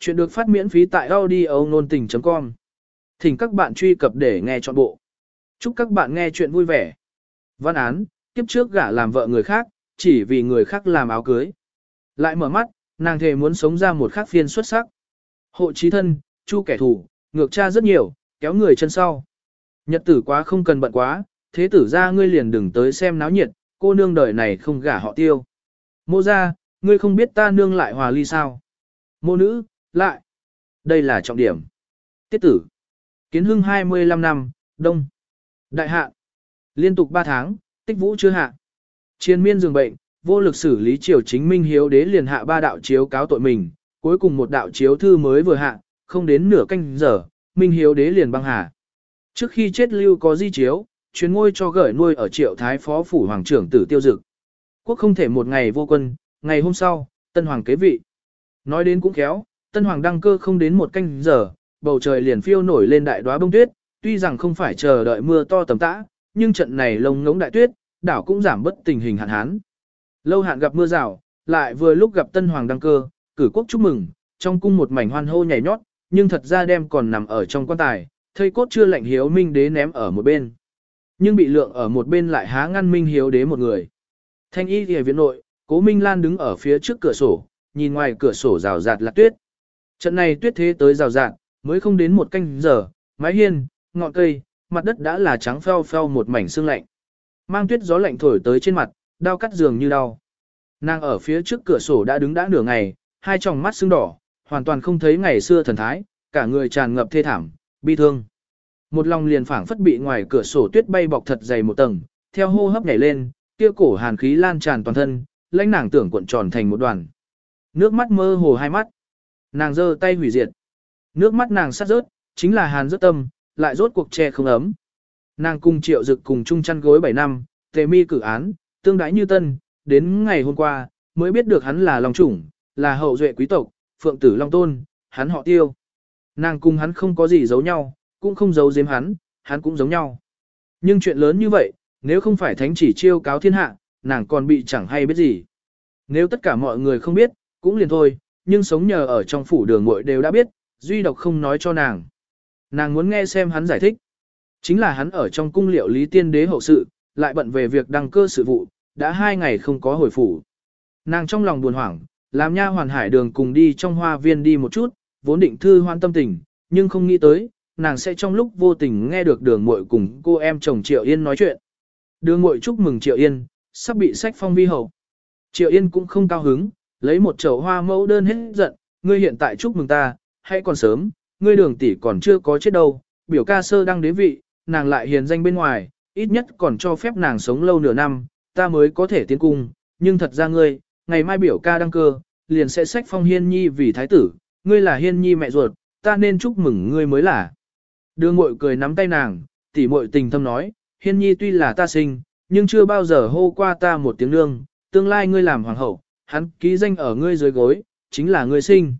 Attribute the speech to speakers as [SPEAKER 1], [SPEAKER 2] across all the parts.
[SPEAKER 1] Chuyện được phát miễn phí tại audio nôn tình.com. Thỉnh các bạn truy cập để nghe trọn bộ. Chúc các bạn nghe chuyện vui vẻ. Văn án, kiếp trước gả làm vợ người khác, chỉ vì người khác làm áo cưới. Lại mở mắt, nàng thề muốn sống ra một khác phiên xuất sắc. Hộ trí thân, chu kẻ thù, ngược cha rất nhiều, kéo người chân sau. Nhật tử quá không cần bận quá, thế tử ra ngươi liền đừng tới xem náo nhiệt, cô nương đời này không gả họ tiêu. Mô ra, ngươi không biết ta nương lại hòa ly sao. Mô nữ, lại. Đây là trọng điểm. Tiết tử. Kiến hưng 25 năm, đông. Đại hạ. Liên tục 3 tháng, tích vũ chưa hạ. Chiến miên dường bệnh, vô lực xử lý triều chính minh hiếu đế liền hạ ba đạo chiếu cáo tội mình, cuối cùng một đạo chiếu thư mới vừa hạ, không đến nửa canh giờ, minh hiếu đế liền băng hà. Trước khi chết lưu có di chiếu, chuyến ngôi cho gởi nuôi ở triệu thái phó phủ hoàng trưởng tử tiêu dực. Quốc không thể một ngày vô quân, ngày hôm sau, tân hoàng kế vị. Nói đến cũng khéo, tân hoàng đăng cơ không đến một canh giờ, bầu trời liền phiêu nổi lên đại đóa bông tuyết, tuy rằng không phải chờ đợi mưa to tầm tã, nhưng trận này lông ngống đại tuyết, đảo cũng giảm bất tình hình hạn hán. Lâu hạn gặp mưa rào, lại vừa lúc gặp tân hoàng đăng cơ, cử quốc chúc mừng, trong cung một mảnh hoan hô nhảy nhót, nhưng thật ra đem còn nằm ở trong quan tài, thây cốt chưa lạnh hiếu minh đế ném ở một bên. Nhưng bị lượng ở một bên lại há ngăn minh hiếu đế một người. Thanh y thì viện nội, cố Minh Lan đứng ở phía trước cửa sổ, nhìn ngoài cửa sổ rào rạt là tuyết. Trận này tuyết thế tới rào rạng, mới không đến một canh giờ, mái hiên, ngọn cây, mặt đất đã là trắng pheo pheo một mảnh sương lạnh. Mang tuyết gió lạnh thổi tới trên mặt, đau cắt giường như đau. Nàng ở phía trước cửa sổ đã đứng đã nửa ngày, hai tròng mắt sưng đỏ, hoàn toàn không thấy ngày xưa thần thái, cả người tràn ngập thê thảm, bi thương. Một lòng liền phảng phất bị ngoài cửa sổ tuyết bay bọc thật dày một tầng, theo hô hấp nhảy lên, kia cổ hàn khí lan tràn toàn thân, lãnh nàng tưởng cuộn tròn thành một đoàn. Nước mắt mơ hồ hai mắt. Nàng giơ tay hủy diệt. Nước mắt nàng sát rớt, chính là hàn rớt tâm, lại rốt cuộc che không ấm. Nàng cùng triệu dực cùng chung chăn gối 7 năm, tề mi cử án, tương đái như tân, đến ngày hôm qua, mới biết được hắn là lòng chủng, là hậu duệ quý tộc, phượng tử long tôn, hắn họ tiêu. Nàng cùng hắn không có gì giấu nhau, cũng không giấu giếm hắn, hắn cũng giống nhau. Nhưng chuyện lớn như vậy, nếu không phải thánh chỉ chiêu cáo thiên hạ, nàng còn bị chẳng hay biết gì. Nếu tất cả mọi người không biết, cũng liền thôi, nhưng sống nhờ ở trong phủ đường muội đều đã biết, duy độc không nói cho nàng. Nàng muốn nghe xem hắn giải thích. Chính là hắn ở trong cung liệu lý tiên đế hậu sự, lại bận về việc đăng cơ sự vụ, đã hai ngày không có hồi phủ. Nàng trong lòng buồn hoảng, làm nha hoàn hải đường cùng đi trong hoa viên đi một chút, vốn định thư hoan tâm tình, nhưng không nghĩ tới, nàng sẽ trong lúc vô tình nghe được đường muội cùng cô em chồng Triệu Yên nói chuyện. Đường muội chúc mừng Triệu Yên, sắp bị sách phong vi hậu. Triệu Yên cũng không cao hứng, lấy một chậu hoa mẫu đơn hết giận, ngươi hiện tại chúc mừng ta, hãy còn sớm, ngươi đường tỷ còn chưa có chết đâu, biểu ca sơ đăng đế vị, nàng lại hiền danh bên ngoài, ít nhất còn cho phép nàng sống lâu nửa năm, ta mới có thể tiến cung, nhưng thật ra ngươi, ngày mai biểu ca đăng cơ, liền sẽ sách phong hiên nhi vì thái tử, ngươi là hiên nhi mẹ ruột, ta nên chúc mừng ngươi mới là. Đưa muội cười nắm tay nàng, tỷ muội tình thâm nói, hiên nhi tuy là ta sinh, nhưng chưa bao giờ hô qua ta một tiếng nương, tương lai ngươi làm hoàng hậu, hắn ký danh ở ngươi dưới gối, chính là ngươi sinh.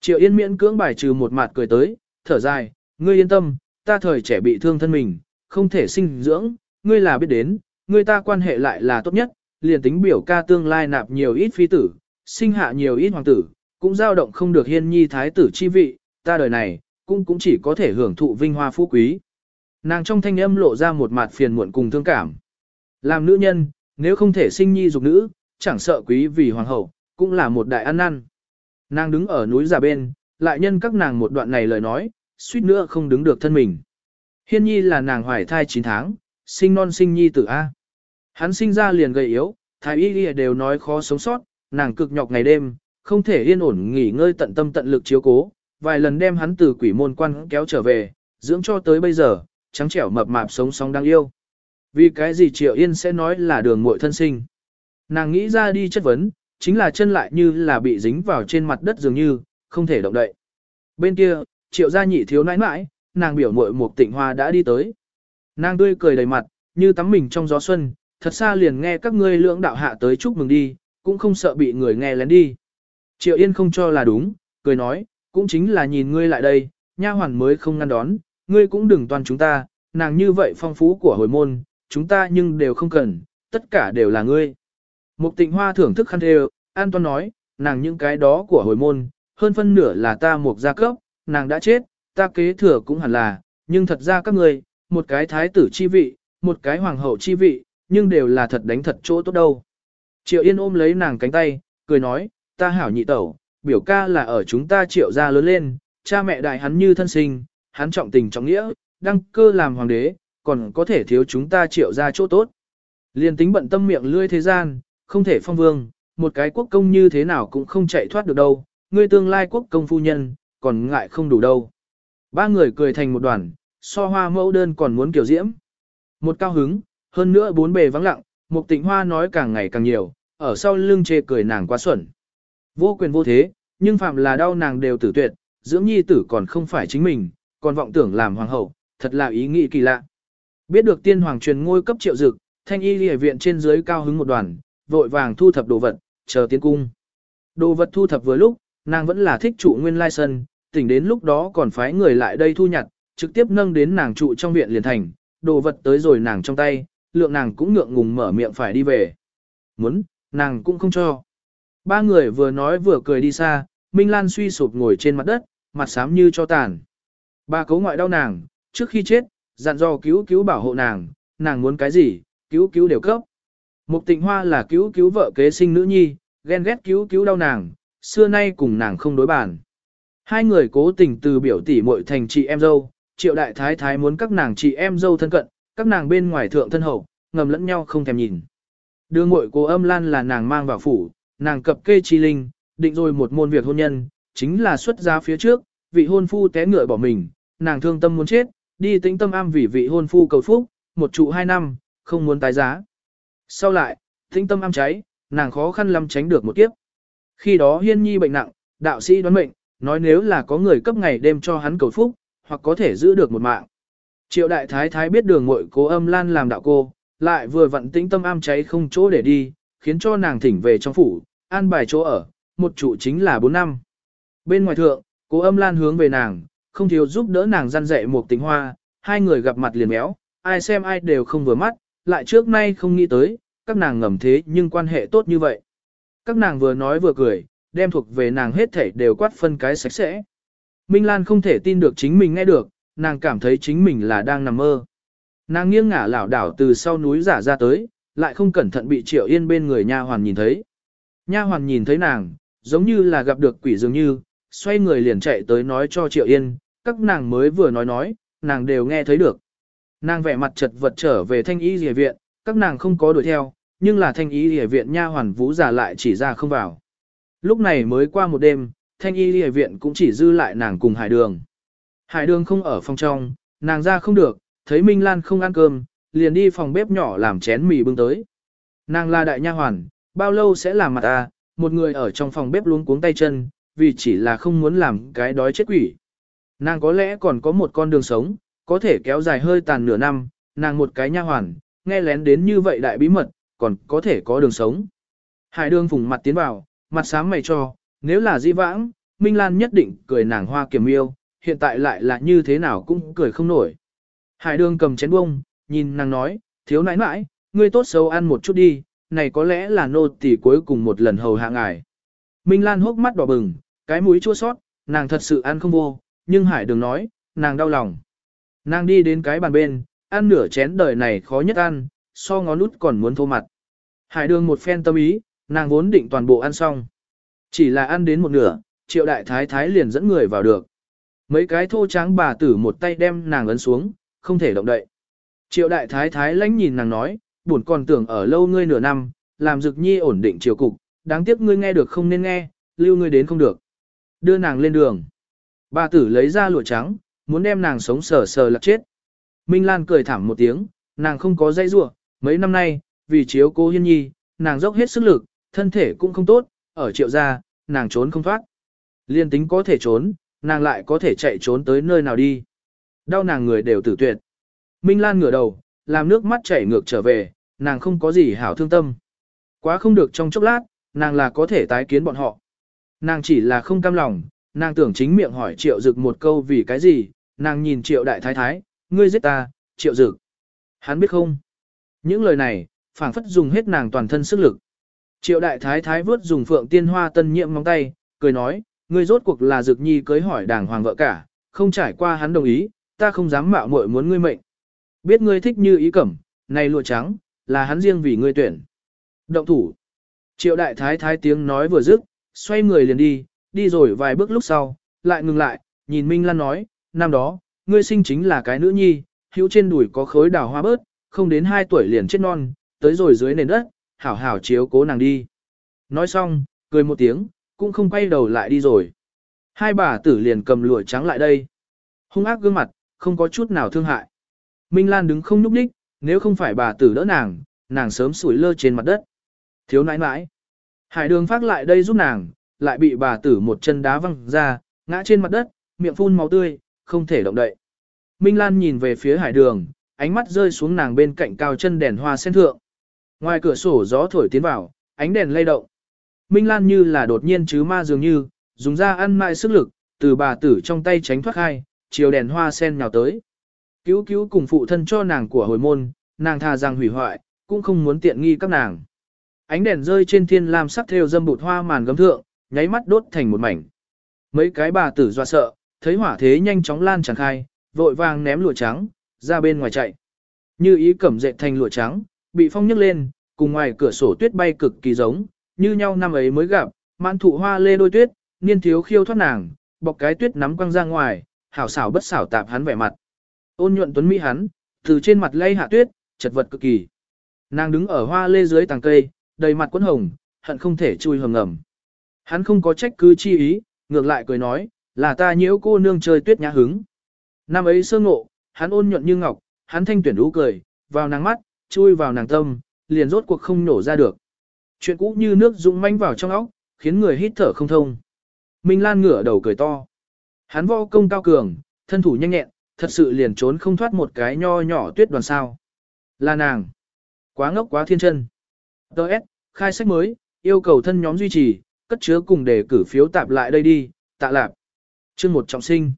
[SPEAKER 1] Triệu Yên miễn cưỡng bài trừ một mặt cười tới, thở dài, ngươi yên tâm, ta thời trẻ bị thương thân mình, không thể sinh dưỡng, ngươi là biết đến, ngươi ta quan hệ lại là tốt nhất, liền tính biểu ca tương lai nạp nhiều ít phi tử, sinh hạ nhiều ít hoàng tử, cũng dao động không được hiên nhi thái tử chi vị, ta đời này, cũng cũng chỉ có thể hưởng thụ vinh hoa phú quý. Nàng trong thanh âm lộ ra một mặt phiền muộn cùng thương cảm. Làm nữ nhân, nếu không thể sinh nhi dục nữ, chẳng sợ quý vì hoàng hậu, cũng là một đại ăn năn. Nàng đứng ở núi giả bên, lại nhân các nàng một đoạn này lời nói, suýt nữa không đứng được thân mình. Hiên nhi là nàng hoài thai 9 tháng, sinh non sinh nhi tử A. Hắn sinh ra liền gầy yếu, thái y đều nói khó sống sót, nàng cực nhọc ngày đêm, không thể yên ổn nghỉ ngơi tận tâm tận lực chiếu cố, vài lần đem hắn từ quỷ môn quan kéo trở về, dưỡng cho tới bây giờ, trắng trẻo mập mạp sống sóng đang yêu. Vì cái gì Triệu Yên sẽ nói là đường muội thân sinh. Nàng nghĩ ra đi chất vấn, chính là chân lại như là bị dính vào trên mặt đất dường như, không thể động đậy. Bên kia, Triệu gia nhị thiếu nãi nãi, nàng biểu muội một tịnh hoa đã đi tới. Nàng tươi cười đầy mặt, như tắm mình trong gió xuân, thật xa liền nghe các ngươi lưỡng đạo hạ tới chúc mừng đi, cũng không sợ bị người nghe lén đi. Triệu Yên không cho là đúng, cười nói, cũng chính là nhìn ngươi lại đây, nha hoàn mới không ngăn đón, ngươi cũng đừng toàn chúng ta, nàng như vậy phong phú của hồi môn, chúng ta nhưng đều không cần, tất cả đều là ngươi. Mục tịnh hoa thưởng thức khăn đều, an toàn nói, nàng những cái đó của hồi môn, hơn phân nửa là ta một gia cấp, nàng đã chết, ta kế thừa cũng hẳn là, nhưng thật ra các người, một cái thái tử chi vị, một cái hoàng hậu chi vị, nhưng đều là thật đánh thật chỗ tốt đâu. Triệu Yên ôm lấy nàng cánh tay, cười nói, ta hảo nhị tẩu, biểu ca là ở chúng ta triệu gia lớn lên, cha mẹ đại hắn như thân sinh, hắn trọng tình trọng nghĩa, đăng cơ làm hoàng đế, còn có thể thiếu chúng ta triệu gia chỗ tốt. Liên tính bận tâm miệng lươi thế gian, không thể phong vương, một cái quốc công như thế nào cũng không chạy thoát được đâu, ngươi tương lai quốc công phu nhân, còn ngại không đủ đâu. Ba người cười thành một đoàn, so hoa mẫu đơn còn muốn kiểu diễm. Một cao hứng, hơn nữa bốn bề vắng lặng, một tịnh hoa nói càng ngày càng nhiều, ở sau lưng chê cười nàng quá xuẩn. Vô quyền vô thế, nhưng phạm là đau nàng đều tử tuyệt, dưỡng nhi tử còn không phải chính mình, còn vọng tưởng làm hoàng hậu, thật là ý nghĩ kỳ lạ. Biết được tiên hoàng truyền ngôi cấp triệu dực, thanh y lìa viện trên dưới cao hứng một đoàn, vội vàng thu thập đồ vật, chờ tiến cung. Đồ vật thu thập vừa lúc, nàng vẫn là thích trụ nguyên lai sân, tỉnh đến lúc đó còn phái người lại đây thu nhặt, trực tiếp nâng đến nàng trụ trong viện liền thành, đồ vật tới rồi nàng trong tay, lượng nàng cũng ngượng ngùng mở miệng phải đi về. Muốn, nàng cũng không cho. Ba người vừa nói vừa cười đi xa, Minh Lan suy sụp ngồi trên mặt đất, mặt xám như cho tàn. Ba cấu ngoại đau nàng, trước khi chết, dặn dò cứu cứu bảo hộ nàng, nàng muốn cái gì, cứu cứu đều cấp. Mục tịnh hoa là cứu cứu vợ kế sinh nữ nhi, ghen ghét cứu cứu đau nàng, xưa nay cùng nàng không đối bàn. Hai người cố tình từ biểu tỷ muội thành chị em dâu, triệu đại thái thái muốn các nàng chị em dâu thân cận, các nàng bên ngoài thượng thân hậu, ngầm lẫn nhau không thèm nhìn. Đưa muội cố âm lan là nàng mang vào phủ, nàng cập kê chi linh, định rồi một môn việc hôn nhân, chính là xuất giá phía trước, vị hôn phu té ngựa bỏ mình, nàng thương tâm muốn chết, đi tĩnh tâm am vì vị hôn phu cầu phúc, một trụ hai năm, không muốn tái giá. Sau lại, tinh tâm am cháy, nàng khó khăn lắm tránh được một kiếp. Khi đó hiên nhi bệnh nặng, đạo sĩ đoán mệnh, nói nếu là có người cấp ngày đêm cho hắn cầu phúc, hoặc có thể giữ được một mạng. Triệu đại thái thái biết đường muội cố âm lan làm đạo cô, lại vừa vận tĩnh tâm am cháy không chỗ để đi, khiến cho nàng thỉnh về trong phủ, an bài chỗ ở, một trụ chính là 4 năm. Bên ngoài thượng, cố âm lan hướng về nàng, không thiếu giúp đỡ nàng gian dạy một tình hoa, hai người gặp mặt liền méo, ai xem ai đều không vừa mắt, lại trước nay không nghĩ tới, các nàng ngầm thế nhưng quan hệ tốt như vậy. Các nàng vừa nói vừa cười, đem thuộc về nàng hết thảy đều quát phân cái sạch sẽ. Minh Lan không thể tin được chính mình nghe được, nàng cảm thấy chính mình là đang nằm mơ. Nàng nghiêng ngả lảo đảo từ sau núi giả ra tới, lại không cẩn thận bị Triệu Yên bên người nha hoàn nhìn thấy. Nha hoàn nhìn thấy nàng, giống như là gặp được quỷ dường như, xoay người liền chạy tới nói cho Triệu Yên, các nàng mới vừa nói nói, nàng đều nghe thấy được. Nàng vẻ mặt chật vật trở về thanh y rìa viện, các nàng không có đuổi theo, nhưng là thanh y rìa viện nha hoàn vũ giả lại chỉ ra không vào. Lúc này mới qua một đêm, thanh y rìa viện cũng chỉ dư lại nàng cùng hải đường. Hải đường không ở phòng trong, nàng ra không được, thấy Minh Lan không ăn cơm, liền đi phòng bếp nhỏ làm chén mì bưng tới. Nàng là đại nha hoàn, bao lâu sẽ làm mặt ta, một người ở trong phòng bếp luống cuống tay chân, vì chỉ là không muốn làm cái đói chết quỷ. Nàng có lẽ còn có một con đường sống, có thể kéo dài hơi tàn nửa năm, nàng một cái nha hoàn, nghe lén đến như vậy đại bí mật, còn có thể có đường sống. Hải đường phùng mặt tiến vào, mặt sáng mày cho, nếu là di vãng, Minh Lan nhất định cười nàng hoa kiềm yêu, hiện tại lại là như thế nào cũng cười không nổi. Hải đường cầm chén bông, nhìn nàng nói, thiếu nãi nãi, ngươi tốt xấu ăn một chút đi, này có lẽ là nô tỳ cuối cùng một lần hầu hạ ngài. Minh Lan hốc mắt đỏ bừng, cái mũi chua sót, nàng thật sự ăn không vô, nhưng Hải đường nói, nàng đau lòng. Nàng đi đến cái bàn bên, ăn nửa chén đời này khó nhất ăn, so ngón út còn muốn thô mặt. Hải đường một phen tâm ý, nàng vốn định toàn bộ ăn xong. Chỉ là ăn đến một nửa, triệu đại thái thái liền dẫn người vào được. Mấy cái thô tráng bà tử một tay đem nàng ấn xuống, không thể động đậy. Triệu đại thái thái lánh nhìn nàng nói, buồn còn tưởng ở lâu ngươi nửa năm, làm dực nhi ổn định triều cục, đáng tiếc ngươi nghe được không nên nghe, lưu ngươi đến không được. Đưa nàng lên đường. Bà tử lấy ra lụa trắng, muốn đem nàng sống sờ sờ lật chết. Minh Lan cười thảm một tiếng, nàng không có dây rua, mấy năm nay, vì chiếu cô hiên nhi, nàng dốc hết sức lực, thân thể cũng không tốt, ở triệu gia, nàng trốn không thoát. Liên tính có thể trốn, nàng lại có thể chạy trốn tới nơi nào đi. Đau nàng người đều tử tuyệt. Minh Lan ngửa đầu, làm nước mắt chảy ngược trở về, nàng không có gì hảo thương tâm. Quá không được trong chốc lát, nàng là có thể tái kiến bọn họ. Nàng chỉ là không cam lòng, nàng tưởng chính miệng hỏi triệu dực một câu vì cái gì, nàng nhìn triệu đại thái thái, ngươi giết ta, triệu dực. Hắn biết không? Những lời này, phảng phất dùng hết nàng toàn thân sức lực. Triệu đại thái thái vớt dùng phượng tiên hoa tân nhiệm móng tay, cười nói, ngươi rốt cuộc là dực nhi cưới hỏi đàng hoàng vợ cả, không trải qua hắn đồng ý, ta không dám mạo muội muốn ngươi mệnh. Biết ngươi thích như ý cẩm, này lụa trắng, là hắn riêng vì ngươi tuyển. Động thủ. Triệu đại thái thái tiếng nói vừa dứt, xoay người liền đi, đi rồi vài bước lúc sau, lại ngừng lại, nhìn Minh Lan nói, năm đó, ngươi sinh chính là cái nữ nhi, hữu trên đùi có khối đào hoa bớt, không đến 2 tuổi liền chết non, tới rồi dưới nền đất, hảo hảo chiếu cố nàng đi. Nói xong, cười một tiếng, cũng không quay đầu lại đi rồi. Hai bà tử liền cầm lụa trắng lại đây. Hung ác gương mặt, không có chút nào thương hại. Minh Lan đứng không núp đích, nếu không phải bà tử đỡ nàng, nàng sớm sủi lơ trên mặt đất. Thiếu nãi nãi. Hải đường phát lại đây giúp nàng, lại bị bà tử một chân đá văng ra, ngã trên mặt đất, miệng phun máu tươi, không thể động đậy. Minh Lan nhìn về phía hải đường, ánh mắt rơi xuống nàng bên cạnh cao chân đèn hoa sen thượng. Ngoài cửa sổ gió thổi tiến vào, ánh đèn lay động. Minh Lan như là đột nhiên chứ ma dường như, dùng ra ăn mại sức lực, từ bà tử trong tay tránh thoát hai, chiều đèn hoa sen nhào tới. Cứu cứu cùng phụ thân cho nàng của hồi môn, nàng thà rằng hủy hoại, cũng không muốn tiện nghi các nàng. Ánh đèn rơi trên thiên lam sắc theo dâm bụt hoa màn gấm thượng, nháy mắt đốt thành một mảnh. Mấy cái bà tử doa sợ, thấy hỏa thế nhanh chóng lan tràn khai, vội vàng ném lụa trắng, ra bên ngoài chạy. Như ý cẩm dệt thành lụa trắng, bị phong nhấc lên, cùng ngoài cửa sổ tuyết bay cực kỳ giống, như nhau năm ấy mới gặp, mãn thụ hoa lê đôi tuyết, niên thiếu khiêu thoát nàng, bọc cái tuyết nắm quăng ra ngoài, hảo xảo bất xảo tạp hắn vẻ mặt. Ôn nhuận tuấn mỹ hắn, từ trên mặt lay hạ tuyết, chật vật cực kỳ. Nàng đứng ở hoa lê dưới tàng cây, đầy mặt quấn hồng, hận không thể chui hầm ngầm. Hắn không có trách cứ chi ý, ngược lại cười nói, là ta nhiễu cô nương chơi tuyết nhã hứng. Năm ấy sơ ngộ, hắn ôn nhuận như ngọc, hắn thanh tuyển đũ cười, vào nàng mắt, chui vào nàng tâm, liền rốt cuộc không nổ ra được. Chuyện cũ như nước dũng manh vào trong óc, khiến người hít thở không thông. Minh Lan ngửa đầu cười to. Hắn võ công cao cường, thân thủ nhanh nhẹn, thật sự liền trốn không thoát một cái nho nhỏ tuyết đoàn sao. Là nàng. Quá ngốc quá thiên chân. Đợt, khai sách mới, yêu cầu thân nhóm duy trì, cất chứa cùng để cử phiếu tạp lại đây đi, tạ lạp chương một trọng sinh.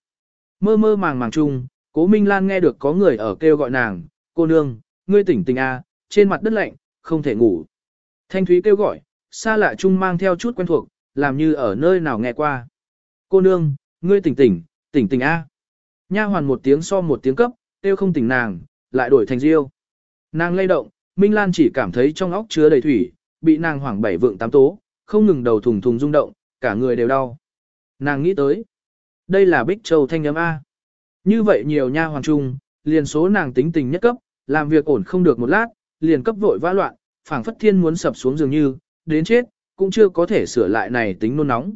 [SPEAKER 1] Mơ mơ màng màng chung, cố Minh Lan nghe được có người ở kêu gọi nàng, cô nương, ngươi tỉnh tình a, à, trên mặt đất lạnh, không thể ngủ. Thanh Thúy kêu gọi, xa lạ chung mang theo chút quen thuộc, làm như ở nơi nào nghe qua. Cô nương, ngươi tỉnh tỉnh, tỉnh tỉnh a. Nha hoàn một tiếng so một tiếng cấp, kêu không tỉnh nàng, lại đổi thành riêu. Nàng lay động, Minh Lan chỉ cảm thấy trong óc chứa đầy thủy, bị nàng hoảng bảy vượng tám tố, không ngừng đầu thùng thùng rung động, cả người đều đau. Nàng nghĩ tới, đây là Bích Châu thanh âm A. Như vậy nhiều nha hoàng trung, liền số nàng tính tình nhất cấp, làm việc ổn không được một lát, liền cấp vội vã loạn, phảng phất thiên muốn sập xuống dường như, đến chết, cũng chưa có thể sửa lại này tính nôn nóng.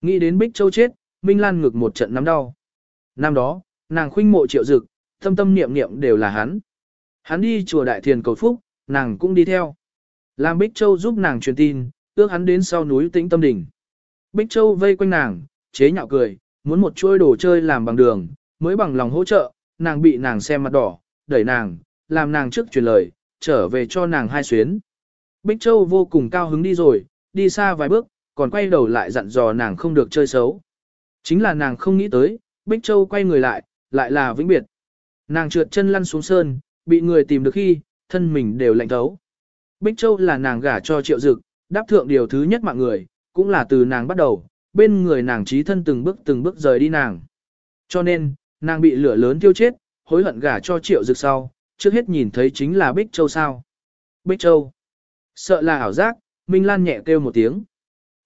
[SPEAKER 1] Nghĩ đến Bích Châu chết, Minh Lan ngực một trận nắm đau. Năm đó, nàng khuynh mộ triệu dực, tâm tâm niệm niệm đều là hắn. Hắn đi chùa Đại Thiền cầu phúc, nàng cũng đi theo. Làm Bích Châu giúp nàng truyền tin, ước hắn đến sau núi tĩnh tâm đỉnh. Bích Châu vây quanh nàng, chế nhạo cười, muốn một chuôi đồ chơi làm bằng đường, mới bằng lòng hỗ trợ, nàng bị nàng xem mặt đỏ, đẩy nàng, làm nàng trước truyền lời, trở về cho nàng hai xuyến. Bích Châu vô cùng cao hứng đi rồi, đi xa vài bước, còn quay đầu lại dặn dò nàng không được chơi xấu. Chính là nàng không nghĩ tới, Bích Châu quay người lại, lại là vĩnh biệt. Nàng trượt chân lăn xuống sơn, bị người tìm được khi, thân mình đều lạnh thấu. Bích Châu là nàng gả cho triệu dực, đáp thượng điều thứ nhất mạng người, cũng là từ nàng bắt đầu, bên người nàng trí thân từng bước từng bước rời đi nàng. Cho nên, nàng bị lửa lớn tiêu chết, hối hận gả cho triệu dực sau, trước hết nhìn thấy chính là Bích Châu sao. Bích Châu. Sợ là ảo giác, Minh Lan nhẹ kêu một tiếng.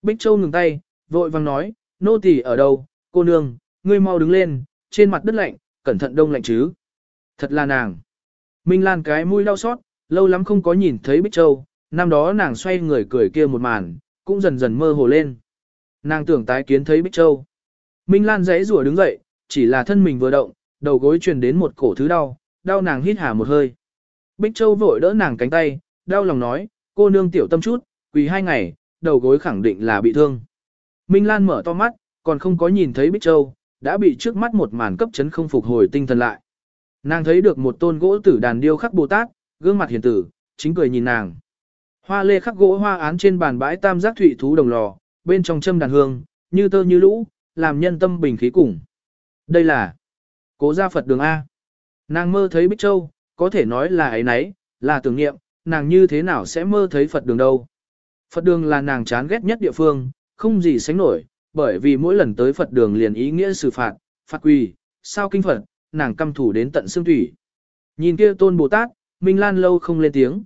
[SPEAKER 1] Bích Châu ngừng tay, vội vang nói, nô tỳ ở đâu, cô nương, ngươi mau đứng lên, trên mặt đất lạnh, cẩn thận đông lạnh chứ. Thật là nàng. Minh Lan cái mũi đau xót, lâu lắm không có nhìn thấy Bích Châu, năm đó nàng xoay người cười kia một màn, cũng dần dần mơ hồ lên. Nàng tưởng tái kiến thấy Bích Châu. Minh Lan dãy rủa đứng dậy, chỉ là thân mình vừa động, đầu gối truyền đến một cổ thứ đau, đau nàng hít hà một hơi. Bích Châu vội đỡ nàng cánh tay, đau lòng nói, cô nương tiểu tâm chút, quỳ hai ngày, đầu gối khẳng định là bị thương. Minh Lan mở to mắt, còn không có nhìn thấy Bích Châu, đã bị trước mắt một màn cấp chấn không phục hồi tinh thần lại. Nàng thấy được một tôn gỗ tử đàn điêu khắc Bồ Tát, gương mặt hiền tử, chính cười nhìn nàng. Hoa lê khắc gỗ hoa án trên bàn bãi tam giác thủy thú đồng lò, bên trong châm đàn hương, như tơ như lũ, làm nhân tâm bình khí cùng. Đây là cố gia Phật đường A. Nàng mơ thấy Bích Châu, có thể nói là ấy nấy, là tưởng niệm, nàng như thế nào sẽ mơ thấy Phật đường đâu. Phật đường là nàng chán ghét nhất địa phương, không gì sánh nổi, bởi vì mỗi lần tới Phật đường liền ý nghĩa xử phạt, phạt quỳ, sao kinh Phật, nàng căm thủ đến tận xương thủy. Nhìn kia tôn Bồ Tát, Minh Lan lâu không lên tiếng.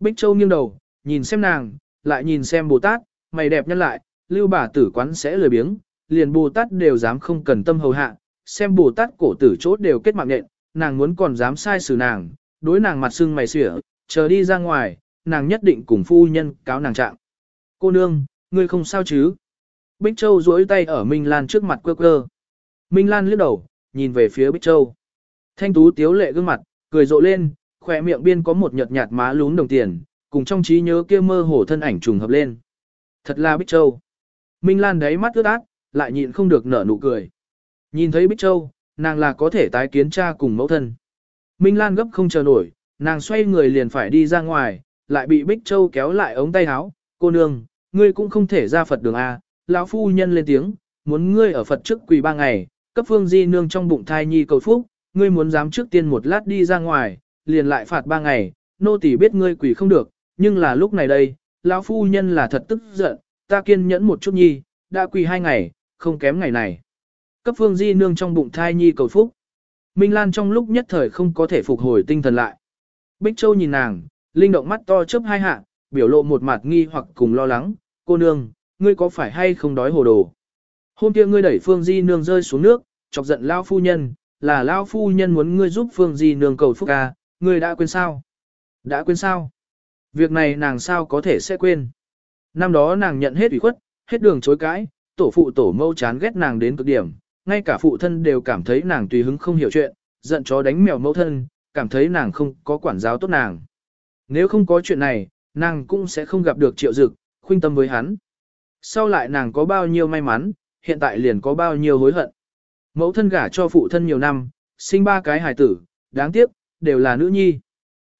[SPEAKER 1] Bích Châu nghiêng đầu, nhìn xem nàng, lại nhìn xem Bồ Tát, mày đẹp nhân lại, lưu bà tử quán sẽ lười biếng, liền Bồ Tát đều dám không cần tâm hầu hạ, xem Bồ Tát cổ tử chốt đều kết mạng nện, nàng muốn còn dám sai xử nàng, đối nàng mặt sưng mày xỉa, chờ đi ra ngoài, nàng nhất định cùng phu nhân cáo nàng trạng. Cô nương, ngươi không sao chứ? Bích Châu duỗi tay ở Minh Lan trước mặt quơ quơ. Minh Lan liếc đầu, nhìn về phía Bích Châu. Thanh tú tiếu lệ gương mặt, cười rộ lên, khỏe miệng biên có một nhợt nhạt má lún đồng tiền, cùng trong trí nhớ kia mơ hồ thân ảnh trùng hợp lên. Thật là Bích Châu. Minh Lan đáy mắt ướt át, lại nhịn không được nở nụ cười. Nhìn thấy Bích Châu, nàng là có thể tái kiến cha cùng mẫu thân. Minh Lan gấp không chờ nổi, nàng xoay người liền phải đi ra ngoài, lại bị Bích Châu kéo lại ống tay áo. Cô nương, ngươi cũng không thể ra Phật đường A, lão phu nhân lên tiếng, muốn ngươi ở Phật trước quỳ ba ngày, cấp phương di nương trong bụng thai nhi cầu phúc, ngươi muốn dám trước tiên một lát đi ra ngoài, liền lại phạt ba ngày, nô tỳ biết ngươi quỳ không được, nhưng là lúc này đây, lão phu nhân là thật tức giận, ta kiên nhẫn một chút nhi, đã quỳ hai ngày, không kém ngày này. Cấp phương di nương trong bụng thai nhi cầu phúc. Minh Lan trong lúc nhất thời không có thể phục hồi tinh thần lại. Bích Châu nhìn nàng, linh động mắt to chớp hai hạ, biểu lộ một mặt nghi hoặc cùng lo lắng, cô nương, ngươi có phải hay không đói hồ đồ? Hôm kia ngươi đẩy Phương Di nương rơi xuống nước, chọc giận lao phu nhân, là lao phu nhân muốn ngươi giúp Phương Di nương cầu phúc à, ngươi đã quên sao? Đã quên sao? Việc này nàng sao có thể sẽ quên? Năm đó nàng nhận hết ủy khuất, hết đường chối cãi, tổ phụ tổ mâu chán ghét nàng đến cực điểm, ngay cả phụ thân đều cảm thấy nàng tùy hứng không hiểu chuyện, giận chó đánh mèo mẫu thân, cảm thấy nàng không có quản giáo tốt nàng. Nếu không có chuyện này, nàng cũng sẽ không gặp được triệu dực, khuyên tâm với hắn. Sau lại nàng có bao nhiêu may mắn, hiện tại liền có bao nhiêu hối hận. Mẫu thân gả cho phụ thân nhiều năm, sinh ba cái hài tử, đáng tiếc, đều là nữ nhi.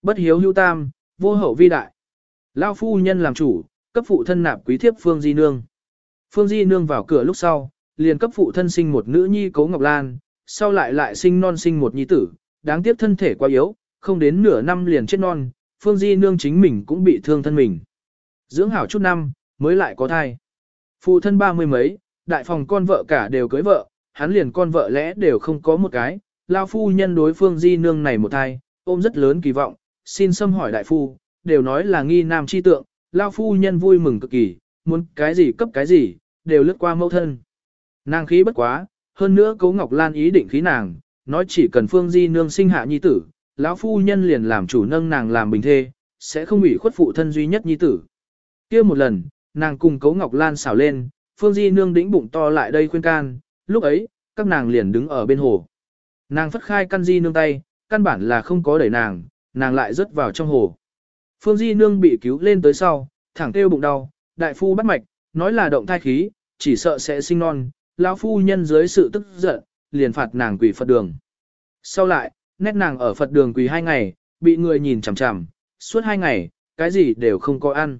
[SPEAKER 1] Bất hiếu hữu tam, vô hậu vi đại. Lao phu nhân làm chủ, cấp phụ thân nạp quý thiếp Phương Di Nương. Phương Di Nương vào cửa lúc sau, liền cấp phụ thân sinh một nữ nhi cố Ngọc Lan, sau lại lại sinh non sinh một nhi tử, đáng tiếc thân thể quá yếu, không đến nửa năm liền chết non, Phương Di Nương chính mình cũng bị thương thân mình. Dưỡng hảo chút năm, mới lại có thai. Phụ thân ba mươi mấy, đại phòng con vợ cả đều cưới vợ, hắn liền con vợ lẽ đều không có một cái, lao phu nhân đối phương di nương này một thai, ôm rất lớn kỳ vọng, xin xâm hỏi đại phu, đều nói là nghi nam chi tượng, lao phu nhân vui mừng cực kỳ, muốn cái gì cấp cái gì, đều lướt qua mẫu thân. Nàng khí bất quá, hơn nữa cấu ngọc lan ý định khí nàng, nói chỉ cần phương di nương sinh hạ nhi tử, lão phu nhân liền làm chủ nâng nàng làm bình thê, sẽ không ủy khuất phụ thân duy nhất nhi tử. kia một lần, nàng cùng cấu ngọc lan xảo lên, phương di nương đĩnh bụng to lại đây khuyên can, lúc ấy, các nàng liền đứng ở bên hồ. Nàng phất khai căn di nương tay, căn bản là không có đẩy nàng, nàng lại rớt vào trong hồ. Phương Di Nương bị cứu lên tới sau, thẳng kêu bụng đau, đại phu bắt mạch, nói là động thai khí, chỉ sợ sẽ sinh non, lão phu nhân dưới sự tức giận, liền phạt nàng quỳ Phật đường. Sau lại, nét nàng ở Phật đường quỳ hai ngày, bị người nhìn chằm chằm, suốt hai ngày, cái gì đều không có ăn.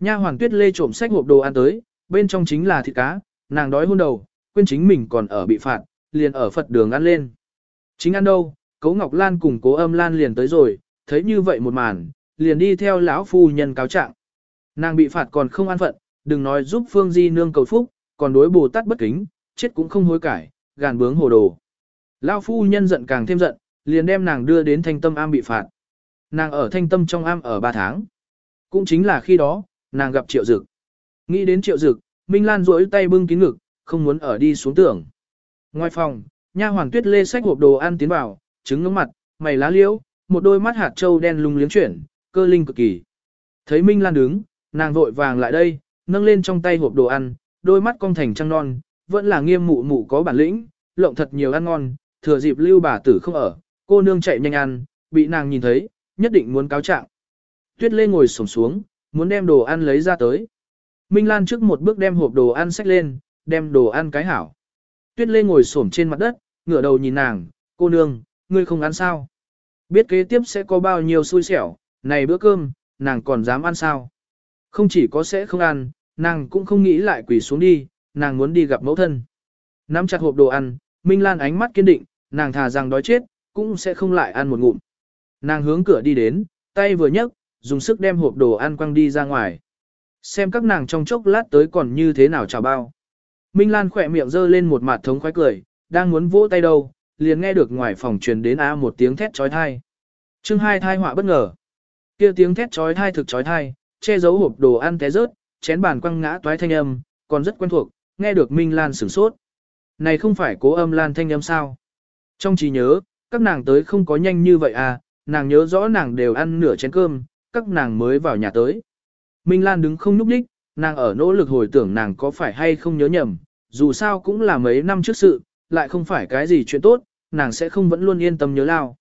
[SPEAKER 1] Nha hoàng tuyết lê trộm sách hộp đồ ăn tới, bên trong chính là thịt cá, nàng đói hôn đầu, quên chính mình còn ở bị phạt, liền ở Phật đường ăn lên. Chính ăn đâu, Cố Ngọc Lan cùng Cố Âm Lan liền tới rồi, thấy như vậy một màn, liền đi theo lão phu nhân cáo trạng. Nàng bị phạt còn không an phận, đừng nói giúp Phương Di nương cầu phúc, còn đối Bồ Tát bất kính, chết cũng không hối cải, gàn bướng hồ đồ. Lão phu nhân giận càng thêm giận, liền đem nàng đưa đến thanh tâm am bị phạt. Nàng ở thanh tâm trong am ở 3 tháng. Cũng chính là khi đó, nàng gặp triệu dực. Nghĩ đến triệu dực, Minh Lan duỗi tay bưng kín ngực, không muốn ở đi xuống tưởng. Ngoài phòng, nha hoàng tuyết lê sách hộp đồ ăn tiến vào, trứng ngưỡng mặt, mày lá liễu, một đôi mắt hạt trâu đen lung liếng chuyển, cơ linh cực kỳ. Thấy Minh Lan đứng, nàng vội vàng lại đây, nâng lên trong tay hộp đồ ăn, đôi mắt cong thành trăng non, vẫn là nghiêm mụ mụ có bản lĩnh, lộng thật nhiều ăn ngon, thừa dịp lưu bà tử không ở, cô nương chạy nhanh ăn, bị nàng nhìn thấy, nhất định muốn cáo trạng. Tuyết Lê ngồi xổm xuống, muốn đem đồ ăn lấy ra tới. Minh Lan trước một bước đem hộp đồ ăn xách lên, đem đồ ăn cái hảo. Tuyết Lê ngồi xổm trên mặt đất, ngửa đầu nhìn nàng, cô nương, ngươi không ăn sao? Biết kế tiếp sẽ có bao nhiêu xui xẻo, này bữa cơm, nàng còn dám ăn sao? Không chỉ có sẽ không ăn, nàng cũng không nghĩ lại quỳ xuống đi, nàng muốn đi gặp mẫu thân. Nắm chặt hộp đồ ăn, Minh Lan ánh mắt kiên định, nàng thà rằng đói chết, cũng sẽ không lại ăn một ngụm. Nàng hướng cửa đi đến, tay vừa nhấc, dùng sức đem hộp đồ ăn quăng đi ra ngoài. Xem các nàng trong chốc lát tới còn như thế nào chào bao. Minh Lan khỏe miệng dơ lên một mặt thống khoái cười, đang muốn vỗ tay đâu, liền nghe được ngoài phòng truyền đến a một tiếng thét chói tai. Chương hai thai họa bất ngờ. Kia tiếng thét chói tai thực chói tai, che giấu hộp đồ ăn té rớt, chén bàn quăng ngã toái thanh âm, còn rất quen thuộc, nghe được Minh Lan sửng sốt. Này không phải cố âm Lan thanh âm sao? Trong trí nhớ, các nàng tới không có nhanh như vậy à, nàng nhớ rõ nàng đều ăn nửa chén cơm, các nàng mới vào nhà tới. Minh Lan đứng không núp đích, nàng ở nỗ lực hồi tưởng nàng có phải hay không nhớ nhầm, dù sao cũng là mấy năm trước sự, lại không phải cái gì chuyện tốt, nàng sẽ không vẫn luôn yên tâm nhớ lao.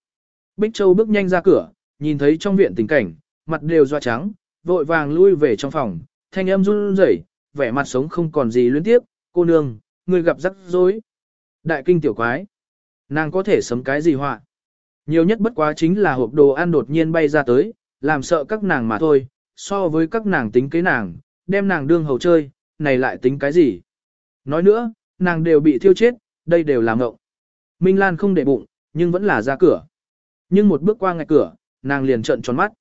[SPEAKER 1] Bích Châu bước nhanh ra cửa, nhìn thấy trong viện tình cảnh, mặt đều doa trắng, vội vàng lui về trong phòng, thanh âm run rẩy, vẻ mặt sống không còn gì luyến tiếp, cô nương, người gặp rắc rối. Đại kinh tiểu quái, nàng có thể sấm cái gì họa. Nhiều nhất bất quá chính là hộp đồ ăn đột nhiên bay ra tới, làm sợ các nàng mà thôi, so với các nàng tính kế nàng, đem nàng đương hầu chơi, này lại tính cái gì. Nói nữa, nàng đều bị thiêu chết, đây đều là ngộng. Minh Lan không để bụng, nhưng vẫn là ra cửa. Nhưng một bước qua ngạch cửa, nàng liền trợn tròn mắt.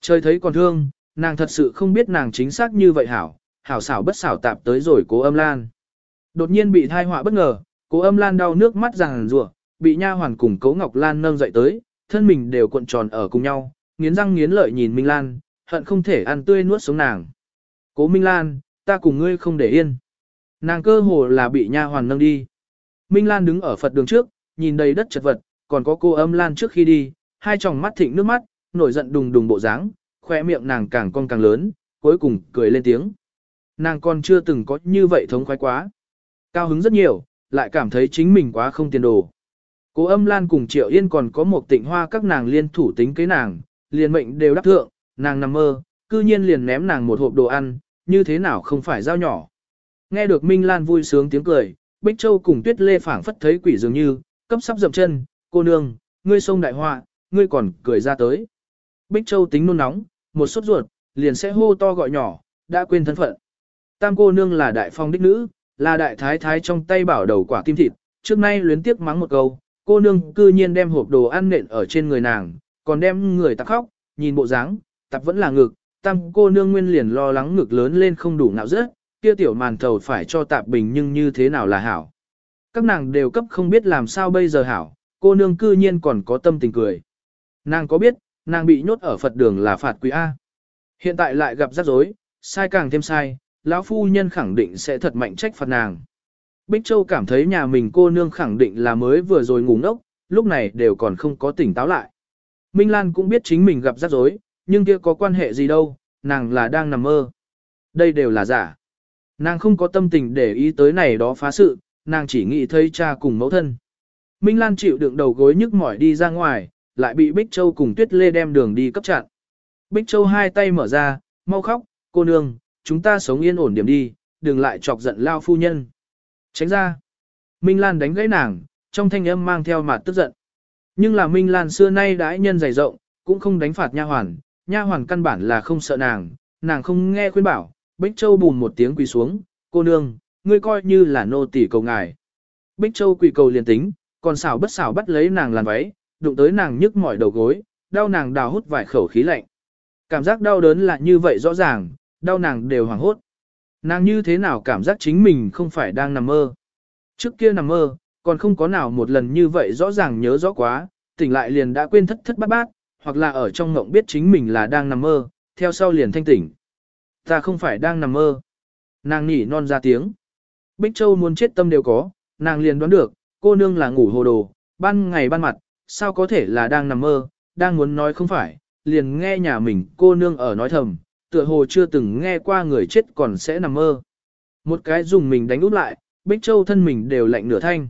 [SPEAKER 1] Trời thấy còn thương, nàng thật sự không biết nàng chính xác như vậy hảo, hảo xảo bất xảo tạp tới rồi cố âm lan. Đột nhiên bị thai họa bất ngờ, cố âm lan đau nước mắt ràng rủa, bị nha hoàn cùng cố ngọc lan nâng dậy tới, thân mình đều cuộn tròn ở cùng nhau, nghiến răng nghiến lợi nhìn Minh Lan, hận không thể ăn tươi nuốt sống nàng. Cố Minh Lan, ta cùng ngươi không để yên. Nàng cơ hồ là bị nha hoàn nâng đi. Minh Lan đứng ở Phật đường trước, nhìn đầy đất chật vật, còn có cô âm Lan trước khi đi, hai tròng mắt thịnh nước mắt, nổi giận đùng đùng bộ dáng, khoe miệng nàng càng cong càng lớn, cuối cùng cười lên tiếng. Nàng còn chưa từng có như vậy thống khoái quá. Cao hứng rất nhiều, lại cảm thấy chính mình quá không tiền đồ. Cố âm Lan cùng Triệu Yên còn có một tịnh hoa các nàng liên thủ tính kế nàng, liền mệnh đều đắc thượng, nàng nằm mơ, cư nhiên liền ném nàng một hộp đồ ăn, như thế nào không phải dao nhỏ. Nghe được Minh Lan vui sướng tiếng cười, Bích Châu cùng Tuyết Lê phảng phất thấy quỷ dường như, cấp sắp dậm chân, cô nương, ngươi sông đại họa, ngươi còn cười ra tới. Bích Châu tính nôn nóng, một sốt ruột, liền sẽ hô to gọi nhỏ, đã quên thân phận. Tam cô nương là đại phong đích nữ, là đại thái thái trong tay bảo đầu quả tim thịt, trước nay luyến tiếc mắng một câu, cô nương cư nhiên đem hộp đồ ăn nện ở trên người nàng, còn đem người tắc khóc, nhìn bộ dáng, tập vẫn là ngực, tam cô nương nguyên liền lo lắng ngực lớn lên không đủ não rớt, kia tiểu màn thầu phải cho tạp bình nhưng như thế nào là hảo. Các nàng đều cấp không biết làm sao bây giờ hảo, cô nương cư nhiên còn có tâm tình cười. Nàng có biết, nàng bị nhốt ở Phật đường là phạt quý A. Hiện tại lại gặp rắc rối, sai càng thêm sai, lão phu nhân khẳng định sẽ thật mạnh trách phạt nàng. Bích Châu cảm thấy nhà mình cô nương khẳng định là mới vừa rồi ngủ ngốc, lúc này đều còn không có tỉnh táo lại. Minh Lan cũng biết chính mình gặp rắc rối, nhưng kia có quan hệ gì đâu, nàng là đang nằm mơ. Đây đều là giả. Nàng không có tâm tình để ý tới này đó phá sự, nàng chỉ nghĩ thấy cha cùng mẫu thân. Minh Lan chịu đựng đầu gối nhức mỏi đi ra ngoài, lại bị Bích Châu cùng Tuyết Lê đem đường đi cấp chặn. Bích Châu hai tay mở ra, mau khóc, cô nương, chúng ta sống yên ổn điểm đi, đừng lại chọc giận lao phu nhân. Tránh ra. Minh Lan đánh gãy nàng, trong thanh âm mang theo mặt tức giận. Nhưng là Minh Lan xưa nay đãi nhân dày rộng, cũng không đánh phạt nha hoàn, nha hoàn căn bản là không sợ nàng, nàng không nghe khuyên bảo, Bích Châu bùn một tiếng quỳ xuống, cô nương, ngươi coi như là nô tỳ cầu ngài. Bích Châu quỳ cầu liền tính, còn xảo bất xảo bắt lấy nàng làn váy, đụng tới nàng nhức mỏi đầu gối, đau nàng đào hút vài khẩu khí lạnh. Cảm giác đau đớn là như vậy rõ ràng, đau nàng đều hoảng hốt. Nàng như thế nào cảm giác chính mình không phải đang nằm mơ. Trước kia nằm mơ, còn không có nào một lần như vậy rõ ràng nhớ rõ quá, tỉnh lại liền đã quên thất thất bát bát, hoặc là ở trong ngộng biết chính mình là đang nằm mơ, theo sau liền thanh tỉnh. Ta không phải đang nằm mơ. Nàng nỉ non ra tiếng. Bích Châu muốn chết tâm đều có, nàng liền đoán được, cô nương là ngủ hồ đồ, ban ngày ban mặt, sao có thể là đang nằm mơ, đang muốn nói không phải, liền nghe nhà mình cô nương ở nói thầm, tựa hồ chưa từng nghe qua người chết còn sẽ nằm mơ. Một cái dùng mình đánh úp lại, Bích Châu thân mình đều lạnh nửa thanh.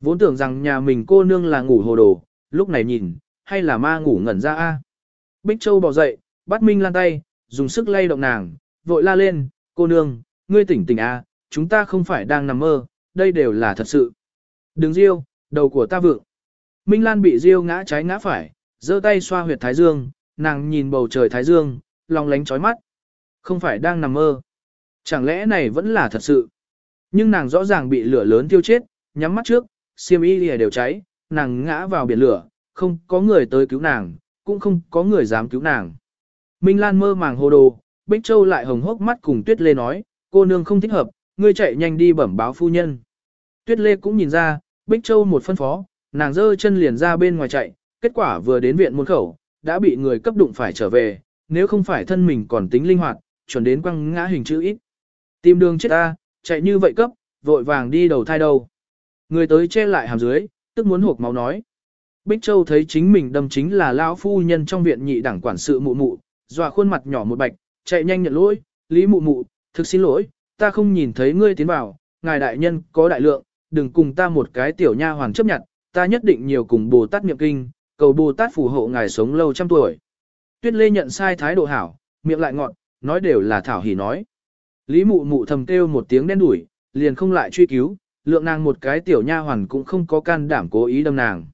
[SPEAKER 1] Vốn tưởng rằng nhà mình cô nương là ngủ hồ đồ, lúc này nhìn, hay là ma ngủ ngẩn ra a Bích Châu bỏ dậy, bắt Minh Lan tay, dùng sức lay động nàng, vội la lên, cô nương, ngươi tỉnh tỉnh a chúng ta không phải đang nằm mơ, đây đều là thật sự. Đừng riêu, đầu của ta vượng. Minh Lan bị riêu ngã trái ngã phải, giơ tay xoa huyệt thái dương, nàng nhìn bầu trời thái dương, lòng lánh chói mắt. Không phải đang nằm mơ. Chẳng lẽ này vẫn là thật sự. Nhưng nàng rõ ràng bị lửa lớn tiêu chết, nhắm mắt trước, xiêm y lìa đều cháy, nàng ngã vào biển lửa, không có người tới cứu nàng, cũng không có người dám cứu nàng. Minh Lan mơ màng hồ đồ, Bích Châu lại hồng hốc mắt cùng Tuyết Lê nói, cô nương không thích hợp, ngươi chạy nhanh đi bẩm báo phu nhân. Tuyết Lê cũng nhìn ra, Bích Châu một phân phó, nàng giơ chân liền ra bên ngoài chạy, kết quả vừa đến viện môn khẩu, đã bị người cấp đụng phải trở về, nếu không phải thân mình còn tính linh hoạt, chuẩn đến quăng ngã hình chữ ít. Tìm đường chết ta, chạy như vậy cấp, vội vàng đi đầu thai đầu. Người tới che lại hàm dưới, tức muốn hộp máu nói. Bích Châu thấy chính mình đâm chính là lão phu nhân trong viện nhị đảng quản sự mụ mụ, dọa khuôn mặt nhỏ một bạch, chạy nhanh nhận lỗi, lý mụ mụ, thực xin lỗi, ta không nhìn thấy ngươi tiến vào, ngài đại nhân có đại lượng, đừng cùng ta một cái tiểu nha hoàng chấp nhận, ta nhất định nhiều cùng Bồ Tát niệm kinh, cầu Bồ Tát phù hộ ngài sống lâu trăm tuổi. Tuyết Lê nhận sai thái độ hảo, miệng lại ngọn, nói đều là thảo hỉ nói. Lý mụ mụ thầm kêu một tiếng đen đủi, liền không lại truy cứu, lượng nàng một cái tiểu nha hoàn cũng không có can đảm cố ý đâm nàng.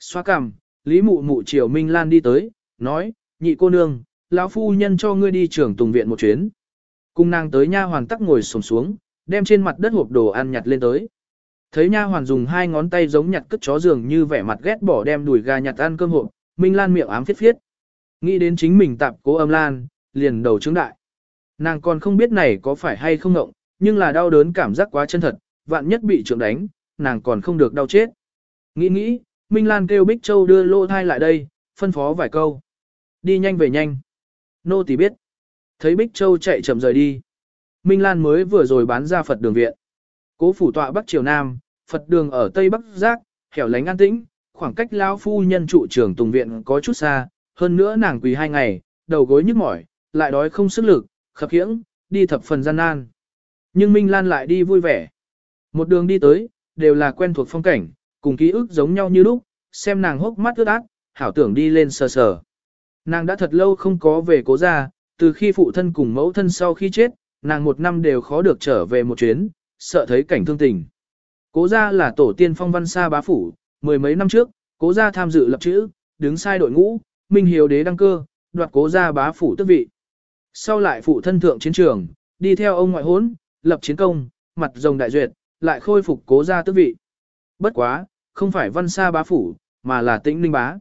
[SPEAKER 1] Xoa cằm, Lý mụ mụ chiều Minh Lan đi tới, nói, nhị cô nương, lão phu nhân cho ngươi đi trưởng tùng viện một chuyến. Cùng nàng tới nha hoàn tắc ngồi xổm xuống, đem trên mặt đất hộp đồ ăn nhặt lên tới. Thấy nha hoàn dùng hai ngón tay giống nhặt cất chó giường như vẻ mặt ghét bỏ đem đùi gà nhặt ăn cơm hộp, Minh Lan miệng ám phiết phiết. Nghĩ đến chính mình tạp cố âm lan, liền đầu trứng đại. Nàng còn không biết này có phải hay không ngộng, nhưng là đau đớn cảm giác quá chân thật, vạn nhất bị trưởng đánh, nàng còn không được đau chết. Nghĩ nghĩ, Minh Lan kêu Bích Châu đưa lô thai lại đây, phân phó vài câu. Đi nhanh về nhanh. Nô tỳ biết. Thấy Bích Châu chạy chậm rời đi. Minh Lan mới vừa rồi bán ra Phật đường viện. Cố phủ tọa Bắc Triều Nam, Phật đường ở Tây Bắc Giác, hẻo lánh an tĩnh, khoảng cách lão phu nhân trụ trưởng tùng viện có chút xa, hơn nữa nàng quỳ hai ngày, đầu gối nhức mỏi, lại đói không sức lực, khập khiễng, đi thập phần gian nan. Nhưng Minh Lan lại đi vui vẻ. Một đường đi tới, đều là quen thuộc phong cảnh, cùng ký ức giống nhau như lúc, xem nàng hốc mắt ướt át, hảo tưởng đi lên sờ sờ. Nàng đã thật lâu không có về cố gia, từ khi phụ thân cùng mẫu thân sau khi chết, nàng một năm đều khó được trở về một chuyến, sợ thấy cảnh thương tình. Cố gia là tổ tiên phong văn xa bá phủ, mười mấy năm trước, cố gia tham dự lập chữ, đứng sai đội ngũ, minh hiếu đế đăng cơ, đoạt cố gia bá phủ tước vị. Sau lại phụ thân thượng chiến trường, đi theo ông ngoại hốn, lập chiến công, mặt rồng đại duyệt, lại khôi phục cố gia tước vị. Bất quá, không phải văn xa bá phủ, mà là tĩnh ninh bá.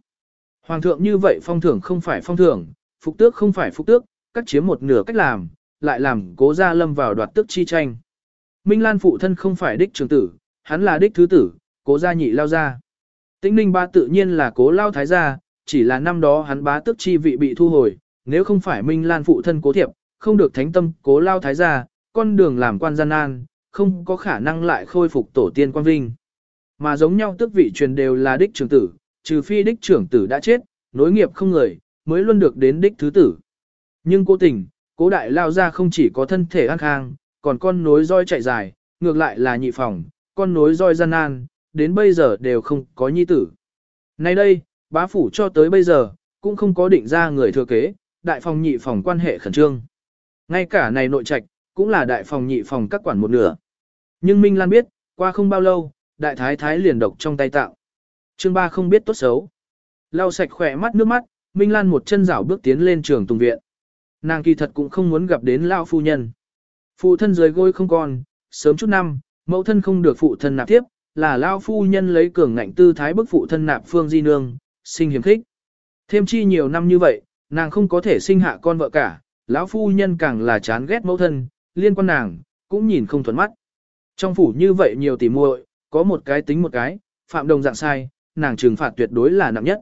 [SPEAKER 1] Hoàng thượng như vậy phong thưởng không phải phong thưởng, phục tước không phải phục tước, cắt chiếm một nửa cách làm, lại làm cố gia lâm vào đoạt tước chi tranh. Minh Lan phụ thân không phải đích trường tử, hắn là đích thứ tử, cố gia nhị lao gia. Tĩnh ninh ba tự nhiên là cố lao thái gia, chỉ là năm đó hắn bá tước chi vị bị thu hồi, nếu không phải Minh Lan phụ thân cố thiệp, không được thánh tâm cố lao thái gia, con đường làm quan gian nan, không có khả năng lại khôi phục tổ tiên quan vinh. Mà giống nhau tước vị truyền đều là đích trưởng tử, trừ phi đích trưởng tử đã chết, nối nghiệp không người, mới luôn được đến đích thứ tử. Nhưng cố tình, cố đại lao ra không chỉ có thân thể an khang, còn con nối roi chạy dài, ngược lại là nhị phòng, con nối roi gian nan, đến bây giờ đều không có nhi tử. Nay đây, bá phủ cho tới bây giờ, cũng không có định ra người thừa kế, đại phòng nhị phòng quan hệ khẩn trương. Ngay cả này nội trạch, cũng là đại phòng nhị phòng các quản một nửa. Nhưng Minh Lan biết, qua không bao lâu, đại thái thái liền độc trong tay tạo. Chương ba không biết tốt xấu. Lau sạch khỏe mắt nước mắt, Minh Lan một chân rảo bước tiến lên trường tùng viện. Nàng kỳ thật cũng không muốn gặp đến lão phu nhân. Phụ thân rời gôi không còn, sớm chút năm, mẫu thân không được phụ thân nạp tiếp, là lão phu nhân lấy cường ngạnh tư thái bức phụ thân nạp phương di nương, sinh hiểm khích. Thêm chi nhiều năm như vậy, nàng không có thể sinh hạ con vợ cả, lão phu nhân càng là chán ghét mẫu thân, liên quan nàng, cũng nhìn không thuận mắt. Trong phủ như vậy nhiều tỉ muội, có một cái tính một cái, phạm đồng dạng sai, nàng trừng phạt tuyệt đối là nặng nhất.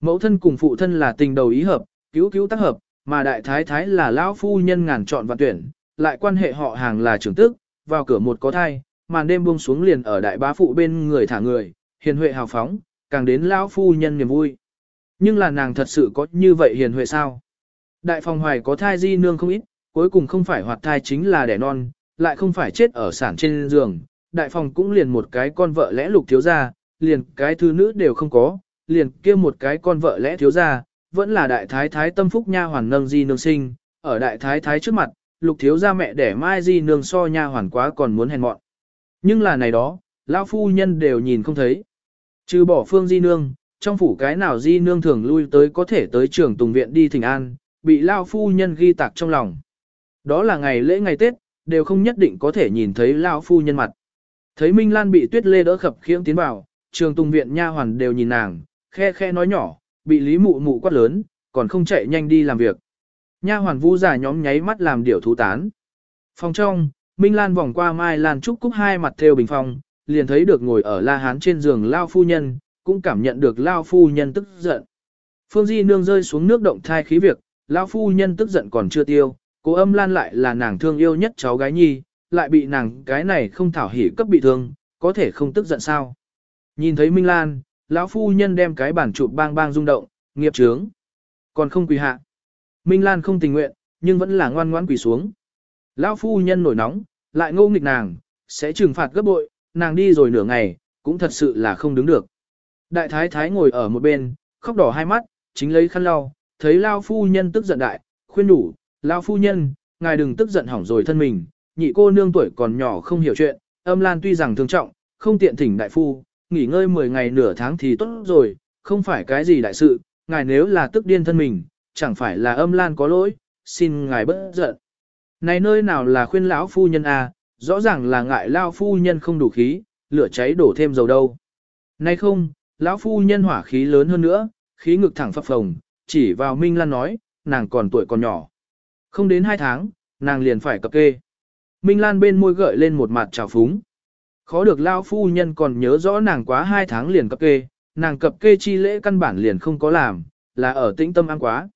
[SPEAKER 1] Mẫu thân cùng phụ thân là tình đầu ý hợp, cứu cứu tác hợp, mà đại thái thái là lão phu nhân ngàn chọn và tuyển, lại quan hệ họ hàng là trưởng tức, vào cửa một có thai, màn đêm buông xuống liền ở đại bá phụ bên người thả người, hiền huệ hào phóng, càng đến lão phu nhân niềm vui. Nhưng là nàng thật sự có như vậy hiền huệ sao? Đại phòng hoài có thai di nương không ít, cuối cùng không phải hoạt thai chính là đẻ non, lại không phải chết ở sản trên giường. Đại phòng cũng liền một cái con vợ lẽ lục thiếu gia, liền cái thứ nữ đều không có, liền kia một cái con vợ lẽ thiếu gia, vẫn là đại thái thái tâm phúc nha hoàn nâng di nương sinh, ở đại thái thái trước mặt, lục thiếu gia mẹ đẻ mai di nương so nha hoàn quá còn muốn hèn mọn. Nhưng là này đó, lão phu nhân đều nhìn không thấy. Trừ bỏ phương di nương, trong phủ cái nào di nương thường lui tới có thể tới trường tùng viện đi thỉnh an, bị lão phu nhân ghi tạc trong lòng. Đó là ngày lễ ngày Tết, đều không nhất định có thể nhìn thấy lão phu nhân mặt. Thấy Minh Lan bị tuyết lê đỡ khập khiễng tiến vào, trường tùng viện nha hoàn đều nhìn nàng, khe khe nói nhỏ, bị lý mụ mụ quát lớn, còn không chạy nhanh đi làm việc. Nha hoàn vu giả nhóm nháy mắt làm điều thú tán. Phòng trong, Minh Lan vòng qua Mai Lan Trúc Cúc hai mặt theo bình phòng liền thấy được ngồi ở la hán trên giường Lao Phu Nhân, cũng cảm nhận được Lao Phu Nhân tức giận. Phương Di Nương rơi xuống nước động thai khí việc, Lao Phu Nhân tức giận còn chưa tiêu, cố âm Lan lại là nàng thương yêu nhất cháu gái nhi, lại bị nàng cái này không thảo hỉ cấp bị thương, có thể không tức giận sao. Nhìn thấy Minh Lan, lão Phu Nhân đem cái bản chụp bang bang rung động, nghiệp trướng. Còn không quỳ hạ. Minh Lan không tình nguyện, nhưng vẫn là ngoan ngoãn quỳ xuống. Lão Phu Nhân nổi nóng, lại ngô nghịch nàng, sẽ trừng phạt gấp bội, nàng đi rồi nửa ngày, cũng thật sự là không đứng được. Đại thái thái ngồi ở một bên, khóc đỏ hai mắt, chính lấy khăn lau, thấy Lao phu nhân tức giận đại, khuyên đủ, Lao phu nhân, ngài đừng tức giận hỏng rồi thân mình, nhị cô nương tuổi còn nhỏ không hiểu chuyện, âm lan tuy rằng thương trọng, không tiện thỉnh đại phu, nghỉ ngơi 10 ngày nửa tháng thì tốt rồi, không phải cái gì đại sự, ngài nếu là tức điên thân mình, chẳng phải là âm lan có lỗi, xin ngài bớt giận. Này nơi nào là khuyên lão phu nhân à, rõ ràng là ngại lao phu nhân không đủ khí, lửa cháy đổ thêm dầu đâu. Nay không, lão phu nhân hỏa khí lớn hơn nữa, khí ngực thẳng phập phồng, chỉ vào Minh Lan nói, nàng còn tuổi còn nhỏ. Không đến hai tháng, nàng liền phải cập kê. Minh Lan bên môi gợi lên một mặt trào phúng. Khó được lao phu nhân còn nhớ rõ nàng quá hai tháng liền cập kê, nàng cập kê chi lễ căn bản liền không có làm, là ở tĩnh tâm ăn quá.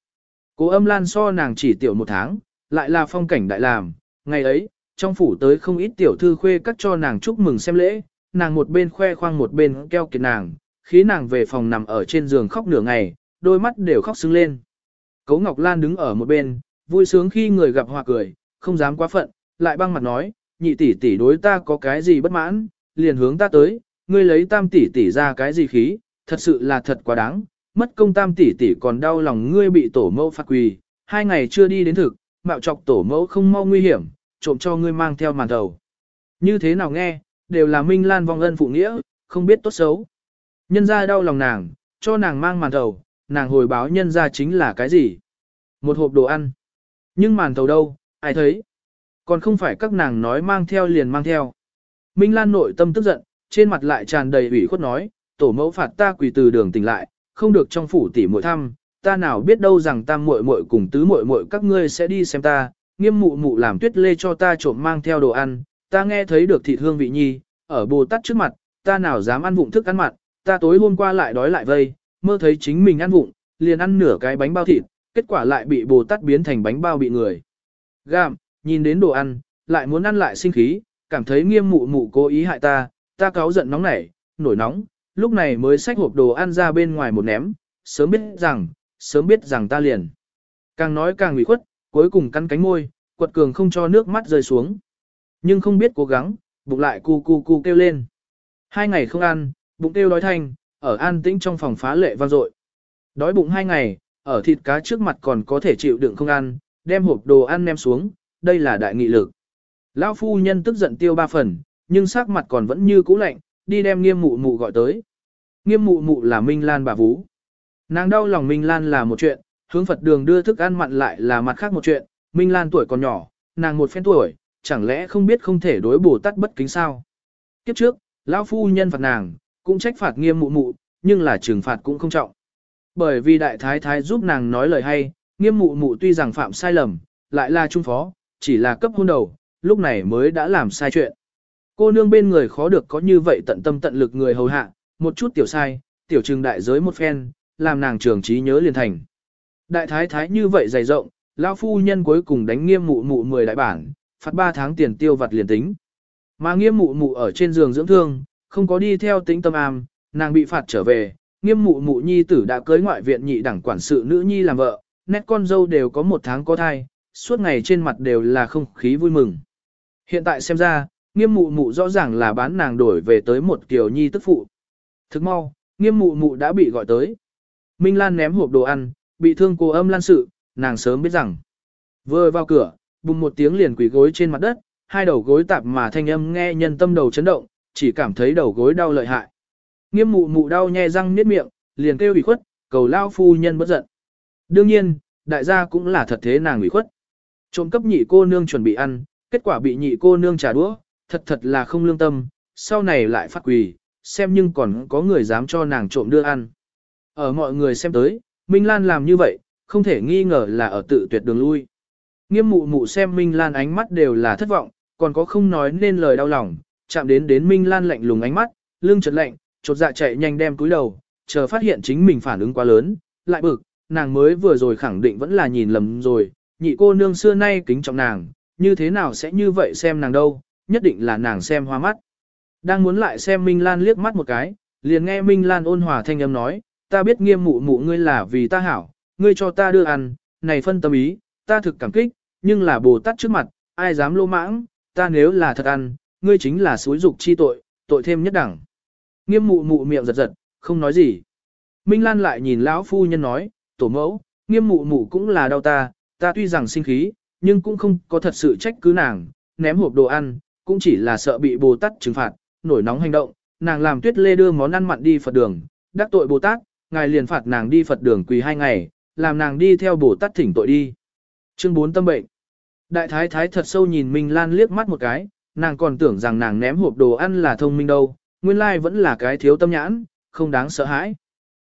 [SPEAKER 1] Cố âm Lan so nàng chỉ tiểu một tháng, lại là phong cảnh đại làm, ngày ấy, trong phủ tới không ít tiểu thư khuê cắt cho nàng chúc mừng xem lễ, nàng một bên khoe khoang một bên keo kiệt nàng, khí nàng về phòng nằm ở trên giường khóc nửa ngày, đôi mắt đều khóc sưng lên. Cố Ngọc Lan đứng ở một bên, vui sướng khi người gặp hòa cười, không dám quá phận, lại băng mặt nói, nhị tỷ tỷ đối ta có cái gì bất mãn, liền hướng ta tới, ngươi lấy tam tỷ tỷ ra cái gì khí, thật sự là thật quá đáng, mất công tam tỷ tỷ còn đau lòng ngươi bị tổ mẫu phạt quỳ, hai ngày chưa đi đến thực, mạo chọc tổ mẫu không mau nguy hiểm, trộm cho ngươi mang theo màn đầu. Như thế nào nghe, đều là Minh Lan vong ân phụ nghĩa, không biết tốt xấu. Nhân ra đau lòng nàng, cho nàng mang màn đầu, nàng hồi báo nhân ra chính là cái gì? Một hộp đồ ăn. Nhưng màn thầu đâu, ai thấy? Còn không phải các nàng nói mang theo liền mang theo. Minh Lan nội tâm tức giận, trên mặt lại tràn đầy ủy khuất nói, tổ mẫu phạt ta quỳ từ đường tỉnh lại, không được trong phủ tỷ muội thăm, ta nào biết đâu rằng tam muội muội cùng tứ muội muội các ngươi sẽ đi xem ta, nghiêm mụ mụ làm tuyết lê cho ta trộm mang theo đồ ăn, ta nghe thấy được thịt hương vị nhi, ở Bồ Tát trước mặt, ta nào dám ăn vụng thức ăn mặn, ta tối hôm qua lại đói lại vây, mơ thấy chính mình ăn vụng, liền ăn nửa cái bánh bao thịt, kết quả lại bị Bồ Tát biến thành bánh bao bị người. Gạm, nhìn đến đồ ăn, lại muốn ăn lại sinh khí, cảm thấy nghiêm mụ mụ cố ý hại ta, ta cáu giận nóng nảy, nổi nóng, lúc này mới xách hộp đồ ăn ra bên ngoài một ném, sớm biết rằng, sớm biết rằng ta liền. Càng nói càng ủy khuất, cuối cùng cắn cánh môi, quật cường không cho nước mắt rơi xuống. Nhưng không biết cố gắng, bụng lại cu cu cu kêu lên. Hai ngày không ăn, bụng kêu đói thanh, ở an tĩnh trong phòng phá lệ vang dội. Đói bụng hai ngày, ở thịt cá trước mặt còn có thể chịu đựng không ăn, đem hộp đồ ăn ném xuống, đây là đại nghị lực. Lão phu nhân tức giận tiêu ba phần, nhưng sắc mặt còn vẫn như cũ lạnh, đi đem nghiêm mụ mụ gọi tới. Nghiêm mụ mụ là Minh Lan bà Vũ. Nàng đau lòng Minh Lan là một chuyện, hướng Phật đường đưa thức ăn mặn lại là mặt khác một chuyện, Minh Lan tuổi còn nhỏ, nàng một phen tuổi, chẳng lẽ không biết không thể đối Bồ Tát bất kính sao? Kiếp trước, lão phu nhân phạt nàng, cũng trách phạt nghiêm mụ mụ, nhưng là trừng phạt cũng không trọng. Bởi vì đại thái thái giúp nàng nói lời hay, nghiêm mụ mụ tuy rằng phạm sai lầm, lại là trung phó, chỉ là cấp hôn đầu, lúc này mới đã làm sai chuyện. Cô nương bên người khó được có như vậy tận tâm tận lực người hầu hạ, một chút tiểu sai, tiểu trừng đại giới một phen, làm nàng trường trí nhớ liền thành. Đại thái thái như vậy dày rộng, lão phu nhân cuối cùng đánh nghiêm mụ mụ 10 đại bản, phạt 3 tháng tiền tiêu vặt liền tính. Mà nghiêm mụ mụ ở trên giường dưỡng thương, không có đi theo tính tâm am, nàng bị phạt trở về, nghiêm mụ mụ nhi tử đã cưới ngoại viện nhị đẳng quản sự nữ nhi làm vợ, nét con dâu đều có một tháng có thai, suốt ngày trên mặt đều là không khí vui mừng. Hiện tại xem ra, nghiêm mụ mụ rõ ràng là bán nàng đổi về tới một kiểu nhi tức phụ. Thức mau, nghiêm mụ mụ đã bị gọi tới. Minh Lan ném hộp đồ ăn, bị thương cô âm lan sự, nàng sớm biết rằng. Vừa vào cửa, bùng một tiếng liền quỳ gối trên mặt đất, hai đầu gối tạp mà thanh âm nghe nhân tâm đầu chấn động, chỉ cảm thấy đầu gối đau lợi hại. Nghiêm mụ mụ đau nhe răng niết miệng, liền kêu ủy khuất, cầu lao phu nhân bất giận. Đương nhiên, đại gia cũng là thật thế nàng ủy khuất. Trộm cấp nhị cô nương chuẩn bị ăn, kết quả bị nhị cô nương trả đũa, thật thật là không lương tâm, sau này lại phát quỳ, xem nhưng còn có người dám cho nàng trộm đưa ăn. Ở mọi người xem tới, Minh Lan làm như vậy, không thể nghi ngờ là ở tự tuyệt đường lui. Nghiêm mụ mụ xem Minh Lan ánh mắt đều là thất vọng, Còn có không nói nên lời đau lòng, chạm đến đến Minh Lan lạnh lùng ánh mắt, lưng chợt lạnh, chột dạ chạy nhanh đem cúi đầu, chờ phát hiện chính mình phản ứng quá lớn, lại bực, nàng mới vừa rồi khẳng định vẫn là nhìn lầm rồi, nhị cô nương xưa nay kính trọng nàng, như thế nào sẽ như vậy xem nàng đâu, nhất định là nàng xem hoa mắt. Đang muốn lại xem Minh Lan liếc mắt một cái, liền nghe Minh Lan ôn hòa thanh âm nói, ta biết nghiêm mụ mụ ngươi là vì ta hảo, ngươi cho ta đưa ăn, này phân tâm ý, ta thực cảm kích, nhưng là Bồ Tát trước mặt, ai dám lô mãng, ta nếu là thật ăn, ngươi chính là suối dục chi tội, tội thêm nhất đẳng. Nghiêm mụ mụ miệng giật giật, không nói gì. Minh Lan lại nhìn lão phu nhân nói, tổ mẫu, nghiêm mụ mụ cũng là đau ta, ta tuy rằng sinh khí, nhưng cũng không có thật sự trách cứ nàng, ném hộp đồ ăn, cũng chỉ là sợ bị Bồ Tát trừng phạt, nổi nóng hành động, nàng làm tuyết lê đưa món ăn mặn đi Phật đường, đắc tội Bồ Tát, ngài liền phạt nàng đi Phật đường quỳ hai ngày, làm nàng đi theo Bồ Tát thỉnh tội đi. Chương 4 tâm bệnh. Đại thái thái thật sâu nhìn Minh Lan liếc mắt một cái, nàng còn tưởng rằng nàng ném hộp đồ ăn là thông minh đâu, nguyên lai vẫn là cái thiếu tâm nhãn, không đáng sợ hãi.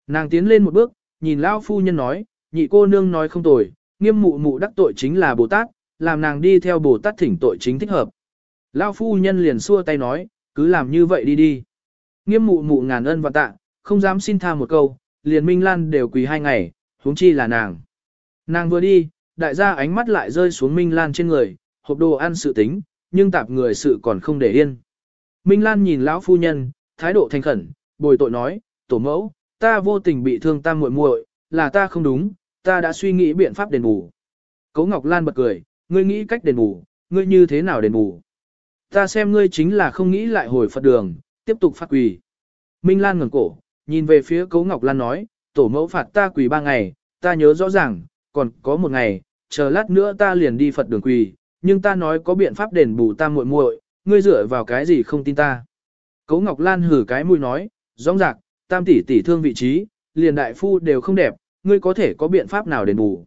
[SPEAKER 1] Nàng tiến lên một bước, nhìn lão phu nhân nói, nhị cô nương nói không tồi, nghiêm mụ mụ đắc tội chính là Bồ Tát, làm nàng đi theo Bồ Tát thỉnh tội chính thích hợp. Lão phu nhân liền xua tay nói, cứ làm như vậy đi đi. Nghiêm mụ mụ ngàn ân và tạ, không dám xin tha một câu, liền Minh Lan đều quỳ hai ngày, huống chi là nàng. Nàng vừa đi, đại gia ánh mắt lại rơi xuống Minh Lan trên người, hộp đồ ăn sự tính, nhưng tạp người sự còn không để yên. Minh Lan nhìn lão phu nhân, thái độ thành khẩn, bồi tội nói, tổ mẫu, ta vô tình bị thương ta muội muội, là ta không đúng, ta đã suy nghĩ biện pháp đền bù. Cố Ngọc Lan bật cười, ngươi nghĩ cách đền bù, ngươi như thế nào đền bù? Ta xem ngươi chính là không nghĩ lại hồi Phật đường, tiếp tục phát quỳ. Minh Lan ngẩng cổ, nhìn về phía Cố Ngọc Lan nói, tổ mẫu phạt ta quỳ ba ngày, ta nhớ rõ ràng, còn có một ngày, chờ lát nữa ta liền đi Phật đường quỳ, nhưng ta nói có biện pháp đền bù ta muội muội, ngươi dựa vào cái gì không tin ta. Cố Ngọc Lan hử cái mũi nói, rõ ràng, tam tỷ tỷ thương vị trí, liền đại phu đều không đẹp, ngươi có thể có biện pháp nào đền bù.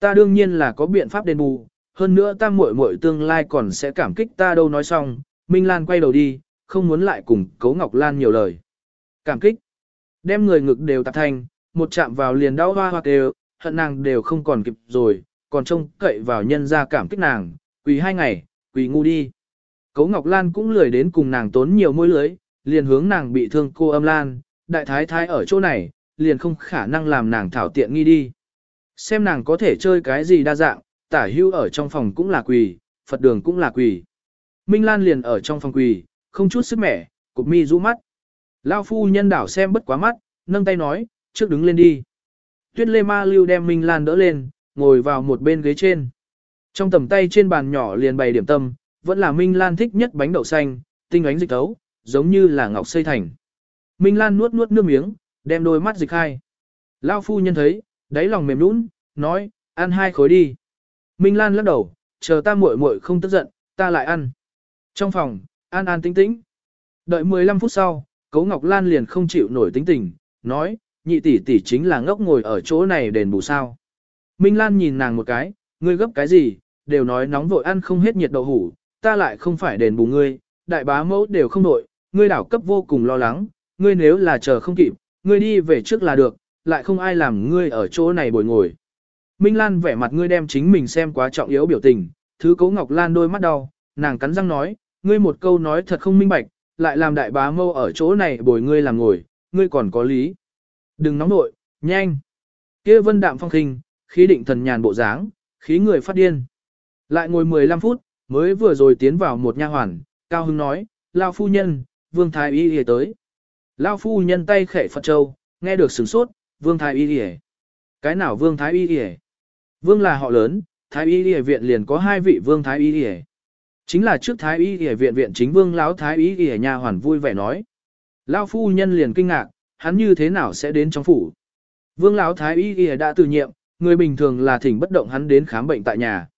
[SPEAKER 1] Ta đương nhiên là có biện pháp đền bù, hơn nữa ta muội muội tương lai còn sẽ cảm kích ta đâu nói xong, Minh Lan quay đầu đi, không muốn lại cùng Cố Ngọc Lan nhiều lời. Cảm kích. Đem người ngực đều tạp thành, một chạm vào liền đau hoa hoa đều, hận nàng đều không còn kịp rồi, còn trông cậy vào nhân ra cảm kích nàng, quỳ hai ngày, quỳ ngu đi. Cố Ngọc Lan cũng lười đến cùng nàng tốn nhiều môi lưới, liền hướng nàng bị thương cô âm lan, đại thái thái ở chỗ này, liền không khả năng làm nàng thảo tiện nghi đi. Xem nàng có thể chơi cái gì đa dạng, tả hưu ở trong phòng cũng là quỳ, Phật đường cũng là quỳ. Minh Lan liền ở trong phòng quỳ, không chút sức mẻ, cục mi rũ mắt. Lao phu nhân đảo xem bất quá mắt, nâng tay nói, trước đứng lên đi. Tuyết lê ma lưu đem Minh Lan đỡ lên, ngồi vào một bên ghế trên. Trong tầm tay trên bàn nhỏ liền bày điểm tâm, vẫn là Minh Lan thích nhất bánh đậu xanh, tinh ánh dịch tấu, giống như là ngọc xây thành. Minh Lan nuốt nuốt nước miếng, đem đôi mắt dịch hai. Lao phu nhân thấy, đáy lòng mềm nũng, nói, ăn hai khối đi. Minh Lan lắc đầu, chờ ta muội muội không tức giận, ta lại ăn. Trong phòng, an an tĩnh tĩnh. Đợi 15 phút sau, Cố Ngọc Lan liền không chịu nổi tính tình, nói, nhị tỷ tỷ chính là ngốc ngồi ở chỗ này đền bù sao. Minh Lan nhìn nàng một cái, ngươi gấp cái gì, đều nói nóng vội ăn không hết nhiệt đậu hủ, ta lại không phải đền bù ngươi, đại bá mẫu đều không nội, ngươi đảo cấp vô cùng lo lắng, ngươi nếu là chờ không kịp, ngươi đi về trước là được, lại không ai làm ngươi ở chỗ này bồi ngồi. Minh Lan vẻ mặt ngươi đem chính mình xem quá trọng yếu biểu tình, thứ cố Ngọc Lan đôi mắt đau, nàng cắn răng nói, ngươi một câu nói thật không minh bạch, lại làm đại bá mâu ở chỗ này bồi ngươi làm ngồi, ngươi còn có lý. Đừng nóng nội, nhanh. kia vân đạm phong khinh, khí định thần nhàn bộ dáng, khí người phát điên. Lại ngồi 15 phút, mới vừa rồi tiến vào một nha hoàn, Cao Hưng nói, Lao phu nhân, Vương Thái Y Y tới. Lao phu nhân tay khẽ Phật Châu, nghe được sửng sốt, Vương Thái Y Y Cái nào Vương Thái Y Y Vương là họ lớn, Thái Y Y viện liền có hai vị Vương Thái Y Y Chính là trước Thái Y Y viện viện chính Vương lão Thái Y Y nhà hoàn vui vẻ nói. lão phu nhân liền kinh ngạc, hắn như thế nào sẽ đến trong phủ. Vương lão Thái Y Y đã từ nhiệm, người bình thường là thỉnh bất động hắn đến khám bệnh tại nhà.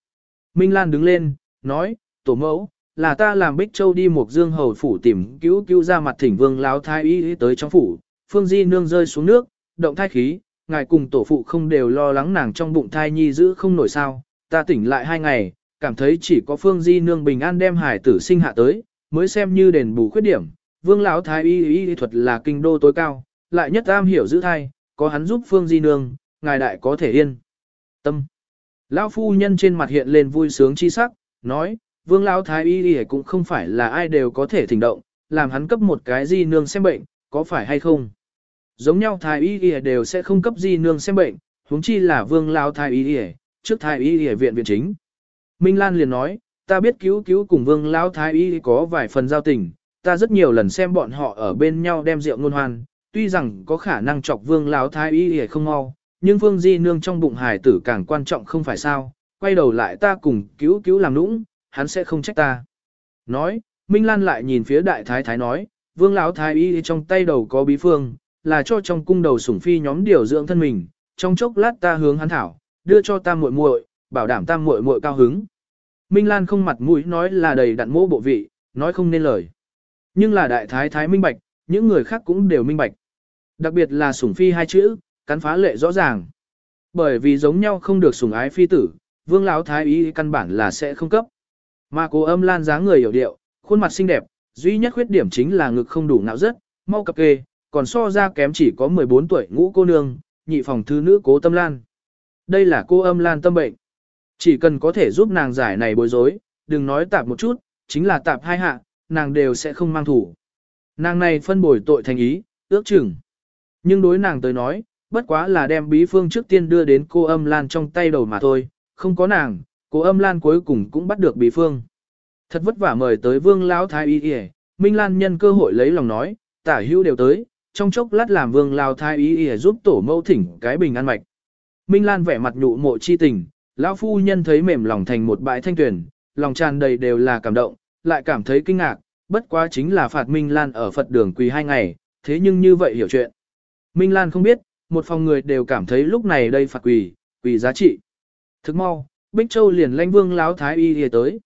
[SPEAKER 1] Minh Lan đứng lên, nói, tổ mẫu, là ta làm Bích Châu đi một dương hầu phủ tìm cứu cứu ra mặt thỉnh vương lão thái y tới trong phủ, phương di nương rơi xuống nước, động thai khí, ngài cùng tổ phụ không đều lo lắng nàng trong bụng thai nhi giữ không nổi sao, ta tỉnh lại hai ngày, cảm thấy chỉ có phương di nương bình an đem hải tử sinh hạ tới, mới xem như đền bù khuyết điểm, vương lão thái y y thuật là kinh đô tối cao, lại nhất am hiểu giữ thai, có hắn giúp phương di nương, ngài đại có thể yên. Tâm. Lão phu nhân trên mặt hiện lên vui sướng chi sắc, nói, vương lão thái y y cũng không phải là ai đều có thể thỉnh động, làm hắn cấp một cái di nương xem bệnh, có phải hay không? Giống nhau thái y y đều sẽ không cấp di nương xem bệnh, huống chi là vương lão thái y y, trước thái y y viện viện chính. Minh Lan liền nói, ta biết cứu cứu cùng vương lão thái y có vài phần giao tình, ta rất nhiều lần xem bọn họ ở bên nhau đem rượu ngôn hoan, tuy rằng có khả năng chọc vương lão thái y y không mau, nhưng vương di nương trong bụng hài tử càng quan trọng không phải sao, quay đầu lại ta cùng cứu cứu làm nũng, hắn sẽ không trách ta. Nói, Minh Lan lại nhìn phía đại thái thái nói, vương lão thái y trong tay đầu có bí phương, là cho trong cung đầu sủng phi nhóm điều dưỡng thân mình, trong chốc lát ta hướng hắn thảo, đưa cho ta muội muội, bảo đảm ta muội muội cao hứng. Minh Lan không mặt mũi nói là đầy đặn mỗ bộ vị, nói không nên lời. Nhưng là đại thái thái minh bạch, những người khác cũng đều minh bạch. Đặc biệt là sủng phi hai chữ, cắn phá lệ rõ ràng. Bởi vì giống nhau không được sủng ái phi tử, vương lão thái y căn bản là sẽ không cấp. Mà cô âm lan dáng người hiểu điệu, khuôn mặt xinh đẹp, duy nhất khuyết điểm chính là ngực không đủ ngạo rất, mau cập kê, còn so ra kém chỉ có 14 tuổi ngũ cô nương, nhị phòng thư nữ cố tâm lan. Đây là cô âm lan tâm bệnh. Chỉ cần có thể giúp nàng giải này bối rối, đừng nói tạp một chút, chính là tạp hai hạ, nàng đều sẽ không mang thủ. Nàng này phân bồi tội thành ý, ước chừng. Nhưng đối nàng tới nói, bất quá là đem bí phương trước tiên đưa đến cô âm lan trong tay đầu mà thôi, không có nàng, cô âm lan cuối cùng cũng bắt được bí phương. Thật vất vả mời tới vương lão thái y y, Minh Lan nhân cơ hội lấy lòng nói, tả hữu đều tới, trong chốc lát làm vương lão thái y ỉa giúp tổ mẫu thỉnh cái bình an mạch. Minh Lan vẻ mặt nhụ mộ chi tình, lão phu nhân thấy mềm lòng thành một bãi thanh tuyển, lòng tràn đầy đều là cảm động, lại cảm thấy kinh ngạc, bất quá chính là phạt Minh Lan ở Phật đường quỳ hai ngày, thế nhưng như vậy hiểu chuyện. Minh Lan không biết, một phòng người đều cảm thấy lúc này đây phạt quỳ, quỳ giá trị. Thức mau, Bích Châu liền lanh vương lão thái y đi tới.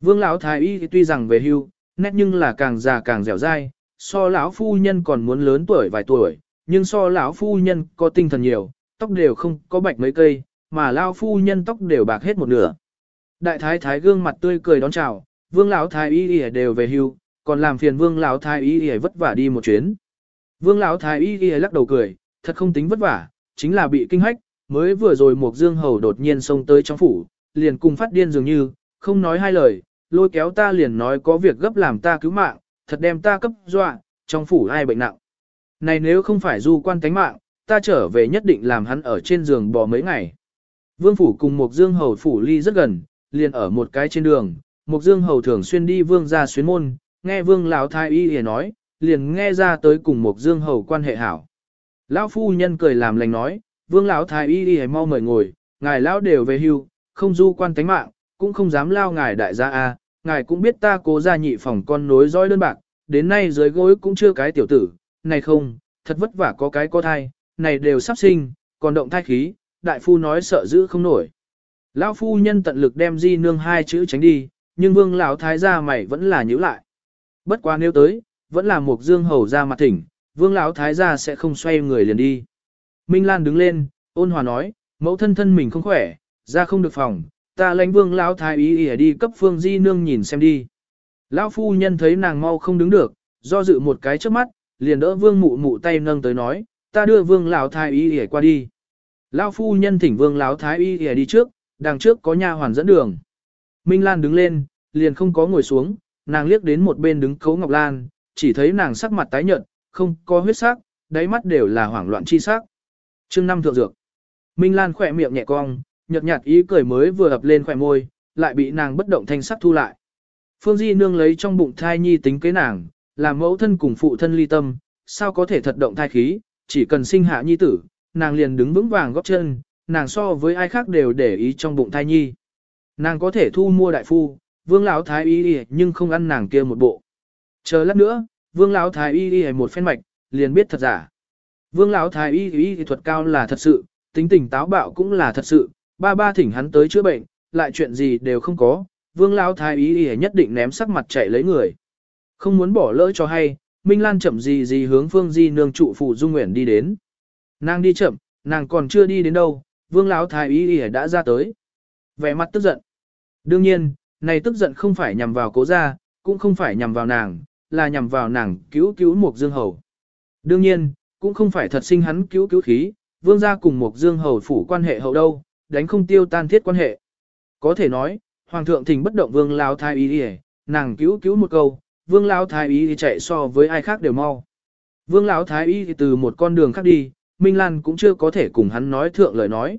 [SPEAKER 1] Vương lão thái y tuy rằng về hưu, nét nhưng là càng già càng dẻo dai, so lão phu nhân còn muốn lớn tuổi vài tuổi, nhưng so lão phu nhân có tinh thần nhiều, tóc đều không có bạch mấy cây, mà lão phu nhân tóc đều bạc hết một nửa. Đại thái thái gương mặt tươi cười đón chào, vương lão thái y y đều về hưu, còn làm phiền vương lão thái y y vất vả đi một chuyến. Vương lão thái y y lắc đầu cười, thật không tính vất vả, chính là bị kinh hách, mới vừa rồi một dương hầu đột nhiên xông tới trong phủ, liền cùng phát điên dường như, không nói hai lời, lôi kéo ta liền nói có việc gấp làm ta cứu mạng, thật đem ta cấp dọa, trong phủ ai bệnh nặng. Này nếu không phải du quan tánh mạng, ta trở về nhất định làm hắn ở trên giường bò mấy ngày. Vương phủ cùng một dương hầu phủ ly rất gần, liền ở một cái trên đường, một dương hầu thường xuyên đi vương ra xuyến môn, nghe vương lão thái y hề nói, liền nghe ra tới cùng một dương hầu quan hệ hảo. Lão phu nhân cười làm lành nói, vương lão thái y hề mau mời ngồi, ngài lão đều về hưu, không du quan tánh mạng, cũng không dám lao ngài đại gia a, ngài cũng biết ta cố ra nhị phòng con nối dõi đơn bạc, đến nay dưới gối cũng chưa cái tiểu tử, này không, thật vất vả có cái có thai, này đều sắp sinh, còn động thai khí, đại phu nói sợ giữ không nổi. Lão phu nhân tận lực đem di nương hai chữ tránh đi, nhưng vương lão thái gia mày vẫn là nhíu lại. Bất quá nếu tới, vẫn là một dương hầu ra mặt thỉnh, vương lão thái gia sẽ không xoay người liền đi. Minh Lan đứng lên, ôn hòa nói, mẫu thân thân mình không khỏe, ra không được phòng, ta lãnh vương lão thái ý ỉa đi cấp phương di nương nhìn xem đi. Lão phu nhân thấy nàng mau không đứng được, do dự một cái trước mắt, liền đỡ vương mụ mụ tay nâng tới nói, ta đưa vương lão thái ý ỉa qua đi. Lão phu nhân thỉnh vương lão thái ý ỉa đi trước, đằng trước có nha hoàn dẫn đường. Minh Lan đứng lên, liền không có ngồi xuống, nàng liếc đến một bên đứng Khấu Ngọc Lan, chỉ thấy nàng sắc mặt tái nhợt, không có huyết sắc, đáy mắt đều là hoảng loạn chi sắc. Chương năm thượng dược. Minh Lan khỏe miệng nhẹ cong, nhợt nhạt ý cười mới vừa ập lên khỏe môi, lại bị nàng bất động thanh sắc thu lại. Phương Di nương lấy trong bụng thai nhi tính kế nàng, làm mẫu thân cùng phụ thân ly tâm, sao có thể thật động thai khí, chỉ cần sinh hạ nhi tử, nàng liền đứng vững vàng góp chân, nàng so với ai khác đều để ý trong bụng thai nhi. Nàng có thể thu mua đại phu, vương lão thái y y nhưng không ăn nàng kia một bộ. Chờ lát nữa, vương lão thái y y một phen mạch, liền biết thật giả. Vương lão thái y y thuật cao là thật sự, tính tình táo bạo cũng là thật sự, ba ba thỉnh hắn tới chữa bệnh, lại chuyện gì đều không có, vương lão thái y y nhất định ném sắc mặt chạy lấy người. Không muốn bỏ lỡ cho hay, Minh Lan chậm gì gì hướng Phương Di nương trụ phụ Dung Nguyễn đi đến. Nàng đi chậm, nàng còn chưa đi đến đâu, vương lão thái y y đã ra tới. Vẻ mặt tức giận. Đương nhiên, này tức giận không phải nhằm vào cố gia, cũng không phải nhằm vào nàng, là nhằm vào nàng cứu cứu một dương hầu. Đương nhiên, cũng không phải thật sinh hắn cứu cứu khí, vương gia cùng một dương hầu phủ quan hệ hậu đâu, đánh không tiêu tan thiết quan hệ. Có thể nói, Hoàng thượng thỉnh bất động vương lão thái y nàng cứu cứu một câu, vương lão thái y chạy so với ai khác đều mau. Vương lão thái y từ một con đường khác đi, Minh Lan cũng chưa có thể cùng hắn nói thượng lời nói.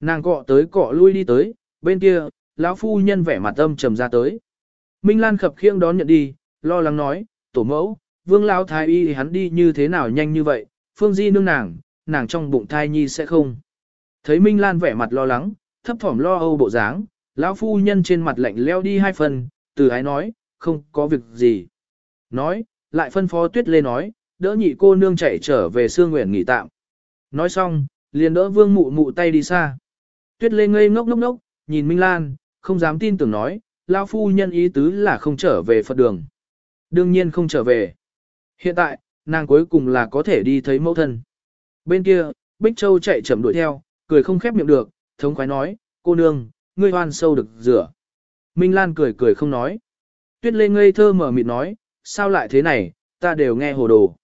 [SPEAKER 1] Nàng cọ tới cọ lui đi tới, bên kia, lão phu nhân vẻ mặt âm trầm ra tới. Minh Lan khập khiêng đón nhận đi, lo lắng nói, tổ mẫu, vương lão thái y hắn đi như thế nào nhanh như vậy, phương di nương nàng, nàng trong bụng thai nhi sẽ không. Thấy Minh Lan vẻ mặt lo lắng, thấp thỏm lo âu bộ dáng, lão phu nhân trên mặt lạnh leo đi hai phần, từ ái nói, không có việc gì. Nói, lại phân phó tuyết lê nói, đỡ nhị cô nương chạy trở về xương nguyện nghỉ tạm. Nói xong, liền đỡ vương mụ mụ tay đi xa. Tuyết lê ngây ngốc ngốc ngốc, nhìn Minh Lan, không dám tin tưởng nói, lão phu nhân ý tứ là không trở về Phật đường. Đương nhiên không trở về. Hiện tại, nàng cuối cùng là có thể đi thấy mẫu thân. Bên kia, Bích Châu chạy chậm đuổi theo, cười không khép miệng được, thống khoái nói, cô nương, ngươi hoan sâu được rửa. Minh Lan cười cười không nói. Tuyết Lê ngây thơ mở mịt nói, sao lại thế này, ta đều nghe hồ đồ.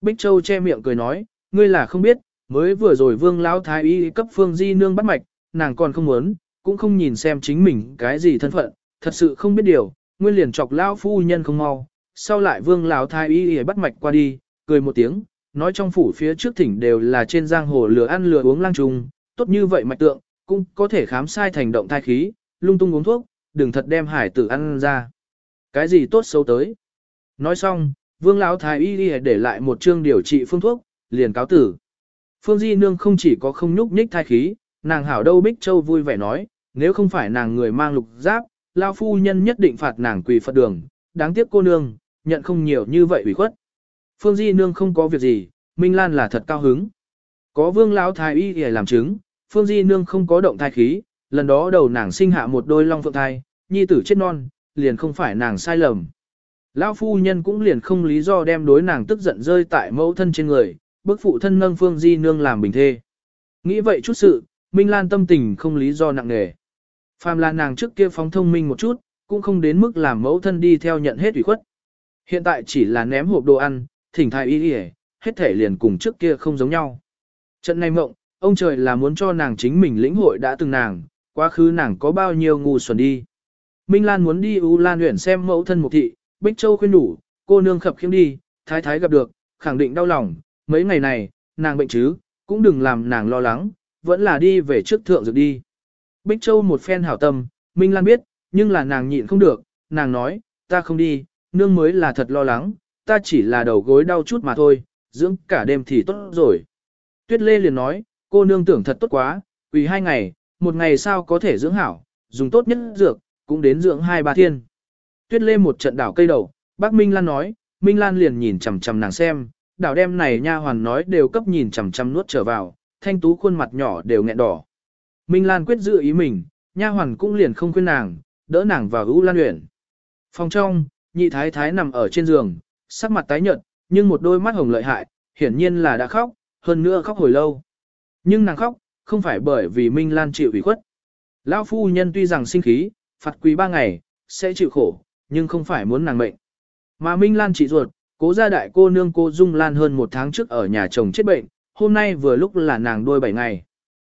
[SPEAKER 1] Bích Châu che miệng cười nói, ngươi là không biết, mới vừa rồi vương lão thái y cấp phương di nương bắt mạch, nàng còn không muốn, cũng không nhìn xem chính mình cái gì thân phận, thật sự không biết điều, nguyên liền chọc lão phu nhân không mau, sau lại vương lão thái y bắt mạch qua đi, cười một tiếng, nói trong phủ phía trước thỉnh đều là trên giang hồ lừa ăn lừa uống lang trùng, tốt như vậy mạch tượng, cũng có thể khám sai thành động thai khí, lung tung uống thuốc, đừng thật đem hải tử ăn ra. Cái gì tốt xấu tới. Nói xong, vương lão thái y đi để lại một chương điều trị phương thuốc, liền cáo tử. Phương Di Nương không chỉ có không nhúc nhích thai khí, nàng hảo đâu Bích Châu vui vẻ nói, nếu không phải nàng người mang lục giáp, lao phu nhân nhất định phạt nàng quỳ Phật đường, đáng tiếc cô nương, nhận không nhiều như vậy ủy khuất. Phương Di Nương không có việc gì, Minh Lan là thật cao hứng. Có vương lão thái y để làm chứng, Phương Di Nương không có động thai khí, lần đó đầu nàng sinh hạ một đôi long phượng thai, nhi tử chết non, liền không phải nàng sai lầm. Lão phu nhân cũng liền không lý do đem đối nàng tức giận rơi tại mẫu thân trên người, bức phụ thân nâng Phương Di Nương làm bình thê. Nghĩ vậy chút sự, Minh Lan tâm tình không lý do nặng nề. Phàm là nàng trước kia phóng thông minh một chút, cũng không đến mức làm mẫu thân đi theo nhận hết ủy khuất. Hiện tại chỉ là ném hộp đồ ăn, thỉnh thai y đi hết thể liền cùng trước kia không giống nhau. Trận này mộng, ông trời là muốn cho nàng chính mình lĩnh hội đã từng nàng, quá khứ nàng có bao nhiêu ngu xuẩn đi. Minh Lan muốn đi U Lan huyện xem mẫu thân một thị, Bích Châu khuyên đủ, cô nương khập khiễng đi, thái thái gặp được, khẳng định đau lòng, mấy ngày này, nàng bệnh chứ, cũng đừng làm nàng lo lắng, vẫn là đi về trước thượng dược đi. Bích Châu một phen hảo tâm, Minh Lan biết, nhưng là nàng nhịn không được, nàng nói, ta không đi, nương mới là thật lo lắng, ta chỉ là đầu gối đau chút mà thôi, dưỡng cả đêm thì tốt rồi. Tuyết Lê liền nói, cô nương tưởng thật tốt quá, quỳ hai ngày, một ngày sao có thể dưỡng hảo, dùng tốt nhất dược, cũng đến dưỡng hai ba thiên. Tuyết Lê một trận đảo cây đầu, bác Minh Lan nói, Minh Lan liền nhìn chằm chằm nàng xem, đảo đem này nha hoàn nói đều cấp nhìn chằm chằm nuốt trở vào, thanh tú khuôn mặt nhỏ đều nghẹn đỏ. Minh Lan quyết giữ ý mình, nha hoàn cũng liền không khuyên nàng, đỡ nàng vào ưu lan luyện. Phòng trong, nhị thái thái nằm ở trên giường, sắc mặt tái nhợt, nhưng một đôi mắt hồng lợi hại, hiển nhiên là đã khóc, hơn nữa khóc hồi lâu. Nhưng nàng khóc, không phải bởi vì Minh Lan chịu ủy khuất. Lão phu nhân tuy rằng sinh khí, phạt quý ba ngày, sẽ chịu khổ, nhưng không phải muốn nàng mệnh. Mà Minh Lan chỉ ruột, cố gia đại cô nương cô Dung Lan hơn một tháng trước ở nhà chồng chết bệnh, hôm nay vừa lúc là nàng đôi bảy ngày.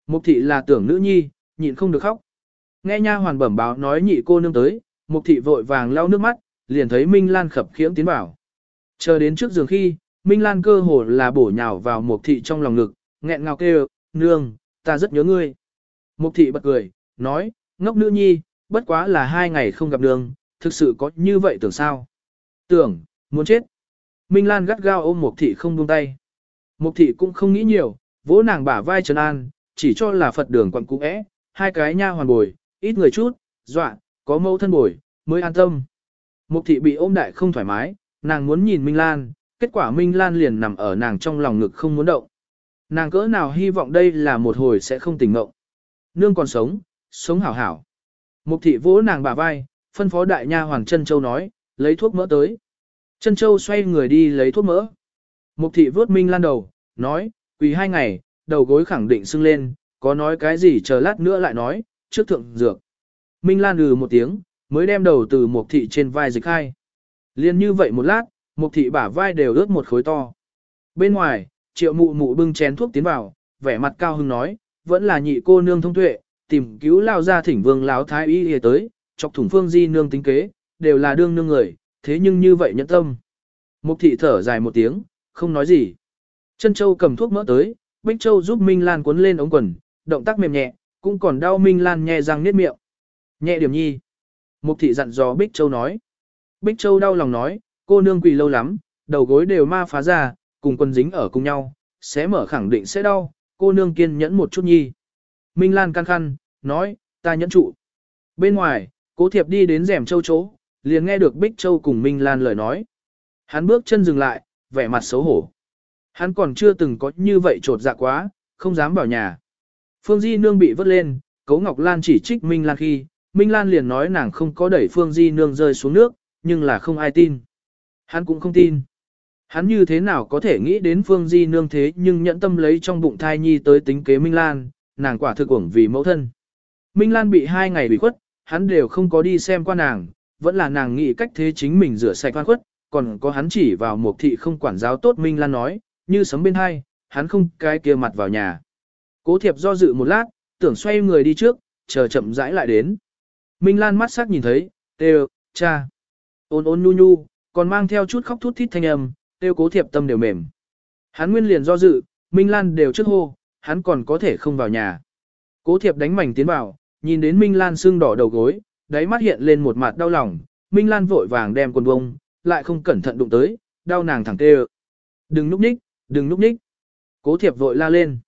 [SPEAKER 1] Mục thị là tưởng nữ nhi, nhịn không được khóc. Nghe nha hoàn bẩm báo nói nhị cô nương tới, mục thị vội vàng lau nước mắt, liền thấy Minh Lan khập khiễng tiến vào. Chờ đến trước giường khi, Minh Lan cơ hồ là bổ nhào vào mục thị trong lòng ngực, nghẹn ngào kêu, nương, ta rất nhớ ngươi. Mục thị bật cười, nói, ngốc nữ nhi, bất quá là hai ngày không gặp nương, thực sự có như vậy tưởng sao? Tưởng, muốn chết. Minh Lan gắt gao ôm mục thị không buông tay. Mục thị cũng không nghĩ nhiều, vỗ nàng bả vai trấn an, chỉ cho là Phật đường quận cũ é, hai cái nha hoàn bồi, ít người chút, dọa, có mâu thân bồi, mới an tâm. Mục thị bị ôm đại không thoải mái, nàng muốn nhìn Minh Lan, kết quả Minh Lan liền nằm ở nàng trong lòng ngực không muốn động. Nàng cỡ nào hy vọng đây là một hồi sẽ không tỉnh ngộng. Nương còn sống, sống hảo hảo. Mục thị vỗ nàng bả vai, phân phó đại nha hoàng Trân châu nói, lấy thuốc mỡ tới. Trân châu xoay người đi lấy thuốc mỡ. Mục thị vớt Minh Lan đầu, nói, quỳ hai ngày, đầu gối khẳng định sưng lên, có nói cái gì chờ lát nữa lại nói, trước thượng dược. Minh Lan ừ một tiếng, mới đem đầu từ mục thị trên vai dịch hai. Liên như vậy một lát, mục thị bả vai đều ướt một khối to. Bên ngoài, triệu mụ mụ bưng chén thuốc tiến vào, vẻ mặt cao hưng nói, vẫn là nhị cô nương thông tuệ, tìm cứu lao ra thỉnh vương láo thái y y tới, chọc thủng phương di nương tính kế, đều là đương nương người, thế nhưng như vậy nhẫn tâm. Mục thị thở dài một tiếng, không nói gì. Chân châu cầm thuốc mỡ tới, Bích Châu giúp Minh Lan cuốn lên ống quần, động tác mềm nhẹ, cũng còn đau Minh Lan nhẹ răng niết miệng. Nhẹ điểm nhi. Mục thị dặn dò Bích Châu nói. Bích Châu đau lòng nói, cô nương quỳ lâu lắm, đầu gối đều ma phá ra, cùng quần dính ở cùng nhau, sẽ mở khẳng định sẽ đau, cô nương kiên nhẫn một chút nhi. Minh Lan căn khăn, nói, ta nhẫn trụ. Bên ngoài, cố thiệp đi đến rèm châu chỗ, liền nghe được Bích Châu cùng Minh Lan lời nói. Hắn bước chân dừng lại, vẻ mặt xấu hổ. Hắn còn chưa từng có như vậy trột dạ quá, không dám vào nhà. Phương Di Nương bị vớt lên, Cấu Ngọc Lan chỉ trích Minh Lan khi, Minh Lan liền nói nàng không có đẩy Phương Di Nương rơi xuống nước, nhưng là không ai tin. Hắn cũng không tin. Hắn như thế nào có thể nghĩ đến Phương Di Nương thế nhưng nhẫn tâm lấy trong bụng thai nhi tới tính kế Minh Lan, nàng quả thực uổng vì mẫu thân. Minh Lan bị hai ngày bị khuất, hắn đều không có đi xem qua nàng, vẫn là nàng nghĩ cách thế chính mình rửa sạch oan khuất, còn có hắn chỉ vào một thị không quản giáo tốt Minh Lan nói, như sấm bên hai, hắn không cái kia mặt vào nhà. Cố thiệp do dự một lát, tưởng xoay người đi trước, chờ chậm rãi lại đến. Minh Lan mắt sắc nhìn thấy, tê cha, ôn ôn nhu nhu, còn mang theo chút khóc thút thít thanh âm, tiêu cố thiệp tâm đều mềm. Hắn nguyên liền do dự, Minh Lan đều trước hô, hắn còn có thể không vào nhà. Cố thiệp đánh mảnh tiến vào, nhìn đến Minh Lan sưng đỏ đầu gối, đáy mắt hiện lên một mặt đau lòng, Minh Lan vội vàng đem quần bông, lại không cẩn thận đụng tới, đau nàng thẳng tê Đừng núp ních, đừng núp ních. Cố thiệp vội la lên.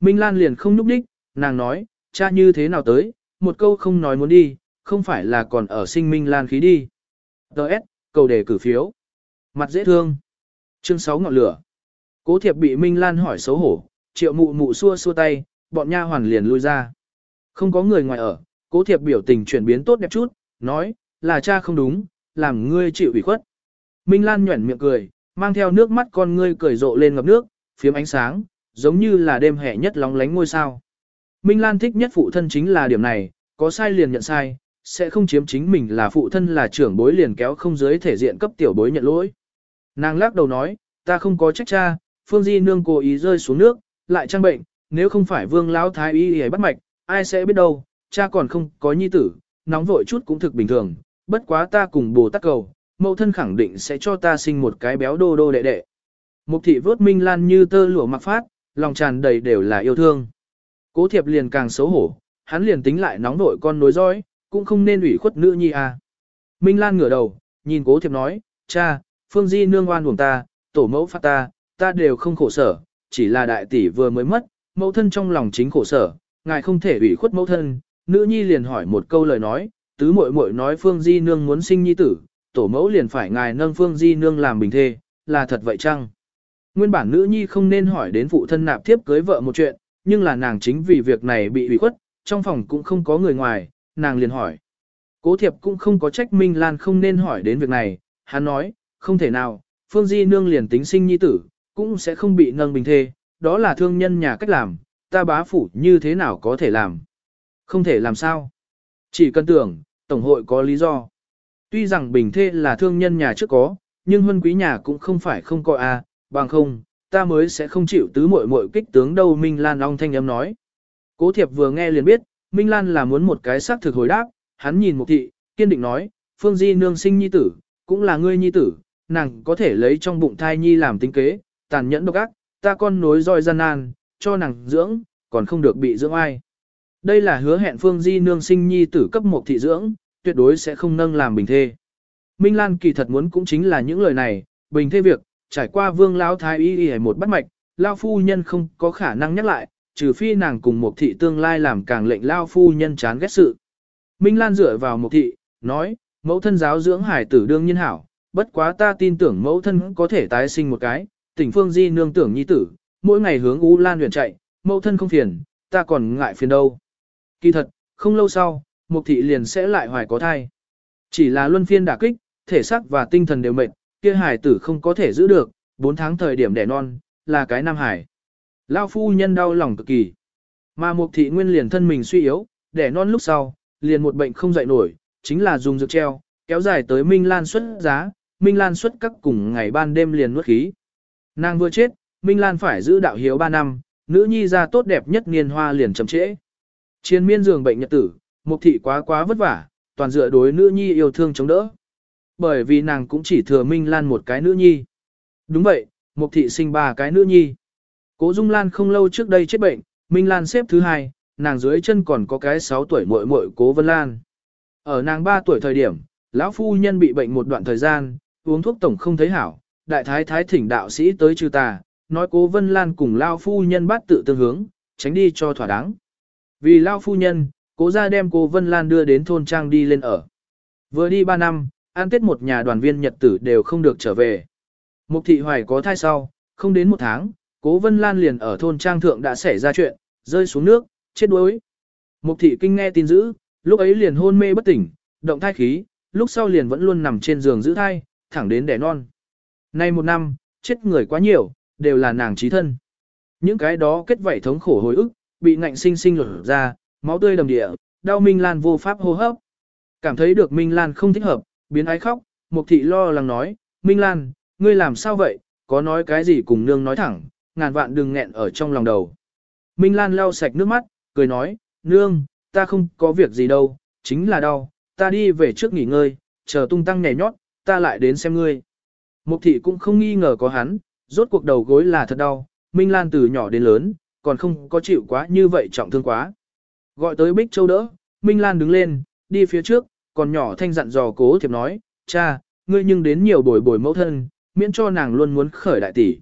[SPEAKER 1] Minh Lan liền không núp ních, nàng nói, cha như thế nào tới, một câu không nói muốn đi, không phải là còn ở sinh Minh Lan khí đi. Đợt, cầu đề cử phiếu. Mặt dễ thương. Chương 6 ngọn lửa. Cố thiệp bị Minh Lan hỏi xấu hổ, triệu mụ mụ xua xua tay, bọn nha hoàn liền lui ra. Không có người ngoài ở, cố thiệp biểu tình chuyển biến tốt đẹp chút, nói, là cha không đúng, làm ngươi chịu ủy khuất. Minh Lan nhuẩn miệng cười, mang theo nước mắt con ngươi cười rộ lên ngập nước, phiếm ánh sáng, giống như là đêm hè nhất lóng lánh ngôi sao. Minh Lan thích nhất phụ thân chính là điểm này, có sai liền nhận sai, sẽ không chiếm chính mình là phụ thân là trưởng bối liền kéo không dưới thể diện cấp tiểu bối nhận lỗi. Nàng lắc đầu nói, ta không có trách cha, Phương Di nương cố ý rơi xuống nước, lại trang bệnh, nếu không phải Vương lão thái y ấy bắt mạch, ai sẽ biết đâu, cha còn không có nhi tử, nóng vội chút cũng thực bình thường, bất quá ta cùng bồ tắc cầu, mẫu thân khẳng định sẽ cho ta sinh một cái béo đô đô đệ đệ. Mục thị vớt minh lan như tơ lụa mặc phát, lòng tràn đầy đều là yêu thương. Cố thiệp liền càng xấu hổ, hắn liền tính lại nóng vội con nối dõi, cũng không nên ủy khuất nữ nhi à. Minh Lan ngửa đầu, nhìn cố thiệp nói, cha, Phương Di nương oan uổng ta, tổ mẫu phát ta, ta đều không khổ sở, chỉ là đại tỷ vừa mới mất, mẫu thân trong lòng chính khổ sở, ngài không thể ủy khuất mẫu thân. Nữ nhi liền hỏi một câu lời nói, tứ muội muội nói Phương Di nương muốn sinh nhi tử, tổ mẫu liền phải ngài nâng Phương Di nương làm bình thê, là thật vậy chăng? Nguyên bản nữ nhi không nên hỏi đến phụ thân nạp thiếp cưới vợ một chuyện, nhưng là nàng chính vì việc này bị ủy khuất, trong phòng cũng không có người ngoài, nàng liền hỏi. Cố thiệp cũng không có trách Minh Lan không nên hỏi đến việc này, hắn nói, không thể nào, Phương Di nương liền tính sinh nhi tử, cũng sẽ không bị nâng bình thê, đó là thương nhân nhà cách làm, ta bá phủ như thế nào có thể làm. Không thể làm sao. Chỉ cần tưởng, Tổng hội có lý do. Tuy rằng bình thê là thương nhân nhà trước có, nhưng huân quý nhà cũng không phải không có a, à, bằng không, ta mới sẽ không chịu tứ muội muội kích tướng đâu Minh Lan Long thanh âm nói. Cố thiệp vừa nghe liền biết, Minh Lan là muốn một cái xác thực hồi đáp, hắn nhìn một thị, kiên định nói, Phương Di nương sinh nhi tử, cũng là ngươi nhi tử, nàng có thể lấy trong bụng thai nhi làm tính kế, tàn nhẫn độc ác, ta con nối roi gian nan, cho nàng dưỡng, còn không được bị dưỡng ai. Đây là hứa hẹn Phương Di nương sinh nhi tử cấp một thị dưỡng, tuyệt đối sẽ không nâng làm bình thê. Minh Lan kỳ thật muốn cũng chính là những lời này, bình thê việc, trải qua vương lão thái y y một bắt mạch, lao phu nhân không có khả năng nhắc lại, trừ phi nàng cùng một thị tương lai làm càng lệnh lao phu nhân chán ghét sự. Minh Lan dựa vào một thị, nói, mẫu thân giáo dưỡng hải tử đương nhiên hảo, bất quá ta tin tưởng mẫu thân có thể tái sinh một cái, tỉnh phương di nương tưởng nhi tử, mỗi ngày hướng U Lan huyền chạy, mẫu thân không phiền, ta còn ngại phiền đâu. Kỳ thật, không lâu sau, Mục thị liền sẽ lại hoài có thai. Chỉ là luân phiên đả kích, thể xác và tinh thần đều mệt, kia hải tử không có thể giữ được, 4 tháng thời điểm đẻ non, là cái nam hải. Lao phu nhân đau lòng cực kỳ. Mà mục thị nguyên liền thân mình suy yếu, đẻ non lúc sau, liền một bệnh không dậy nổi, chính là dùng dược treo, kéo dài tới Minh Lan xuất giá, Minh Lan xuất các cùng ngày ban đêm liền nuốt khí. Nàng vừa chết, Minh Lan phải giữ đạo hiếu 3 năm, nữ nhi ra tốt đẹp nhất niên hoa liền chậm trễ. Chiến miên giường bệnh nhật tử, mục thị quá quá vất vả, toàn dựa đối nữ nhi yêu thương chống đỡ. Bởi vì nàng cũng chỉ thừa Minh Lan một cái nữ nhi. Đúng vậy, Mục thị sinh ba cái nữ nhi. Cố Dung Lan không lâu trước đây chết bệnh, Minh Lan xếp thứ hai, nàng dưới chân còn có cái 6 tuổi muội muội Cố Vân Lan. Ở nàng 3 tuổi thời điểm, lão phu nhân bị bệnh một đoạn thời gian, uống thuốc tổng không thấy hảo, đại thái thái thỉnh đạo sĩ tới trừ tà, nói Cố Vân Lan cùng lão phu nhân bắt tự tương hướng, tránh đi cho thỏa đáng. Vì lão phu nhân, Cố gia đem Cố Vân Lan đưa đến thôn trang đi lên ở. Vừa đi 3 năm, an tết một nhà đoàn viên nhật tử đều không được trở về. Mục thị hoài có thai sau, không đến một tháng, cố vân lan liền ở thôn trang thượng đã xảy ra chuyện, rơi xuống nước, chết đuối. Mục thị kinh nghe tin dữ, lúc ấy liền hôn mê bất tỉnh, động thai khí, lúc sau liền vẫn luôn nằm trên giường giữ thai, thẳng đến đẻ non. Nay một năm, chết người quá nhiều, đều là nàng trí thân. Những cái đó kết vảy thống khổ hồi ức, bị ngạnh sinh sinh lột ra, máu tươi đầm địa, đau Minh Lan vô pháp hô hấp. Cảm thấy được Minh Lan không thích hợp, biến ái khóc, Mục thị lo lắng nói, Minh Lan, ngươi làm sao vậy, có nói cái gì cùng nương nói thẳng, ngàn vạn đừng nghẹn ở trong lòng đầu. Minh Lan lau sạch nước mắt, cười nói, nương, ta không có việc gì đâu, chính là đau, ta đi về trước nghỉ ngơi, chờ tung tăng nhảy nhót, ta lại đến xem ngươi. Mục thị cũng không nghi ngờ có hắn, rốt cuộc đầu gối là thật đau, Minh Lan từ nhỏ đến lớn, còn không có chịu quá như vậy trọng thương quá. Gọi tới Bích Châu đỡ, Minh Lan đứng lên, đi phía trước, còn nhỏ thanh dặn dò cố thiệp nói, cha, ngươi nhưng đến nhiều bồi bồi mẫu thân, miễn cho nàng luôn muốn khởi đại tỷ.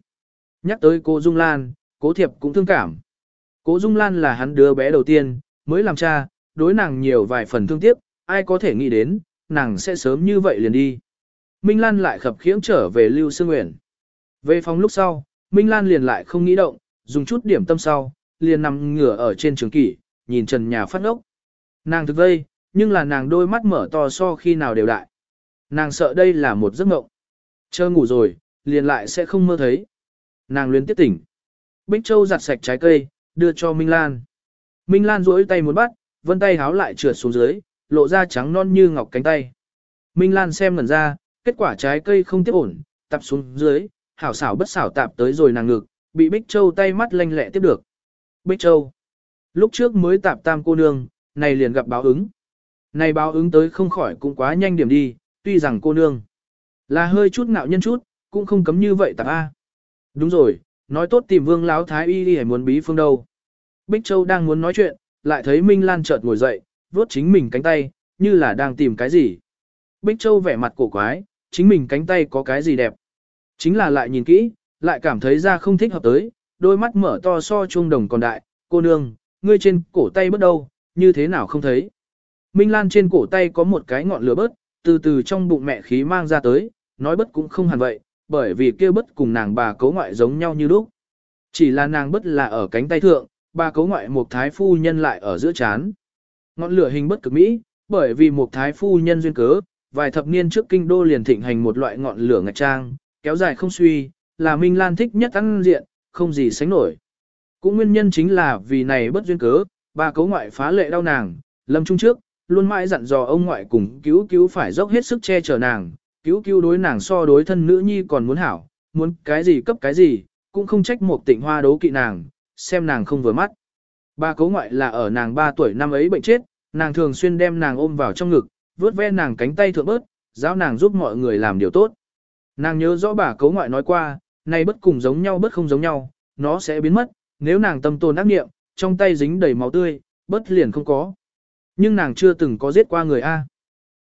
[SPEAKER 1] Nhắc tới cô Dung Lan, cố thiệp cũng thương cảm. Cố Dung Lan là hắn đứa bé đầu tiên, mới làm cha, đối nàng nhiều vài phần thương tiếc, ai có thể nghĩ đến, nàng sẽ sớm như vậy liền đi. Minh Lan lại khập khiễng trở về Lưu Sương Nguyễn. Về phòng lúc sau, Minh Lan liền lại không nghĩ động, dùng chút điểm tâm sau, liền nằm ngửa ở trên trường kỷ, nhìn trần nhà phát ốc. Nàng thực vây, nhưng là nàng đôi mắt mở to so khi nào đều đại. Nàng sợ đây là một giấc mộng. Chờ ngủ rồi, liền lại sẽ không mơ thấy. Nàng luyến tiếp tỉnh. Bích Châu giặt sạch trái cây, đưa cho Minh Lan. Minh Lan duỗi tay muốn bắt, vân tay háo lại trượt xuống dưới, lộ ra trắng non như ngọc cánh tay. Minh Lan xem ngẩn ra, kết quả trái cây không tiếp ổn, tập xuống dưới, hảo xảo bất xảo tạp tới rồi nàng ngực, bị Bích Châu tay mắt lanh lẹ tiếp được. Bích Châu. Lúc trước mới tạp tam cô nương, này liền gặp báo ứng. Này báo ứng tới không khỏi cũng quá nhanh điểm đi, tuy rằng cô nương là hơi chút ngạo nhân chút, cũng không cấm như vậy tạp A. Đúng rồi, nói tốt tìm vương láo thái y đi muốn bí phương đâu. Bích Châu đang muốn nói chuyện, lại thấy Minh Lan chợt ngồi dậy, vuốt chính mình cánh tay, như là đang tìm cái gì. Bích Châu vẻ mặt cổ quái, chính mình cánh tay có cái gì đẹp. Chính là lại nhìn kỹ, lại cảm thấy ra không thích hợp tới, đôi mắt mở to so chuông đồng còn đại, cô nương, ngươi trên cổ tay bớt đâu, như thế nào không thấy. Minh Lan trên cổ tay có một cái ngọn lửa bớt, từ từ trong bụng mẹ khí mang ra tới, nói bớt cũng không hẳn vậy, bởi vì kia bớt cùng nàng bà cấu ngoại giống nhau như lúc. Chỉ là nàng bớt là ở cánh tay thượng, bà cấu ngoại một thái phu nhân lại ở giữa chán. Ngọn lửa hình bất cực mỹ, bởi vì một thái phu nhân duyên cớ, vài thập niên trước kinh đô liền thịnh hành một loại ngọn lửa ngạch trang, kéo dài không suy, là Minh Lan thích nhất ăn diện, không gì sánh nổi. Cũng nguyên nhân chính là vì này bất duyên cớ, bà cấu ngoại phá lệ đau nàng, lâm trung trước, luôn mãi dặn dò ông ngoại cùng cứu cứu phải dốc hết sức che chở nàng, cứu cứu đối nàng so đối thân nữ nhi còn muốn hảo, muốn cái gì cấp cái gì, cũng không trách một tịnh hoa đấu kỵ nàng, xem nàng không vừa mắt. Bà cấu ngoại là ở nàng 3 tuổi năm ấy bệnh chết, nàng thường xuyên đem nàng ôm vào trong ngực, vớt ve nàng cánh tay thượng bớt, giáo nàng giúp mọi người làm điều tốt. Nàng nhớ rõ bà cấu ngoại nói qua, nay bất cùng giống nhau bất không giống nhau, nó sẽ biến mất, nếu nàng tâm tồn ác nghiệm, trong tay dính đầy máu tươi, bất liền không có. Nhưng nàng chưa từng có giết qua người A.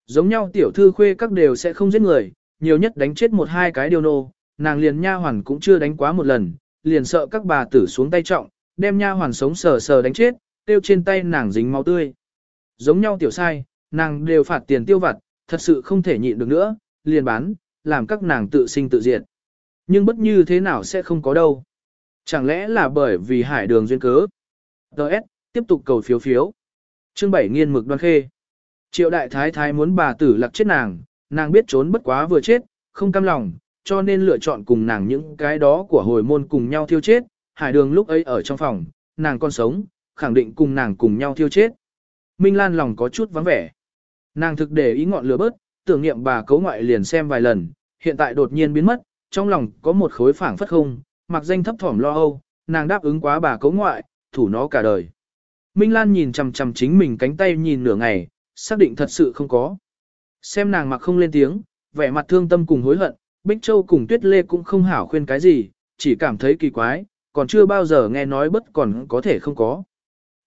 [SPEAKER 1] Giống nhau tiểu thư khuê các đều sẽ không giết người, nhiều nhất đánh chết một hai cái điều nô, nàng liền nha hoàn cũng chưa đánh quá một lần, liền sợ các bà tử xuống tay trọng, đem nha hoàn sống sờ sờ đánh chết, tiêu trên tay nàng dính máu tươi. Giống nhau tiểu sai, nàng đều phạt tiền tiêu vặt, thật sự không thể nhịn được nữa, liền bán, làm các nàng tự sinh tự diệt. Nhưng bất như thế nào sẽ không có đâu. Chẳng lẽ là bởi vì hải đường duyên cớ? Đợt, tiếp tục cầu phiếu phiếu. Chương 7 nghiên mực đoan khê. Triệu đại thái thái muốn bà tử lặc chết nàng, nàng biết trốn bất quá vừa chết, không cam lòng, cho nên lựa chọn cùng nàng những cái đó của hồi môn cùng nhau thiêu chết. Hải đường lúc ấy ở trong phòng, nàng còn sống, khẳng định cùng nàng cùng nhau thiêu chết. Minh Lan lòng có chút vắng vẻ. Nàng thực để ý ngọn lửa bớt, tưởng niệm bà cấu ngoại liền xem vài lần, hiện tại đột nhiên biến mất, trong lòng có một khối phảng phất không, mặc danh thấp thỏm lo âu, nàng đáp ứng quá bà cấu ngoại, thủ nó cả đời. Minh Lan nhìn chằm chằm chính mình cánh tay nhìn nửa ngày, xác định thật sự không có. Xem nàng mặc không lên tiếng, vẻ mặt thương tâm cùng hối hận, Bích Châu cùng Tuyết Lê cũng không hảo khuyên cái gì, chỉ cảm thấy kỳ quái, còn chưa bao giờ nghe nói bất còn có thể không có.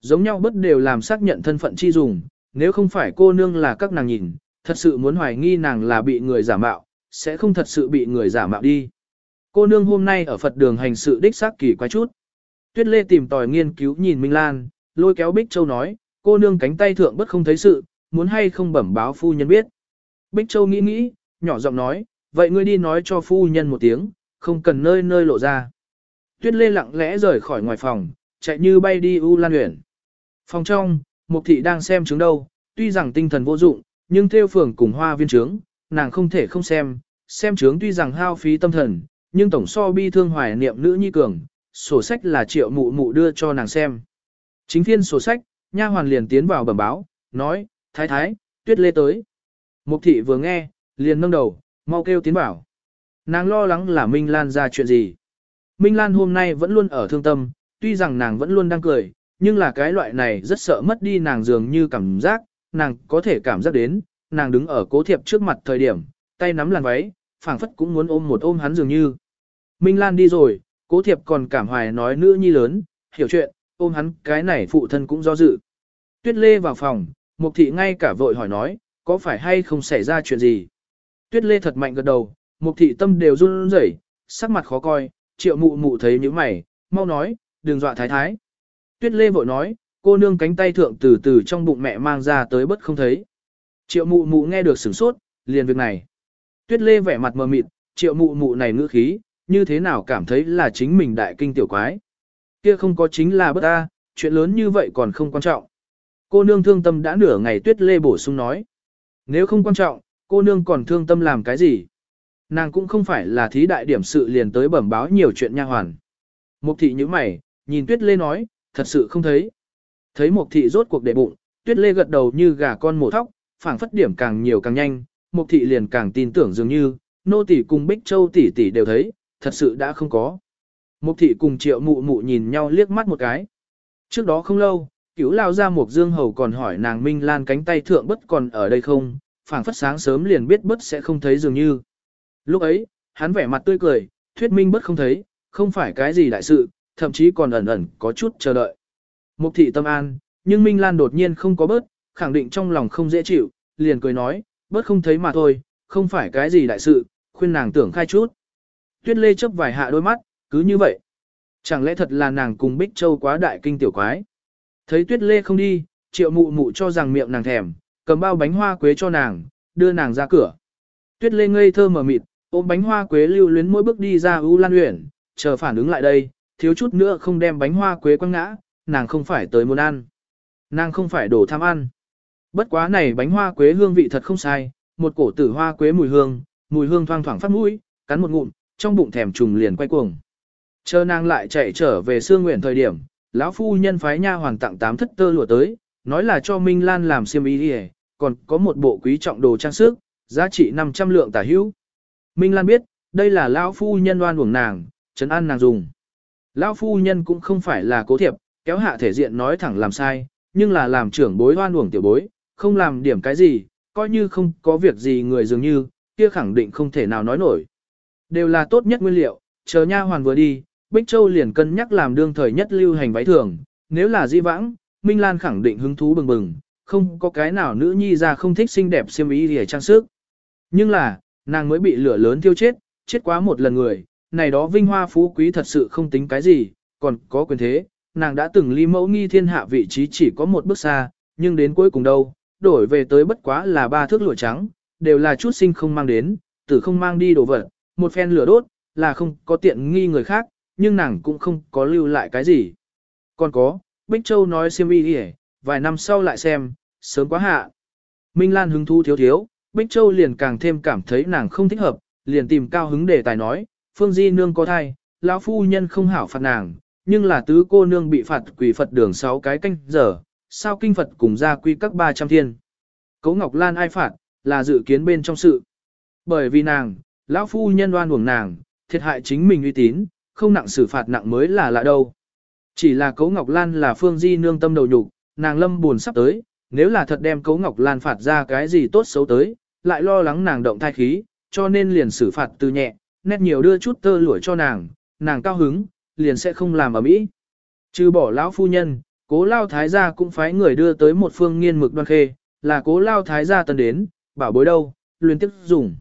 [SPEAKER 1] Giống nhau bất đều làm xác nhận thân phận chi dùng, nếu không phải cô nương là các nàng nhìn, thật sự muốn hoài nghi nàng là bị người giả mạo, sẽ không thật sự bị người giả mạo đi. Cô nương hôm nay ở Phật đường hành sự đích xác kỳ quái chút. Tuyết Lê tìm tòi nghiên cứu nhìn Minh Lan, lôi kéo Bích Châu nói, cô nương cánh tay thượng bất không thấy sự, muốn hay không bẩm báo phu nhân biết. Bích Châu nghĩ nghĩ, nhỏ giọng nói, vậy ngươi đi nói cho phu nhân một tiếng, không cần nơi nơi lộ ra. Tuyết Lê lặng lẽ rời khỏi ngoài phòng, chạy như bay đi U Lan Uyển. Phòng trong, Mục thị đang xem trứng đâu, tuy rằng tinh thần vô dụng, nhưng theo phường cùng hoa viên trướng, nàng không thể không xem, xem trướng tuy rằng hao phí tâm thần, nhưng tổng so bi thương hoài niệm nữ nhi cường, sổ sách là triệu mụ mụ đưa cho nàng xem. Chính Thiên sổ sách, nha hoàn liền tiến vào bẩm báo, nói, thái thái, tuyết lê tới. Mục thị vừa nghe, liền nâng đầu, mau kêu tiến bảo. Nàng lo lắng là Minh Lan ra chuyện gì. Minh Lan hôm nay vẫn luôn ở thương tâm, tuy rằng nàng vẫn luôn đang cười, nhưng là cái loại này rất sợ mất đi nàng dường như cảm giác, nàng có thể cảm giác đến, nàng đứng ở cố thiệp trước mặt thời điểm, tay nắm làn váy, phảng phất cũng muốn ôm một ôm hắn dường như. Minh Lan đi rồi, cố thiệp còn cảm hoài nói nữ nhi lớn, hiểu chuyện, ôm hắn cái này phụ thân cũng do dự. Tuyết Lê vào phòng, Mục thị ngay cả vội hỏi nói, có phải hay không xảy ra chuyện gì? Tuyết Lê thật mạnh gật đầu, Mục thị tâm đều run rẩy, sắc mặt khó coi, triệu mụ mụ thấy như mày, mau nói, đừng dọa thái thái. Tuyết Lê vội nói, cô nương cánh tay thượng từ từ trong bụng mẹ mang ra tới bất không thấy. Triệu mụ mụ nghe được sửng sốt, liền việc này. Tuyết Lê vẻ mặt mờ mịt, triệu mụ mụ này ngữ khí, như thế nào cảm thấy là chính mình đại kinh tiểu quái. Kia không có chính là bất ta, chuyện lớn như vậy còn không quan trọng. Cô nương thương tâm đã nửa ngày Tuyết Lê bổ sung nói. Nếu không quan trọng, cô nương còn thương tâm làm cái gì? Nàng cũng không phải là thí đại điểm sự liền tới bẩm báo nhiều chuyện nha hoàn. Mục thị như mày, nhìn Tuyết Lê nói, thật sự không thấy. Thấy Mục thị rốt cuộc để bụng, Tuyết Lê gật đầu như gà con mổ thóc, phảng phất điểm càng nhiều càng nhanh, Mục thị liền càng tin tưởng dường như, nô tỷ cùng Bích Châu tỷ tỷ đều thấy, thật sự đã không có. Mục thị cùng Triệu Mụ Mụ nhìn nhau liếc mắt một cái. Trước đó không lâu, Cứu lao ra Mục Dương Hầu còn hỏi nàng Minh Lan cánh tay thượng bất còn ở đây không, phảng phất sáng sớm liền biết bất sẽ không thấy dường như. Lúc ấy, hắn vẻ mặt tươi cười, thuyết minh bất không thấy, không phải cái gì đại sự, thậm chí còn ẩn ẩn có chút chờ đợi. Mục thị tâm an, nhưng Minh Lan đột nhiên không có bớt, khẳng định trong lòng không dễ chịu, liền cười nói, bớt không thấy mà thôi, không phải cái gì đại sự, khuyên nàng tưởng khai chút. Tuyết Lê chấp vài hạ đôi mắt, cứ như vậy. Chẳng lẽ thật là nàng cùng Bích Châu quá đại kinh tiểu quái? Thấy Tuyết Lê không đi, triệu mụ mụ cho rằng miệng nàng thèm, cầm bao bánh hoa quế cho nàng, đưa nàng ra cửa. Tuyết Lê ngây thơ mở mịt, ôm bánh hoa quế lưu luyến mỗi bước đi ra U Lan Uyển, chờ phản ứng lại đây, thiếu chút nữa không đem bánh hoa quế quăng ngã, nàng không phải tới muốn ăn. Nàng không phải đổ tham ăn. Bất quá này bánh hoa quế hương vị thật không sai, một cổ tử hoa quế mùi hương, mùi hương thoang thoảng phát mũi, cắn một ngụm, trong bụng thèm trùng liền quay cuồng. Chờ nàng lại chạy trở về xương nguyện thời điểm, lão phu nhân phái nha hoàng tặng tám thất tơ lụa tới, nói là cho Minh Lan làm xiêm y đi còn có một bộ quý trọng đồ trang sức, giá trị 500 lượng tả hữu. Minh Lan biết, đây là lão phu nhân oan uổng nàng, trấn an nàng dùng. Lão phu nhân cũng không phải là cố thiệp, kéo hạ thể diện nói thẳng làm sai, nhưng là làm trưởng bối hoan uổng tiểu bối, không làm điểm cái gì, coi như không có việc gì người dường như, kia khẳng định không thể nào nói nổi. Đều là tốt nhất nguyên liệu, chờ nha hoàn vừa đi, Bích Châu liền cân nhắc làm đương thời nhất lưu hành váy thường, nếu là di vãng, Minh Lan khẳng định hứng thú bừng bừng, không có cái nào nữ nhi ra không thích xinh đẹp xiêm y để trang sức. Nhưng là, nàng mới bị lửa lớn thiêu chết, chết quá một lần người, này đó vinh hoa phú quý thật sự không tính cái gì, còn có quyền thế, nàng đã từng ly mẫu nghi thiên hạ vị trí chỉ có một bước xa, nhưng đến cuối cùng đâu, đổi về tới bất quá là ba thước lụa trắng, đều là chút sinh không mang đến, tử không mang đi đồ vật, một phen lửa đốt, là không có tiện nghi người khác, nhưng nàng cũng không có lưu lại cái gì. Còn có, Bích Châu nói xem y đi vài năm sau lại xem, sớm quá hạ. Minh Lan hứng thú thiếu thiếu, Bích Châu liền càng thêm cảm thấy nàng không thích hợp, liền tìm cao hứng để tài nói, Phương Di Nương có thai, lão phu nhân không hảo phạt nàng, nhưng là tứ cô nương bị phạt quỷ Phật đường 6 cái canh giờ, sao kinh Phật cùng ra quy các 300 thiên. Cấu Ngọc Lan ai phạt, là dự kiến bên trong sự. Bởi vì nàng, lão phu nhân đoan uổng nàng, thiệt hại chính mình uy tín, không nặng xử phạt nặng mới là lạ đâu. Chỉ là Cấu Ngọc Lan là Phương Di nương tâm đầu nhục, nàng lâm buồn sắp tới, nếu là thật đem Cố Ngọc Lan phạt ra cái gì tốt xấu tới, lại lo lắng nàng động thai khí, cho nên liền xử phạt từ nhẹ, nét nhiều đưa chút tơ lụa cho nàng, nàng cao hứng, liền sẽ không làm ở mỹ. Trừ bỏ lão phu nhân, cố lao thái gia cũng phái người đưa tới một phương nghiên mực đoan khê, là cố lao thái gia tần đến, bảo bối đâu, luyện tiếp dùng.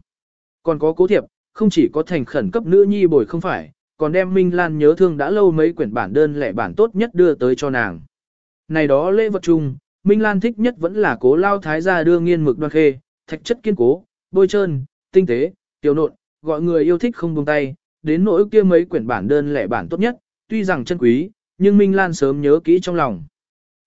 [SPEAKER 1] Còn có cố thiệp, không chỉ có thành khẩn cấp nữ nhi bồi không phải, còn đem Minh Lan nhớ thương đã lâu mấy quyển bản đơn lẻ bản tốt nhất đưa tới cho nàng. Này đó lễ vật chung, Minh Lan thích nhất vẫn là cố lao thái gia đưa nghiên mực đoan khê, thạch chất kiên cố, bôi trơn, tinh tế, tiểu nộn, gọi người yêu thích không buông tay, đến nỗi kia mấy quyển bản đơn lẻ bản tốt nhất, tuy rằng chân quý, nhưng Minh Lan sớm nhớ kỹ trong lòng.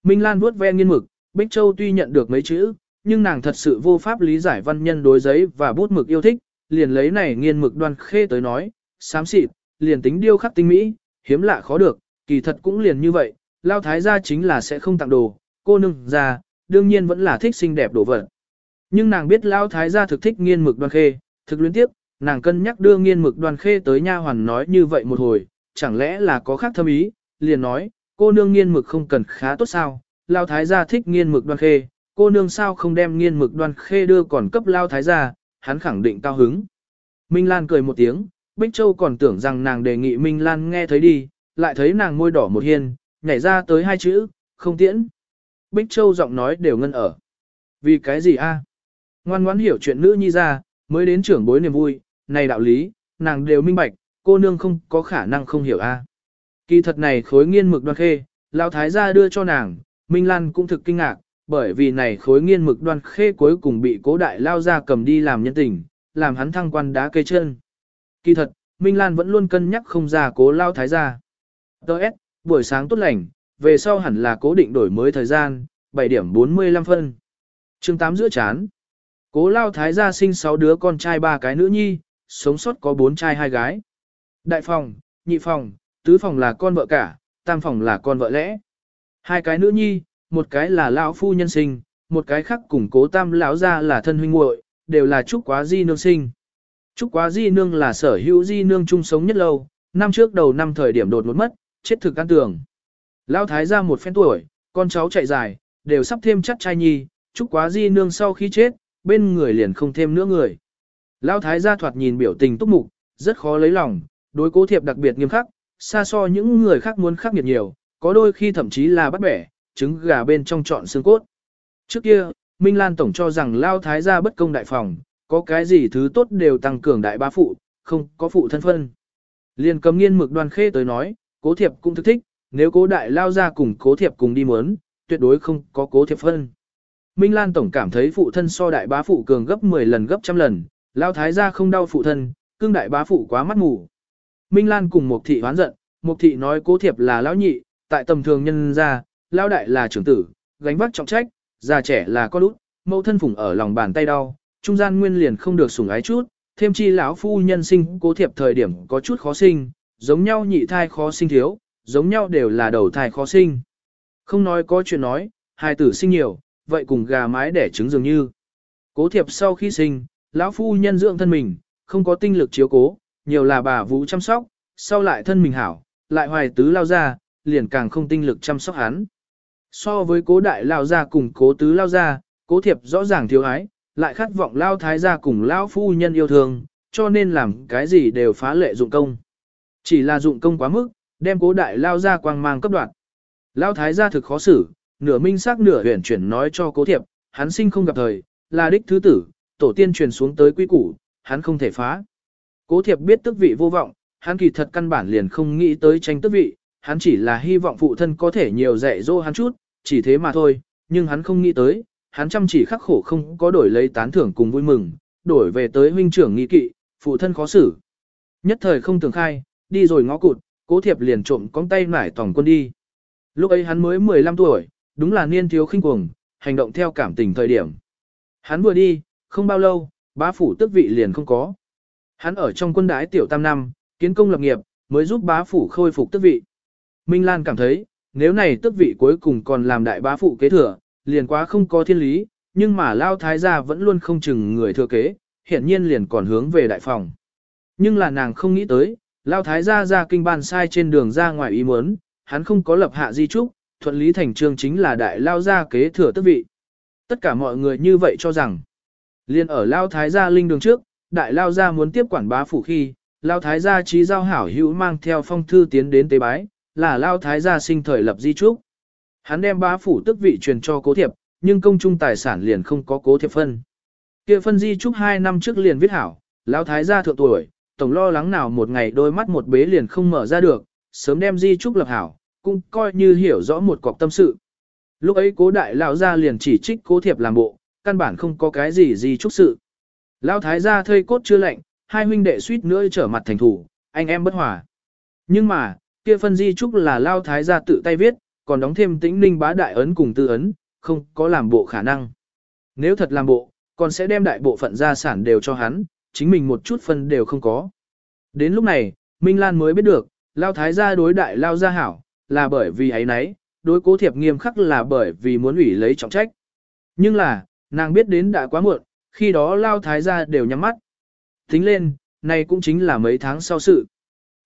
[SPEAKER 1] Minh Lan vuốt ve nghiên mực, Bích Châu tuy nhận được mấy chữ, nhưng nàng thật sự vô pháp lý giải văn nhân đối giấy và bút mực yêu thích, liền lấy này nghiên mực đoan khê tới nói, xám xịt, liền tính điêu khắc tinh mỹ, hiếm lạ khó được, kỳ thật cũng liền như vậy, lao thái gia chính là sẽ không tặng đồ, cô nương ra, đương nhiên vẫn là thích xinh đẹp đồ vật. Nhưng nàng biết lao thái gia thực thích nghiên mực đoan khê, thực luyến tiếp, nàng cân nhắc đưa nghiên mực đoan khê tới nha hoàn nói như vậy một hồi, chẳng lẽ là có khác thâm ý, liền nói, cô nương nghiên mực không cần khá tốt sao, lao thái gia thích nghiên mực đoan khê, cô nương sao không đem nghiên mực đoan khê đưa còn cấp lao thái gia, hắn khẳng định cao hứng. Minh Lan cười một tiếng, Bích Châu còn tưởng rằng nàng đề nghị Minh Lan nghe thấy đi, lại thấy nàng môi đỏ một hiên, nhảy ra tới hai chữ, không tiễn. Bích Châu giọng nói đều ngân ở. Vì cái gì a? Ngoan ngoãn hiểu chuyện nữ nhi ra, mới đến trưởng bối niềm vui, này đạo lý, nàng đều minh bạch, cô nương không có khả năng không hiểu a. À. Kỳ thật này khối nghiên mực đoan khê, lão thái gia đưa cho nàng, Minh Lan cũng thực kinh ngạc, bởi vì này khối nghiên mực đoan khê cuối cùng bị cố đại lao ra cầm đi làm nhân tình, làm hắn thăng quan đá cây chân. Kỳ thật, Minh Lan vẫn luôn cân nhắc không ra cố lao thái gia. Đợt, buổi sáng tốt lành, về sau hẳn là cố định đổi mới thời gian, 7 điểm 45 phân. chương 8 giữa chán. Cố lao thái gia sinh 6 đứa con trai ba cái nữ nhi, sống sót có bốn trai hai gái. Đại phòng, nhị phòng, tứ phòng là con vợ cả, tam phòng là con vợ lẽ. Hai cái nữ nhi, một cái là lão phu nhân sinh, một cái khác cùng cố tam lão gia là thân huynh muội, đều là trúc quá di nương sinh. Trúc quá di nương là sở hữu di nương chung sống nhất lâu, năm trước đầu năm thời điểm đột ngột mất, chết thực căn tường. Lão thái gia một phen tuổi, con cháu chạy dài, đều sắp thêm chắc trai nhi, trúc quá di nương sau khi chết, bên người liền không thêm nữa người. Lão thái gia thoạt nhìn biểu tình túc mục, rất khó lấy lòng, đối cố thiệp đặc biệt nghiêm khắc, xa so những người khác muốn khắc nghiệt nhiều, có đôi khi thậm chí là bắt bẻ, trứng gà bên trong trọn xương cốt. Trước kia, Minh Lan Tổng cho rằng Lao Thái gia bất công đại phòng, có cái gì thứ tốt đều tăng cường đại bá phụ, không có phụ thân phân. Liên cầm nghiên mực đoàn khê tới nói, cố thiệp cũng thức thích, nếu cố đại Lao ra cùng cố thiệp cùng đi muốn, tuyệt đối không có cố thiệp phân. Minh Lan Tổng cảm thấy phụ thân so đại bá phụ cường gấp 10 lần gấp trăm lần, Lao Thái gia không đau phụ thân, cương đại bá phụ quá mắt mù. Minh Lan cùng Mục thị hoán giận, Mục thị nói cố thiệp là lão nhị, tại tầm thường nhân gia, lão đại là trưởng tử, gánh vác trọng trách, già trẻ là con út, mẫu thân phủng ở lòng bàn tay đau, trung gian nguyên liền không được sủng ái chút, thêm chi lão phu nhân sinh cố thiệp thời điểm có chút khó sinh, giống nhau nhị thai khó sinh thiếu, giống nhau đều là đầu thai khó sinh. Không nói có chuyện nói, hai tử sinh nhiều, vậy cùng gà mái đẻ trứng dường như. Cố thiệp sau khi sinh, lão phu nhân dưỡng thân mình, không có tinh lực chiếu cố, nhiều là bà vũ chăm sóc, sau lại thân mình hảo, lại hoài tứ lao ra, liền càng không tinh lực chăm sóc hắn. So với cố đại lao ra cùng cố tứ lao ra, cố thiệp rõ ràng thiếu ái, lại khát vọng lao thái gia cùng lao phu nhân yêu thương, cho nên làm cái gì đều phá lệ dụng công. Chỉ là dụng công quá mức, đem cố đại lao ra quang mang cấp đoạn. Lao thái gia thực khó xử, nửa minh xác nửa huyền chuyển nói cho cố thiệp, hắn sinh không gặp thời, là đích thứ tử, tổ tiên truyền xuống tới quy củ, hắn không thể phá. Cố thiệp biết tức vị vô vọng, hắn kỳ thật căn bản liền không nghĩ tới tranh tức vị, hắn chỉ là hy vọng phụ thân có thể nhiều dạy dỗ hắn chút, chỉ thế mà thôi, nhưng hắn không nghĩ tới, hắn chăm chỉ khắc khổ không có đổi lấy tán thưởng cùng vui mừng, đổi về tới huynh trưởng nghi kỵ, phụ thân khó xử. Nhất thời không tưởng khai, đi rồi ngó cụt, cố thiệp liền trộm con tay nải tổng quân đi. Lúc ấy hắn mới 15 tuổi, đúng là niên thiếu khinh cuồng, hành động theo cảm tình thời điểm. Hắn vừa đi, không bao lâu, bá phủ tước vị liền không có. Hắn ở trong quân đái tiểu tam năm, kiến công lập nghiệp, mới giúp bá phủ khôi phục tước vị. Minh Lan cảm thấy, nếu này tước vị cuối cùng còn làm đại bá phụ kế thừa, liền quá không có thiên lý, nhưng mà Lao Thái gia vẫn luôn không chừng người thừa kế, hiện nhiên liền còn hướng về đại phòng. Nhưng là nàng không nghĩ tới, Lao Thái gia ra kinh ban sai trên đường ra ngoài ý muốn, hắn không có lập hạ di trúc, thuận lý thành trương chính là đại Lao gia kế thừa tước vị. Tất cả mọi người như vậy cho rằng, liên ở Lao Thái gia linh đường trước, đại Lao gia muốn tiếp quản bá phủ khi, Lao Thái gia trí giao hảo hữu mang theo phong thư tiến đến tế bái, là Lao Thái gia sinh thời lập di trúc. Hắn đem bá phủ tức vị truyền cho cố thiệp, nhưng công chung tài sản liền không có cố thiệp phân. kia phân di trúc hai năm trước liền viết hảo, Lao Thái gia thượng tuổi, tổng lo lắng nào một ngày đôi mắt một bế liền không mở ra được, sớm đem di trúc lập hảo, cũng coi như hiểu rõ một cọc tâm sự. Lúc ấy cố đại lão gia liền chỉ trích cố thiệp làm bộ, căn bản không có cái gì gì trúc sự. Lão thái gia thây cốt chưa lạnh, hai huynh đệ suýt nữa trở mặt thành thủ, anh em bất hòa. Nhưng mà, kia phân di trúc là Lão thái gia tự tay viết, còn đóng thêm tĩnh ninh bá đại ấn cùng tư ấn, không có làm bộ khả năng. Nếu thật làm bộ, còn sẽ đem đại bộ phận gia sản đều cho hắn, chính mình một chút phân đều không có. Đến lúc này, Minh Lan mới biết được, Lao Thái gia đối đại Lao gia hảo, là bởi vì ấy nấy, đối cố thiệp nghiêm khắc là bởi vì muốn ủy lấy trọng trách. Nhưng là, nàng biết đến đã quá muộn, khi đó Lao Thái gia đều nhắm mắt. Tính lên, này cũng chính là mấy tháng sau sự.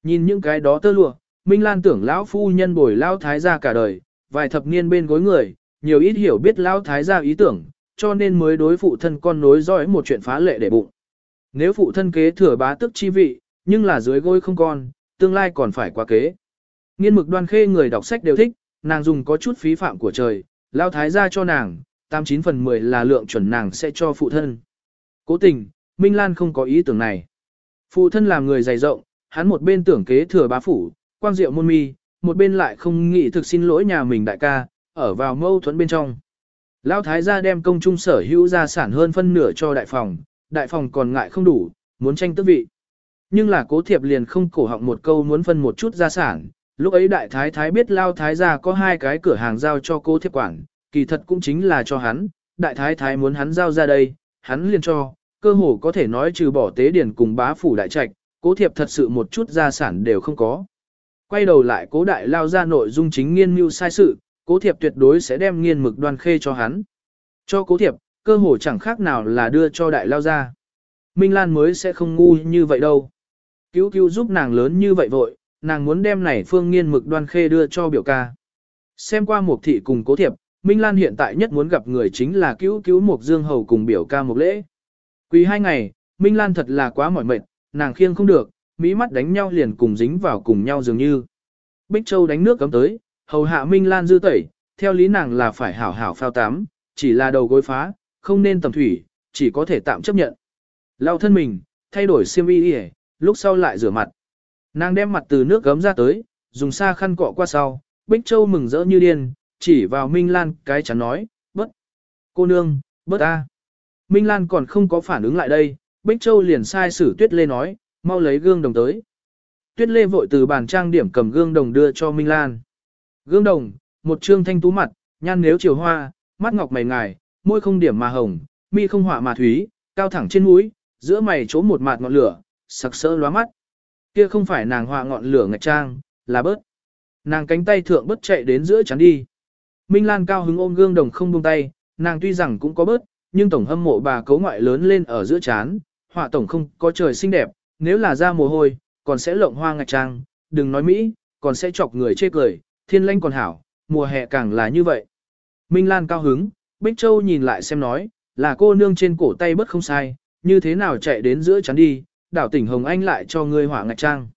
[SPEAKER 1] Nhìn những cái đó tơ lụa, Minh Lan tưởng lão phu nhân bồi Lao Thái gia cả đời, vài thập niên bên gối người, nhiều ít hiểu biết Lao Thái gia ý tưởng, cho nên mới đối phụ thân con nối dõi một chuyện phá lệ để bụng. Nếu phụ thân kế thừa bá tức chi vị, nhưng là dưới gối không con, tương lai còn phải qua kế. Nghiên mực đoan khê người đọc sách đều thích, nàng dùng có chút phí phạm của trời, lao thái gia cho nàng, 89 phần 10 là lượng chuẩn nàng sẽ cho phụ thân. Cố tình, Minh Lan không có ý tưởng này. Phụ thân làm người dày rộng, hắn một bên tưởng kế thừa bá phủ, quang diệu môn mi, một bên lại không nghĩ thực xin lỗi nhà mình đại ca, ở vào mâu thuẫn bên trong. Lão thái gia đem công trung sở hữu gia sản hơn phân nửa cho đại phòng, đại phòng còn ngại không đủ, muốn tranh tước vị. Nhưng là cố thiệp liền không cổ họng một câu muốn phân một chút gia sản, lúc ấy đại thái thái biết lao thái gia có hai cái cửa hàng giao cho cố thiệp quản, kỳ thật cũng chính là cho hắn, đại thái thái muốn hắn giao ra đây, hắn liền cho, cơ hồ có thể nói trừ bỏ tế điển cùng bá phủ đại trạch, cố thiệp thật sự một chút gia sản đều không có. Quay đầu lại cố đại lao ra nội dung chính nghiên mưu sai sự, cố thiệp tuyệt đối sẽ đem nghiên mực đoan khê cho hắn. Cho cố thiệp, cơ hồ chẳng khác nào là đưa cho đại lao ra. Minh Lan mới sẽ không ngu như vậy đâu. Cứu cứu giúp nàng lớn như vậy vội, nàng muốn đem này phương nghiên mực đoan khê đưa cho biểu ca. Xem qua một thị cùng cố thiệp, Minh Lan hiện tại nhất muốn gặp người chính là cứu cứu Mộc dương hầu cùng biểu ca mục lễ. Quỳ hai ngày, Minh Lan thật là quá mỏi mệt, nàng khiêng không được, mỹ mắt đánh nhau liền cùng dính vào cùng nhau dường như. Bích Châu đánh nước cấm tới, hầu hạ Minh Lan dư tẩy, theo lý nàng là phải hảo hảo phao tắm, chỉ là đầu gối phá, không nên tầm thủy, chỉ có thể tạm chấp nhận. Lau thân mình, thay đổi xiêm y đi lúc sau lại rửa mặt. Nàng đem mặt từ nước gấm ra tới, dùng xa khăn cọ qua sau, Bích Châu mừng rỡ như điên, chỉ vào Minh Lan cái chắn nói, bớt. Cô nương, bớt ta. Minh Lan còn không có phản ứng lại đây, Bích Châu liền sai sử Tuyết Lê nói, mau lấy gương đồng tới. Tuyết Lê vội từ bàn trang điểm cầm gương đồng đưa cho Minh Lan. Gương đồng, một trương thanh tú mặt, nhan nếu chiều hoa, mắt ngọc mày ngài, môi không điểm mà hồng, mi không họa mà thúy, cao thẳng trên mũi, giữa mày chỗ một mạt ngọn lửa, sặc sỡ lóa mắt. Kia không phải nàng họa ngọn lửa ngạch trang, là bớt. Nàng cánh tay thượng bớt chạy đến giữa chắn đi. Minh Lan cao hứng ôm gương đồng không buông tay, nàng tuy rằng cũng có bớt, nhưng tổng hâm mộ bà cấu ngoại lớn lên ở giữa chán, họa tổng không có trời xinh đẹp, nếu là ra mồ hôi, còn sẽ lộng hoa ngạch trang, đừng nói Mỹ, còn sẽ chọc người chê cười, thiên lanh còn hảo, mùa hè càng là như vậy. Minh Lan cao hứng, Bích Châu nhìn lại xem nói, là cô nương trên cổ tay bớt không sai, như thế nào chạy đến giữa chán đi, đảo tỉnh Hồng Anh lại cho ngươi hỏa ngạch trang.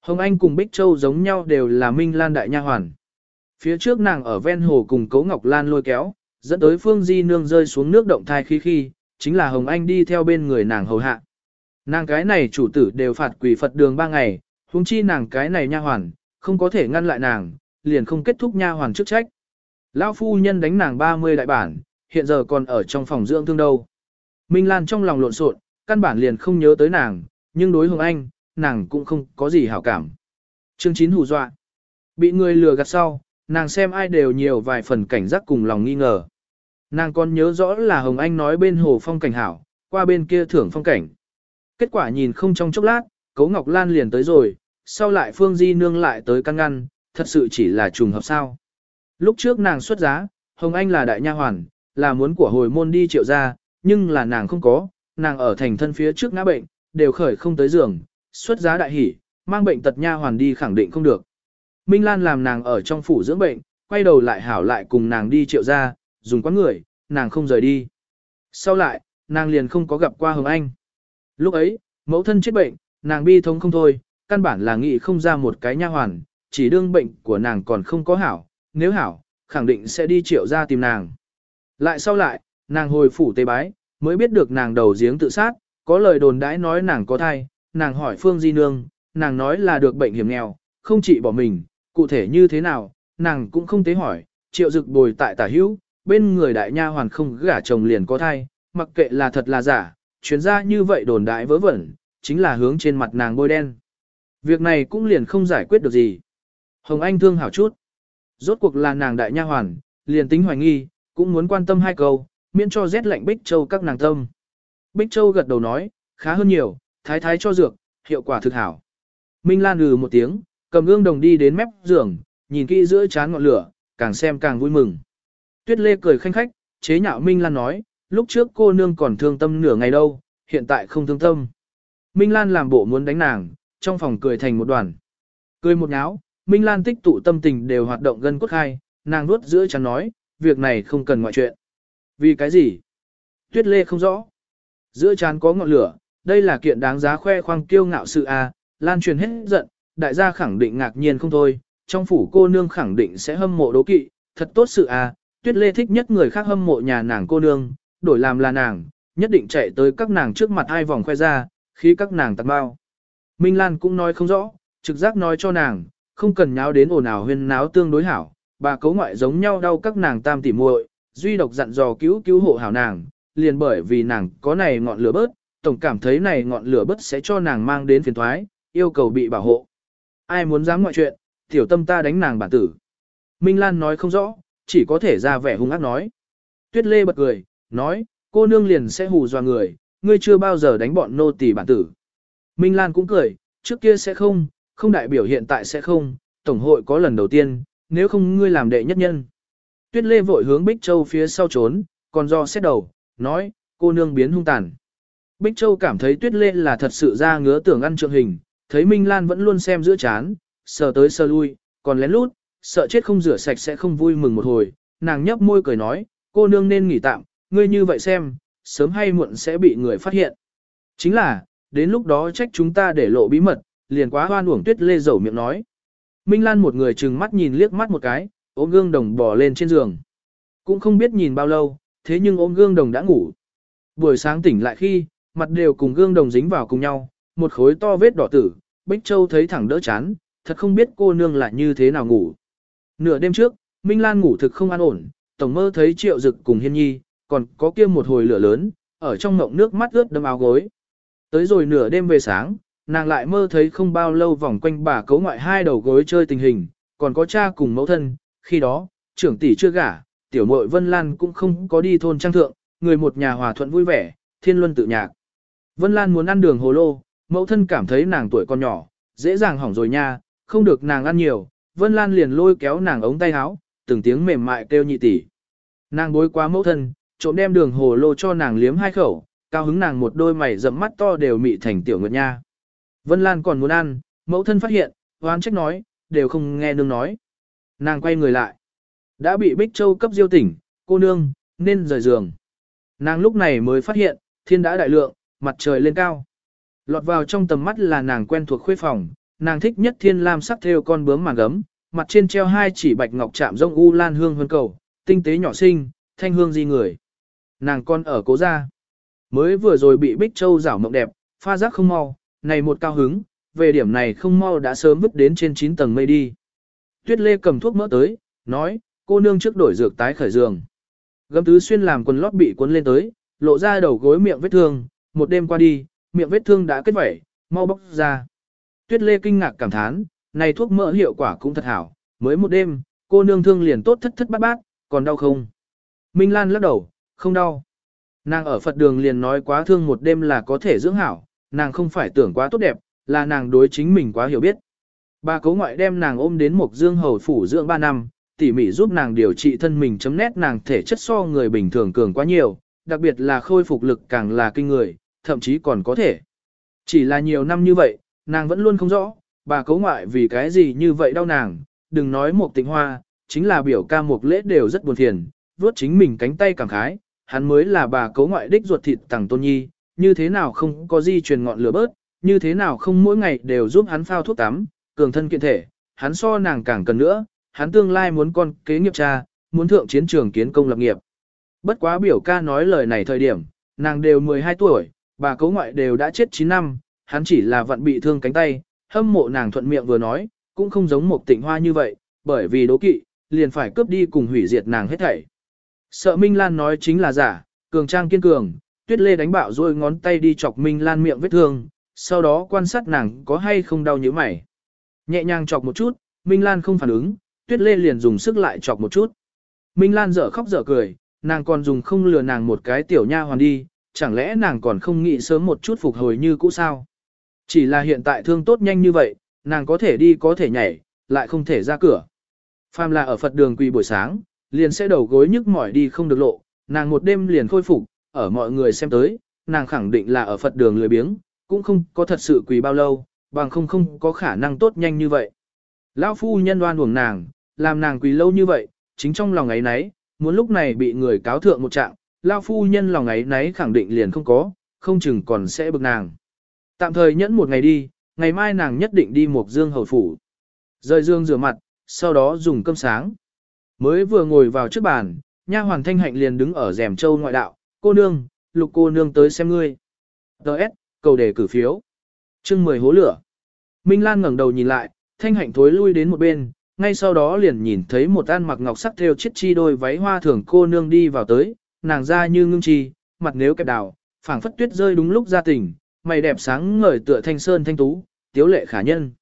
[SPEAKER 1] Hồng Anh cùng Bích Châu giống nhau đều là Minh Lan đại nha hoàn. Phía trước nàng ở ven hồ cùng Cố Ngọc Lan lôi kéo, dẫn tới Phương Di Nương rơi xuống nước động thai khi khi, chính là Hồng Anh đi theo bên người nàng hầu hạ. Nàng cái này chủ tử đều phạt quỷ Phật đường ba ngày, huống chi nàng cái này nha hoàn, không có thể ngăn lại nàng, liền không kết thúc nha hoàn chức trách. Lão phu nhân đánh nàng 30 đại bản, hiện giờ còn ở trong phòng dưỡng thương đâu. Minh Lan trong lòng lộn xộn, căn bản liền không nhớ tới nàng, nhưng đối Hồng Anh, nàng cũng không có gì hảo cảm. Chương 9 hù dọa. Bị người lừa gạt sau, nàng xem ai đều nhiều vài phần cảnh giác cùng lòng nghi ngờ. Nàng còn nhớ rõ là Hồng Anh nói bên hồ phong cảnh hảo, qua bên kia thưởng phong cảnh. Kết quả nhìn không trong chốc lát, Cấu Ngọc Lan liền tới rồi, sau lại Phương Di Nương lại tới căn ngăn, thật sự chỉ là trùng hợp sao. Lúc trước nàng xuất giá, Hồng Anh là đại nha hoàn, là muốn của hồi môn đi triệu ra, nhưng là nàng không có, nàng ở thành thân phía trước ngã bệnh, đều khởi không tới giường, xuất giá đại hỉ, mang bệnh tật nha hoàn đi khẳng định không được. Minh Lan làm nàng ở trong phủ dưỡng bệnh, quay đầu lại hảo lại cùng nàng đi triệu ra, dùng quán người, nàng không rời đi. Sau lại, nàng liền không có gặp qua Hồng Anh. Lúc ấy, mẫu thân chết bệnh, nàng bi thống không thôi, căn bản là nghĩ không ra một cái nha hoàn, chỉ đương bệnh của nàng còn không có hảo, nếu hảo, khẳng định sẽ đi triệu ra tìm nàng. Lại sau lại, nàng hồi phủ tê bái, mới biết được nàng đầu giếng tự sát, có lời đồn đãi nói nàng có thai, nàng hỏi Phương Di Nương, nàng nói là được bệnh hiểm nghèo, không chỉ bỏ mình, cụ thể như thế nào, nàng cũng không tế hỏi, triệu dực bồi tại tả hữu, bên người đại nha hoàn không gả chồng liền có thai, mặc kệ là thật là giả, chuyến ra như vậy đồn đại vớ vẩn, chính là hướng trên mặt nàng bôi đen. Việc này cũng liền không giải quyết được gì. Hồng Anh thương hảo chút. Rốt cuộc là nàng đại nha hoàn, liền tính hoài nghi, cũng muốn quan tâm hai câu, miễn cho rét lạnh Bích Châu các nàng tâm. Bích Châu gật đầu nói, khá hơn nhiều, thái thái cho dược, hiệu quả thực hảo. Minh Lan ừ một tiếng, cầm gương đồng đi đến mép giường, nhìn kỹ giữa chán ngọn lửa, càng xem càng vui mừng. Tuyết Lê cười khanh khách, chế nhạo Minh Lan nói, lúc trước cô nương còn thương tâm nửa ngày đâu, hiện tại không thương tâm. Minh Lan làm bộ muốn đánh nàng, trong phòng cười thành một đoàn. Cười một náo, Minh Lan tích tụ tâm tình đều hoạt động gần cốt khai, nàng nuốt giữa chán nói, việc này không cần ngoại chuyện. Vì cái gì? Tuyết Lê không rõ. Giữa chán có ngọn lửa, đây là kiện đáng giá khoe khoang kiêu ngạo sự à, lan truyền hết giận, đại gia khẳng định ngạc nhiên không thôi, trong phủ cô nương khẳng định sẽ hâm mộ đố kỵ, thật tốt sự à, Tuyết Lê thích nhất người khác hâm mộ nhà nàng cô nương, đổi làm là nàng, nhất định chạy tới các nàng trước mặt hai vòng khoe ra, khi các nàng tặng bao. Minh Lan cũng nói không rõ, trực giác nói cho nàng, không cần nháo đến ồn ào huyên náo tương đối hảo, bà cấu ngoại giống nhau đau các nàng tam tỉ muội, duy độc dặn dò cứu cứu hộ hảo nàng, liền bởi vì nàng có này ngọn lửa bớt, tổng cảm thấy này ngọn lửa bớt sẽ cho nàng mang đến phiền thoái, yêu cầu bị bảo hộ. Ai muốn dám ngoại chuyện, tiểu tâm ta đánh nàng bản tử. Minh Lan nói không rõ, chỉ có thể ra vẻ hung ác nói. Tuyết Lê bật cười, nói, cô nương liền sẽ hù dọa người, ngươi chưa bao giờ đánh bọn nô tỳ bản tử. Minh Lan cũng cười, trước kia sẽ không, không đại biểu hiện tại sẽ không, tổng hội có lần đầu tiên, nếu không ngươi làm đệ nhất nhân. Tuyết Lê vội hướng Bích Châu phía sau trốn, còn do xét đầu, nói, cô nương biến hung tàn. Bích Châu cảm thấy Tuyết Lê là thật sự ra ngứa tưởng ăn trượng hình, thấy Minh Lan vẫn luôn xem giữa chán, sờ tới sờ lui, còn lén lút, sợ chết không rửa sạch sẽ không vui mừng một hồi, nàng nhấp môi cười nói, cô nương nên nghỉ tạm, ngươi như vậy xem, sớm hay muộn sẽ bị người phát hiện. Chính là, đến lúc đó trách chúng ta để lộ bí mật, liền quá hoan uổng tuyết lê dầu miệng nói. Minh Lan một người chừng mắt nhìn liếc mắt một cái, ôm gương đồng bò lên trên giường. Cũng không biết nhìn bao lâu, thế nhưng ôm gương đồng đã ngủ. Buổi sáng tỉnh lại khi, mặt đều cùng gương đồng dính vào cùng nhau, một khối to vết đỏ tử, Bích Châu thấy thẳng đỡ chán, thật không biết cô nương là như thế nào ngủ. Nửa đêm trước, Minh Lan ngủ thực không an ổn, tổng mơ thấy triệu dực cùng hiên nhi, còn có kia một hồi lửa lớn, ở trong ngộng nước mắt ướt đâm áo gối. Tới rồi nửa đêm về sáng, nàng lại mơ thấy không bao lâu vòng quanh bà cấu ngoại hai đầu gối chơi tình hình, còn có cha cùng mẫu thân, khi đó, trưởng tỷ chưa gả, tiểu muội Vân Lan cũng không có đi thôn trang thượng, người một nhà hòa thuận vui vẻ, thiên luân tự nhạc. Vân Lan muốn ăn đường hồ lô, mẫu thân cảm thấy nàng tuổi còn nhỏ, dễ dàng hỏng rồi nha, không được nàng ăn nhiều, Vân Lan liền lôi kéo nàng ống tay áo, từng tiếng mềm mại kêu nhị tỷ. Nàng bối quá mẫu thân, trộm đem đường hồ lô cho nàng liếm hai khẩu, cao hứng nàng một đôi mày rậm mắt to đều mị thành tiểu nguyệt nha. Vân Lan còn muốn ăn, mẫu thân phát hiện, hoán trách nói, đều không nghe nương nói. Nàng quay người lại. Đã bị Bích Châu cấp diêu tỉnh, cô nương, nên rời giường. Nàng lúc này mới phát hiện, thiên đã đại lượng, mặt trời lên cao. Lọt vào trong tầm mắt là nàng quen thuộc khuê phòng, nàng thích nhất thiên lam sắc theo con bướm màn gấm, mặt trên treo hai chỉ bạch ngọc chạm rông u lan hương hơn cầu, tinh tế nhỏ xinh, thanh hương di người. Nàng con ở cố gia. Mới vừa rồi bị Bích Châu rảo mộng đẹp, pha giác không mau, này một cao hứng, về điểm này không mau đã sớm vứt đến trên 9 tầng mây đi. Tuyết Lê cầm thuốc mỡ tới, nói, cô nương trước đổi dược tái khởi giường. Gấm tứ xuyên làm quần lót bị cuốn lên tới, lộ ra đầu gối miệng vết thương, một đêm qua đi, miệng vết thương đã kết vẩy, mau bóc ra. Tuyết Lê kinh ngạc cảm thán, này thuốc mỡ hiệu quả cũng thật hảo, mới một đêm, cô nương thương liền tốt thất thất bát bát, còn đau không? Minh Lan lắc đầu, không đau. Nàng ở Phật đường liền nói quá thương một đêm là có thể dưỡng hảo, nàng không phải tưởng quá tốt đẹp, là nàng đối chính mình quá hiểu biết. Bà cố ngoại đem nàng ôm đến một dương hầu phủ dưỡng 3 năm, tỉ mỉ giúp nàng điều trị thân mình chấm nét nàng thể chất so người bình thường cường quá nhiều, đặc biệt là khôi phục lực càng là kinh người, thậm chí còn có thể. Chỉ là nhiều năm như vậy, nàng vẫn luôn không rõ, bà cố ngoại vì cái gì như vậy đau nàng, đừng nói một tịnh hoa, chính là biểu ca một lễ đều rất buồn phiền, vuốt chính mình cánh tay cảm khái, hắn mới là bà cấu ngoại đích ruột thịt tàng tôn nhi, như thế nào không có di truyền ngọn lửa bớt, như thế nào không mỗi ngày đều giúp hắn phao thuốc tắm, cường thân kiện thể, hắn so nàng càng cần nữa, hắn tương lai muốn con kế nghiệp cha, muốn thượng chiến trường kiến công lập nghiệp. Bất quá biểu ca nói lời này thời điểm, nàng đều 12 tuổi, bà cấu ngoại đều đã chết 9 năm, hắn chỉ là vận bị thương cánh tay, hâm mộ nàng thuận miệng vừa nói, cũng không giống một tịnh hoa như vậy, bởi vì đố kỵ, liền phải cướp đi cùng hủy diệt nàng hết thảy. Sợ Minh Lan nói chính là giả, cường trang kiên cường, tuyết lê đánh bạo rồi ngón tay đi chọc Minh Lan miệng vết thương, sau đó quan sát nàng có hay không đau như mày. Nhẹ nhàng chọc một chút, Minh Lan không phản ứng, tuyết lê liền dùng sức lại chọc một chút. Minh Lan dở khóc dở cười, nàng còn dùng không lừa nàng một cái tiểu nha hoàn đi, chẳng lẽ nàng còn không nghĩ sớm một chút phục hồi như cũ sao? Chỉ là hiện tại thương tốt nhanh như vậy, nàng có thể đi có thể nhảy, lại không thể ra cửa. Phàm là ở Phật đường quỳ buổi sáng, liền sẽ đầu gối nhức mỏi đi không được lộ, nàng một đêm liền khôi phục, ở mọi người xem tới, nàng khẳng định là ở Phật đường lười biếng, cũng không có thật sự quỳ bao lâu, bằng không không có khả năng tốt nhanh như vậy. Lão phu nhân đoan uổng nàng, làm nàng quỳ lâu như vậy, chính trong lòng ấy nấy, muốn lúc này bị người cáo thượng một trạng, Lão phu nhân lòng ấy nấy khẳng định liền không có, không chừng còn sẽ bực nàng. Tạm thời nhẫn một ngày đi, ngày mai nàng nhất định đi một dương hầu phủ. Rời dương rửa mặt, sau đó dùng cơm sáng. Mới vừa ngồi vào trước bàn, nha hoàng thanh hạnh liền đứng ở rèm châu ngoại đạo, cô nương, lục cô nương tới xem ngươi. Đợt, cầu đề cử phiếu. chương 10 hố lửa. Minh Lan ngẩng đầu nhìn lại, thanh hạnh thối lui đến một bên, ngay sau đó liền nhìn thấy một an mặc ngọc sắc theo chiếc chi đôi váy hoa thường cô nương đi vào tới, nàng ra như ngưng chi, mặt nếu kẹp đào, phảng phất tuyết rơi đúng lúc ra tỉnh, mày đẹp sáng ngời tựa thanh sơn thanh tú, tiếu lệ khả nhân.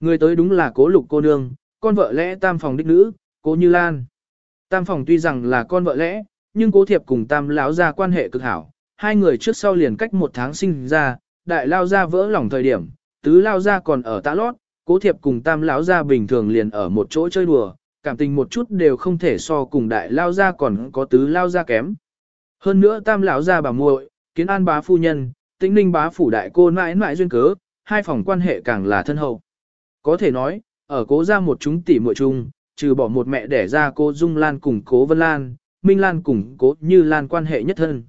[SPEAKER 1] Người tới đúng là cố lục cô nương, con vợ lẽ tam phòng đích nữ, cố Như Lan. Tam phòng tuy rằng là con vợ lẽ, nhưng cố thiệp cùng tam lão ra quan hệ cực hảo, hai người trước sau liền cách một tháng sinh ra, đại lao ra vỡ lòng thời điểm, tứ lao ra còn ở tạ lót, cố thiệp cùng tam lão ra bình thường liền ở một chỗ chơi đùa, cảm tình một chút đều không thể so cùng đại lao ra còn có tứ lao ra kém. Hơn nữa tam lão ra bà muội, kiến an bá phu nhân, tĩnh ninh bá phủ đại cô mãi mãi duyên cớ, hai phòng quan hệ càng là thân hậu. Có thể nói, ở cố ra một chúng tỷ muội chung, trừ bỏ một mẹ đẻ ra cô Dung Lan cùng cố Vân Lan, Minh Lan cùng cố Như Lan quan hệ nhất thân.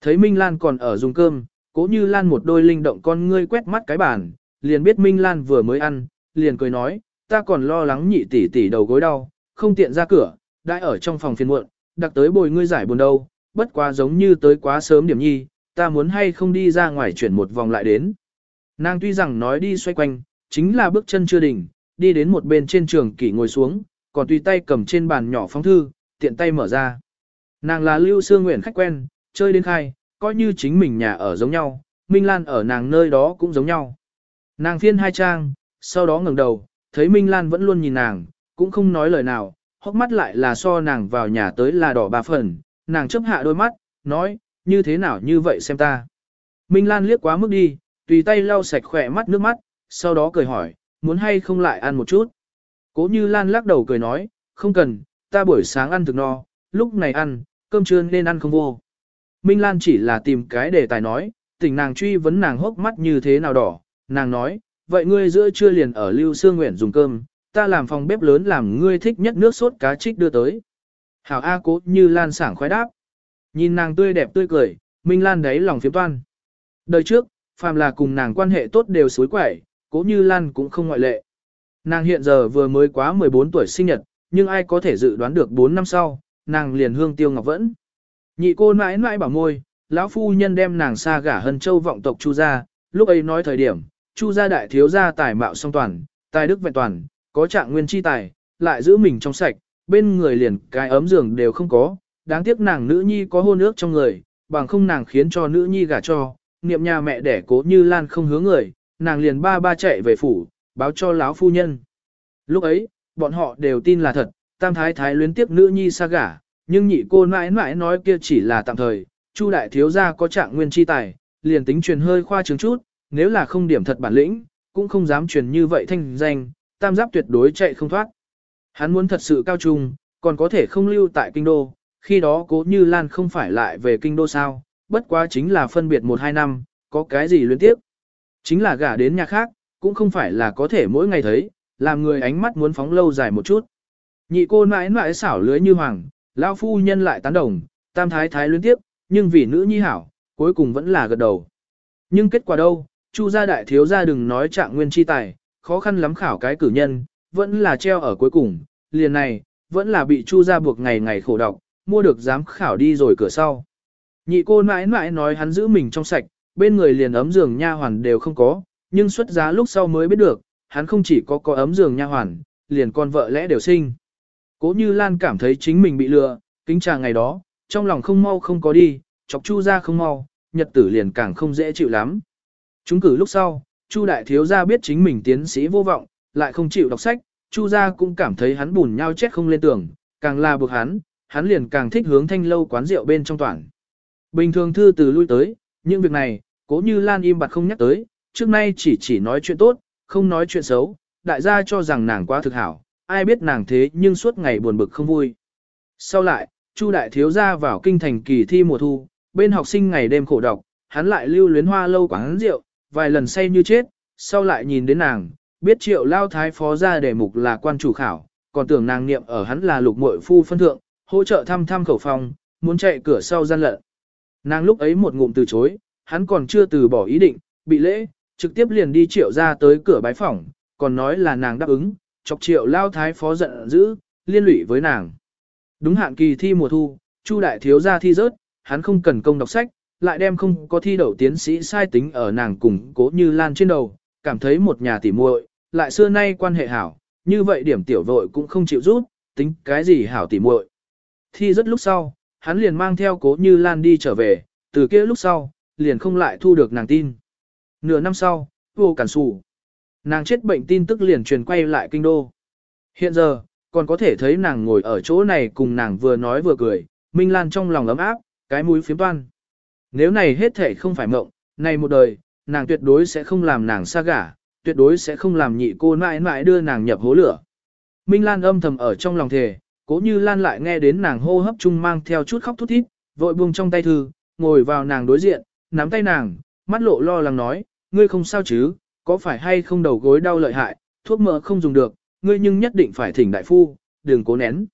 [SPEAKER 1] Thấy Minh Lan còn ở dùng cơm, cố Như Lan một đôi linh động con ngươi quét mắt cái bàn, liền biết Minh Lan vừa mới ăn, liền cười nói, ta còn lo lắng nhị tỷ tỷ đầu gối đau, không tiện ra cửa, đã ở trong phòng phiền muộn, đặc tới bồi ngươi giải buồn đâu, bất quá giống như tới quá sớm điểm nhi, ta muốn hay không đi ra ngoài chuyển một vòng lại đến. Nàng tuy rằng nói đi xoay quanh, chính là bước chân chưa đỉnh, đi đến một bên trên trường kỷ ngồi xuống, còn tùy tay cầm trên bàn nhỏ phóng thư, tiện tay mở ra. Nàng là Lưu Sương Nguyện khách quen, chơi đến khai, coi như chính mình nhà ở giống nhau, Minh Lan ở nàng nơi đó cũng giống nhau. Nàng phiên hai trang, sau đó ngẩng đầu, thấy Minh Lan vẫn luôn nhìn nàng, cũng không nói lời nào, hốc mắt lại là so nàng vào nhà tới là đỏ ba phần, nàng chấp hạ đôi mắt, nói, như thế nào như vậy xem ta. Minh Lan liếc quá mức đi, tùy tay lau sạch khỏe mắt nước mắt, sau đó cười hỏi, muốn hay không lại ăn một chút. Cố như Lan lắc đầu cười nói, không cần, ta buổi sáng ăn thực no, lúc này ăn, cơm trưa nên ăn không vô. Minh Lan chỉ là tìm cái đề tài nói, tỉnh nàng truy vấn nàng hốc mắt như thế nào đỏ, nàng nói, vậy ngươi giữa trưa liền ở Lưu Sương Nguyện dùng cơm, ta làm phòng bếp lớn làm ngươi thích nhất nước sốt cá trích đưa tới. Hảo A cố như Lan sảng khoái đáp. Nhìn nàng tươi đẹp tươi cười, Minh Lan đáy lòng phiếm toan. Đời trước, phàm là cùng nàng quan hệ tốt đều suối quẩy, cố như Lan cũng không ngoại lệ. Nàng hiện giờ vừa mới quá 14 tuổi sinh nhật, nhưng ai có thể dự đoán được 4 năm sau, nàng liền hương tiêu ngọc vẫn. Nhị cô mãi mãi bảo môi, lão phu nhân đem nàng xa gả hân châu vọng tộc Chu gia, lúc ấy nói thời điểm, Chu gia đại thiếu gia tài mạo song toàn, tài đức vẹn toàn, có trạng nguyên chi tài, lại giữ mình trong sạch, bên người liền cái ấm giường đều không có, đáng tiếc nàng nữ nhi có hôn ước trong người, bằng không nàng khiến cho nữ nhi gả cho, niệm nhà mẹ đẻ cố như Lan không hướng người, nàng liền ba ba chạy về phủ, báo cho lão phu nhân. Lúc ấy, bọn họ đều tin là thật, tam thái thái luyến tiếp nữ nhi xa gả, nhưng nhị cô mãi mãi nói kia chỉ là tạm thời, Chu đại thiếu gia có trạng nguyên chi tài, liền tính truyền hơi khoa trương chút, nếu là không điểm thật bản lĩnh, cũng không dám truyền như vậy thanh danh, tam giáp tuyệt đối chạy không thoát. Hắn muốn thật sự cao trung, còn có thể không lưu tại kinh đô, khi đó cố như Lan không phải lại về kinh đô sao, bất quá chính là phân biệt một hai năm, có cái gì luyến tiếp. Chính là gả đến nhà khác, cũng không phải là có thể mỗi ngày thấy, làm người ánh mắt muốn phóng lâu dài một chút. Nhị cô mãi mãi xảo lưới như hoàng, lão phu nhân lại tán đồng, tam thái thái luyến tiếp, nhưng vì nữ nhi hảo, cuối cùng vẫn là gật đầu. Nhưng kết quả đâu, Chu gia đại thiếu gia đừng nói trạng nguyên chi tài, khó khăn lắm khảo cái cử nhân, vẫn là treo ở cuối cùng, liền này, vẫn là bị Chu gia buộc ngày ngày khổ độc, mua được giám khảo đi rồi cửa sau. Nhị cô mãi mãi nói hắn giữ mình trong sạch, bên người liền ấm giường nha hoàn đều không có, nhưng xuất giá lúc sau mới biết được, hắn không chỉ có có ấm giường nha hoàn, liền con vợ lẽ đều sinh. Cố như Lan cảm thấy chính mình bị lừa, kính trà ngày đó, trong lòng không mau không có đi, chọc chu gia không mau, nhật tử liền càng không dễ chịu lắm. Chúng cử lúc sau, chu đại thiếu gia biết chính mình tiến sĩ vô vọng, lại không chịu đọc sách, chu gia cũng cảm thấy hắn bùn nhau chết không lên tưởng, càng là buộc hắn, hắn liền càng thích hướng thanh lâu quán rượu bên trong toàn. Bình thường thư từ lui tới, những việc này, cố như Lan im bặt không nhắc tới, trước nay chỉ chỉ nói chuyện tốt, không nói chuyện xấu, đại gia cho rằng nàng quá thực hảo, ai biết nàng thế nhưng suốt ngày buồn bực không vui. Sau lại, Chu đại thiếu gia vào kinh thành kỳ thi mùa thu, bên học sinh ngày đêm khổ đọc, hắn lại lưu luyến hoa lâu quán rượu, vài lần say như chết, sau lại nhìn đến nàng, biết triệu lao thái phó ra đề mục là quan chủ khảo, còn tưởng nàng niệm ở hắn là lục muội phu phân thượng, hỗ trợ thăm thăm khẩu phòng, muốn chạy cửa sau gian lận. Nàng lúc ấy một ngụm từ chối, hắn còn chưa từ bỏ ý định, bị lễ, trực tiếp liền đi triệu ra tới cửa bái phỏng, còn nói là nàng đáp ứng, chọc triệu lao thái phó giận dữ, liên lụy với nàng. Đúng hạn kỳ thi mùa thu, Chu đại thiếu gia thi rớt, hắn không cần công đọc sách, lại đem không có thi đậu tiến sĩ sai tính ở nàng cùng cố như lan trên đầu, cảm thấy một nhà tỉ muội, lại xưa nay quan hệ hảo, như vậy điểm tiểu vội cũng không chịu rút, tính cái gì hảo tỉ muội. Thi rất lúc sau, hắn liền mang theo cố như lan đi trở về, từ kia lúc sau, liền không lại thu được nàng tin. Nửa năm sau, vô cản sủ. Nàng chết bệnh tin tức liền truyền quay lại kinh đô. Hiện giờ, còn có thể thấy nàng ngồi ở chỗ này cùng nàng vừa nói vừa cười, Minh Lan trong lòng ấm áp, cái mũi phiếm toan. Nếu này hết thể không phải mộng, này một đời, nàng tuyệt đối sẽ không làm nàng xa gả, tuyệt đối sẽ không làm nhị cô mãi mãi đưa nàng nhập hố lửa. Minh Lan âm thầm ở trong lòng thề, cố như Lan lại nghe đến nàng hô hấp chung mang theo chút khóc thút thít, vội buông trong tay thư, ngồi vào nàng đối diện, nắm tay nàng, mắt lộ lo lắng nói, ngươi không sao chứ, có phải hay không đầu gối đau lợi hại, thuốc mỡ không dùng được, ngươi nhưng nhất định phải thỉnh đại phu, đừng cố nén.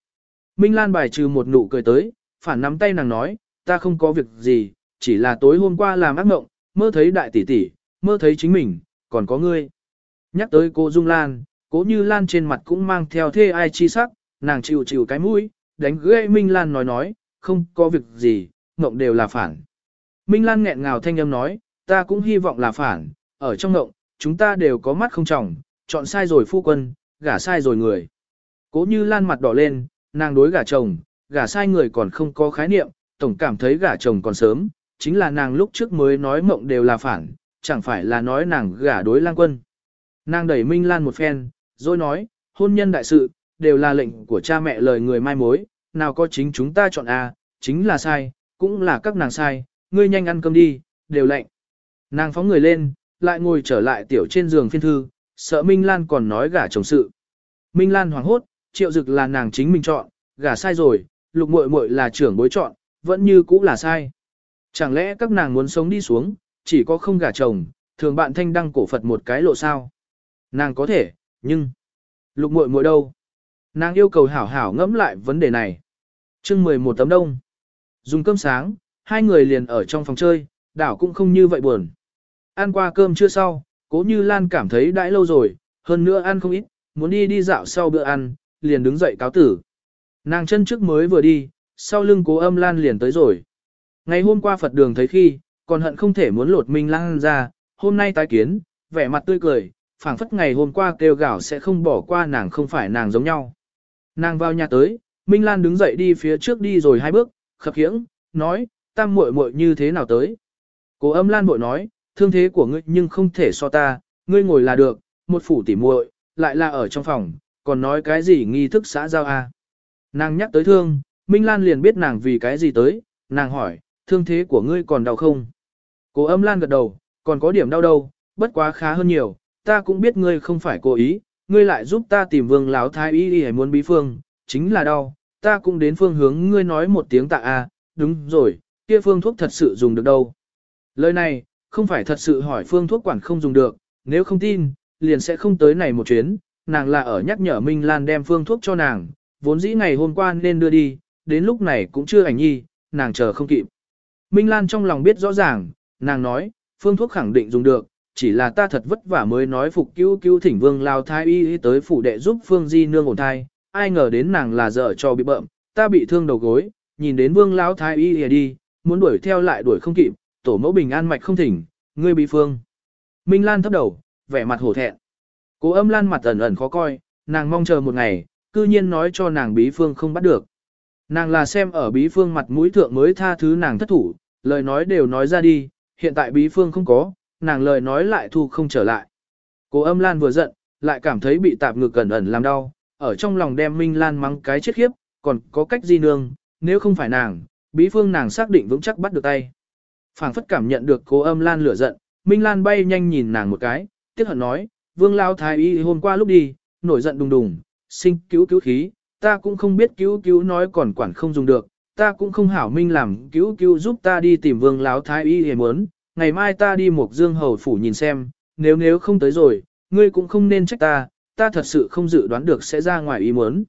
[SPEAKER 1] Minh Lan bài trừ một nụ cười tới, phản nắm tay nàng nói, ta không có việc gì, chỉ là tối hôm qua làm ác mộng, mơ thấy đại tỷ tỷ, mơ thấy chính mình, còn có ngươi. Nhắc tới cô Dung Lan, cố như Lan trên mặt cũng mang theo thê ai chi sắc, nàng chịu chịu cái mũi, đánh gãy Minh Lan nói nói, không có việc gì, mộng đều là phản. Minh Lan nghẹn ngào thanh âm nói, ta cũng hy vọng là phản, ở trong mộng, chúng ta đều có mắt không trọng, chọn sai rồi phu quân, gả sai rồi người. Cố như Lan mặt đỏ lên, nàng đối gả chồng, gả sai người còn không có khái niệm, tổng cảm thấy gả chồng còn sớm, chính là nàng lúc trước mới nói mộng đều là phản, chẳng phải là nói nàng gả đối lang quân. Nàng đẩy Minh Lan một phen, rồi nói, hôn nhân đại sự, đều là lệnh của cha mẹ lời người mai mối, nào có chính chúng ta chọn A, chính là sai, cũng là các nàng sai, ngươi nhanh ăn cơm đi, đều lệnh. Nàng phóng người lên, lại ngồi trở lại tiểu trên giường phiên thư, sợ Minh Lan còn nói gả chồng sự. Minh Lan hoảng hốt, triệu dực là nàng chính mình chọn, gả sai rồi, lục muội muội là trưởng bối chọn, vẫn như cũ là sai. Chẳng lẽ các nàng muốn sống đi xuống, chỉ có không gả chồng, thường bạn thanh đăng cổ Phật một cái lộ sao? Nàng có thể, nhưng... Lục muội muội đâu? Nàng yêu cầu hảo hảo ngẫm lại vấn đề này. chương 11 tấm đông. Dùng cơm sáng, hai người liền ở trong phòng chơi, đảo cũng không như vậy buồn. Ăn qua cơm chưa sau, cố như Lan cảm thấy đãi lâu rồi, hơn nữa ăn không ít, muốn đi đi dạo sau bữa ăn, liền đứng dậy cáo tử. Nàng chân trước mới vừa đi, sau lưng cố âm Lan liền tới rồi. Ngày hôm qua Phật đường thấy khi, còn hận không thể muốn lột Minh Lan ra, hôm nay tái kiến, vẻ mặt tươi cười, phảng phất ngày hôm qua kêu gạo sẽ không bỏ qua nàng không phải nàng giống nhau. Nàng vào nhà tới, Minh Lan đứng dậy đi phía trước đi rồi hai bước, khập khiễng, nói, tam muội muội như thế nào tới. Cố âm Lan bội nói, thương thế của ngươi nhưng không thể so ta, ngươi ngồi là được, một phủ tỉ muội, lại là ở trong phòng, còn nói cái gì nghi thức xã giao a. Nàng nhắc tới thương, Minh Lan liền biết nàng vì cái gì tới, nàng hỏi, thương thế của ngươi còn đau không? Cố âm Lan gật đầu, còn có điểm đau đâu, bất quá khá hơn nhiều, ta cũng biết ngươi không phải cố ý, ngươi lại giúp ta tìm vương láo thái y y muốn bí phương, chính là đau, ta cũng đến phương hướng ngươi nói một tiếng tạ a, đúng rồi, kia phương thuốc thật sự dùng được đâu. Lời này, không phải thật sự hỏi phương thuốc quản không dùng được, nếu không tin, liền sẽ không tới này một chuyến, nàng là ở nhắc nhở Minh Lan đem phương thuốc cho nàng, vốn dĩ ngày hôm qua nên đưa đi, đến lúc này cũng chưa ảnh nhi, nàng chờ không kịp. Minh Lan trong lòng biết rõ ràng, nàng nói, phương thuốc khẳng định dùng được, chỉ là ta thật vất vả mới nói phục cứu cứu thỉnh vương lao thai y tới phủ đệ giúp phương di nương ổn thai, ai ngờ đến nàng là dở cho bị bợm, ta bị thương đầu gối, nhìn đến vương lao thai y đi, muốn đuổi theo lại đuổi không kịp, tổ mẫu bình an mạch không thỉnh, ngươi bị phương. Minh Lan thấp đầu, vẻ mặt hổ thẹn. Cố âm Lan mặt ẩn ẩn khó coi, nàng mong chờ một ngày, cư nhiên nói cho nàng bí phương không bắt được. Nàng là xem ở bí phương mặt mũi thượng mới tha thứ nàng thất thủ, lời nói đều nói ra đi, hiện tại bí phương không có, nàng lời nói lại thu không trở lại. Cố âm Lan vừa giận, lại cảm thấy bị tạp ngược cẩn ẩn làm đau, ở trong lòng đem Minh Lan mắng cái chết khiếp, còn có cách gì nương, nếu không phải nàng, bí phương nàng xác định vững chắc bắt được tay. phảng phất cảm nhận được cố âm Lan lửa giận, Minh Lan bay nhanh nhìn nàng một cái, tiếc hận nói, vương lao thái y hôm qua lúc đi, nổi giận đùng đùng, sinh cứu cứu khí, ta cũng không biết cứu cứu nói còn quản không dùng được, ta cũng không hảo minh làm cứu cứu giúp ta đi tìm vương Láo thái y hề muốn, ngày mai ta đi một dương hầu phủ nhìn xem, nếu nếu không tới rồi, ngươi cũng không nên trách ta, ta thật sự không dự đoán được sẽ ra ngoài ý muốn.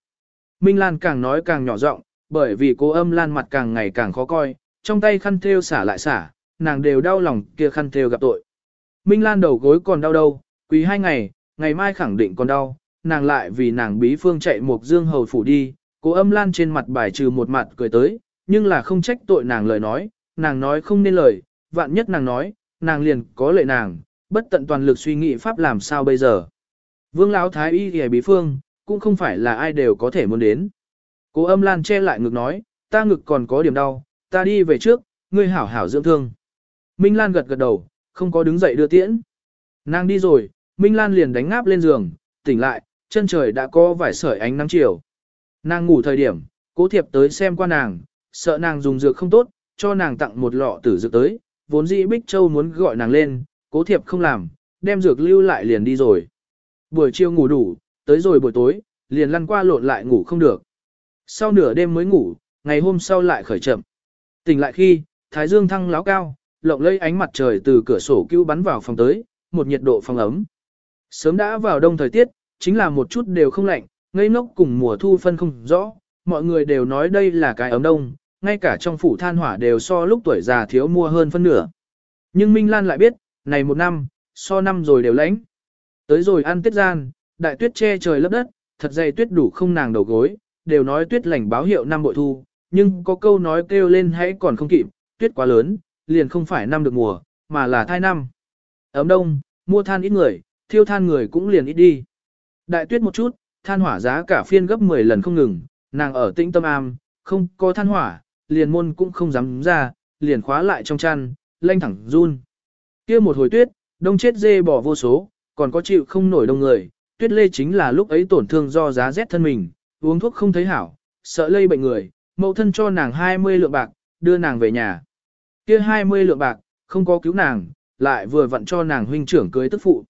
[SPEAKER 1] Minh Lan càng nói càng nhỏ giọng, bởi vì cô âm Lan mặt càng ngày càng khó coi, trong tay khăn thêu xả lại xả, nàng đều đau lòng kia khăn thêu gặp tội. Minh Lan đầu gối còn đau đâu, quý hai ngày, ngày mai khẳng định còn đau, nàng lại vì nàng bí phương chạy một dương hầu phủ đi, cô âm Lan trên mặt bài trừ một mặt cười tới, nhưng là không trách tội nàng lời nói, nàng nói không nên lời, vạn nhất nàng nói, nàng liền có lệ nàng, bất tận toàn lực suy nghĩ pháp làm sao bây giờ. Vương Lão Thái Y thì bí phương, cũng không phải là ai đều có thể muốn đến. Cố âm lan che lại ngực nói, ta ngực còn có điểm đau, ta đi về trước, ngươi hảo hảo dưỡng thương. Minh Lan gật gật đầu, không có đứng dậy đưa tiễn. Nàng đi rồi, Minh Lan liền đánh ngáp lên giường, tỉnh lại, chân trời đã có vài sợi ánh nắng chiều. Nàng ngủ thời điểm, cố thiệp tới xem qua nàng, sợ nàng dùng dược không tốt, cho nàng tặng một lọ tử dược tới, vốn dĩ Bích Châu muốn gọi nàng lên, cố thiệp không làm, đem dược lưu lại liền đi rồi. Buổi chiều ngủ đủ, tới rồi buổi tối, liền lăn qua lộn lại ngủ không được. Sau nửa đêm mới ngủ, ngày hôm sau lại khởi chậm. Tỉnh lại khi, thái dương thăng láo cao, lộng lây ánh mặt trời từ cửa sổ cứu bắn vào phòng tới, một nhiệt độ phòng ấm. Sớm đã vào đông thời tiết, chính là một chút đều không lạnh, ngây ngốc cùng mùa thu phân không rõ, mọi người đều nói đây là cái ấm đông, ngay cả trong phủ than hỏa đều so lúc tuổi già thiếu mua hơn phân nửa. Nhưng Minh Lan lại biết, này một năm, so năm rồi đều lãnh. Tới rồi ăn tiết gian, đại tuyết che trời lấp đất, thật dày tuyết đủ không nàng đầu gối, đều nói tuyết lành báo hiệu năm bội thu, nhưng có câu nói kêu lên hãy còn không kịp, tuyết quá lớn, liền không phải năm được mùa, mà là thai năm. Ấm đông, mua than ít người, thiêu than người cũng liền ít đi. Đại tuyết một chút, than hỏa giá cả phiên gấp 10 lần không ngừng, nàng ở tĩnh tâm am, không có than hỏa, liền môn cũng không dám ra, liền khóa lại trong chăn, lanh thẳng run. kia một hồi tuyết, đông chết dê bỏ vô số, còn có chịu không nổi đông người, tuyết lê chính là lúc ấy tổn thương do giá rét thân mình, uống thuốc không thấy hảo, sợ lây bệnh người, mẫu thân cho nàng 20 lượng bạc, đưa nàng về nhà. kia 20 lượng bạc, không có cứu nàng, lại vừa vặn cho nàng huynh trưởng cưới tức phụ.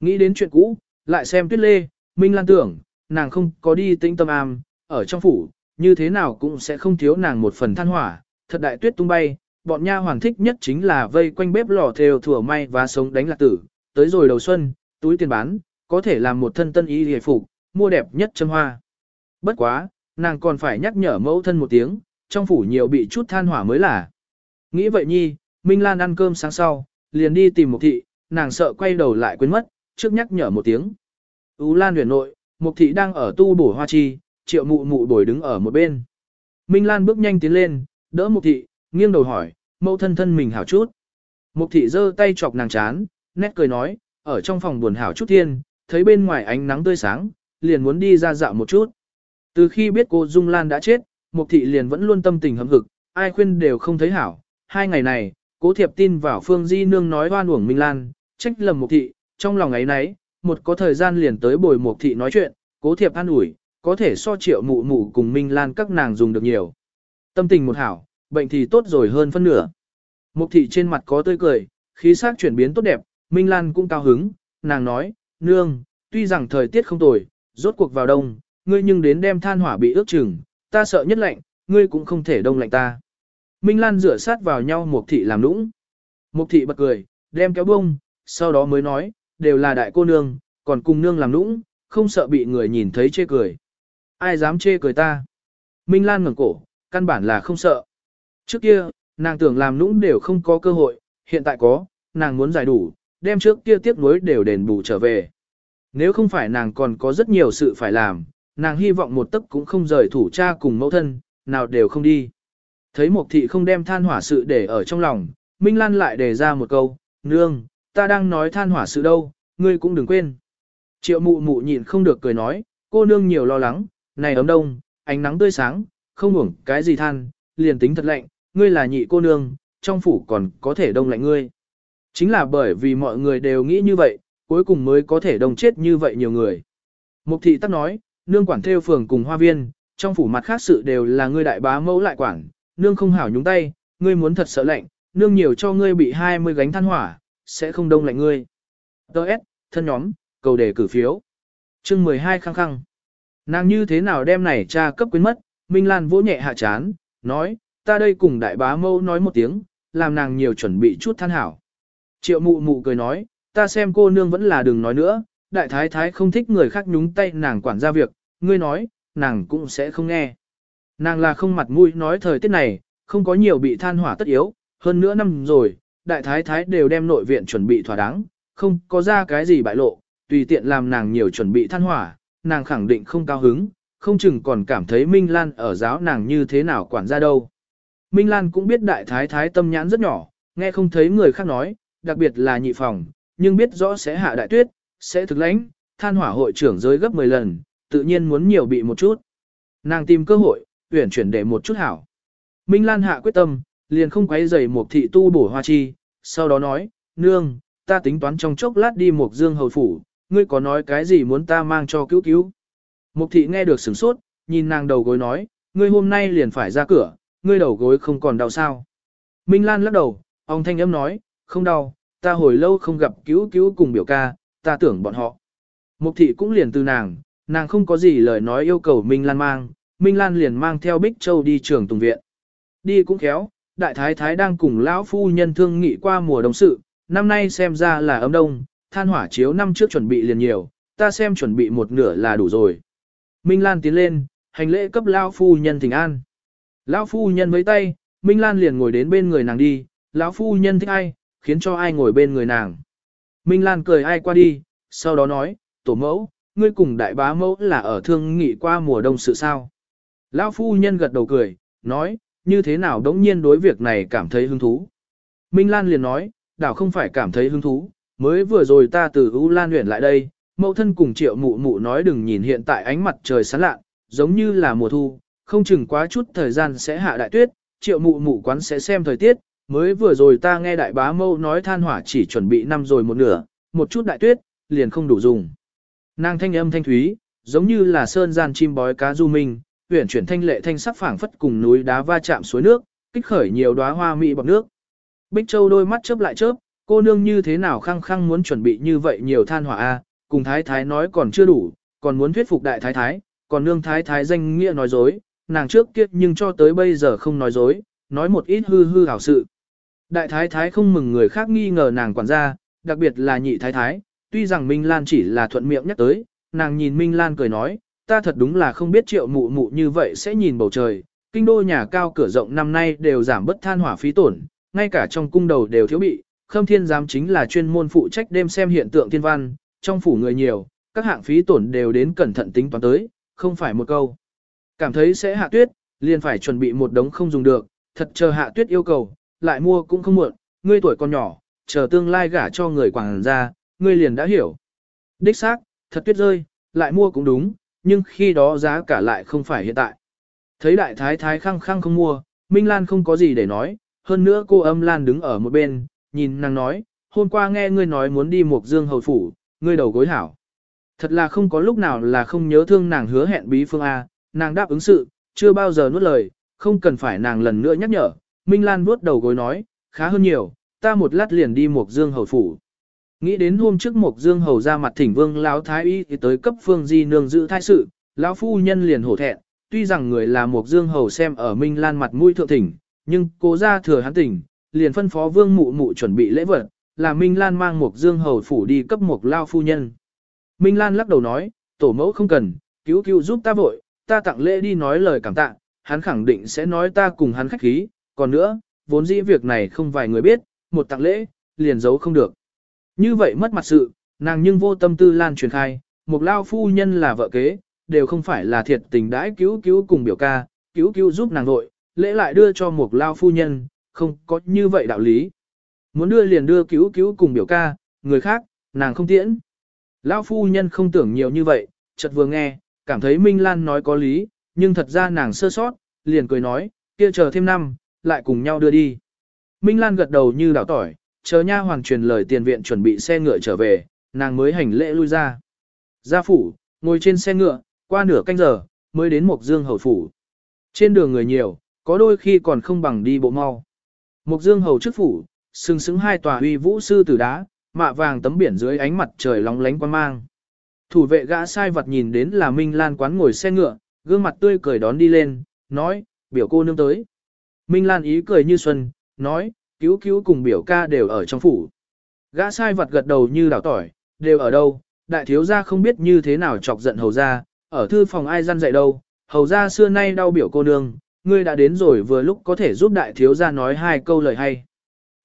[SPEAKER 1] Nghĩ đến chuyện cũ, lại xem tuyết lê, Minh Lan tưởng, nàng không có đi tĩnh tâm am, ở trong phủ, như thế nào cũng sẽ không thiếu nàng một phần than hỏa, thật đại tuyết tung bay, bọn nha hoàng thích nhất chính là vây quanh bếp lò theo thủa may và sống đánh lạc tử, tới rồi đầu xuân, túi tiền bán, có thể làm một thân tân y hề phục, mua đẹp nhất châm hoa. Bất quá, nàng còn phải nhắc nhở mẫu thân một tiếng, trong phủ nhiều bị chút than hỏa mới là. Nghĩ vậy nhi, Minh Lan ăn cơm sáng sau, liền đi tìm một thị, nàng sợ quay đầu lại quên mất, trước nhắc nhở một tiếng. Ú Lan huyền nội, Mục thị đang ở tu bổ hoa chi, triệu mụ mụ bồi đứng ở một bên. Minh Lan bước nhanh tiến lên, đỡ Mục thị, nghiêng đầu hỏi, mẫu thân thân mình hảo chút. Mục thị giơ tay chọc nàng chán, nét cười nói, ở trong phòng buồn hảo chút thiên, thấy bên ngoài ánh nắng tươi sáng, liền muốn đi ra dạo một chút. Từ khi biết cô Dung Lan đã chết, Mục thị liền vẫn luôn tâm tình hâm hực, ai khuyên đều không thấy hảo. Hai ngày này, cố thiệp tin vào Phương Di Nương nói oan uổng Minh Lan, trách lầm Mục thị, trong lòng ấy nấy, một có thời gian liền tới bồi Mục thị nói chuyện, cố thiệp an ủi, có thể so triệu mụ mụ cùng Minh Lan các nàng dùng được nhiều. Tâm tình một hảo, bệnh thì tốt rồi hơn phân nửa. Mục thị trên mặt có tươi cười, khí sắc chuyển biến tốt đẹp, Minh Lan cũng cao hứng, nàng nói, nương, tuy rằng thời tiết không tồi, rốt cuộc vào đông, ngươi nhưng đến đem than hỏa bị ướt chừng, ta sợ nhất lạnh, ngươi cũng không thể đông lạnh ta. Minh Lan rửa sát vào nhau Mục thị làm nũng. Mục thị bật cười, đem kéo bông, sau đó mới nói, đều là đại cô nương, còn cùng nương làm nũng, không sợ bị người nhìn thấy chê cười. Ai dám chê cười ta? Minh Lan ngẩng cổ, căn bản là không sợ. Trước kia, nàng tưởng làm nũng đều không có cơ hội, hiện tại có, nàng muốn giải đủ, đem trước kia tiếp nối đều đền bù trở về. Nếu không phải nàng còn có rất nhiều sự phải làm, nàng hy vọng một tấc cũng không rời thủ cha cùng mẫu thân, nào đều không đi. Thấy Mộc thị không đem than hỏa sự để ở trong lòng, Minh Lan lại đề ra một câu, nương, ta đang nói than hỏa sự đâu, ngươi cũng đừng quên. Triệu mụ mụ nhịn không được cười nói, cô nương nhiều lo lắng, này ấm đông, ánh nắng tươi sáng, không uổng cái gì than, liền tính thật lạnh, ngươi là nhị cô nương, trong phủ còn có thể đông lạnh ngươi. Chính là bởi vì mọi người đều nghĩ như vậy, cuối cùng mới có thể đông chết như vậy nhiều người. Mục thị tắc nói, nương quản theo phường cùng hoa viên, trong phủ mặt khác sự đều là ngươi đại bá mẫu lại quản, nương không hảo nhúng tay, ngươi muốn thật sợ lạnh, nương nhiều cho ngươi bị 20 gánh than hỏa, sẽ không đông lạnh ngươi. Đợt, thân nhóm, cầu đề cử phiếu. chương 12 khăng khăng. Nàng như thế nào đem này cha cấp quyến mất, Minh Lan vỗ nhẹ hạ chán, nói, ta đây cùng đại bá mâu nói một tiếng, làm nàng nhiều chuẩn bị chút than hảo. Triệu mụ mụ cười nói, ta xem cô nương vẫn là đừng nói nữa, đại thái thái không thích người khác nhúng tay nàng quản gia việc, ngươi nói, nàng cũng sẽ không nghe. Nàng là không mặt mũi nói thời tiết này, không có nhiều bị than hỏa tất yếu, hơn nữa năm rồi, đại thái thái đều đem nội viện chuẩn bị thỏa đáng, không có ra cái gì bại lộ, tùy tiện làm nàng nhiều chuẩn bị than hỏa, nàng khẳng định không cao hứng, không chừng còn cảm thấy Minh Lan ở giáo nàng như thế nào quản ra đâu. Minh Lan cũng biết đại thái thái tâm nhãn rất nhỏ, nghe không thấy người khác nói, đặc biệt là nhị phòng, nhưng biết rõ sẽ hạ đại tuyết, sẽ thực lãnh, than hỏa hội trưởng rơi gấp 10 lần, tự nhiên muốn nhiều bị một chút. Nàng tìm cơ hội, tuyển chuyển để một chút hảo. Minh Lan hạ quyết tâm, liền không quấy rầy một thị tu bổ hoa chi, sau đó nói, nương, ta tính toán trong chốc lát đi một dương hầu phủ, ngươi có nói cái gì muốn ta mang cho cứu cứu. Mục thị nghe được sửng sốt, nhìn nàng đầu gối nói, ngươi hôm nay liền phải ra cửa, ngươi đầu gối không còn đau sao. Minh Lan lắc đầu, ông thanh âm nói, không đau, ta hồi lâu không gặp cứu cứu cùng biểu ca, ta tưởng bọn họ. Mục thị cũng liền từ nàng, nàng không có gì lời nói yêu cầu Minh Lan mang, Minh Lan liền mang theo Bích Châu đi trường tùng viện. Đi cũng khéo, đại thái thái đang cùng lão phu nhân thương nghị qua mùa đông sự, năm nay xem ra là ấm đông, than hỏa chiếu năm trước chuẩn bị liền nhiều, ta xem chuẩn bị một nửa là đủ rồi. Minh Lan tiến lên, hành lễ cấp lão phu nhân thỉnh an. Lão phu nhân với tay, Minh Lan liền ngồi đến bên người nàng đi, lão phu nhân thích ai, khiến cho ai ngồi bên người nàng. Minh Lan cười ai qua đi, sau đó nói, tổ mẫu, ngươi cùng đại bá mẫu là ở thương nghị qua mùa đông sự sao. Lão phu nhân gật đầu cười, nói, như thế nào đống nhiên đối việc này cảm thấy hứng thú. Minh Lan liền nói, đảo không phải cảm thấy hứng thú, mới vừa rồi ta từ U Lan huyện lại đây, mẫu thân cùng triệu mụ mụ nói đừng nhìn hiện tại ánh mặt trời sáng lạ, giống như là mùa thu, không chừng quá chút thời gian sẽ hạ đại tuyết, triệu mụ mụ quán sẽ xem thời tiết, mới vừa rồi ta nghe đại bá mâu nói than hỏa chỉ chuẩn bị năm rồi một nửa, một chút đại tuyết, liền không đủ dùng. Nàng thanh âm thanh thúy, giống như là sơn gian chim bói cá du minh, uyển chuyển thanh lệ thanh sắc phảng phất cùng núi đá va chạm suối nước, kích khởi nhiều đóa hoa mỹ bọt nước. Bích Châu đôi mắt chớp lại chớp, cô nương như thế nào khăng khăng muốn chuẩn bị như vậy nhiều than hỏa a, cùng thái thái nói còn chưa đủ, còn muốn thuyết phục đại thái thái, còn nương thái thái danh nghĩa nói dối, nàng trước kia nhưng cho tới bây giờ không nói dối, nói một ít hư hư hảo sự. Đại thái thái không mừng người khác nghi ngờ nàng quản gia, đặc biệt là nhị thái thái, tuy rằng Minh Lan chỉ là thuận miệng nhắc tới, nàng nhìn Minh Lan cười nói, ta thật đúng là không biết triệu mụ mụ như vậy sẽ nhìn bầu trời, kinh đô nhà cao cửa rộng năm nay đều giảm bất than hỏa phí tổn, ngay cả trong cung đầu đều thiếu bị, khâm thiên giám chính là chuyên môn phụ trách đêm xem hiện tượng thiên văn, trong phủ người nhiều, các hạng phí tổn đều đến cẩn thận tính toán tới, không phải một câu. Cảm thấy sẽ hạ tuyết, liền phải chuẩn bị một đống không dùng được, thật chờ hạ tuyết yêu cầu, lại mua cũng không muộn, ngươi tuổi còn nhỏ, chờ tương lai gả cho người quảng ra, ngươi liền đã hiểu. Đích xác, thật tuyết rơi, lại mua cũng đúng, nhưng khi đó giá cả lại không phải hiện tại. Thấy đại thái thái khăng khăng không mua, Minh Lan không có gì để nói, hơn nữa cô âm Lan đứng ở một bên, nhìn nàng nói, hôm qua nghe ngươi nói muốn đi một dương hầu phủ, ngươi đầu gối hảo. Thật là không có lúc nào là không nhớ thương nàng hứa hẹn bí phương A, nàng đáp ứng sự, chưa bao giờ nuốt lời, không cần phải nàng lần nữa nhắc nhở. Minh Lan vuốt đầu gối nói, khá hơn nhiều, ta một lát liền đi một dương hầu phủ. Nghĩ đến hôm trước Mộc dương hầu ra mặt thỉnh vương lão thái y thì tới cấp phương di nương giữ thai sự, lão phu nhân liền hổ thẹn, tuy rằng người là Mộc dương hầu xem ở Minh Lan mặt mũi thượng thỉnh, nhưng cố ra thừa hắn tỉnh, liền phân phó vương mụ mụ chuẩn bị lễ vật, là Minh Lan mang Mộc dương hầu phủ đi cấp Mộc lao phu nhân. Minh Lan lắc đầu nói, tổ mẫu không cần, cứu cứu giúp ta vội, ta tặng lễ đi nói lời cảm tạ, hắn khẳng định sẽ nói ta cùng hắn khách khí, còn nữa, vốn dĩ việc này không vài người biết, một tặng lễ, liền giấu không được. Như vậy mất mặt sự, nàng nhưng vô tâm tư lan truyền khai, một lao phu nhân là vợ kế, đều không phải là thiệt tình đãi cứu cứu cùng biểu ca, cứu cứu giúp nàng nội, lễ lại đưa cho một lao phu nhân, không có như vậy đạo lý. Muốn đưa liền đưa cứu cứu cùng biểu ca, người khác, nàng không tiễn. Lao phu nhân không tưởng nhiều như vậy, chợt vừa nghe, cảm thấy Minh Lan nói có lý, nhưng thật ra nàng sơ sót, liền cười nói, kia chờ thêm năm, lại cùng nhau đưa đi. Minh Lan gật đầu như đảo tỏi, chờ nha hoàng truyền lời tiền viện chuẩn bị xe ngựa trở về, nàng mới hành lễ lui ra. Gia phủ, ngồi trên xe ngựa, qua nửa canh giờ, mới đến Mộc Dương Hầu phủ. Trên đường người nhiều, có đôi khi còn không bằng đi bộ mau. Mộc Dương Hầu trước phủ, sừng sững hai tòa uy vũ sư tử đá, mạ vàng tấm biển dưới ánh mặt trời lóng lánh quan mang. Thủ vệ gã sai vật nhìn đến là Minh Lan quán ngồi xe ngựa, gương mặt tươi cười đón đi lên, nói, biểu cô nương tới. Minh Lan ý cười như xuân, nói, cứu cứu cùng biểu ca đều ở trong phủ. Gã sai vật gật đầu như đảo tỏi, đều ở đâu, đại thiếu gia không biết như thế nào chọc giận hầu gia, ở thư phòng ai gian dạy đâu, hầu gia xưa nay đau biểu cô nương, ngươi đã đến rồi vừa lúc có thể giúp đại thiếu gia nói hai câu lời hay.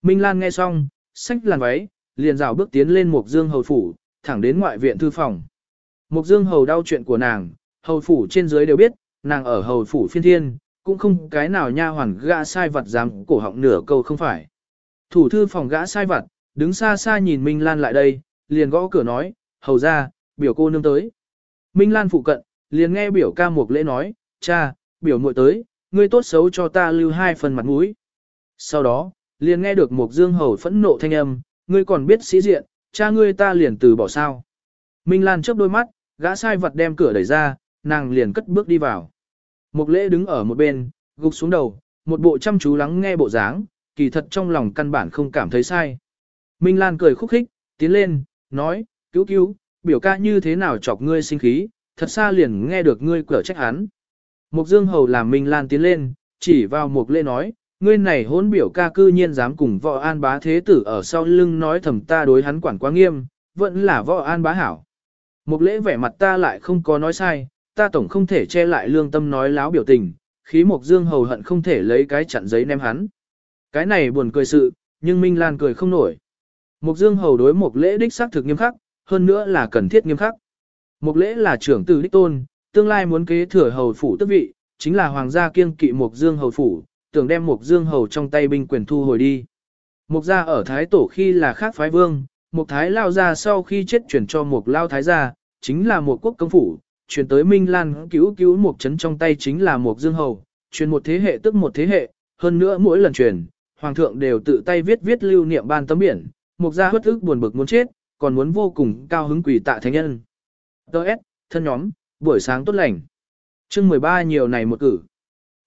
[SPEAKER 1] Minh Lan nghe xong, xách làn váy, liền rào bước tiến lên Mục Dương hầu phủ, thẳng đến ngoại viện thư phòng. Mục Dương hầu đau chuyện của nàng, hầu phủ trên dưới đều biết, nàng ở hầu phủ phiên thiên, cũng không cái nào nha hoàn gã sai vật dám cổ họng nửa câu không phải. Thủ thư phòng gã sai vật, đứng xa xa nhìn Minh Lan lại đây, liền gõ cửa nói, hầu ra, biểu cô nương tới. Minh Lan phụ cận, liền nghe biểu ca mục lễ nói, cha, biểu muội tới, ngươi tốt xấu cho ta lưu hai phần mặt mũi. Sau đó, liền nghe được một dương hầu phẫn nộ thanh âm, ngươi còn biết sĩ diện, cha ngươi ta liền từ bỏ sao. Minh Lan chớp đôi mắt, gã sai vật đem cửa đẩy ra, nàng liền cất bước đi vào. Mục lễ đứng ở một bên, gục xuống đầu, một bộ chăm chú lắng nghe bộ dáng, kỳ thật trong lòng căn bản không cảm thấy sai. Minh Lan cười khúc khích, tiến lên, nói, cứu cứu, biểu ca như thế nào chọc ngươi sinh khí, thật xa liền nghe được ngươi cửa trách hắn. Mục Dương Hầu làm Minh Lan tiến lên, chỉ vào Mục Lễ nói, ngươi này hôn biểu ca cư nhiên dám cùng võ an bá thế tử ở sau lưng nói thầm ta đối hắn quản quá nghiêm, vẫn là võ an bá hảo. Mục lễ vẻ mặt ta lại không có nói sai, ta tổng không thể che lại lương tâm nói láo biểu tình, khí Mục Dương Hầu hận không thể lấy cái chặn giấy ném hắn. Cái này buồn cười sự, nhưng Minh Lan cười không nổi. Mục Dương Hầu đối mộc lễ đích xác thực nghiêm khắc, hơn nữa là cần thiết nghiêm khắc. Mộc lễ là trưởng tử đích tôn, tương lai muốn kế thừa hầu phủ tước vị, chính là hoàng gia kiêng kỵ Mục Dương hầu phủ, tưởng đem Mục Dương hầu trong tay binh quyền thu hồi đi. Mục gia ở Thái Tổ khi là khác phái vương, Mục Thái Lao gia sau khi chết chuyển cho Mục Lao Thái gia, chính là Mục quốc công phủ, chuyển tới Minh Lan cứu cứu một chấn trong tay chính là một Dương hầu, truyền một thế hệ tức một thế hệ, hơn nữa mỗi lần truyền, hoàng thượng đều tự tay viết viết lưu niệm ban tấm biển, Mục gia hất ức buồn bực muốn chết, còn muốn vô cùng cao hứng quỷ tạ thánh nhân. Đợt, thân nhóm, buổi sáng tốt lành. chương 13 nhiều này một cử.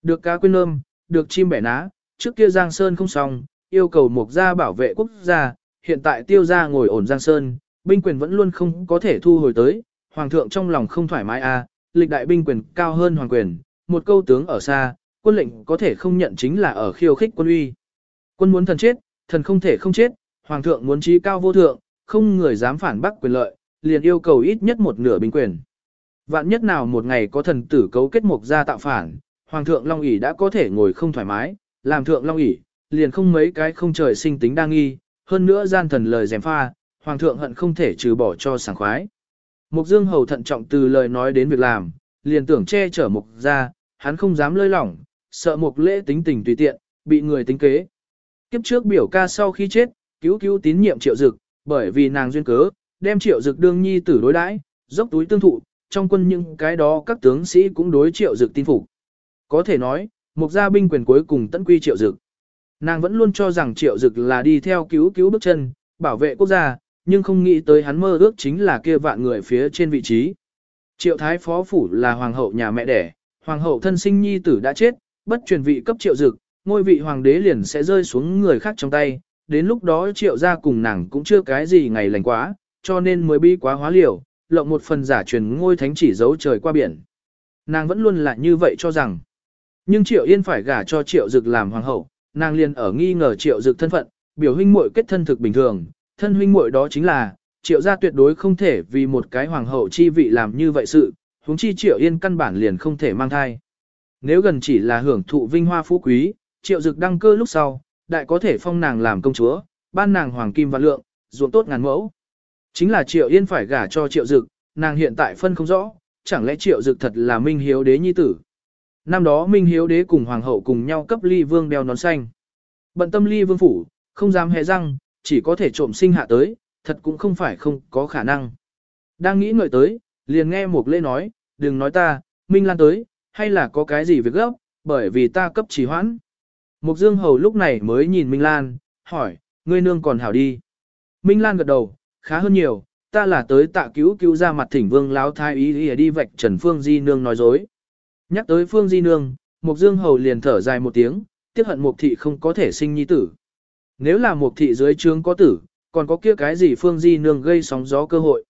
[SPEAKER 1] Được cá quyên lơm, được chim bẻ ná, trước kia Giang Sơn không xong, yêu cầu mục gia bảo vệ quốc gia, hiện tại tiêu gia ngồi ổn Giang Sơn, binh quyền vẫn luôn không có thể thu hồi tới, hoàng thượng trong lòng không thoải mái a, à, lịch đại binh quyền cao hơn hoàng quyền, một câu tướng ở xa, quân lệnh có thể không nhận chính là ở khiêu khích quân uy. Quân muốn thần chết, thần không thể không chết, hoàng thượng muốn trí cao vô thượng, không người dám phản bác quyền lợi, liền yêu cầu ít nhất một nửa binh quyền. Vạn nhất nào một ngày có thần tử cấu kết mục gia tạo phản, Hoàng thượng Long ỷ đã có thể ngồi không thoải mái, làm thượng Long ỷ liền không mấy cái không trời sinh tính đa nghi, hơn nữa gian thần lời dèm pha, Hoàng thượng hận không thể trừ bỏ cho sảng khoái. Mục Dương Hầu thận trọng từ lời nói đến việc làm, liền tưởng che chở mục gia, hắn không dám lơi lỏng, sợ mục lễ tính tình tùy tiện, bị người tính kế. Kiếp trước biểu ca sau khi chết, cứu cứu tín nhiệm triệu dực, bởi vì nàng duyên cớ, đem triệu dực đương nhi tử đối đãi, dốc túi tương thụ, trong quân những cái đó các tướng sĩ cũng đối triệu dực tin phục. Có thể nói, Mục gia binh quyền cuối cùng tận quy triệu dực. Nàng vẫn luôn cho rằng triệu dực là đi theo cứu cứu bước chân, bảo vệ quốc gia, nhưng không nghĩ tới hắn mơ ước chính là kia vạn người phía trên vị trí. Triệu thái phó phủ là hoàng hậu nhà mẹ đẻ, hoàng hậu thân sinh nhi tử đã chết, bất truyền vị cấp triệu dực, ngôi vị hoàng đế liền sẽ rơi xuống người khác trong tay, đến lúc đó triệu gia cùng nàng cũng chưa cái gì ngày lành quá, cho nên mới bi quá hóa liều, lộng một phần giả truyền ngôi thánh chỉ giấu trời qua biển. Nàng vẫn luôn là như vậy cho rằng. Nhưng triệu yên phải gả cho triệu dực làm hoàng hậu, nàng liền ở nghi ngờ triệu dực thân phận, biểu huynh muội kết thân thực bình thường, thân huynh muội đó chính là, triệu gia tuyệt đối không thể vì một cái hoàng hậu chi vị làm như vậy sự, huống chi triệu yên căn bản liền không thể mang thai. Nếu gần chỉ là hưởng thụ vinh hoa phú quý, triệu dực đăng cơ lúc sau, đại có thể phong nàng làm công chúa, ban nàng hoàng kim và lượng, ruộng tốt ngàn mẫu. Chính là triệu yên phải gả cho triệu dực, nàng hiện tại phân không rõ, chẳng lẽ triệu dực thật là minh hiếu đế nhi tử. Năm đó minh hiếu đế cùng hoàng hậu cùng nhau cấp ly vương đeo nón xanh. Bận tâm ly vương phủ, không dám hề răng, chỉ có thể trộm sinh hạ tới, thật cũng không phải không có khả năng. Đang nghĩ ngợi tới, liền nghe Mục lễ nói, đừng nói ta, Minh Lan tới, hay là có cái gì việc gấp, bởi vì ta cấp trì hoãn. Mục Dương Hầu lúc này mới nhìn Minh Lan, hỏi, ngươi nương còn hảo đi. Minh Lan gật đầu, khá hơn nhiều, ta là tới tạ cứu cứu ra mặt thỉnh vương láo thái ý đi, đi vạch trần Phương Di Nương nói dối. Nhắc tới Phương Di Nương, Mục Dương Hầu liền thở dài một tiếng, tiếc hận Mục Thị không có thể sinh nhi tử. Nếu là một Thị dưới trướng có tử, còn có kia cái gì Phương Di Nương gây sóng gió cơ hội.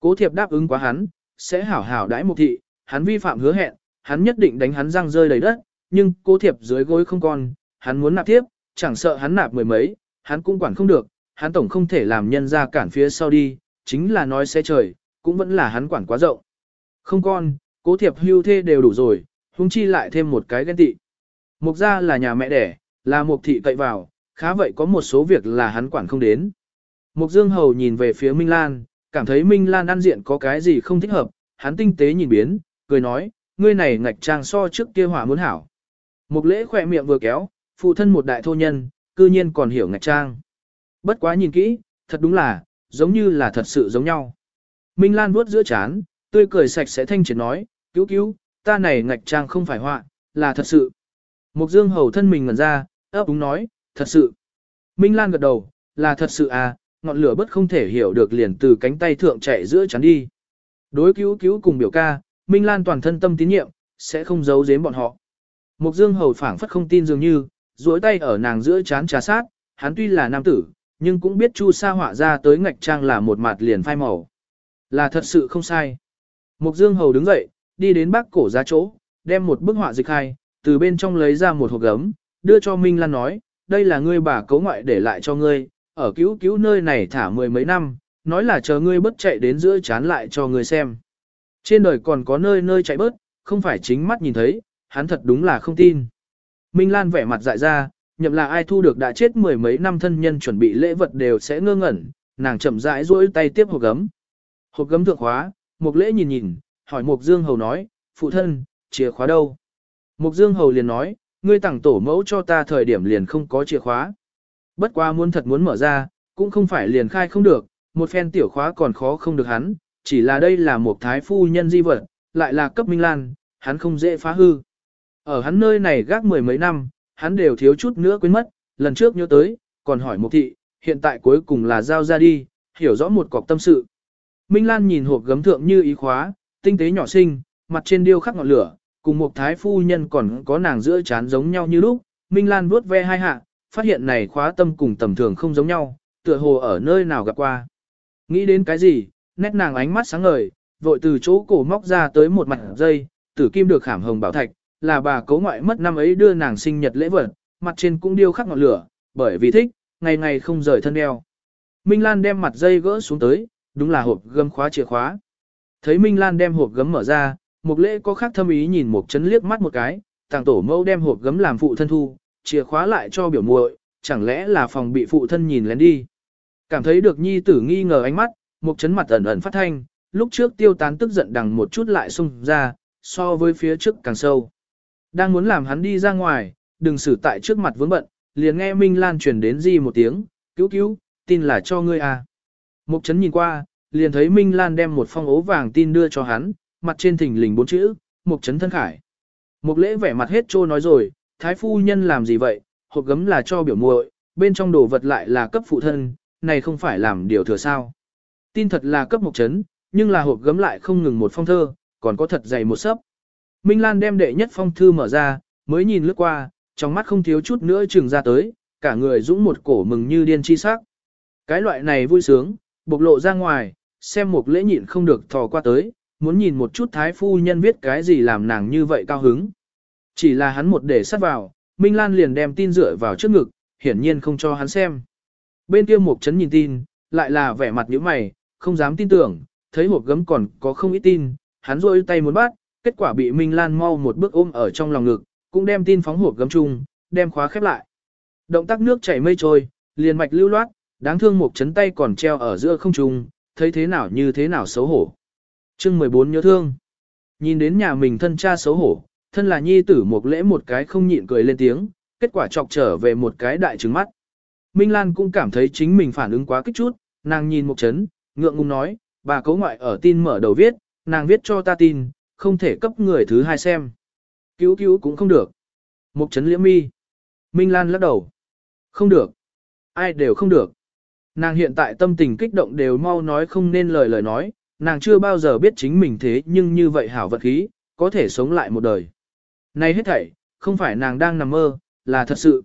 [SPEAKER 1] Cố thiệp đáp ứng quá hắn, sẽ hảo hảo đãi một Thị, hắn vi phạm hứa hẹn, hắn nhất định đánh hắn răng rơi đầy đất, nhưng cố thiệp dưới gối không còn, hắn muốn nạp tiếp, chẳng sợ hắn nạp mười mấy, hắn cũng quản không được, hắn tổng không thể làm nhân ra cản phía sau đi, chính là nói xe trời, cũng vẫn là hắn quản quá rộng. Không con, cố thiệp hưu thê đều đủ rồi, huống chi lại thêm một cái ghen tị. Mục gia là nhà mẹ đẻ, là mục thị cậy vào, khá vậy có một số việc là hắn quản không đến. Mục Dương Hầu nhìn về phía Minh Lan, cảm thấy Minh Lan ăn diện có cái gì không thích hợp, hắn tinh tế nhìn biến, cười nói, ngươi này ngạch trang so trước kia hỏa muốn hảo. Mục lễ khỏe miệng vừa kéo, phụ thân một đại thô nhân, cư nhiên còn hiểu ngạch trang. Bất quá nhìn kỹ, thật đúng là, giống như là thật sự giống nhau. Minh Lan vuốt giữa chán, tươi cười sạch sẽ thanh triệt nói, cứu cứu, ta này ngạch trang không phải họa, là thật sự. Mục Dương hầu thân mình ngẩn ra, ấp úng nói, thật sự. Minh Lan gật đầu, là thật sự à, ngọn lửa bất không thể hiểu được liền từ cánh tay thượng chạy giữa chán đi. Đối cứu cứu cùng biểu ca, Minh Lan toàn thân tâm tín nhiệm, sẽ không giấu giếm bọn họ. Mục Dương hầu phảng phất không tin dường như, duỗi tay ở nàng giữa chán trà sát, hắn tuy là nam tử, nhưng cũng biết Chu Sa họa ra tới ngạch trang là một mặt liền phai màu. Là thật sự không sai. Mục Dương hầu đứng dậy, đi đến bác cổ ra chỗ, đem một bức họa dịch hai, từ bên trong lấy ra một hộp gấm, đưa cho Minh Lan nói, đây là ngươi bà cấu ngoại để lại cho ngươi, ở cứu cứu nơi này thả mười mấy năm, nói là chờ ngươi bất chạy đến giữa chán lại cho ngươi xem. Trên đời còn có nơi nơi chạy bớt, không phải chính mắt nhìn thấy, hắn thật đúng là không tin. Minh Lan vẻ mặt dại ra, nhậm là ai thu được đã chết mười mấy năm thân nhân chuẩn bị lễ vật đều sẽ ngơ ngẩn, nàng chậm rãi duỗi tay tiếp hộp gấm. Hộp gấm thượng khóa, Mục Lễ nhìn nhìn, hỏi Mục Dương Hầu nói, phụ thân, chìa khóa đâu? Mục Dương Hầu liền nói, ngươi tặng tổ mẫu cho ta thời điểm liền không có chìa khóa. Bất quá muốn thật muốn mở ra, cũng không phải liền khai không được, một phen tiểu khóa còn khó không được hắn, chỉ là đây là một thái phu nhân di vật, lại là cấp minh lan, hắn không dễ phá hư. Ở hắn nơi này gác mười mấy năm, hắn đều thiếu chút nữa quên mất, lần trước nhớ tới, còn hỏi một thị, hiện tại cuối cùng là giao ra đi, hiểu rõ một cọc tâm sự. Minh Lan nhìn hộp gấm thượng như ý khóa, tinh tế nhỏ xinh, mặt trên điêu khắc ngọn lửa, cùng một thái phu nhân còn có nàng giữa chán giống nhau như lúc. Minh Lan vuốt ve hai hạ, phát hiện này khóa tâm cùng tầm thường không giống nhau, tựa hồ ở nơi nào gặp qua. Nghĩ đến cái gì, nét nàng ánh mắt sáng ngời, vội từ chỗ cổ móc ra tới một mặt dây, tử kim được khảm hồng bảo thạch, là bà cố ngoại mất năm ấy đưa nàng sinh nhật lễ vật, mặt trên cũng điêu khắc ngọn lửa, bởi vì thích, ngày ngày không rời thân eo. Minh Lan đem mặt dây gỡ xuống tới, đúng là hộp gấm khóa chìa khóa. Thấy Minh Lan đem hộp gấm mở ra, Mục Lễ có khác thâm ý nhìn Mục Trấn liếc mắt một cái, tàng tổ mẫu đem hộp gấm làm phụ thân thu, chìa khóa lại cho biểu muội, chẳng lẽ là phòng bị phụ thân nhìn lén đi. Cảm thấy được nhi tử nghi ngờ ánh mắt, Mục Trấn mặt ẩn ẩn phát thanh, lúc trước tiêu tán tức giận đằng một chút lại xung ra, so với phía trước càng sâu. Đang muốn làm hắn đi ra ngoài, đừng xử tại trước mặt vướng bận, liền nghe Minh Lan truyền đến gì một tiếng, cứu cứu, tin là cho ngươi à. Mục Trấn nhìn qua, liền thấy Minh Lan đem một phong ố vàng tin đưa cho hắn, mặt trên thỉnh lình bốn chữ, Mục Trấn thân khải. Mục lễ vẻ mặt hết trô nói rồi, thái phu nhân làm gì vậy, hộp gấm là cho biểu muội, bên trong đồ vật lại là cấp phụ thân, này không phải làm điều thừa sao. Tin thật là cấp Mục Trấn, nhưng là hộp gấm lại không ngừng một phong thơ, còn có thật dày một sấp. Minh Lan đem đệ nhất phong thư mở ra, mới nhìn lướt qua, trong mắt không thiếu chút nữa trừng ra tới, cả người dũng một cổ mừng như điên chi sắc. Cái loại này vui sướng, bộc lộ ra ngoài, xem một lễ nhịn không được thò qua tới, muốn nhìn một chút thái phu nhân viết cái gì làm nàng như vậy cao hứng. Chỉ là hắn một để sắt vào, Minh Lan liền đem tin dựa vào trước ngực, hiển nhiên không cho hắn xem. Bên kia một chấn nhìn tin, lại là vẻ mặt như mày, không dám tin tưởng, thấy hộp gấm còn có không ít tin, hắn rôi tay muốn bắt, kết quả bị Minh Lan mau một bước ôm ở trong lòng ngực, cũng đem tin phóng hộp gấm chung, đem khóa khép lại. Động tác nước chảy mây trôi, liền mạch lưu loát, đáng thương một chấn tay còn treo ở giữa không trung, thấy thế nào như thế nào xấu hổ. Chương 14 nhớ thương. Nhìn đến nhà mình thân cha xấu hổ, thân là nhi tử một lễ một cái không nhịn cười lên tiếng, kết quả chọc trở về một cái đại trứng mắt. Minh Lan cũng cảm thấy chính mình phản ứng quá kích chút, nàng nhìn một chấn, ngượng ngùng nói, bà cấu ngoại ở tin mở đầu viết, nàng viết cho ta tin, không thể cấp người thứ hai xem. Cứu cứu cũng không được. Một chấn liễm mi. Minh Lan lắc đầu. Không được. Ai đều không được. Nàng hiện tại tâm tình kích động đều mau nói không nên lời lời nói, nàng chưa bao giờ biết chính mình thế nhưng như vậy hảo vật khí, có thể sống lại một đời. Này hết thảy, không phải nàng đang nằm mơ, là thật sự.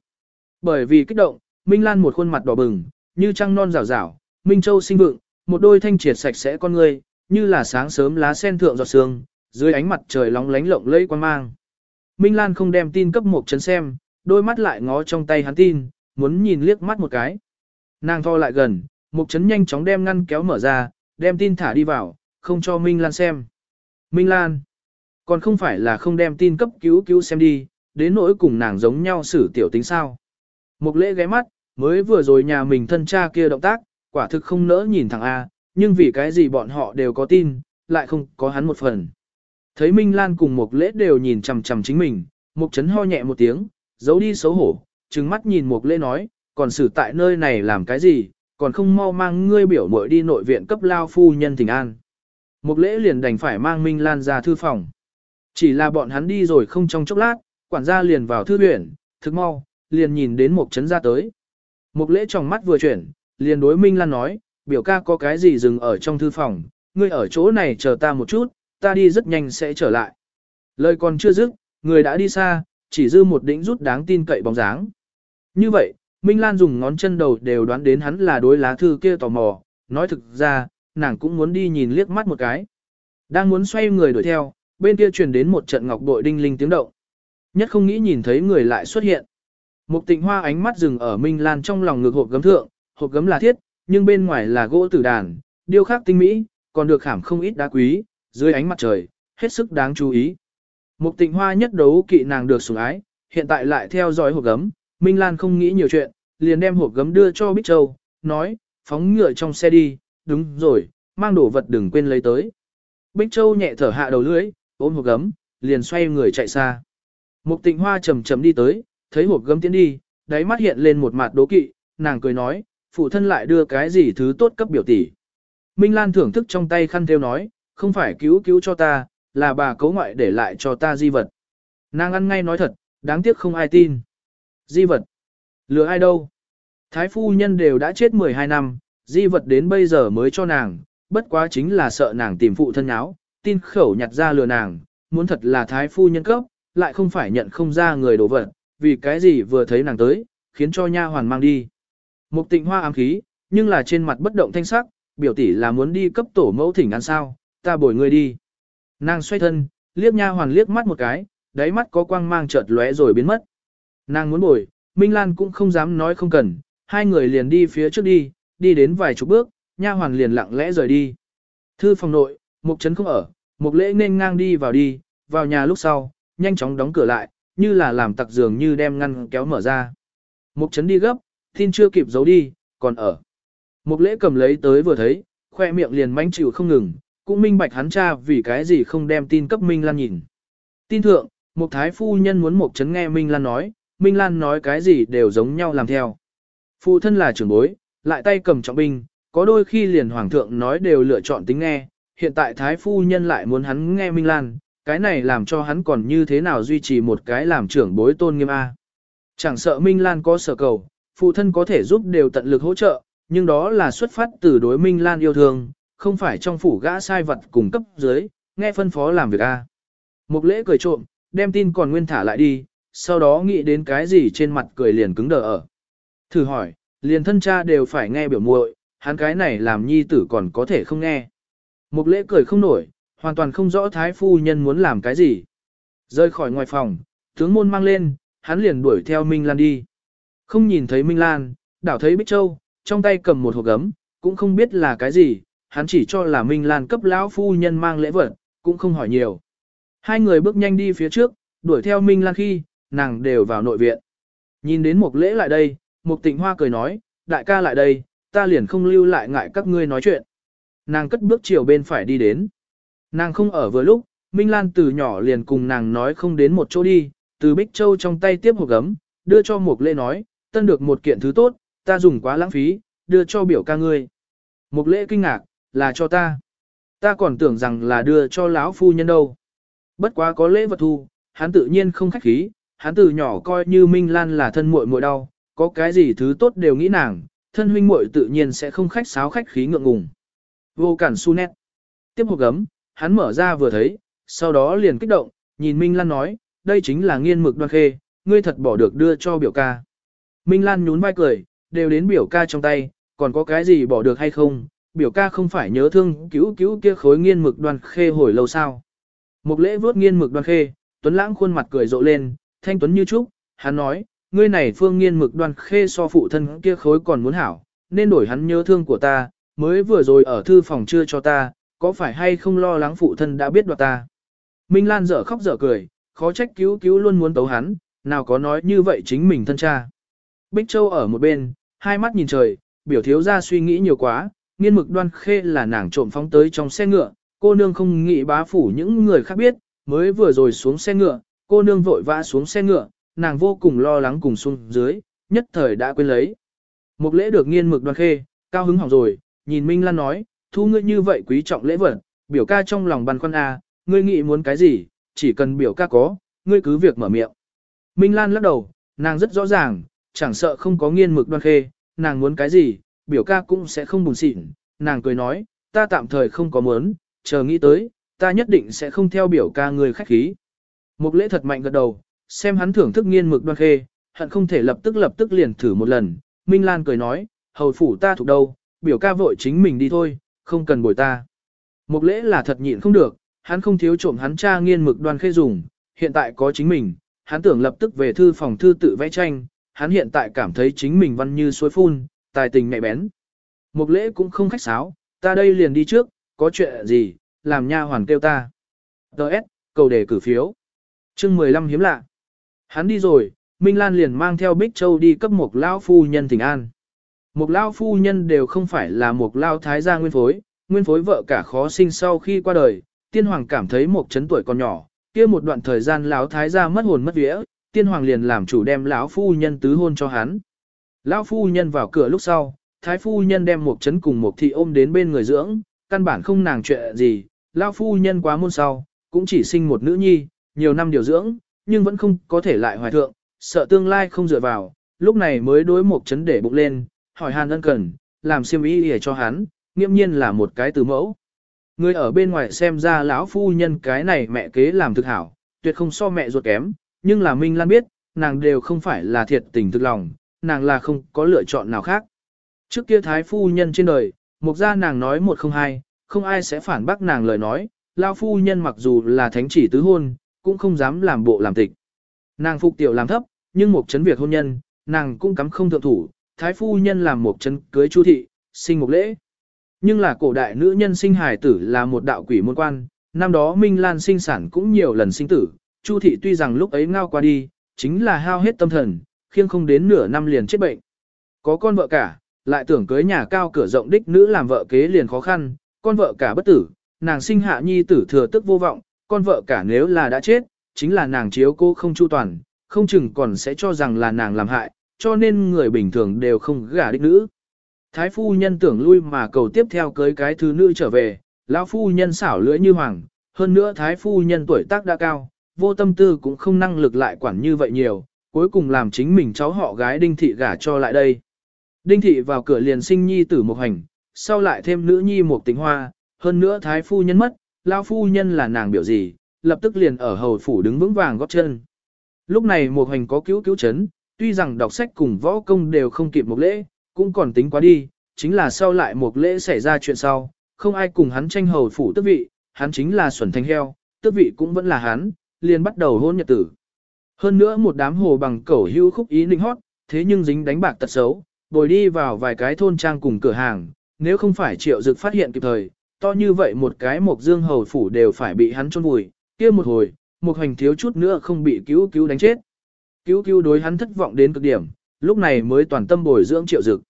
[SPEAKER 1] Bởi vì kích động, Minh Lan một khuôn mặt đỏ bừng, như trăng non rào rào, Minh Châu sinh vượng, một đôi thanh triệt sạch sẽ con người, như là sáng sớm lá sen thượng giọt sương, dưới ánh mặt trời lóng lánh lộng lẫy quan mang. Minh Lan không đem tin cấp một chấn xem, đôi mắt lại ngó trong tay hắn tin, muốn nhìn liếc mắt một cái. Nàng tho lại gần, một chấn nhanh chóng đem ngăn kéo mở ra, đem tin thả đi vào, không cho Minh Lan xem. Minh Lan, còn không phải là không đem tin cấp cứu cứu xem đi, đến nỗi cùng nàng giống nhau xử tiểu tính sao. Một lễ ghé mắt, mới vừa rồi nhà mình thân cha kia động tác, quả thực không nỡ nhìn thằng A, nhưng vì cái gì bọn họ đều có tin, lại không có hắn một phần. Thấy Minh Lan cùng một lễ đều nhìn chằm chằm chính mình, một chấn ho nhẹ một tiếng, giấu đi xấu hổ, trừng mắt nhìn một lễ nói, còn xử tại nơi này làm cái gì, còn không mau mang ngươi biểu muội đi nội viện cấp lao phu nhân thỉnh an. Một lễ liền đành phải mang Minh Lan ra thư phòng. Chỉ là bọn hắn đi rồi không trong chốc lát, quản gia liền vào thư viện, thức mau, liền nhìn đến một chấn ra tới. Một lễ trong mắt vừa chuyển, liền đối Minh Lan nói, biểu ca có cái gì dừng ở trong thư phòng, ngươi ở chỗ này chờ ta một chút, ta đi rất nhanh sẽ trở lại. Lời còn chưa dứt, người đã đi xa, chỉ dư một đỉnh rút đáng tin cậy bóng dáng. Như vậy, Minh Lan dùng ngón chân đầu đều đoán đến hắn là đối lá thư kia tò mò, nói thực ra, nàng cũng muốn đi nhìn liếc mắt một cái. Đang muốn xoay người đuổi theo, bên kia truyền đến một trận ngọc bội đinh linh tiếng động. Nhất không nghĩ nhìn thấy người lại xuất hiện. Mục tịnh hoa ánh mắt dừng ở Minh Lan trong lòng ngực hộp gấm thượng, hộp gấm là thiết, nhưng bên ngoài là gỗ tử đàn, điêu khắc tinh mỹ, còn được khảm không ít đá quý, dưới ánh mặt trời, hết sức đáng chú ý. Mục tịnh hoa nhất đấu kỵ nàng được sủng ái, hiện tại lại theo dõi hộp gấm, Minh Lan không nghĩ nhiều chuyện, liền đem hộp gấm đưa cho Bích Châu, nói, phóng ngựa trong xe đi, đúng rồi, mang đồ vật đừng quên lấy tới. Bích Châu nhẹ thở hạ đầu lưỡi, ôm hộp gấm, liền xoay người chạy xa. Mục tịnh hoa chầm chầm đi tới, thấy hộp gấm tiến đi, đáy mắt hiện lên một mặt đố kỵ, nàng cười nói, phụ thân lại đưa cái gì thứ tốt cấp biểu tỷ. Minh Lan thưởng thức trong tay khăn theo nói, không phải cứu cứu cho ta, là bà cấu ngoại để lại cho ta di vật. Nàng ăn ngay nói thật, đáng tiếc không ai tin. Di vật. Lừa ai đâu? Thái phu nhân đều đã chết 12 năm, di vật đến bây giờ mới cho nàng, bất quá chính là sợ nàng tìm phụ thân áo, tin khẩu nhặt ra lừa nàng, muốn thật là thái phu nhân cấp, lại không phải nhận không ra người đổ vật, vì cái gì vừa thấy nàng tới, khiến cho nha hoàn mang đi. Mục tịnh hoa ám khí, nhưng là trên mặt bất động thanh sắc, biểu tỷ là muốn đi cấp tổ mẫu thỉnh ăn sao, ta bồi người đi. Nàng xoay thân, liếc nha hoàn liếc mắt một cái, đáy mắt có quang mang chợt lóe rồi biến mất. Nàng muốn bồi, Minh Lan cũng không dám nói không cần, hai người liền đi phía trước đi, đi đến vài chục bước, nha hoàn liền lặng lẽ rời đi. Thư phòng nội, Mục Trấn không ở, Mục Lễ nên ngang đi vào đi, vào nhà lúc sau, nhanh chóng đóng cửa lại, như là làm tặc giường như đem ngăn kéo mở ra. Mục Trấn đi gấp, tin chưa kịp giấu đi, còn ở. Mục Lễ cầm lấy tới vừa thấy, khoe miệng liền mánh chịu không ngừng, cũng minh bạch hắn cha vì cái gì không đem tin cấp Minh Lan nhìn. Tin thượng, Mục Thái Phu Nhân muốn Mục Trấn nghe Minh Lan nói, Minh Lan nói cái gì đều giống nhau làm theo. Phụ thân là trưởng bối, lại tay cầm trọng binh, có đôi khi liền hoàng thượng nói đều lựa chọn tính nghe, hiện tại thái phu nhân lại muốn hắn nghe Minh Lan, cái này làm cho hắn còn như thế nào duy trì một cái làm trưởng bối tôn nghiêm A. Chẳng sợ Minh Lan có sở cầu, phụ thân có thể giúp đều tận lực hỗ trợ, nhưng đó là xuất phát từ đối Minh Lan yêu thương, không phải trong phủ gã sai vật cùng cấp dưới, nghe phân phó làm việc A. Một lễ cười trộm, đem tin còn nguyên thả lại đi, sau đó nghĩ đến cái gì trên mặt cười liền cứng đờ ở. Thử hỏi, liền thân cha đều phải nghe biểu muội, hắn cái này làm nhi tử còn có thể không nghe. Một lễ cười không nổi, hoàn toàn không rõ thái phu nhân muốn làm cái gì. Rơi khỏi ngoài phòng, tướng môn mang lên, hắn liền đuổi theo Minh Lan đi. Không nhìn thấy Minh Lan, đảo thấy Bích Châu, trong tay cầm một hộp gấm, cũng không biết là cái gì, hắn chỉ cho là Minh Lan cấp lão phu nhân mang lễ vật, cũng không hỏi nhiều. Hai người bước nhanh đi phía trước, đuổi theo Minh Lan khi, nàng đều vào nội viện. Nhìn đến mục lễ lại đây, mục tịnh hoa cười nói, đại ca lại đây, ta liền không lưu lại ngại các ngươi nói chuyện. Nàng cất bước chiều bên phải đi đến. Nàng không ở vừa lúc, Minh Lan từ nhỏ liền cùng nàng nói không đến một chỗ đi, từ Bích Châu trong tay tiếp hộp gấm, đưa cho Mục Lễ nói, tân được một kiện thứ tốt, ta dùng quá lãng phí, đưa cho biểu ca ngươi. Mục Lễ kinh ngạc, là cho ta. Ta còn tưởng rằng là đưa cho lão phu nhân đâu. Bất quá có lễ vật thu, hắn tự nhiên không khách khí, hắn từ nhỏ coi như Minh Lan là thân muội muội đau, có cái gì thứ tốt đều nghĩ nàng, thân huynh muội tự nhiên sẽ không khách sáo khách khí ngượng ngùng. Vô cản su nét. Tiếp hộp gấm, hắn mở ra vừa thấy, sau đó liền kích động, nhìn Minh Lan nói, đây chính là nghiên mực đoan khê, ngươi thật bỏ được đưa cho biểu ca. Minh Lan nhún vai cười, đều đến biểu ca trong tay, còn có cái gì bỏ được hay không, biểu ca không phải nhớ thương cứu cứu kia khối nghiên mực đoan khê hồi lâu sao. Một lễ vớt nghiên mực đoan khê, Tuấn Lãng khuôn mặt cười rộ lên, thanh Tuấn như trúc, hắn nói, ngươi này phương nghiên mực đoan khê so phụ thân kia khối còn muốn hảo, nên đổi hắn nhớ thương của ta, mới vừa rồi ở thư phòng chưa cho ta, có phải hay không lo lắng phụ thân đã biết đoạt ta. Minh Lan dở khóc dở cười, khó trách cứu cứu luôn muốn tấu hắn, nào có nói như vậy chính mình thân cha. Bích Châu ở một bên, hai mắt nhìn trời, biểu thiếu ra suy nghĩ nhiều quá, nghiên mực đoan khê là nàng trộm phóng tới trong xe ngựa, cô nương không nghĩ bá phủ những người khác biết, mới vừa rồi xuống xe ngựa, cô nương vội vã xuống xe ngựa, nàng vô cùng lo lắng cùng xuống dưới, nhất thời đã quên lấy. Một lễ được nghiên mực đoan khê, cao hứng hỏng rồi, nhìn Minh Lan nói, thu ngươi như vậy quý trọng lễ vật, biểu ca trong lòng băn khoăn a, à, ngươi nghĩ muốn cái gì, chỉ cần biểu ca có, ngươi cứ việc mở miệng. Minh Lan lắc đầu, nàng rất rõ ràng, chẳng sợ không có nghiên mực đoan khê, nàng muốn cái gì, biểu ca cũng sẽ không buồn xịn, nàng cười nói, ta tạm thời không có muốn, chờ nghĩ tới, ta nhất định sẽ không theo biểu ca người khách khí. Một lễ thật mạnh gật đầu, xem hắn thưởng thức nghiên mực đoan khê, hận không thể lập tức lập tức liền thử một lần, Minh Lan cười nói, hầu phủ ta thuộc đâu, biểu ca vội chính mình đi thôi, không cần bồi ta. Một lễ là thật nhịn không được, hắn không thiếu trộm hắn cha nghiên mực đoan khê dùng, hiện tại có chính mình, hắn tưởng lập tức về thư phòng thư tự vẽ tranh, hắn hiện tại cảm thấy chính mình văn như suối phun, tài tình nhạy bén. Một lễ cũng không khách sáo, ta đây liền đi trước, có chuyện gì, làm nha hoàn kêu ta. Đợt, cầu đề cử phiếu chương 15 hiếm lạ. Hắn đi rồi, Minh Lan liền mang theo Bích Châu đi cấp một lão phu nhân thỉnh an. Một lao phu nhân đều không phải là một lao thái gia nguyên phối, nguyên phối vợ cả khó sinh sau khi qua đời, tiên hoàng cảm thấy một chấn tuổi còn nhỏ, kia một đoạn thời gian lão thái gia mất hồn mất vía, tiên hoàng liền làm chủ đem lão phu nhân tứ hôn cho hắn. Lão phu nhân vào cửa lúc sau, thái phu nhân đem một chấn cùng một thị ôm đến bên người dưỡng, căn bản không nàng chuyện gì, lão phu nhân quá môn sau, cũng chỉ sinh một nữ nhi, nhiều năm điều dưỡng, nhưng vẫn không có thể lại hoài thượng, sợ tương lai không dựa vào, lúc này mới đối một chấn để bụng lên, hỏi hàn ân cần, làm siêm ý để cho hắn, nghiêm nhiên là một cái từ mẫu. Người ở bên ngoài xem ra lão phu nhân cái này mẹ kế làm thực hảo, tuyệt không so mẹ ruột kém, nhưng là Minh Lan biết, nàng đều không phải là thiệt tình thực lòng, nàng là không có lựa chọn nào khác. Trước kia thái phu nhân trên đời, mục ra nàng nói một không hai, không ai sẽ phản bác nàng lời nói, lão phu nhân mặc dù là thánh chỉ tứ hôn, cũng không dám làm bộ làm tịch. Nàng phục tiểu làm thấp, nhưng một chấn việc hôn nhân, nàng cũng cắm không thượng thủ, thái phu nhân làm một chấn cưới chu thị, sinh một lễ. Nhưng là cổ đại nữ nhân sinh hài tử là một đạo quỷ môn quan, năm đó Minh Lan sinh sản cũng nhiều lần sinh tử, chu thị tuy rằng lúc ấy ngao qua đi, chính là hao hết tâm thần, khiêng không đến nửa năm liền chết bệnh. Có con vợ cả, lại tưởng cưới nhà cao cửa rộng đích nữ làm vợ kế liền khó khăn, con vợ cả bất tử, nàng sinh hạ nhi tử thừa tức vô vọng, con vợ cả nếu là đã chết, chính là nàng chiếu cô không chu toàn, không chừng còn sẽ cho rằng là nàng làm hại, cho nên người bình thường đều không gả đích nữ. Thái phu nhân tưởng lui mà cầu tiếp theo cưới cái thứ nữ trở về, lão phu nhân xảo lưỡi như hoàng, hơn nữa thái phu nhân tuổi tác đã cao, vô tâm tư cũng không năng lực lại quản như vậy nhiều, cuối cùng làm chính mình cháu họ gái đinh thị gả cho lại đây. Đinh thị vào cửa liền sinh nhi tử một hành, sau lại thêm nữ nhi một tính hoa, hơn nữa thái phu nhân mất, lão phu nhân là nàng biểu gì, lập tức liền ở hầu phủ đứng vững vàng góp chân. Lúc này một hành có cứu cứu chấn, tuy rằng đọc sách cùng võ công đều không kịp một lễ, cũng còn tính quá đi, chính là sau lại một lễ xảy ra chuyện sau, không ai cùng hắn tranh hầu phủ tước vị, hắn chính là xuẩn thanh heo, tước vị cũng vẫn là hắn, liền bắt đầu hôn nhật tử. Hơn nữa một đám hồ bằng cẩu hưu khúc ý ninh hót, thế nhưng dính đánh bạc tật xấu, bồi đi vào vài cái thôn trang cùng cửa hàng, nếu không phải triệu dực phát hiện kịp thời, to như vậy một cái mộc dương hầu phủ đều phải bị hắn chôn vùi, kia một hồi, một hành thiếu chút nữa không bị cứu cứu đánh chết. Cứu cứu đối hắn thất vọng đến cực điểm, lúc này mới toàn tâm bồi dưỡng triệu dực.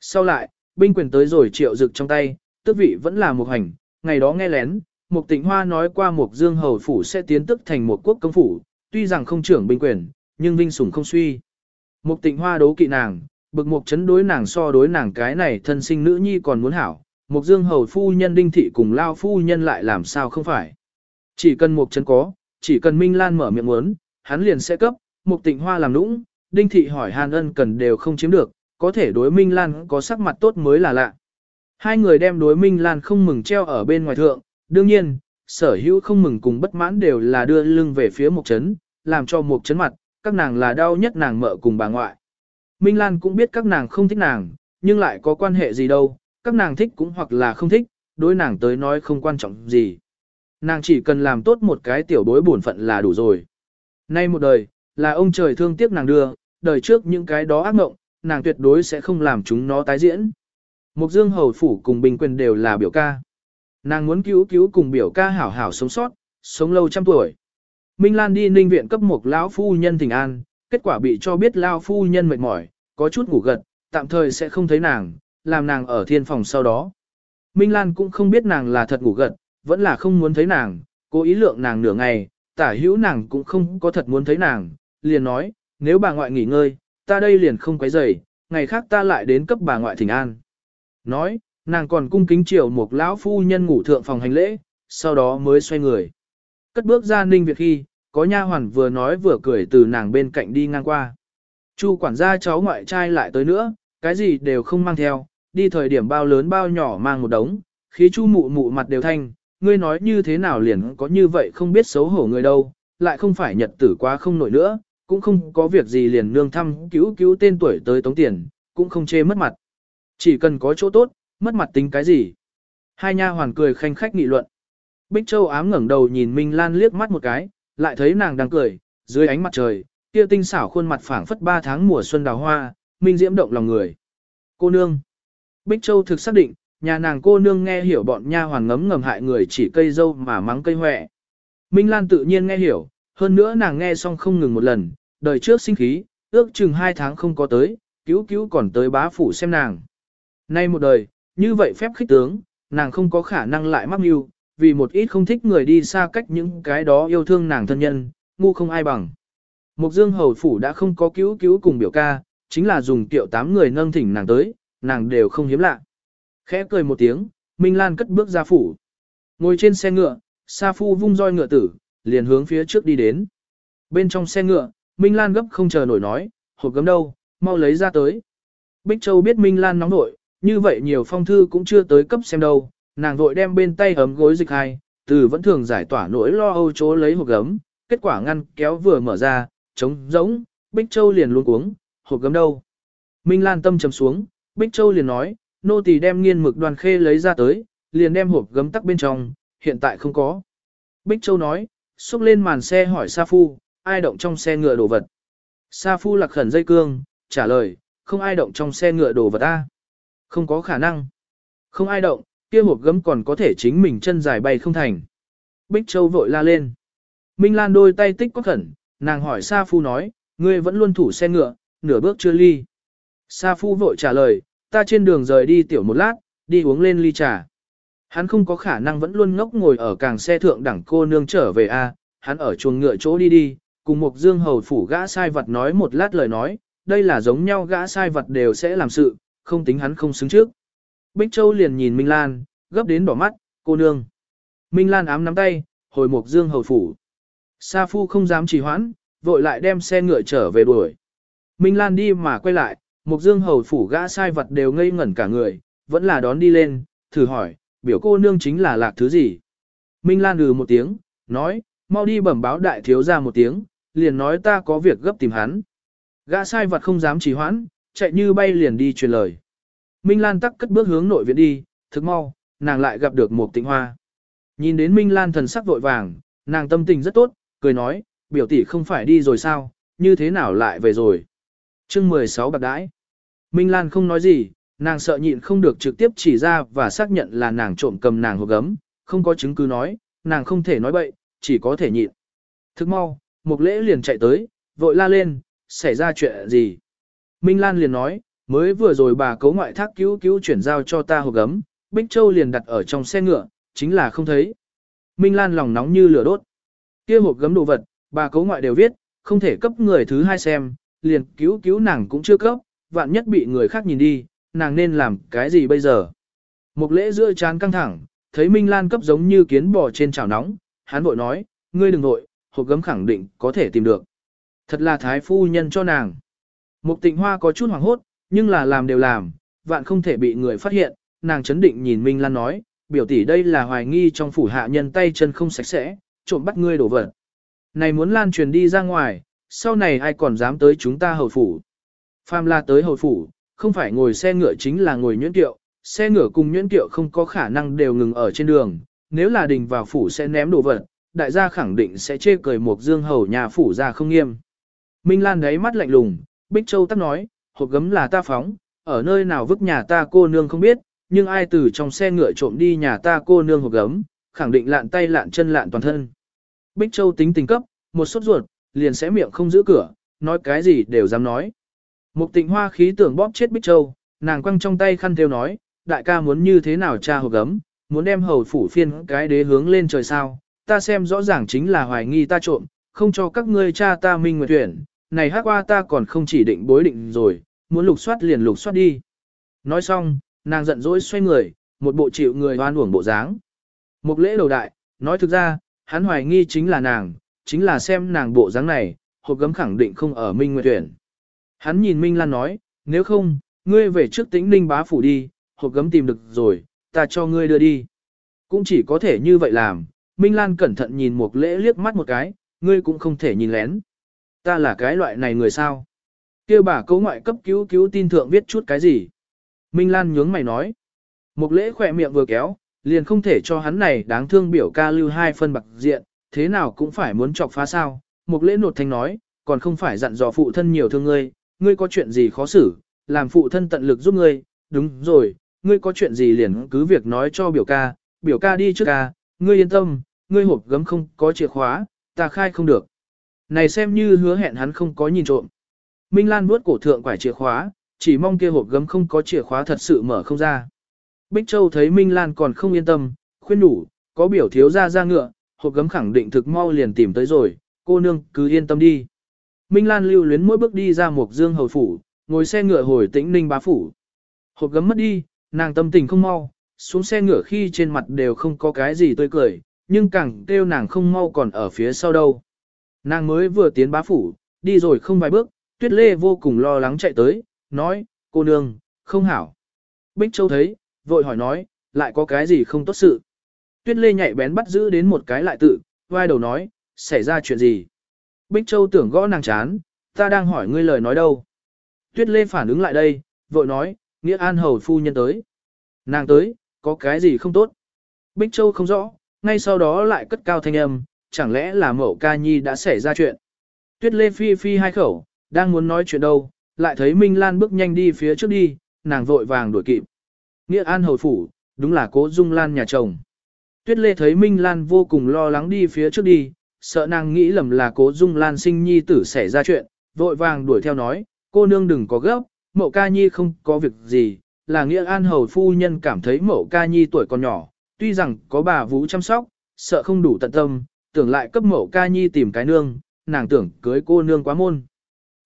[SPEAKER 1] Sau lại, binh quyền tới rồi triệu dực trong tay, tước vị vẫn là một hành, ngày đó nghe lén, một tịnh hoa nói qua một dương hầu phủ sẽ tiến tức thành một quốc công phủ, tuy rằng không trưởng binh quyền, nhưng vinh sủng không suy. Một tịnh hoa đấu kỵ nàng, bực một chấn đối nàng so đối nàng cái này thân sinh nữ nhi còn muốn hảo, Mục dương hầu phu nhân đinh thị cùng lao phu nhân lại làm sao không phải. Chỉ cần Mục Trấn có, chỉ cần Minh Lan mở miệng muốn, hắn liền sẽ cấp, mục tịnh hoa làm nũng, đinh thị hỏi hàn ân cần đều không chiếm được, có thể đối Minh Lan có sắc mặt tốt mới là lạ. Hai người đem đối Minh Lan không mừng treo ở bên ngoài thượng, đương nhiên, sở hữu không mừng cùng bất mãn đều là đưa lưng về phía mục trấn, làm cho mục trấn mặt, các nàng là đau nhất nàng mợ cùng bà ngoại. Minh Lan cũng biết các nàng không thích nàng, nhưng lại có quan hệ gì đâu, các nàng thích cũng hoặc là không thích, đối nàng tới nói không quan trọng gì. Nàng chỉ cần làm tốt một cái tiểu bối bổn phận là đủ rồi. Nay một đời, là ông trời thương tiếc nàng đưa, đời trước những cái đó ác mộng, nàng tuyệt đối sẽ không làm chúng nó tái diễn. Mục Dương Hầu Phủ cùng Bình Quyền đều là biểu ca. Nàng muốn cứu cứu cùng biểu ca hảo hảo sống sót, sống lâu trăm tuổi. Minh Lan đi ninh viện cấp một lão phu nhân thỉnh an, kết quả bị cho biết lão phu nhân mệt mỏi, có chút ngủ gật, tạm thời sẽ không thấy nàng, làm nàng ở thiên phòng sau đó. Minh Lan cũng không biết nàng là thật ngủ gật, vẫn là không muốn thấy nàng, cố ý lượng nàng nửa ngày, tả hữu nàng cũng không có thật muốn thấy nàng, liền nói, nếu bà ngoại nghỉ ngơi, ta đây liền không quấy rầy, ngày khác ta lại đến cấp bà ngoại thỉnh an. Nói, nàng còn cung kính chiều một lão phu nhân ngủ thượng phòng hành lễ, sau đó mới xoay người. Cất bước ra ninh việc khi, có nha hoàn vừa nói vừa cười từ nàng bên cạnh đi ngang qua. Chu quản gia cháu ngoại trai lại tới nữa, cái gì đều không mang theo, đi thời điểm bao lớn bao nhỏ mang một đống, khí chu mụ mụ mặt đều thanh, ngươi nói như thế nào liền có như vậy không biết xấu hổ người đâu, lại không phải nhật tử quá không nổi nữa, cũng không có việc gì liền nương thăm cứu cứu tên tuổi tới tống tiền, cũng không chê mất mặt. Chỉ cần có chỗ tốt, mất mặt tính cái gì. Hai nha hoàn cười khanh khách nghị luận. Bích Châu ám ngẩng đầu nhìn Minh Lan liếc mắt một cái, lại thấy nàng đang cười, dưới ánh mặt trời, kia tinh xảo khuôn mặt phảng phất ba tháng mùa xuân đào hoa, minh diễm động lòng người. Cô nương. Bích Châu thực xác định, nhà nàng cô nương nghe hiểu bọn nha hoàn ngấm ngầm hại người chỉ cây dâu mà mắng cây hoẹ. Minh Lan tự nhiên nghe hiểu, hơn nữa nàng nghe xong không ngừng một lần, đời trước sinh khí, ước chừng hai tháng không có tới, cứu cứu còn tới bá phủ xem nàng. Nay một đời, như vậy phép khích tướng, nàng không có khả năng lại mắc mưu, vì một ít không thích người đi xa cách những cái đó yêu thương nàng thân nhân, ngu không ai bằng. Mục Dương Hầu Phủ đã không có cứu cứu cùng biểu ca, chính là dùng tiệu tám người nâng thỉnh nàng tới, nàng đều không hiếm lạ. Khẽ cười một tiếng, Minh Lan cất bước ra phủ. Ngồi trên xe ngựa, Sa Phu vung roi ngựa tử, liền hướng phía trước đi đến. Bên trong xe ngựa, Minh Lan gấp không chờ nổi nói, hộp gấm đâu, mau lấy ra tới. Bích Châu biết Minh Lan nóng nổi, như vậy nhiều phong thư cũng chưa tới cấp xem đâu, nàng vội đem bên tay ấm gối dịch hai, từ vẫn thường giải tỏa nỗi lo âu chỗ lấy hộp gấm, kết quả ngăn kéo vừa mở ra, trống rỗng, Bích Châu liền luôn cuống, hộp gấm đâu. Minh Lan tâm trầm xuống, Bích Châu liền nói, nô tỳ đem nghiên mực đoàn khê lấy ra tới, liền đem hộp gấm tắc bên trong, hiện tại không có. Bích Châu nói, xúc lên màn xe hỏi Sa Phu, ai động trong xe ngựa đồ vật. Sa Phu lạc khẩn dây cương, trả lời, không ai động trong xe ngựa đồ vật ta. Không có khả năng. Không ai động, kia hộp gấm còn có thể chính mình chân dài bay không thành. Bích Châu vội la lên. Minh Lan đôi tay tích có khẩn, nàng hỏi Sa Phu nói, ngươi vẫn luôn thủ xe ngựa, nửa bước chưa ly. Sa Phu vội trả lời, ta trên đường rời đi tiểu một lát, đi uống lên ly trà. Hắn không có khả năng vẫn luôn ngốc ngồi ở càng xe thượng đẳng cô nương trở về a, hắn ở chuồng ngựa chỗ đi đi, cùng một dương hầu phủ gã sai vật nói một lát lời nói, đây là giống nhau gã sai vật đều sẽ làm sự, không tính hắn không xứng trước. Bích Châu liền nhìn Minh Lan, gấp đến đỏ mắt, cô nương. Minh Lan ám nắm tay, hồi một dương hầu phủ. Sa Phu không dám trì hoãn, vội lại đem xe ngựa trở về đuổi. Minh Lan đi mà quay lại, Mục dương hầu phủ gã sai vật đều ngây ngẩn cả người, vẫn là đón đi lên, thử hỏi, biểu cô nương chính là lạc thứ gì. Minh Lan ừ một tiếng, nói, mau đi bẩm báo đại thiếu ra một tiếng, liền nói ta có việc gấp tìm hắn. Gã sai vật không dám trì hoãn, chạy như bay liền đi truyền lời. Minh Lan tắc cất bước hướng nội viện đi, thức mau, nàng lại gặp được một tịnh hoa. Nhìn đến Minh Lan thần sắc vội vàng, nàng tâm tình rất tốt, cười nói, biểu tỷ không phải đi rồi sao, như thế nào lại về rồi. chương 16 bạc đãi. Minh Lan không nói gì, nàng sợ nhịn không được trực tiếp chỉ ra và xác nhận là nàng trộm cầm nàng hộp gấm, không có chứng cứ nói, nàng không thể nói bậy, chỉ có thể nhịn. Thức mau, Mục lễ liền chạy tới, vội la lên, xảy ra chuyện gì? Minh Lan liền nói, mới vừa rồi bà cấu ngoại thác cứu cứu chuyển giao cho ta hộp gấm, Bích Châu liền đặt ở trong xe ngựa, chính là không thấy. Minh Lan lòng nóng như lửa đốt. Kia hộp gấm đồ vật, bà cấu ngoại đều viết, không thể cấp người thứ hai xem, liền cứu cứu nàng cũng chưa cấp, vạn nhất bị người khác nhìn đi, nàng nên làm cái gì bây giờ? Một lễ giữa chán căng thẳng, thấy Minh Lan cấp giống như kiến bò trên chảo nóng, hắn vội nói, ngươi đừng nội, hộp gấm khẳng định có thể tìm được. Thật là thái phu nhân cho nàng. Mục tịnh hoa có chút hoảng hốt, nhưng là làm đều làm, vạn không thể bị người phát hiện, nàng chấn định nhìn Minh Lan nói, biểu tỷ đây là hoài nghi trong phủ hạ nhân tay chân không sạch sẽ, trộm bắt ngươi đổ vật. Này muốn lan truyền đi ra ngoài, sau này ai còn dám tới chúng ta hầu phủ. Phàm là tới hồi phủ, không phải ngồi xe ngựa chính là ngồi nhuyễn tiệu, xe ngựa cùng nhuyễn tiệu không có khả năng đều ngừng ở trên đường, nếu là đình vào phủ sẽ ném đồ vật, đại gia khẳng định sẽ chê cười một dương hầu nhà phủ ra không nghiêm. Minh Lan đấy mắt lạnh lùng, Bích Châu tắc nói, hộp gấm là ta phóng, ở nơi nào vứt nhà ta cô nương không biết, nhưng ai từ trong xe ngựa trộm đi nhà ta cô nương hộp gấm, khẳng định lạn tay lạn chân lạn toàn thân. Bích Châu tính tình cấp, một sốt ruột, liền sẽ miệng không giữ cửa, nói cái gì đều dám nói. Mục tịnh hoa khí tưởng bóp chết Bích Châu, nàng quăng trong tay khăn theo nói, đại ca muốn như thế nào cha hộp gấm, muốn đem hầu phủ phiên cái đế hướng lên trời sao, ta xem rõ ràng chính là hoài nghi ta trộm, không cho các ngươi cha ta minh nguyệt tuyển, này hát qua ta còn không chỉ định bối định rồi, muốn lục soát liền lục soát đi. Nói xong, nàng giận dỗi xoay người, một bộ chịu người hoan uổng bộ dáng. Một lễ đầu đại, nói thực ra, hắn hoài nghi chính là nàng, chính là xem nàng bộ dáng này, hộp gấm khẳng định không ở Minh Nguyệt Tuyển. Hắn nhìn Minh Lan nói, nếu không, ngươi về trước tĩnh ninh bá phủ đi, hộp gấm tìm được rồi, ta cho ngươi đưa đi. Cũng chỉ có thể như vậy làm, Minh Lan cẩn thận nhìn một lễ liếc mắt một cái, ngươi cũng không thể nhìn lén. Ta là cái loại này người sao? kia bà cấu ngoại cấp cứu cứu tin thượng viết chút cái gì? Minh Lan nhướng mày nói. Một lễ khỏe miệng vừa kéo, liền không thể cho hắn này đáng thương biểu ca lưu hai phân bạc diện, thế nào cũng phải muốn chọc phá sao. Một lễ nột thanh nói, còn không phải dặn dò phụ thân nhiều thương ngươi, ngươi có chuyện gì khó xử, làm phụ thân tận lực giúp ngươi, đúng rồi, ngươi có chuyện gì liền cứ việc nói cho biểu ca, biểu ca đi trước ca, ngươi yên tâm, ngươi hộp gấm không có chìa khóa, ta khai không được. Này xem như hứa hẹn hắn không có nhìn trộm. Minh Lan vuốt cổ thượng quải chìa khóa, chỉ mong kia hộp gấm không có chìa khóa thật sự mở không ra. Bích Châu thấy Minh Lan còn không yên tâm, khuyên đủ, có biểu thiếu ra ra ngựa, hộp gấm khẳng định thực mau liền tìm tới rồi, cô nương cứ yên tâm đi. Minh Lan lưu luyến mỗi bước đi ra một dương hầu phủ, ngồi xe ngựa hồi tĩnh ninh bá phủ. Hộp gấm mất đi, nàng tâm tình không mau, xuống xe ngựa khi trên mặt đều không có cái gì tươi cười, nhưng càng kêu nàng không mau còn ở phía sau đâu. Nàng mới vừa tiến bá phủ, đi rồi không vài bước, tuyết lê vô cùng lo lắng chạy tới, nói, cô nương, không hảo. Bích Châu thấy, vội hỏi nói, lại có cái gì không tốt sự. Tuyết lê nhạy bén bắt giữ đến một cái lại tự, vai đầu nói, xảy ra chuyện gì. Bích Châu tưởng gõ nàng chán, ta đang hỏi ngươi lời nói đâu. Tuyết lê phản ứng lại đây, vội nói, nghĩa an hầu phu nhân tới. Nàng tới, có cái gì không tốt. Bích Châu không rõ, ngay sau đó lại cất cao thanh âm, chẳng lẽ là mẫu ca nhi đã xảy ra chuyện. Tuyết lê phi phi hai khẩu, đang muốn nói chuyện đâu, lại thấy Minh Lan bước nhanh đi phía trước đi, nàng vội vàng đuổi kịp. Nghĩa an hầu phủ, đúng là cố dung lan nhà chồng. Tuyết lê thấy Minh Lan vô cùng lo lắng đi phía trước đi, sợ nàng nghĩ lầm là cố dung lan sinh nhi tử xảy ra chuyện, vội vàng đuổi theo nói, cô nương đừng có gấp, mậu ca nhi không có việc gì, là nghĩa an hầu phu nhân cảm thấy mậu ca nhi tuổi còn nhỏ, tuy rằng có bà vũ chăm sóc, sợ không đủ tận tâm, tưởng lại cấp mậu ca nhi tìm cái nương, nàng tưởng cưới cô nương quá môn.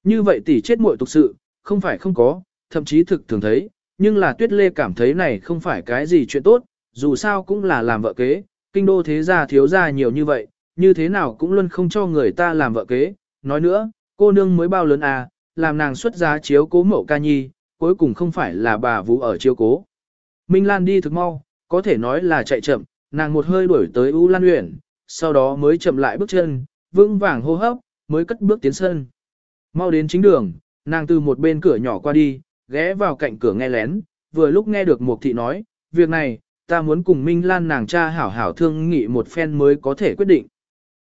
[SPEAKER 1] Như vậy tỷ chết muội tục sự, không phải không có, thậm chí thực thường thấy, nhưng là tuyết lê cảm thấy này không phải cái gì chuyện tốt, dù sao cũng là làm vợ kế, kinh đô thế gia thiếu gia nhiều như vậy, như thế nào cũng luôn không cho người ta làm vợ kế. Nói nữa, cô nương mới bao lớn à, làm nàng xuất giá chiếu cố mẫu ca nhi, cuối cùng không phải là bà vũ ở chiếu cố. Minh Lan đi thực mau, có thể nói là chạy chậm, nàng một hơi đuổi tới U Lan Uyển, sau đó mới chậm lại bước chân, vững vàng hô hấp, mới cất bước tiến sân. Mau đến chính đường, nàng từ một bên cửa nhỏ qua đi, ghé vào cạnh cửa nghe lén, vừa lúc nghe được một thị nói, việc này, ta muốn cùng Minh Lan nàng cha hảo hảo thương nghị một phen mới có thể quyết định.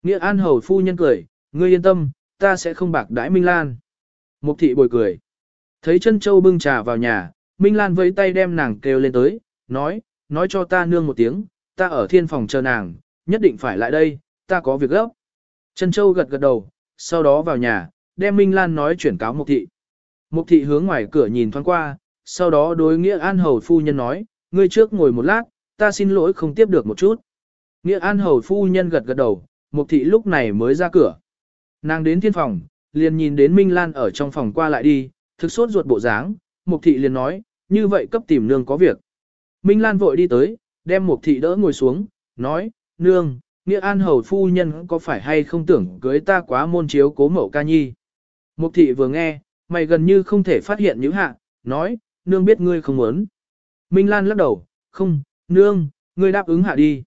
[SPEAKER 1] Nghĩa An Hầu phu nhân cười, ngươi yên tâm, ta sẽ không bạc đãi Minh Lan. Mục thị bồi cười. Thấy chân châu bưng trà vào nhà, Minh Lan vẫy tay đem nàng kêu lên tới, nói, nói cho ta nương một tiếng, ta ở thiên phòng chờ nàng, nhất định phải lại đây, ta có việc gấp. Trân Châu gật gật đầu, sau đó vào nhà, đem Minh Lan nói chuyển cáo Mục Thị. Mục Thị hướng ngoài cửa nhìn thoáng qua, sau đó đối Nghĩa An Hầu Phu Nhân nói, ngươi trước ngồi một lát, ta xin lỗi không tiếp được một chút. Nghĩa An Hầu Phu Nhân gật gật đầu, Mục Thị lúc này mới ra cửa. Nàng đến thiên phòng, liền nhìn đến Minh Lan ở trong phòng qua lại đi, thực sốt ruột bộ dáng, Mục Thị liền nói, như vậy cấp tìm nương có việc. Minh Lan vội đi tới, đem Mục Thị đỡ ngồi xuống, nói, nương, Nghĩa An Hầu Phu Nhân có phải hay không tưởng cưới ta quá môn chiếu cố mẫu ca nhi. Mục Thị vừa nghe, mày gần như không thể phát hiện những hạ, nói, nương biết ngươi không muốn. Minh Lan lắc đầu, không, nương, ngươi đáp ứng hạ đi.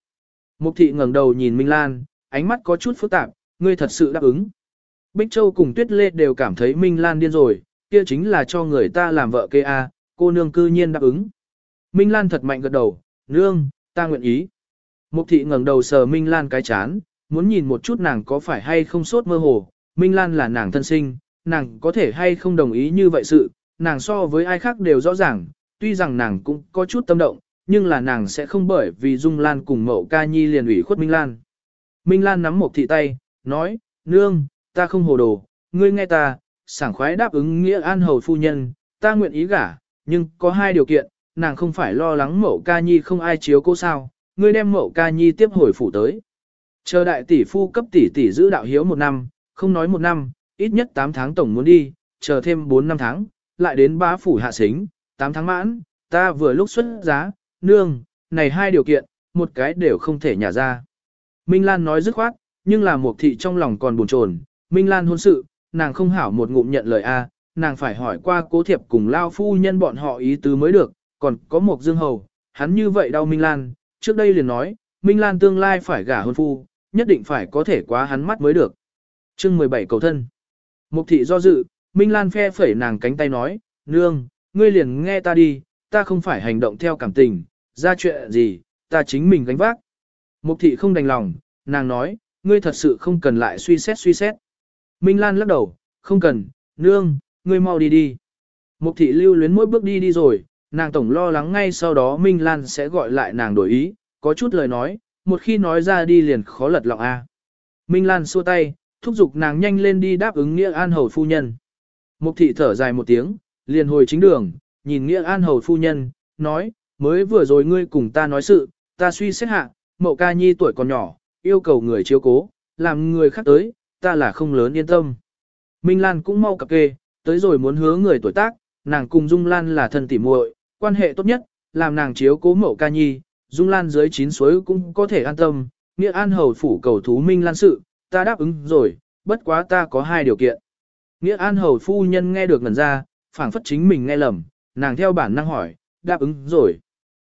[SPEAKER 1] Mục Thị ngẩng đầu nhìn Minh Lan, ánh mắt có chút phức tạp, ngươi thật sự đáp ứng. Bích Châu cùng Tuyết Lê đều cảm thấy Minh Lan điên rồi, kia chính là cho người ta làm vợ kê a, cô nương cư nhiên đáp ứng. Minh Lan thật mạnh gật đầu, nương, ta nguyện ý. Mục thị ngẩng đầu sờ Minh Lan cái chán, muốn nhìn một chút nàng có phải hay không sốt mơ hồ. Minh Lan là nàng thân sinh, nàng có thể hay không đồng ý như vậy sự, nàng so với ai khác đều rõ ràng, tuy rằng nàng cũng có chút tâm động, nhưng là nàng sẽ không bởi vì Dung Lan cùng Mậu Ca Nhi liền ủy khuất Minh Lan. Minh Lan nắm một thị tay, nói, nương, ta không hồ đồ, ngươi nghe ta, sảng khoái đáp ứng nghĩa an hầu phu nhân, ta nguyện ý gả, nhưng có hai điều kiện, nàng không phải lo lắng Mậu Ca Nhi không ai chiếu cô sao, ngươi đem Mậu Ca Nhi tiếp hồi phủ tới. Chờ đại tỷ phu cấp tỷ tỷ giữ đạo hiếu một năm, không nói một năm, ít nhất 8 tháng tổng muốn đi, chờ thêm 4 năm tháng, lại đến bá phủ hạ xính, 8 tháng mãn, ta vừa lúc xuất giá, nương, này hai điều kiện, một cái đều không thể nhả ra. Minh Lan nói dứt khoát, nhưng là một thị trong lòng còn buồn chồn. Minh Lan hôn sự, nàng không hảo một ngụm nhận lời A, nàng phải hỏi qua cố thiệp cùng lao phu nhân bọn họ ý tứ mới được, còn có một dương hầu, hắn như vậy đau Minh Lan, trước đây liền nói, Minh Lan tương lai phải gả hôn phu, nhất định phải có thể quá hắn mắt mới được. chương 17 cầu thân. Mục thị do dự, Minh Lan phe phẩy nàng cánh tay nói, nương, ngươi liền nghe ta đi, ta không phải hành động theo cảm tình, ra chuyện gì, ta chính mình gánh vác. Mục thị không đành lòng, nàng nói, ngươi thật sự không cần lại suy xét suy xét. Minh Lan lắc đầu, không cần, nương, ngươi mau đi đi. Mục thị lưu luyến mỗi bước đi đi rồi, nàng tổng lo lắng ngay sau đó Minh Lan sẽ gọi lại nàng đổi ý, có chút lời nói, một khi nói ra đi liền khó lật lọng a. Minh Lan xua tay, thúc giục nàng nhanh lên đi đáp ứng Nghĩa An Hầu Phu Nhân. Mục thị thở dài một tiếng, liền hồi chính đường, nhìn Nghĩa An Hầu Phu Nhân, nói, mới vừa rồi ngươi cùng ta nói sự, ta suy xét hạ, mậu ca nhi tuổi còn nhỏ, yêu cầu người chiếu cố, làm người khác tới, ta là không lớn yên tâm. Minh Lan cũng mau cập kê, tới rồi muốn hứa người tuổi tác, nàng cùng Dung Lan là thân tỉ muội, quan hệ tốt nhất, làm nàng chiếu cố mậu ca nhi, Dung Lan dưới chín suối cũng có thể an tâm, nghĩa an hầu phủ cầu thú Minh Lan sự, ta đáp ứng rồi, bất quá ta có hai điều kiện. Nghĩa an hầu phu nhân nghe được ngần ra, phảng phất chính mình nghe lầm, nàng theo bản năng hỏi, đáp ứng rồi.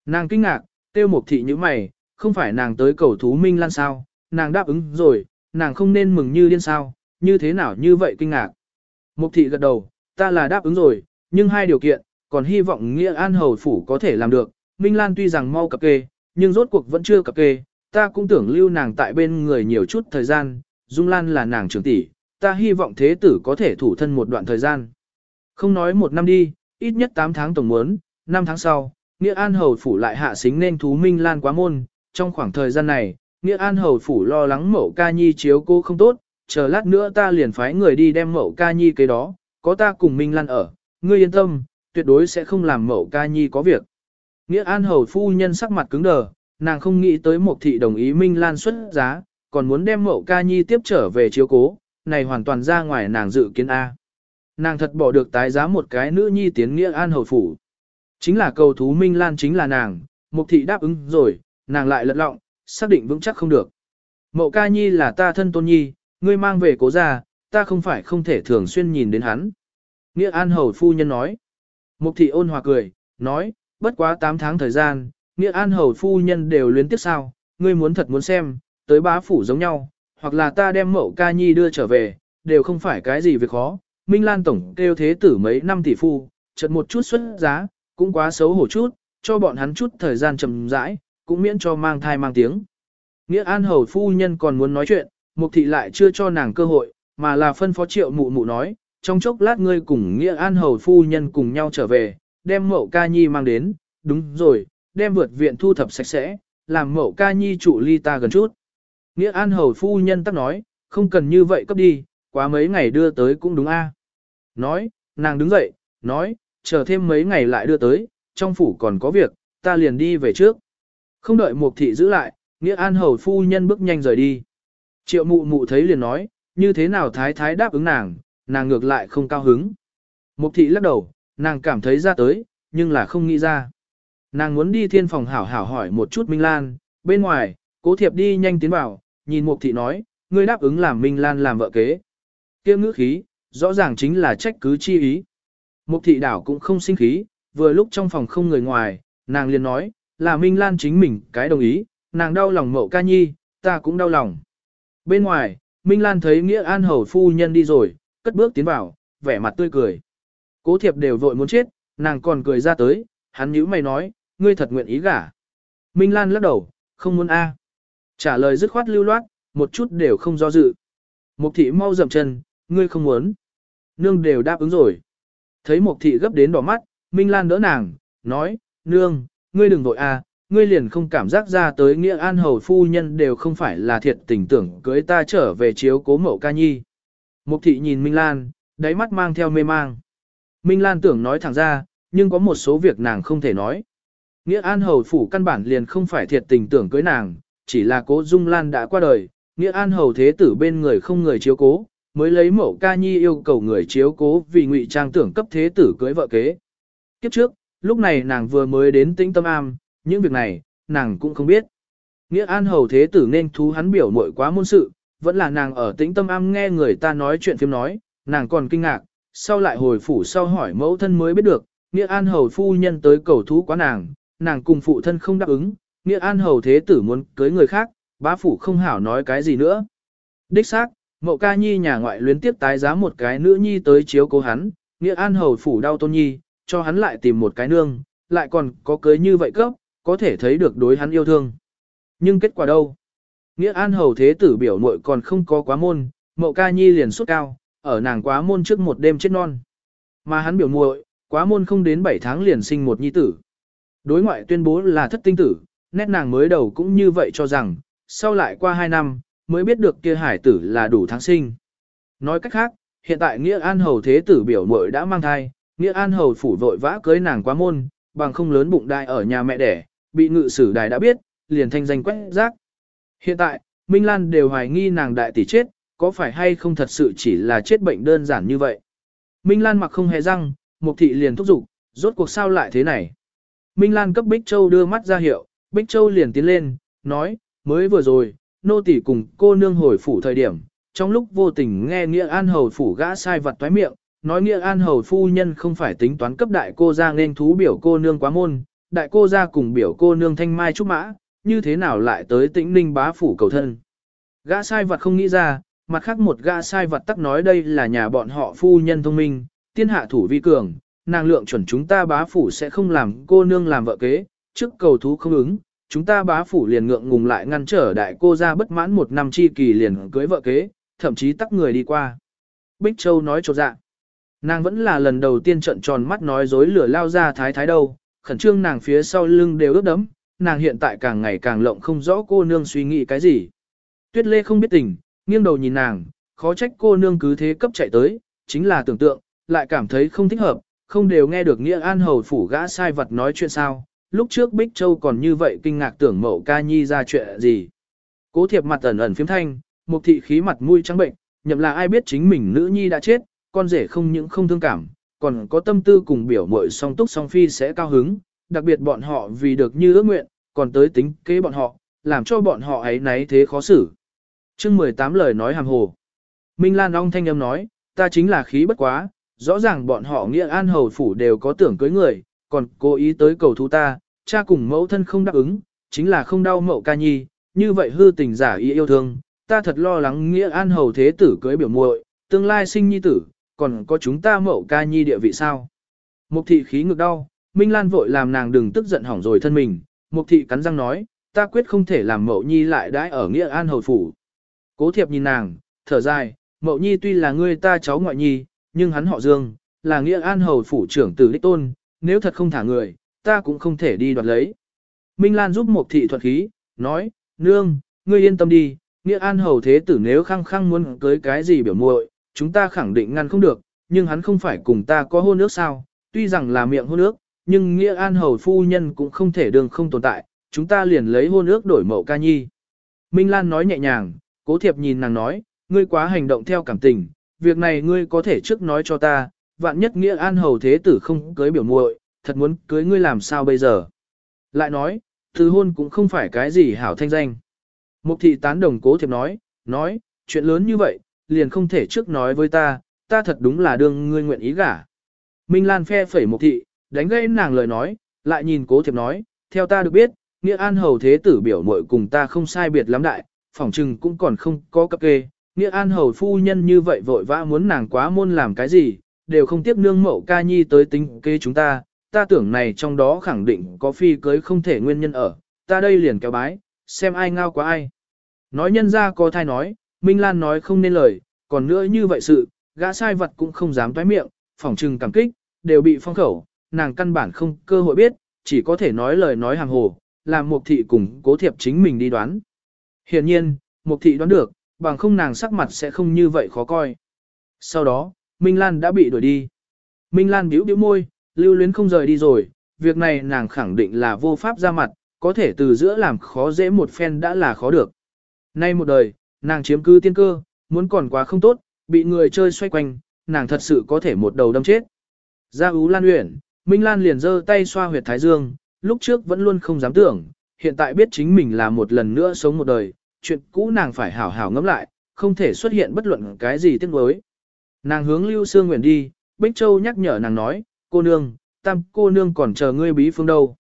[SPEAKER 1] Nàng kinh ngạc, tiêu một thị như mày, không phải nàng tới cầu thú Minh Lan sao, nàng đáp ứng rồi, nàng không nên mừng như điên sao, như thế nào như vậy kinh ngạc. Mục thị gật đầu, ta là đáp ứng rồi, nhưng hai điều kiện, còn hy vọng Nghĩa An Hầu Phủ có thể làm được. Minh Lan tuy rằng mau cập kê, nhưng rốt cuộc vẫn chưa cập kê, ta cũng tưởng lưu nàng tại bên người nhiều chút thời gian, Dung Lan là nàng trưởng tỷ, ta hy vọng thế tử có thể thủ thân một đoạn thời gian. Không nói một năm đi, ít nhất 8 tháng tổng muốn, 5 tháng sau, Nghĩa An Hầu Phủ lại hạ xính nên thú Minh Lan quá môn, trong khoảng thời gian này, Nghĩa An Hầu Phủ lo lắng mẫu ca nhi chiếu cô không tốt, chờ lát nữa ta liền phái người đi đem mẫu ca nhi cái đó, có ta cùng Minh Lan ở, ngươi yên tâm, tuyệt đối sẽ không làm mẫu ca nhi có việc. Nghĩa An Hầu Phu Nhân sắc mặt cứng đờ, nàng không nghĩ tới một thị đồng ý Minh Lan xuất giá, còn muốn đem mẫu ca nhi tiếp trở về chiếu cố, này hoàn toàn ra ngoài nàng dự kiến A. Nàng thật bỏ được tái giá một cái nữ nhi tiến Nghĩa An Hầu Phủ. Chính là cầu thú Minh Lan chính là nàng, Mục thị đáp ứng rồi, nàng lại lật lọng, xác định vững chắc không được. Mậu ca nhi là ta thân tôn nhi, ngươi mang về cố ra, ta không phải không thể thường xuyên nhìn đến hắn. Nghĩa An Hầu Phu Nhân nói. Mục thị ôn hòa cười, nói, bất quá 8 tháng thời gian, Nghĩa An Hầu Phu Nhân đều luyến tiếp sao, ngươi muốn thật muốn xem, tới bá phủ giống nhau, hoặc là ta đem mậu ca nhi đưa trở về, đều không phải cái gì việc khó. Minh Lan Tổng kêu thế tử mấy năm tỷ phu, chật một chút xuất giá, cũng quá xấu hổ chút, cho bọn hắn chút thời gian chậm rãi, cũng miễn cho mang thai mang tiếng. Nghĩa An Hầu Phu Nhân còn muốn nói chuyện, Mục Thị lại chưa cho nàng cơ hội, mà là phân phó triệu mụ mụ nói, trong chốc lát ngươi cùng Nghĩa An Hầu Phu Nhân cùng nhau trở về, đem mẫu ca nhi mang đến, đúng rồi, đem vượt viện thu thập sạch sẽ, làm mẫu ca nhi trụ ly ta gần chút. Nghĩa An Hầu phu nhân tắc nói, không cần như vậy cấp đi, quá mấy ngày đưa tới cũng đúng a. À. Nói, nàng đứng dậy, nói, chờ thêm mấy ngày lại đưa tới, trong phủ còn có việc, ta liền đi về trước. Không đợi Mục thị giữ lại, Nghĩa An Hầu phu nhân bước nhanh rời đi. Triệu mụ mụ thấy liền nói, như thế nào thái thái đáp ứng nàng, nàng ngược lại không cao hứng. Mục thị lắc đầu, nàng cảm thấy ra tới, nhưng là không nghĩ ra. Nàng muốn đi thiên phòng hảo hảo hỏi một chút Minh Lan, bên ngoài, cố thiệp đi nhanh tiến vào, nhìn mục thị nói, ngươi đáp ứng làm Minh Lan làm vợ kế. kia ngữ khí, rõ ràng chính là trách cứ chi ý. Mục thị đảo cũng không sinh khí, vừa lúc trong phòng không người ngoài, nàng liền nói, là Minh Lan chính mình cái đồng ý, nàng đau lòng mậu ca nhi, ta cũng đau lòng. Bên ngoài, Minh Lan thấy Nghĩa An Hầu phu nhân đi rồi, cất bước tiến vào, vẻ mặt tươi cười. Cố thiệp đều vội muốn chết, nàng còn cười ra tới, hắn nhíu mày nói, ngươi thật nguyện ý gả. Minh Lan lắc đầu, không muốn a. Trả lời dứt khoát lưu loát, một chút đều không do dự. Mục thị mau dậm chân, ngươi không muốn. Nương đều đáp ứng rồi. Thấy mục thị gấp đến đỏ mắt, Minh Lan đỡ nàng, nói, nương, ngươi đừng vội a, ngươi liền không cảm giác ra tới nghĩa an hầu phu nhân đều không phải là thiệt tình tưởng cưới ta trở về chiếu cố mẫu ca nhi. Mục thị nhìn Minh Lan, đáy mắt mang theo mê mang. Minh Lan tưởng nói thẳng ra, nhưng có một số việc nàng không thể nói. Nghĩa An Hầu phủ căn bản liền không phải thiệt tình tưởng cưới nàng, chỉ là cố Dung Lan đã qua đời, Nghĩa An Hầu thế tử bên người không người chiếu cố, mới lấy mẫu ca nhi yêu cầu người chiếu cố vì ngụy trang tưởng cấp thế tử cưới vợ kế. Kiếp trước, lúc này nàng vừa mới đến tĩnh tâm am, những việc này, nàng cũng không biết. Nghĩa An Hầu thế tử nên thú hắn biểu muội quá môn sự, vẫn là nàng ở tĩnh tâm am nghe người ta nói chuyện phim nói, nàng còn kinh ngạc, sau lại hồi phủ sau hỏi mẫu thân mới biết được, Nghĩa An Hầu phu nhân tới cầu thú quá nàng, nàng cùng phụ thân không đáp ứng, Nghĩa An Hầu thế tử muốn cưới người khác, bá phủ không hảo nói cái gì nữa. Đích xác, mậu ca nhi nhà ngoại luyến tiếp tái giá một cái nữ nhi tới chiếu cố hắn, Nghĩa An Hầu phủ đau tôn nhi, cho hắn lại tìm một cái nương, lại còn có cưới như vậy cấp, có thể thấy được đối hắn yêu thương. Nhưng kết quả đâu? Nghĩa An Hầu thế tử biểu muội còn không có quá môn, mậu ca nhi liền suốt cao, ở nàng quá môn trước một đêm chết non. Mà hắn biểu muội, quá môn không đến 7 tháng liền sinh một nhi tử. Đối ngoại tuyên bố là thất tinh tử, nét nàng mới đầu cũng như vậy cho rằng, sau lại qua 2 năm, mới biết được kia hải tử là đủ tháng sinh. Nói cách khác, hiện tại Nghĩa An Hầu thế tử biểu muội đã mang thai, Nghĩa An Hầu phủ vội vã cưới nàng quá môn, bằng không lớn bụng đại ở nhà mẹ đẻ, bị ngự sử đài đã biết, liền thanh danh quét rác. Hiện tại, Minh Lan đều hoài nghi nàng đại tỷ chết, có phải hay không thật sự chỉ là chết bệnh đơn giản như vậy. Minh Lan mặc không hề răng, Mục thị liền thúc giục, rốt cuộc sao lại thế này. Minh Lan cấp Bích Châu đưa mắt ra hiệu, Bích Châu liền tiến lên, nói, mới vừa rồi, nô tỷ cùng cô nương hồi phủ thời điểm, trong lúc vô tình nghe Nghĩa An Hầu phủ gã sai vặt toái miệng, nói Nghĩa An Hầu phu nhân không phải tính toán cấp đại cô ra nên thú biểu cô nương quá môn, đại cô ra cùng biểu cô nương thanh mai trúc mã, như thế nào lại tới tĩnh ninh bá phủ cầu thân. Gã sai vật không nghĩ ra, mặt khác một gã sai vật tắc nói đây là nhà bọn họ phu nhân thông minh, tiên hạ thủ vi cường, nàng lượng chuẩn chúng ta bá phủ sẽ không làm cô nương làm vợ kế, trước cầu thú không ứng, chúng ta bá phủ liền ngượng ngùng lại ngăn trở đại cô ra bất mãn một năm chi kỳ liền cưới vợ kế, thậm chí tắc người đi qua. Bích Châu nói cho dạ. Nàng vẫn là lần đầu tiên trận tròn mắt nói dối lửa lao ra thái thái đâu, khẩn trương nàng phía sau lưng đều ướt đấm, nàng hiện tại càng ngày càng lộng không rõ cô nương suy nghĩ cái gì. Tuyết Lê không biết tình, nghiêng đầu nhìn nàng, khó trách cô nương cứ thế cấp chạy tới, chính là tưởng tượng, lại cảm thấy không thích hợp, không đều nghe được Nghĩa An Hầu phủ gã sai vật nói chuyện sao, lúc trước Bích Châu còn như vậy kinh ngạc tưởng mậu ca nhi ra chuyện gì. Cố thiệp mặt ẩn ẩn phiếm thanh, một thị khí mặt mũi trắng bệnh, nhậm là ai biết chính mình nữ nhi đã chết, con rể không những không thương cảm, còn có tâm tư cùng biểu mội song túc song phi sẽ cao hứng, đặc biệt bọn họ vì được như ước nguyện, còn tới tính kế bọn họ, làm cho bọn họ ấy náy thế khó xử. chương 18 lời nói hàm hồ. Minh Lan Long thanh âm nói, ta chính là khí bất quá, rõ ràng bọn họ nghĩa an hầu phủ đều có tưởng cưới người, còn cố ý tới cầu thú ta, cha cùng mẫu thân không đáp ứng, chính là không đau mậu ca nhi, như vậy hư tình giả ý yêu thương, ta thật lo lắng nghĩa an hầu thế tử cưới biểu muội, tương lai sinh nhi tử, còn có chúng ta mậu ca nhi địa vị sao. Mục thị khí ngực đau, Minh Lan vội làm nàng đừng tức giận hỏng rồi thân mình, mục thị cắn răng nói, ta quyết không thể làm mậu nhi lại đãi ở nghĩa an hầu phủ. Cố thiệp nhìn nàng, thở dài, mậu nhi tuy là ngươi ta cháu ngoại nhi, nhưng hắn họ Dương, là nghĩa an hầu phủ trưởng tử đích tôn, nếu thật không thả người, ta cũng không thể đi đoạt lấy. Minh Lan giúp một thị thuật khí, nói, nương, ngươi yên tâm đi, Nghĩa An hầu thế tử nếu khăng khăng muốn cưới cái gì biểu muội, chúng ta khẳng định ngăn không được, nhưng hắn không phải cùng ta có hôn ước sao, tuy rằng là miệng hôn ước, nhưng Nghĩa An hầu phu nhân cũng không thể đường không tồn tại, chúng ta liền lấy hôn ước đổi mậu ca nhi. Minh Lan nói nhẹ nhàng, cố thiệp nhìn nàng nói, ngươi quá hành động theo cảm tình, việc này ngươi có thể trước nói cho ta, vạn nhất Nghĩa An hầu thế tử không cưới biểu muội, thật muốn cưới ngươi làm sao bây giờ. Lại nói, từ hôn cũng không phải cái gì hảo thanh danh. Mục thị tán đồng cố thiệp nói, nói, chuyện lớn như vậy, liền không thể trước nói với ta, ta thật đúng là đương ngươi nguyện ý gả. Minh Lan phe phẩy một thị, đánh gây nàng lời nói, lại nhìn cố thiệp nói, theo ta được biết, nghĩa an hầu thế tử biểu muội cùng ta không sai biệt lắm đại, phỏng chừng cũng còn không có cấp kê, nghĩa an hầu phu nhân như vậy vội vã muốn nàng quá môn làm cái gì, đều không tiếp nương mẫu ca nhi tới tính kê chúng ta, ta tưởng này trong đó khẳng định có phi cưới không thể nguyên nhân ở, ta đây liền kéo bái, xem ai ngao quá ai. Nói nhân ra có thai nói, Minh Lan nói không nên lời, còn nữa như vậy sự, gã sai vật cũng không dám toái miệng, phỏng trừng cảm kích, đều bị phong khẩu, nàng căn bản không cơ hội biết, chỉ có thể nói lời nói hàng hồ, làm Mục thị cùng cố thiệp chính mình đi đoán. Hiển nhiên, Mục thị đoán được, bằng không nàng sắc mặt sẽ không như vậy khó coi. Sau đó, Minh Lan đã bị đuổi đi. Minh Lan biểu biểu môi, lưu luyến không rời đi rồi, việc này nàng khẳng định là vô pháp ra mặt, có thể từ giữa làm khó dễ một phen đã là khó được. Nay một đời, nàng chiếm cứ tiên cơ, muốn còn quá không tốt, bị người chơi xoay quanh, nàng thật sự có thể một đầu đâm chết. Ra Ú Lan Uyển, Minh Lan liền giơ tay xoa huyệt thái dương, lúc trước vẫn luôn không dám tưởng, hiện tại biết chính mình là một lần nữa sống một đời, chuyện cũ nàng phải hảo hảo ngẫm lại, không thể xuất hiện bất luận cái gì tiếc nuối. Nàng hướng Lưu Sương Nguyễn đi, Bích Châu nhắc nhở nàng nói, cô nương, tam cô nương còn chờ ngươi bí phương đâu.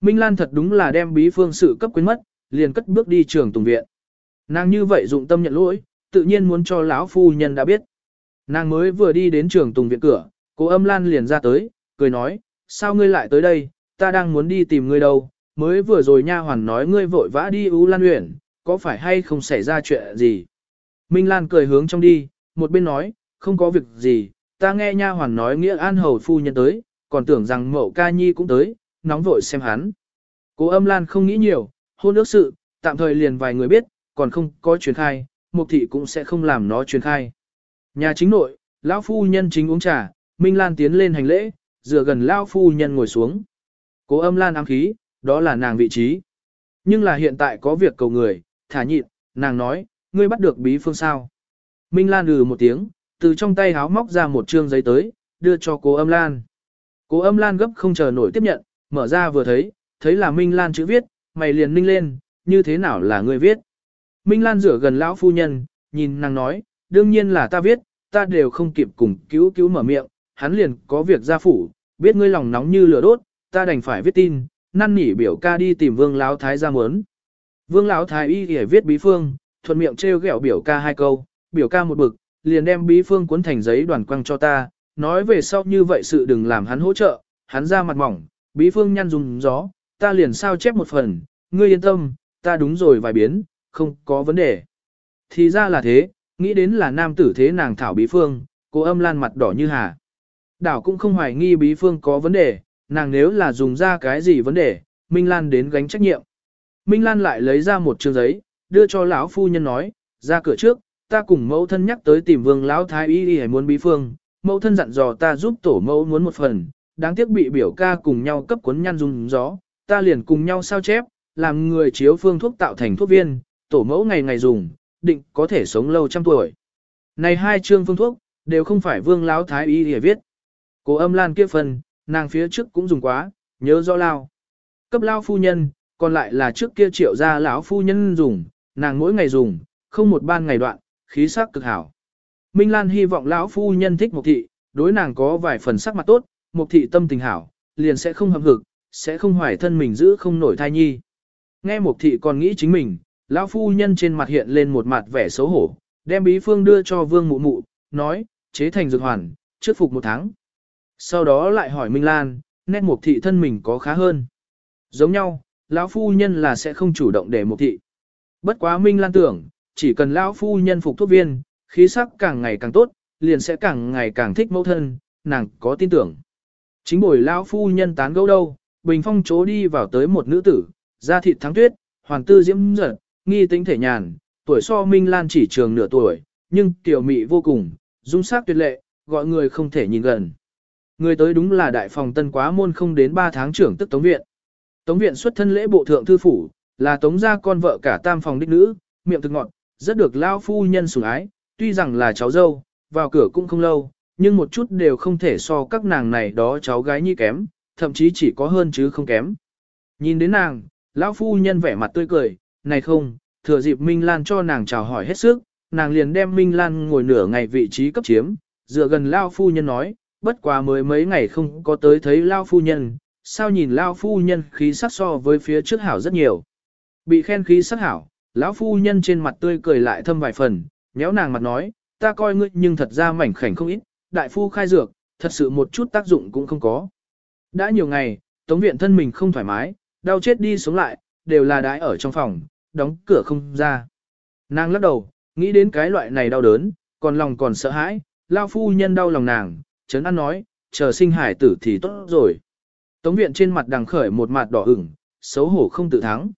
[SPEAKER 1] Minh Lan thật đúng là đem bí phương sự cấp quyến mất, liền cất bước đi trường tùng viện. Nàng như vậy dụng tâm nhận lỗi, tự nhiên muốn cho lão phu nhân đã biết. Nàng mới vừa đi đến trường tùng viện cửa, cô âm Lan liền ra tới, cười nói, sao ngươi lại tới đây, ta đang muốn đi tìm ngươi đâu, mới vừa rồi nha hoàn nói ngươi vội vã đi U Lan Uyển, có phải hay không xảy ra chuyện gì. Minh Lan cười hướng trong đi, một bên nói, không có việc gì, ta nghe nha hoàn nói nghĩa an hầu phu nhân tới, còn tưởng rằng mậu ca nhi cũng tới, nóng vội xem hắn. Cố âm lan không nghĩ nhiều, hôn ước sự, tạm thời liền vài người biết, còn không có truyền khai, mục thị cũng sẽ không làm nó truyền khai. Nhà chính nội, lão phu nhân chính uống trà, Minh Lan tiến lên hành lễ, dựa gần lão phu nhân ngồi xuống. Cố âm lan ám khí, đó là nàng vị trí. Nhưng là hiện tại có việc cầu người, thả nhịn, nàng nói, ngươi bắt được bí phương sao. Minh Lan lừ một tiếng, từ trong tay háo móc ra một trương giấy tới, đưa cho cố âm lan. Cố âm lan gấp không chờ nổi tiếp nhận, mở ra vừa thấy, thấy là Minh Lan chữ viết, mày liền ninh lên, như thế nào là ngươi viết. Minh Lan rửa gần lão phu nhân, nhìn nàng nói, đương nhiên là ta viết, ta đều không kịp cùng cứu cứu mở miệng, hắn liền có việc ra phủ, biết ngươi lòng nóng như lửa đốt, ta đành phải viết tin, năn nỉ biểu ca đi tìm vương lão thái ra muốn. Vương lão thái y để viết bí phương, thuận miệng trêu ghẹo biểu ca hai câu, biểu ca một bực, liền đem bí phương cuốn thành giấy đoàn quăng cho ta, nói về sau như vậy sự đừng làm hắn hỗ trợ, hắn ra mặt mỏng, bí phương nhăn dùng gió, ta liền sao chép một phần, ngươi yên tâm, ta đúng rồi vài biến, không có vấn đề. Thì ra là thế, nghĩ đến là nam tử thế nàng thảo bí phương, cô âm lan mặt đỏ như hà. Đảo cũng không hoài nghi bí phương có vấn đề, nàng nếu là dùng ra cái gì vấn đề, Minh Lan đến gánh trách nhiệm. Minh Lan lại lấy ra một chương giấy, đưa cho lão phu nhân nói, ra cửa trước, ta cùng mẫu thân nhắc tới tìm vương lão thái y đi muốn bí phương, mẫu thân dặn dò ta giúp tổ mẫu muốn một phần, đáng tiếc bị biểu ca cùng nhau cấp cuốn nhăn dùng gió, ta liền cùng nhau sao chép, làm người chiếu phương thuốc tạo thành thuốc viên, tổ mẫu ngày ngày dùng, định có thể sống lâu trăm tuổi. Này hai chương phương thuốc, đều không phải vương lão thái y để viết. Cố âm lan kia phần, nàng phía trước cũng dùng quá, nhớ rõ lao. Cấp lao phu nhân, còn lại là trước kia triệu gia lão phu nhân dùng, nàng mỗi ngày dùng, không một ban ngày đoạn, khí sắc cực hảo. Minh Lan hy vọng lão phu nhân thích Mục thị, đối nàng có vài phần sắc mặt tốt, Mục thị tâm tình hảo, liền sẽ không hậm hực, sẽ không hoài thân mình giữ không nổi thai nhi. Nghe Mục thị còn nghĩ chính mình, lão phu nhân trên mặt hiện lên một mặt vẻ xấu hổ, đem bí phương đưa cho Vương Mụ Mụ, nói, chế thành dược hoàn, trước phục một tháng. Sau đó lại hỏi Minh Lan, nét Mục thị thân mình có khá hơn. Giống nhau, lão phu nhân là sẽ không chủ động để Mục thị. Bất quá Minh Lan tưởng, chỉ cần lão phu nhân phục thuốc viên, khí sắc càng ngày càng tốt, liền sẽ càng ngày càng thích mẫu thân, nàng có tin tưởng. Chính buổi lão phu nhân tán gẫu đâu, bình phong chố đi vào tới một nữ tử, da thịt thắng tuyết, hoàng tư diễm giật, nghi tính thể nhàn, tuổi so Minh Lan chỉ trường nửa tuổi, nhưng tiểu mị vô cùng, dung sắc tuyệt lệ, gọi người không thể nhìn gần. Người tới đúng là đại phòng tân quá môn không đến 3 tháng trưởng tức Tống Viện. Tống Viện xuất thân lễ bộ thượng thư phủ, là Tống gia con vợ cả tam phòng đích nữ, miệng thực ngọt, rất được lao phu nhân sủng ái, tuy rằng là cháu dâu, vào cửa cũng không lâu, nhưng một chút đều không thể so các nàng này đó cháu gái nhi kém, thậm chí chỉ có hơn chứ không kém. Nhìn đến nàng, lão phu nhân vẻ mặt tươi cười, này không, thừa dịp Minh Lan cho nàng chào hỏi hết sức, nàng liền đem Minh Lan ngồi nửa ngày vị trí cấp chiếm, dựa gần lão phu nhân nói, bất quá mới mấy ngày không có tới thấy lão phu nhân, sao nhìn lão phu nhân khí sắc so với phía trước hảo rất nhiều. Bị khen khí sắc hảo, lão phu nhân trên mặt tươi cười lại thâm vài phần, nhéo nàng mặt nói, ta coi ngươi nhưng thật ra mảnh khảnh không ít, đại phu khai dược, thật sự một chút tác dụng cũng không có. Đã nhiều ngày, tống viện thân mình không thoải mái, đau chết đi sống lại, đều là đái ở trong phòng, đóng cửa không ra. Nàng lắc đầu, nghĩ đến cái loại này đau đớn, còn lòng còn sợ hãi, lao phu nhân đau lòng nàng, chấn an nói, chờ sinh hải tử thì tốt rồi. Tống viện trên mặt đằng khởi một mặt đỏ ửng, xấu hổ không tự thắng.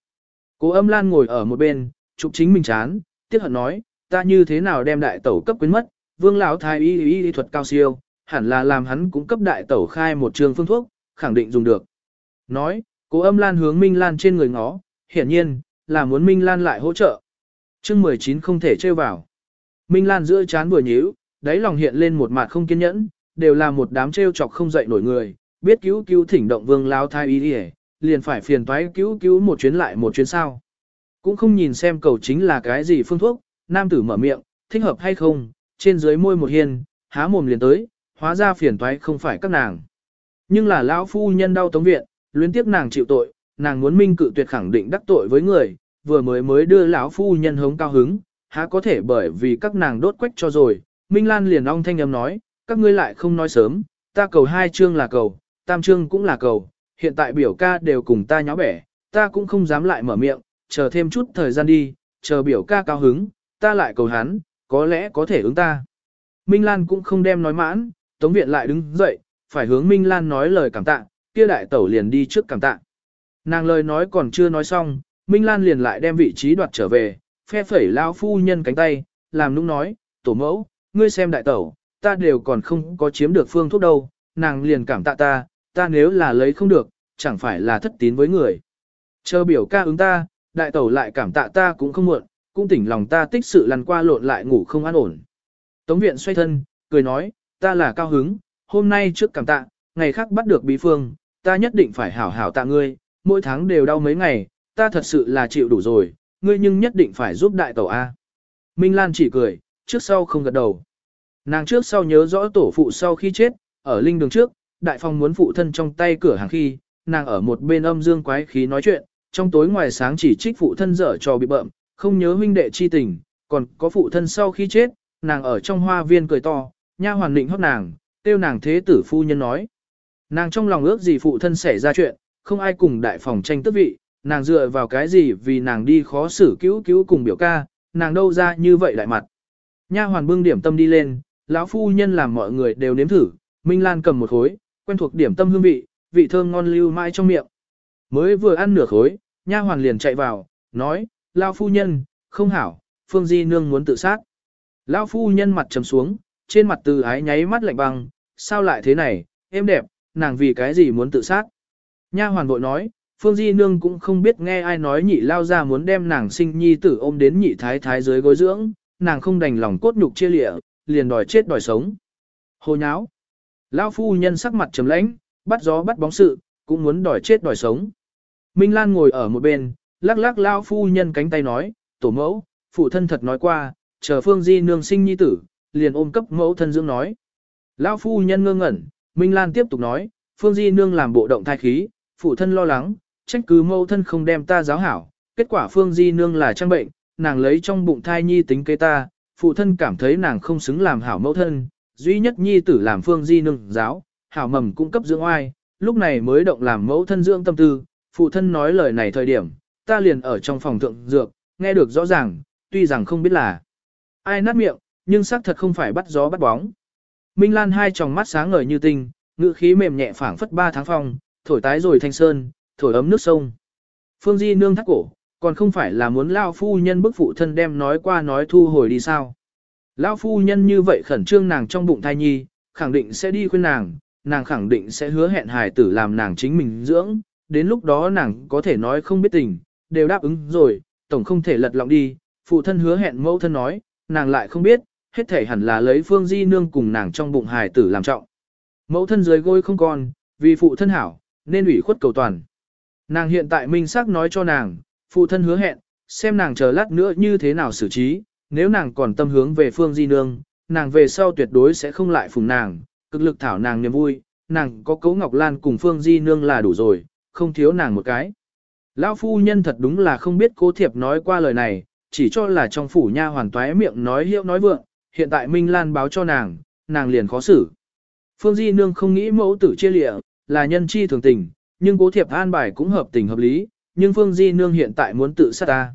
[SPEAKER 1] Cố âm lan ngồi ở một bên, chụp chính mình chán, tiếc hận nói, ta như thế nào đem đại tẩu cấp quyến mất, vương lão thái y y, y thuật cao siêu, hẳn là làm hắn cũng cấp đại tẩu khai một trường phương thuốc, khẳng định dùng được. Nói, cố âm lan hướng Minh Lan trên người ngó, hiển nhiên, là muốn Minh Lan lại hỗ trợ. chương 19 không thể trêu vào. Minh Lan giữa chán vừa nhíu, đáy lòng hiện lên một mặt không kiên nhẫn, đều là một đám trêu chọc không dậy nổi người, biết cứu cứu thỉnh động vương lao thai y đi liền phải phiền toái cứu cứu một chuyến lại một chuyến sao. Cũng không nhìn xem cầu chính là cái gì phương thuốc, nam tử mở miệng, thích hợp hay không, trên dưới môi một hiên, há mồm liền tới, hóa ra phiền toái không phải các nàng. Nhưng là lão phu nhân đau tống viện, luyến tiếc nàng chịu tội, nàng muốn minh cự tuyệt khẳng định đắc tội với người, vừa mới mới đưa lão phu nhân hống cao hứng, há có thể bởi vì các nàng đốt quách cho rồi. Minh Lan liền ong thanh âm nói, các ngươi lại không nói sớm, ta cầu hai chương là cầu, tam chương cũng là cầu, hiện tại biểu ca đều cùng ta nháo bẻ, ta cũng không dám lại mở miệng, chờ thêm chút thời gian đi, chờ biểu ca cao hứng, ta lại cầu hắn, có lẽ có thể ứng ta. Minh Lan cũng không đem nói mãn, Tống Viện lại đứng dậy, phải hướng Minh Lan nói lời cảm tạ, kia đại tẩu liền đi trước cảm tạ. Nàng lời nói còn chưa nói xong, Minh Lan liền lại đem vị trí đoạt trở về, phe phẩy lao phu nhân cánh tay, làm nũng nói, tổ mẫu, ngươi xem đại tẩu, ta đều còn không có chiếm được phương thuốc đâu, nàng liền cảm tạ ta, ta nếu là lấy không được, chẳng phải là thất tín với người. Chờ biểu ca ứng ta, đại tẩu lại cảm tạ ta cũng không muộn, cũng tỉnh lòng ta tích sự lăn qua lộn lại ngủ không an ổn. Tống viện xoay thân, cười nói, ta là cao hứng, hôm nay trước cảm tạ, ngày khác bắt được bí phương, ta nhất định phải hảo hảo tạ ngươi, mỗi tháng đều đau mấy ngày, ta thật sự là chịu đủ rồi, ngươi nhưng nhất định phải giúp đại tẩu A. Minh Lan chỉ cười, trước sau không gật đầu. Nàng trước sau nhớ rõ tổ phụ sau khi chết, ở linh đường trước, đại phong muốn phụ thân trong tay cửa hàng khi, nàng ở một bên âm dương quái khí nói chuyện, trong tối ngoài sáng chỉ trích phụ thân dở trò bị bợm, không nhớ huynh đệ chi tình, còn có phụ thân sau khi chết, nàng ở trong hoa viên cười to, nha hoàn định hót nàng, tiêu nàng thế tử phu nhân nói. Nàng trong lòng ước gì phụ thân xảy ra chuyện, không ai cùng đại phòng tranh tước vị, nàng dựa vào cái gì vì nàng đi khó xử cứu cứu cùng biểu ca, nàng đâu ra như vậy đại mặt. Nha hoàn bưng điểm tâm đi lên, lão phu nhân làm mọi người đều nếm thử, Minh Lan cầm một khối, quen thuộc điểm tâm hương vị, vị thơm ngon lưu mãi trong miệng. Mới vừa ăn nửa khối, nha hoàn liền chạy vào, nói, lão phu nhân, không hảo, Phương Di Nương muốn tự sát. Lão phu nhân mặt trầm xuống, trên mặt từ ái nháy mắt lạnh băng, sao lại thế này, em đẹp, nàng vì cái gì muốn tự sát. Nha hoàn vội nói, Phương Di Nương cũng không biết nghe ai nói nhị lao ra muốn đem nàng sinh nhi tử ôm đến nhị thái thái dưới gối dưỡng, nàng không đành lòng cốt nhục chia lịa, liền đòi chết đòi sống. Hồ nháo. Lao phu nhân sắc mặt trầm lãnh, bắt gió bắt bóng sự, cũng muốn đòi chết đòi sống. Minh Lan ngồi ở một bên, lắc lắc Lao phu nhân cánh tay nói, tổ mẫu, phụ thân thật nói qua, chờ Phương Di Nương sinh nhi tử, liền ôm cấp mẫu thân dưỡng nói. Lao phu nhân ngơ ngẩn, Minh Lan tiếp tục nói, Phương Di Nương làm bộ động thai khí, phụ thân lo lắng, trách cứ mâu thân không đem ta giáo hảo, kết quả Phương Di Nương là trang bệnh, nàng lấy trong bụng thai nhi tính kế ta, phụ thân cảm thấy nàng không xứng làm hảo mẫu thân, duy nhất nhi tử làm Phương Di Nương giáo, hảo mầm cung cấp dưỡng oai, lúc này mới động làm mẫu thân dưỡng tâm tư, phụ thân nói lời này thời điểm, ta liền ở trong phòng thượng dược, nghe được rõ ràng, tuy rằng không biết là ai nát miệng, nhưng xác thật không phải bắt gió bắt bóng. Minh Lan hai tròng mắt sáng ngời như tinh, ngữ khí mềm nhẹ phảng phất ba tháng phong, thổi tái rồi thanh sơn, thổi ấm nước sông. Phương Di nương thắt cổ, Còn không phải là muốn lao phu nhân bức phụ thân đem nói qua nói thu hồi đi sao. Lao phu nhân như vậy khẩn trương nàng trong bụng thai nhi, khẳng định sẽ đi khuyên nàng, nàng khẳng định sẽ hứa hẹn hài tử làm nàng chính mình dưỡng, đến lúc đó nàng có thể nói không biết tình, đều đáp ứng rồi, tổng không thể lật lọng đi, phụ thân hứa hẹn mẫu thân nói, nàng lại không biết, hết thể hẳn là lấy phương di nương cùng nàng trong bụng hài tử làm trọng. Mẫu thân dưới gối không còn, vì phụ thân hảo, nên ủy khuất cầu toàn. Nàng hiện tại minh xác nói cho nàng, phụ thân hứa hẹn, xem nàng chờ lát nữa như thế nào xử trí, nếu nàng còn tâm hướng về phương di nương, nàng về sau tuyệt đối sẽ không lại phùng nàng, cực lực thảo nàng niềm vui, nàng có cấu ngọc lan cùng phương di nương là đủ rồi, không thiếu nàng một cái. Lão phu nhân thật đúng là không biết cố thiệp nói qua lời này, chỉ cho là trong phủ nha hoàn toái miệng nói hiệu nói vượng, hiện tại Minh Lan báo cho nàng, nàng liền khó xử. Phương Di Nương không nghĩ mẫu tử chia lịa, là nhân chi thường tình, nhưng cố thiệp an bài cũng hợp tình hợp lý, nhưng Phương Di Nương hiện tại muốn tự sát ta.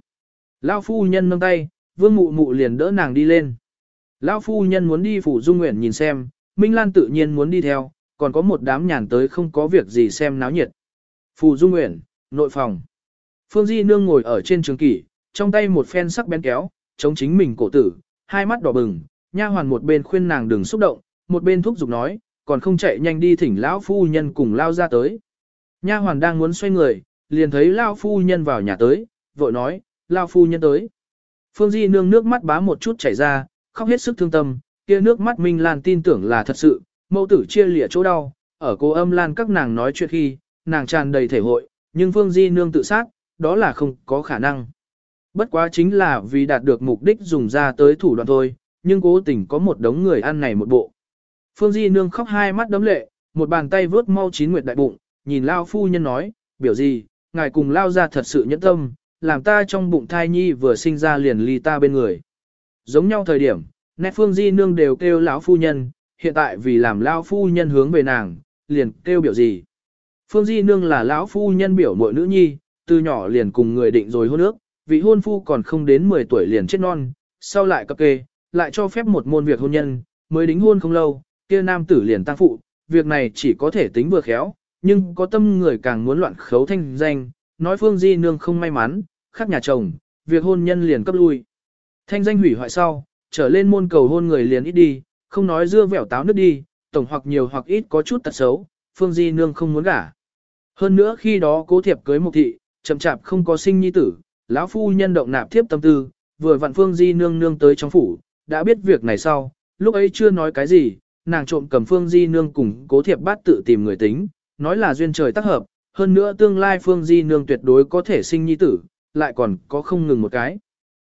[SPEAKER 1] Lão phu nhân nâng tay, vương mụ mụ liền đỡ nàng đi lên. Lão phu nhân muốn đi phủ dung nguyện nhìn xem, Minh Lan tự nhiên muốn đi theo, còn có một đám nhàn tới không có việc gì xem náo nhiệt. Phủ dung nguyện, nội phòng. Phương Di Nương ngồi ở trên trường kỷ, trong tay một phen sắc bén kéo, chống chính mình cổ tử, hai mắt đỏ bừng, nha hoàn một bên khuyên nàng đừng xúc động, một bên thúc giục nói, còn không chạy nhanh đi thỉnh lão phu nhân cùng lao ra tới. Nha hoàn đang muốn xoay người, liền thấy lao phu nhân vào nhà tới, vội nói, lao phu nhân tới. Phương Di nương nước mắt bá một chút chảy ra, khóc hết sức thương tâm, kia nước mắt Minh Lan tin tưởng là thật sự, mẫu tử chia lìa chỗ đau, ở cô âm Lan các nàng nói chuyện khi, nàng tràn đầy thể hội, nhưng Phương Di nương tự sát, đó là không có khả năng. Bất quá chính là vì đạt được mục đích dùng ra tới thủ đoạn thôi, nhưng cố tình có một đống người ăn này một bộ. Phương Di nương khóc hai mắt đấm lệ, một bàn tay vớt mau chín nguyệt đại bụng, nhìn Lao phu nhân nói, biểu gì, ngài cùng Lao ra thật sự nhẫn tâm, làm ta trong bụng thai nhi vừa sinh ra liền ly ta bên người. Giống nhau thời điểm, nét Phương Di nương đều kêu lão phu nhân, hiện tại vì làm Lao phu nhân hướng về nàng, liền kêu biểu gì. Phương Di nương là lão phu nhân biểu mội nữ nhi, từ nhỏ liền cùng người định rồi hôn ước, vị hôn phu còn không đến 10 tuổi liền chết non, sau lại cập kê, lại cho phép một môn việc hôn nhân, mới đính hôn không lâu, kia nam tử liền tăng phụ, việc này chỉ có thể tính vừa khéo, nhưng có tâm người càng muốn loạn khấu thanh danh, nói Phương Di Nương không may mắn, khắc nhà chồng, việc hôn nhân liền cấp lui. Thanh danh hủy hoại sau, trở lên môn cầu hôn người liền ít đi, không nói dưa vẻo táo nước đi, tổng hoặc nhiều hoặc ít có chút tật xấu, Phương Di Nương không muốn gả. Hơn nữa khi đó cố thiệp cưới một thị, chậm chạp không có sinh nhi tử, lão phu nhân động nạp thiếp tâm tư, vừa vặn Phương Di Nương nương tới trong phủ, đã biết việc này sau, lúc ấy chưa nói cái gì, nàng trộm cầm Phương Di Nương cùng cố thiệp bát tự tìm người tính, nói là duyên trời tác hợp, hơn nữa tương lai Phương Di Nương tuyệt đối có thể sinh nhi tử, lại còn có không ngừng một cái.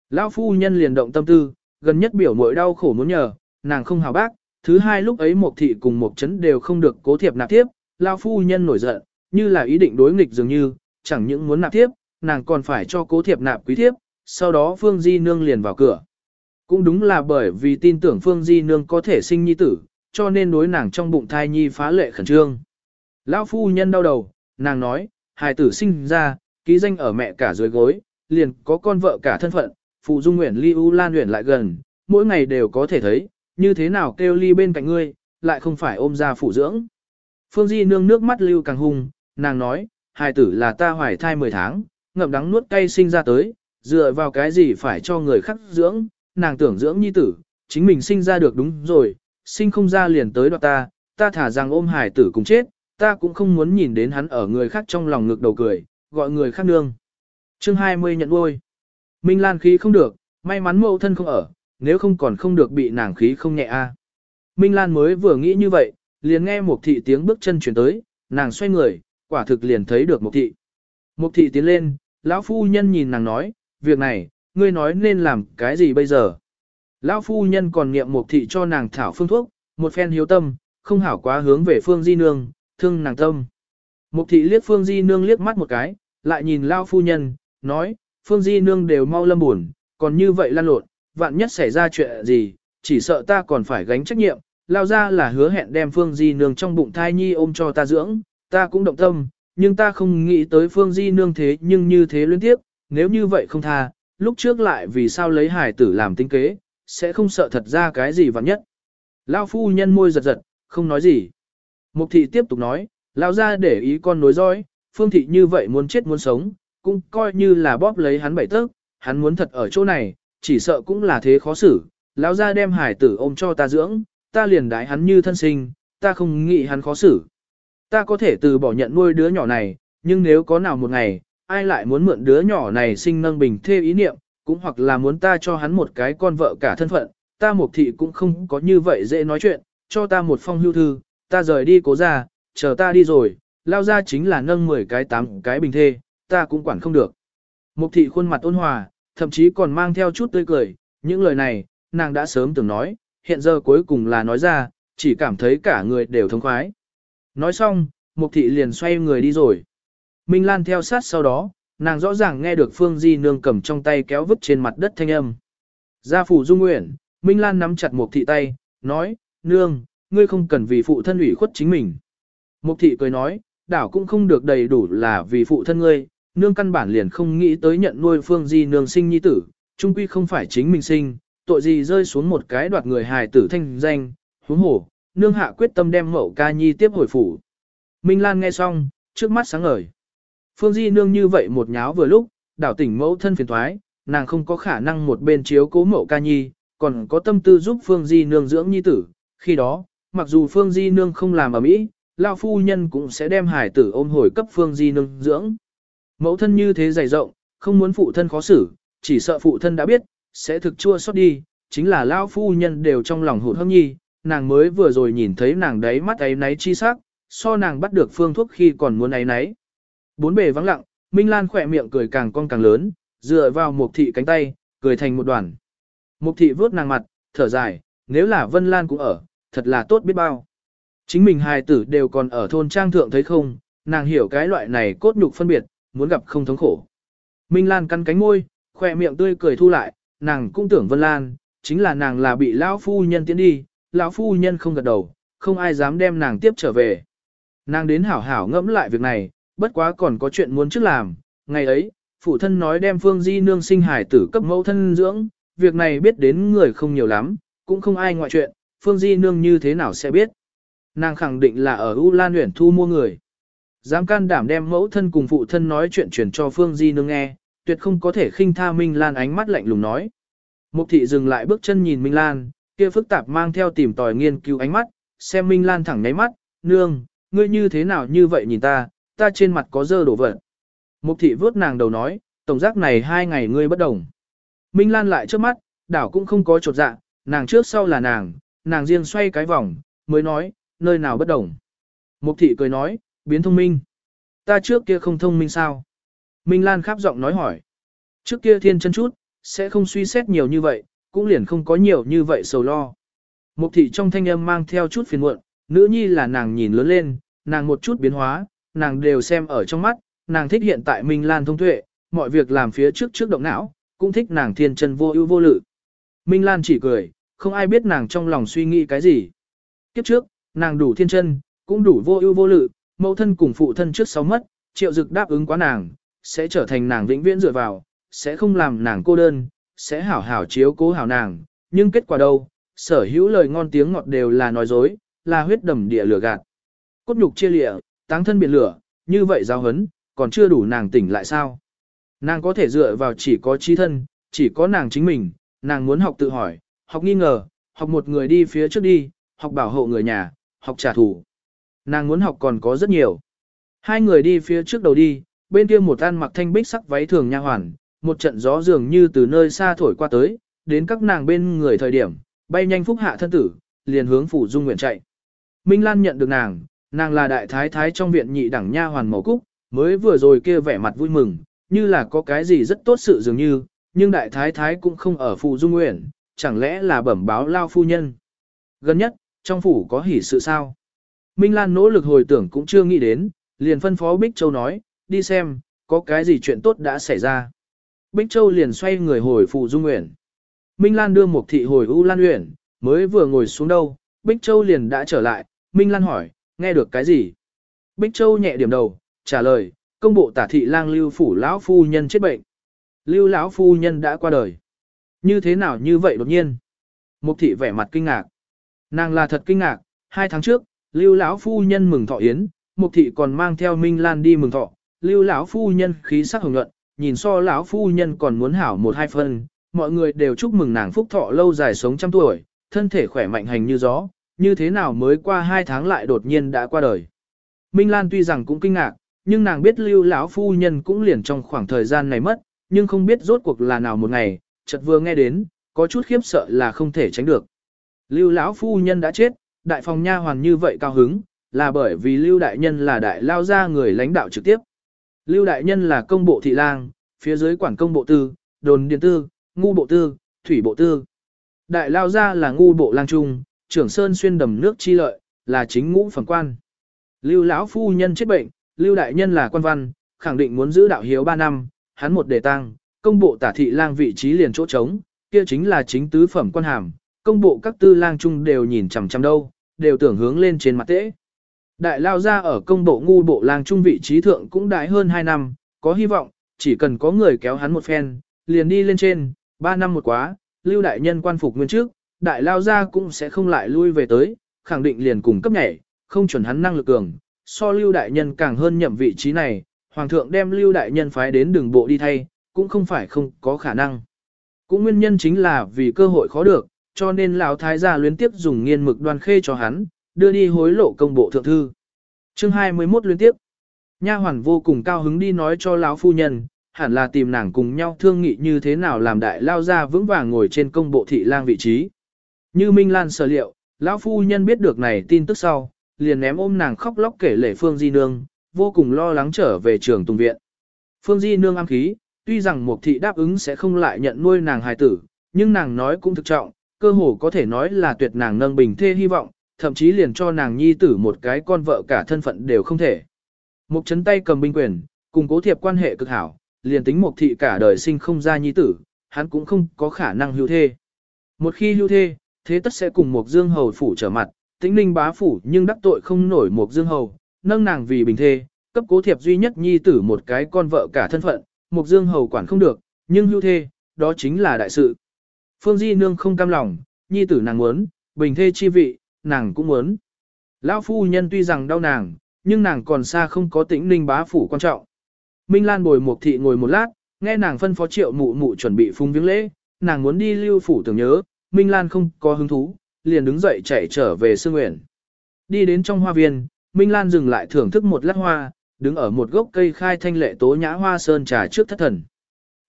[SPEAKER 1] Lão phu nhân liền động tâm tư, gần nhất biểu mỗi đau khổ muốn nhờ, nàng không hào bác, thứ hai lúc ấy một thị cùng một chấn đều không được cố thiệp nạp tiếp, lão phu nhân nổi giận, như là ý định đối nghịch dường như, chẳng những muốn nạp tiếp, nàng còn phải cho cố thiệp nạp quý thiếp, sau đó Phương Di Nương liền vào cửa. Cũng đúng là bởi vì tin tưởng Phương Di Nương có thể sinh nhi tử, cho nên đối nàng trong bụng thai nhi phá lệ khẩn trương. Lão phu nhân đau đầu, nàng nói, hài tử sinh ra, ký danh ở mẹ cả dưới gối, liền có con vợ cả thân phận, phụ dung nguyện ly u lan nguyện lại gần, mỗi ngày đều có thể thấy, như thế nào kêu ly bên cạnh ngươi, lại không phải ôm ra phụ dưỡng. Phương Di nương nước mắt lưu càng hung, nàng nói, hài tử là ta hoài thai 10 tháng, ngậm đắng nuốt cay sinh ra tới, dựa vào cái gì phải cho người khác dưỡng, nàng tưởng dưỡng nhi tử, chính mình sinh ra được đúng rồi, sinh không ra liền tới đoạt ta, ta thả rằng ôm hải tử cùng chết, ta cũng không muốn nhìn đến hắn ở người khác trong lòng ngực đầu cười, gọi người khác nương. Chương 20 nhận nuôi. Minh Lan khí không được, may mắn mẫu thân không ở, nếu không còn không được bị nàng khí không nhẹ a. Minh Lan mới vừa nghĩ như vậy, liền nghe một thị tiếng bước chân chuyển tới, nàng xoay người, quả thực liền thấy được một thị. Một thị tiến lên, lão phu nhân nhìn nàng nói, việc này, ngươi nói nên làm cái gì bây giờ? Lão phu nhân còn niệm một thị cho nàng thảo phương thuốc, một phen hiếu tâm, không hảo quá hướng về phương di nương, thương nàng tâm. Mục thị liếc phương di nương liếc mắt một cái, lại nhìn lão phu nhân, nói, phương di nương đều mau lâm buồn, còn như vậy lan lộn, vạn nhất xảy ra chuyện gì, chỉ sợ ta còn phải gánh trách nhiệm, lao ra là hứa hẹn đem phương di nương trong bụng thai nhi ôm cho ta dưỡng, ta cũng động tâm, nhưng ta không nghĩ tới phương di nương thế nhưng như thế liên tiếp, nếu như vậy không tha, lúc trước lại vì sao lấy hải tử làm tính kế, sẽ không sợ thật ra cái gì vặn nhất. Lao phu nhân môi giật giật, không nói gì. Mục thị tiếp tục nói, lao ra để ý con nối dõi, phương thị như vậy muốn chết muốn sống, cũng coi như là bóp lấy hắn bảy tấc, hắn muốn thật ở chỗ này, chỉ sợ cũng là thế khó xử, lão ra đem hải tử ôm cho ta dưỡng, ta liền đái hắn như thân sinh, ta không nghĩ hắn khó xử. Ta có thể từ bỏ nhận nuôi đứa nhỏ này, nhưng nếu có nào một ngày, ai lại muốn mượn đứa nhỏ này sinh nâng bình thê ý niệm, cũng hoặc là muốn ta cho hắn một cái con vợ cả thân phận, ta mục thị cũng không có như vậy dễ nói chuyện, cho ta một phong hưu thư, ta rời đi cố ra, chờ ta đi rồi, lao ra chính là nâng 10 cái 8 cái bình thê, ta cũng quản không được. Mục thị khuôn mặt ôn hòa, thậm chí còn mang theo chút tươi cười, những lời này, nàng đã sớm từng nói, hiện giờ cuối cùng là nói ra, chỉ cảm thấy cả người đều thông khoái. Nói xong, mục thị liền xoay người đi rồi. Minh Lan theo sát sau đó, nàng rõ ràng nghe được Phương Di Nương cầm trong tay kéo vứt trên mặt đất thanh âm. Gia phủ dung nguyện, Minh Lan nắm chặt mục thị tay, nói, Nương, ngươi không cần vì phụ thân ủy khuất chính mình. Mục thị cười nói, đảo cũng không được đầy đủ là vì phụ thân ngươi, nương căn bản liền không nghĩ tới nhận nuôi Phương Di Nương sinh nhi tử, chung quy không phải chính mình sinh, tội gì rơi xuống một cái đoạt người hài tử thanh danh, huống hổ, nương hạ quyết tâm đem mẫu ca nhi tiếp hồi phủ. Minh Lan nghe xong, trước mắt sáng ngời. Phương Di nương như vậy một nháo vừa lúc, đảo tỉnh mẫu thân phiền thoái, nàng không có khả năng một bên chiếu cố mẫu ca nhi, còn có tâm tư giúp Phương Di nương dưỡng nhi tử. Khi đó, mặc dù Phương Di nương không làm ở mỹ, lao phu nhân cũng sẽ đem hải tử ôm hồi cấp Phương Di nương dưỡng. Mẫu thân như thế dày rộng, không muốn phụ thân khó xử, chỉ sợ phụ thân đã biết, sẽ thực chua xót đi, chính là lao phu nhân đều trong lòng hụt hâm nhi, nàng mới vừa rồi nhìn thấy nàng đấy mắt ấy náy chi sắc, so nàng bắt được phương thuốc khi còn muốn ấy náy. Bốn bề vắng lặng, Minh Lan khỏe miệng cười càng cong càng lớn, dựa vào Mục thị cánh tay, cười thành một đoàn. Mục thị vớt nàng mặt, thở dài, nếu là Vân Lan cũng ở, thật là tốt biết bao. Chính mình hài tử đều còn ở thôn trang thượng thấy không, nàng hiểu cái loại này cốt nhục phân biệt, muốn gặp không thống khổ. Minh Lan cắn cánh môi, khỏe miệng tươi cười thu lại, nàng cũng tưởng Vân Lan, chính là nàng là bị lão phu nhân tiến đi, lão phu nhân không gật đầu, không ai dám đem nàng tiếp trở về. Nàng đến hảo hảo ngẫm lại việc này, bất quá còn có chuyện muốn trước làm, ngày ấy, phụ thân nói đem Phương Di nương sinh hải tử cấp mẫu thân dưỡng, việc này biết đến người không nhiều lắm, cũng không ai ngoại chuyện, Phương Di nương như thế nào sẽ biết. Nàng khẳng định là ở U Lan huyện thu mua người. Dám can đảm đem mẫu thân cùng phụ thân nói chuyện truyền cho Phương Di nương nghe, tuyệt không có thể khinh tha Minh Lan ánh mắt lạnh lùng nói. Mục thị dừng lại bước chân nhìn Minh Lan, kia phức tạp mang theo tìm tòi nghiên cứu ánh mắt, xem Minh Lan thẳng nháy mắt, nương, ngươi như thế nào như vậy nhìn ta, ta trên mặt có dơ đổ vật. Mục thị vớt nàng đầu nói, tổng giác này hai ngày ngươi bất đồng. Minh Lan lại trước mắt, đảo cũng không có trột dạ, nàng trước sau là nàng, nàng riêng xoay cái vòng, mới nói, nơi nào bất đồng. Mục thị cười nói, biến thông minh. Ta trước kia không thông minh sao? Minh Lan khắp giọng nói hỏi. Trước kia thiên chân chút, sẽ không suy xét nhiều như vậy, cũng liền không có nhiều như vậy sầu lo. Mục thị trong thanh âm mang theo chút phiền muộn, nữ nhi là nàng nhìn lớn lên, nàng một chút biến hóa, nàng đều xem ở trong mắt, nàng thích hiện tại Minh Lan thông tuệ, mọi việc làm phía trước trước động não, cũng thích nàng thiên chân vô ưu vô lự. Minh Lan chỉ cười, không ai biết nàng trong lòng suy nghĩ cái gì. Kiếp trước, nàng đủ thiên chân, cũng đủ vô ưu vô lự, mẫu thân cùng phụ thân trước sáu mất, triệu dực đáp ứng quá nàng, sẽ trở thành nàng vĩnh viễn dựa vào, sẽ không làm nàng cô đơn, sẽ hảo hảo chiếu cố hảo nàng, nhưng kết quả đâu, sở hữu lời ngon tiếng ngọt đều là nói dối, là huyết đầm địa lửa gạt. Cốt nhục chia lịa, táng thân biển lửa, như vậy giáo hấn, còn chưa đủ nàng tỉnh lại sao? Nàng có thể dựa vào chỉ có trí thân, chỉ có nàng chính mình, nàng muốn học tự hỏi, học nghi ngờ, học một người đi phía trước đi, học bảo hộ người nhà, học trả thù. Nàng muốn học còn có rất nhiều. Hai người đi phía trước đầu đi, bên kia một ăn mặc thanh bích sắc váy thường nha hoàn, một trận gió dường như từ nơi xa thổi qua tới, đến các nàng bên người thời điểm, bay nhanh phúc hạ thân tử, liền hướng phủ dung nguyện chạy. Minh Lan nhận được nàng, nàng là đại thái thái trong viện nhị đẳng nha hoàn màu cúc, mới vừa rồi kia vẻ mặt vui mừng, như là có cái gì rất tốt sự dường như, nhưng đại thái thái cũng không ở phủ dung nguyện, chẳng lẽ là bẩm báo lao phu nhân. Gần nhất, trong phủ có hỉ sự sao? Minh Lan nỗ lực hồi tưởng cũng chưa nghĩ đến, liền phân phó Bích Châu nói, đi xem, có cái gì chuyện tốt đã xảy ra. Bích Châu liền xoay người hồi phụ dung nguyện. Minh Lan đưa một thị hồi U Lan Uyển, mới vừa ngồi xuống đâu, Bích Châu liền đã trở lại, Minh Lan hỏi, nghe được cái gì? Bích Châu nhẹ điểm đầu, trả lời, công bộ tả thị lang lưu phủ lão phu nhân chết bệnh. Lưu lão phu nhân đã qua đời. Như thế nào như vậy đột nhiên? Mục thị vẻ mặt kinh ngạc. Nàng là thật kinh ngạc, hai tháng trước, lưu lão phu nhân mừng thọ yến, mục thị còn mang theo Minh Lan đi mừng thọ, lưu lão phu nhân khí sắc hồng nhuận, nhìn so lão phu nhân còn muốn hảo một hai phân, mọi người đều chúc mừng nàng phúc thọ lâu dài sống trăm tuổi, thân thể khỏe mạnh hành như gió, như thế nào mới qua hai tháng lại đột nhiên đã qua đời. Minh Lan tuy rằng cũng kinh ngạc, nhưng nàng biết lưu lão phu nhân cũng liền trong khoảng thời gian này mất, nhưng không biết rốt cuộc là nào một ngày, chợt vừa nghe đến, có chút khiếp sợ là không thể tránh được. Lưu lão phu nhân đã chết, đại phòng nha hoàn như vậy cao hứng, là bởi vì Lưu đại nhân là đại lao gia người lãnh đạo trực tiếp. Lưu đại nhân là công bộ thị lang, phía dưới quản công bộ tư, đồn điện tư, ngu bộ tư, thủy bộ tư. Đại lao gia là ngu bộ lang trung, trưởng sơn xuyên đầm nước chi lợi, là chính ngũ phẩm quan. Lưu lão phu nhân chết bệnh, Lưu đại nhân là quan văn, khẳng định muốn giữ đạo hiếu 3 năm, hắn một đề tăng, công bộ tả thị lang vị trí liền chỗ trống, kia chính là chính tứ phẩm quan hàm, công bộ các tư lang trung đều nhìn chằm chằm đâu, đều tưởng hướng lên trên mặt tễ. Đại lao ra ở công bộ ngu bộ lang trung vị trí thượng cũng đại hơn 2 năm, có hy vọng, chỉ cần có người kéo hắn một phen, liền đi lên trên, 3 năm một quá, lưu đại nhân quan phục nguyên trước, đại lao ra cũng sẽ không lại lui về tới, khẳng định liền cùng cấp nhảy, không chuẩn hắn năng lực cường, so lưu đại nhân càng hơn nhậm vị trí này, hoàng thượng đem lưu đại nhân phái đến đường bộ đi thay, cũng không phải không có khả năng. Cũng nguyên nhân chính là vì cơ hội khó được, cho nên lão thái gia luyến tiếp dùng nghiên mực đoan khê cho hắn, đưa đi hối lộ công bộ thượng thư. Chương 21 liên tiếp. Nha hoàn vô cùng cao hứng đi nói cho lão phu nhân, hẳn là tìm nàng cùng nhau thương nghị như thế nào làm đại lao ra vững vàng ngồi trên công bộ thị lang vị trí. Như Minh Lan sở liệu, lão phu nhân biết được này tin tức sau, liền ném ôm nàng khóc lóc kể lể Phương Di Nương, vô cùng lo lắng trở về trường tùng viện. Phương Di Nương am khí, tuy rằng Mục thị đáp ứng sẽ không lại nhận nuôi nàng hài tử, nhưng nàng nói cũng thực trọng, cơ hồ có thể nói là tuyệt nàng nâng bình thê hy vọng, thậm chí liền cho nàng nhi tử một cái con vợ cả thân phận đều không thể. Mục chấn tay cầm binh quyền, cùng cố thiệp quan hệ cực hảo, liền tính mục thị cả đời sinh không ra nhi tử, hắn cũng không có khả năng hưu thê. Một khi hưu thê, thế tất sẽ cùng một dương hầu phủ trở mặt, tĩnh ninh bá phủ nhưng đắc tội không nổi một dương hầu, nâng nàng vì bình thê, cấp cố thiệp duy nhất nhi tử một cái con vợ cả thân phận, một dương hầu quản không được, nhưng hưu thê, đó chính là đại sự. Phương Di Nương không cam lòng, nhi tử nàng muốn, bình thê chi vị, nàng cũng muốn. Lão phu nhân tuy rằng đau nàng, nhưng nàng còn xa không có tĩnh ninh bá phủ quan trọng. Minh Lan bồi một thị ngồi một lát, nghe nàng phân phó triệu mụ mụ chuẩn bị phung viếng lễ, nàng muốn đi lưu phủ tưởng nhớ, Minh Lan không có hứng thú, liền đứng dậy chạy trở về Sương Nguyện. Đi đến trong hoa viên, Minh Lan dừng lại thưởng thức một lát hoa, đứng ở một gốc cây khai thanh lệ tố nhã hoa sơn trà trước thất thần.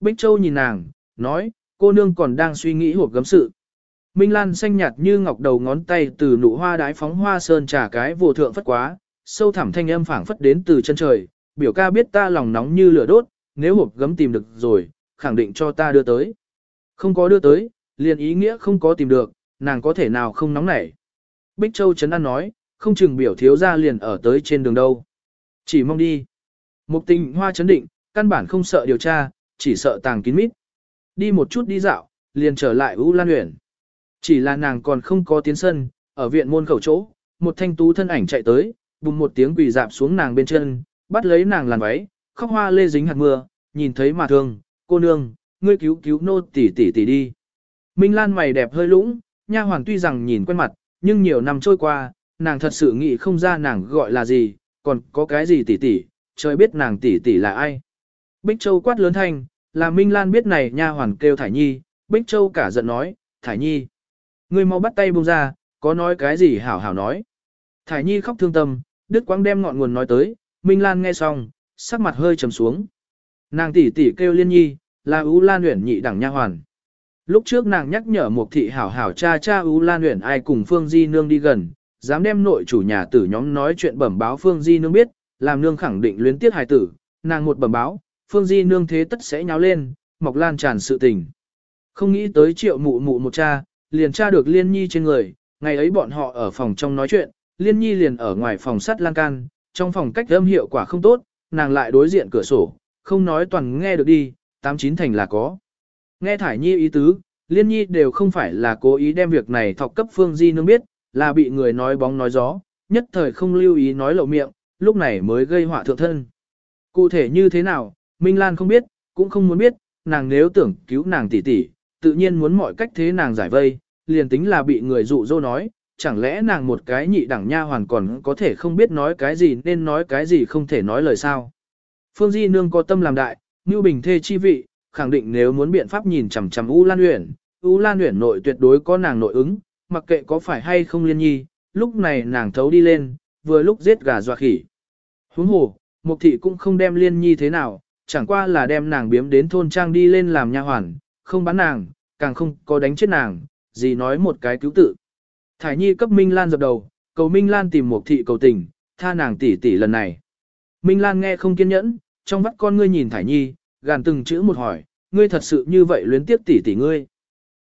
[SPEAKER 1] Bích Châu nhìn nàng, nói, cô nương còn đang suy nghĩ hộp gấm sự. Minh Lan xanh nhạt như ngọc đầu ngón tay từ nụ hoa đái phóng hoa sơn trà cái vô thượng phất quá, sâu thẳm thanh âm phảng phất đến từ chân trời, biểu ca biết ta lòng nóng như lửa đốt, nếu hộp gấm tìm được rồi, khẳng định cho ta đưa tới. Không có đưa tới, liền ý nghĩa không có tìm được, nàng có thể nào không nóng nảy. Bích Châu Trấn An nói, không chừng biểu thiếu ra liền ở tới trên đường đâu. Chỉ mong đi. Mục tình hoa chấn định, căn bản không sợ điều tra, chỉ sợ tàng kín mít. Đi một chút đi dạo, liền trở lại U Lan Uyển. Chỉ là nàng còn không có tiến sân, ở viện môn khẩu chỗ, một thanh tú thân ảnh chạy tới, bùng một tiếng quỳ dạp xuống nàng bên chân, bắt lấy nàng làn váy, khóc hoa lê dính hạt mưa, nhìn thấy mà thương, cô nương, ngươi cứu cứu nô tỷ tỷ tỷ đi. Minh Lan mày đẹp hơi lũng, nha hoàng tuy rằng nhìn quen mặt, nhưng nhiều năm trôi qua, nàng thật sự nghĩ không ra nàng gọi là gì, còn có cái gì tỷ tỷ, trời biết nàng tỷ tỷ là ai. Bích Châu quát lớn thanh, là Minh Lan biết này nha hoàn kêu Thải Nhi, Bích Châu cả giận nói, Thải Nhi. Ngươi mau bắt tay buông ra, có nói cái gì hảo hảo nói. Thải Nhi khóc thương tâm, Đức Quang đem ngọn nguồn nói tới, Minh Lan nghe xong, sắc mặt hơi trầm xuống. Nàng tỷ tỷ kêu Liên Nhi, là Ú Lan Uyển nhị đẳng nha hoàn. Lúc trước nàng nhắc nhở một thị hảo hảo cha cha U Lan Uyển ai cùng Phương Di Nương đi gần, dám đem nội chủ nhà tử nhóm nói chuyện bẩm báo Phương Di Nương biết, làm nương khẳng định luyến tiết hài tử, nàng một bẩm báo, Phương Di Nương thế tất sẽ nháo lên, mọc lan tràn sự tình. Không nghĩ tới triệu mụ mụ một cha, liền tra được Liên Nhi trên người, ngày ấy bọn họ ở phòng trong nói chuyện, Liên Nhi liền ở ngoài phòng sắt lan can, trong phòng cách âm hiệu quả không tốt, nàng lại đối diện cửa sổ, không nói toàn nghe được đi, tám chín thành là có. Nghe Thải Nhi ý tứ, Liên Nhi đều không phải là cố ý đem việc này thọc cấp Phương Di nương biết, là bị người nói bóng nói gió, nhất thời không lưu ý nói lộ miệng, lúc này mới gây họa thượng thân. Cụ thể như thế nào, Minh Lan không biết, cũng không muốn biết, nàng nếu tưởng cứu nàng tỷ tỷ, tự nhiên muốn mọi cách thế nàng giải vây, liền tính là bị người dụ dỗ nói, chẳng lẽ nàng một cái nhị đẳng nha hoàn còn có thể không biết nói cái gì nên nói cái gì không thể nói lời sao. Phương Di Nương có tâm làm đại, như Bình thê chi vị, khẳng định nếu muốn biện pháp nhìn chằm chằm U Lan Uyển, U Lan Uyển nội tuyệt đối có nàng nội ứng, mặc kệ có phải hay không liên nhi, lúc này nàng thấu đi lên, vừa lúc giết gà dọa khỉ. Huống hồ, Mục thị cũng không đem liên nhi thế nào, chẳng qua là đem nàng biếm đến thôn trang đi lên làm nha hoàn, không bán nàng, càng không có đánh chết nàng, gì nói một cái cứu tự. Thải nhi cấp Minh Lan dập đầu, cầu Minh Lan tìm Mục thị cầu tình, tha nàng tỷ tỷ lần này. Minh Lan nghe không kiên nhẫn, trong mắt con ngươi nhìn Thải nhi, gàn từng chữ một hỏi, ngươi thật sự như vậy luyến tiếp tỷ tỷ ngươi.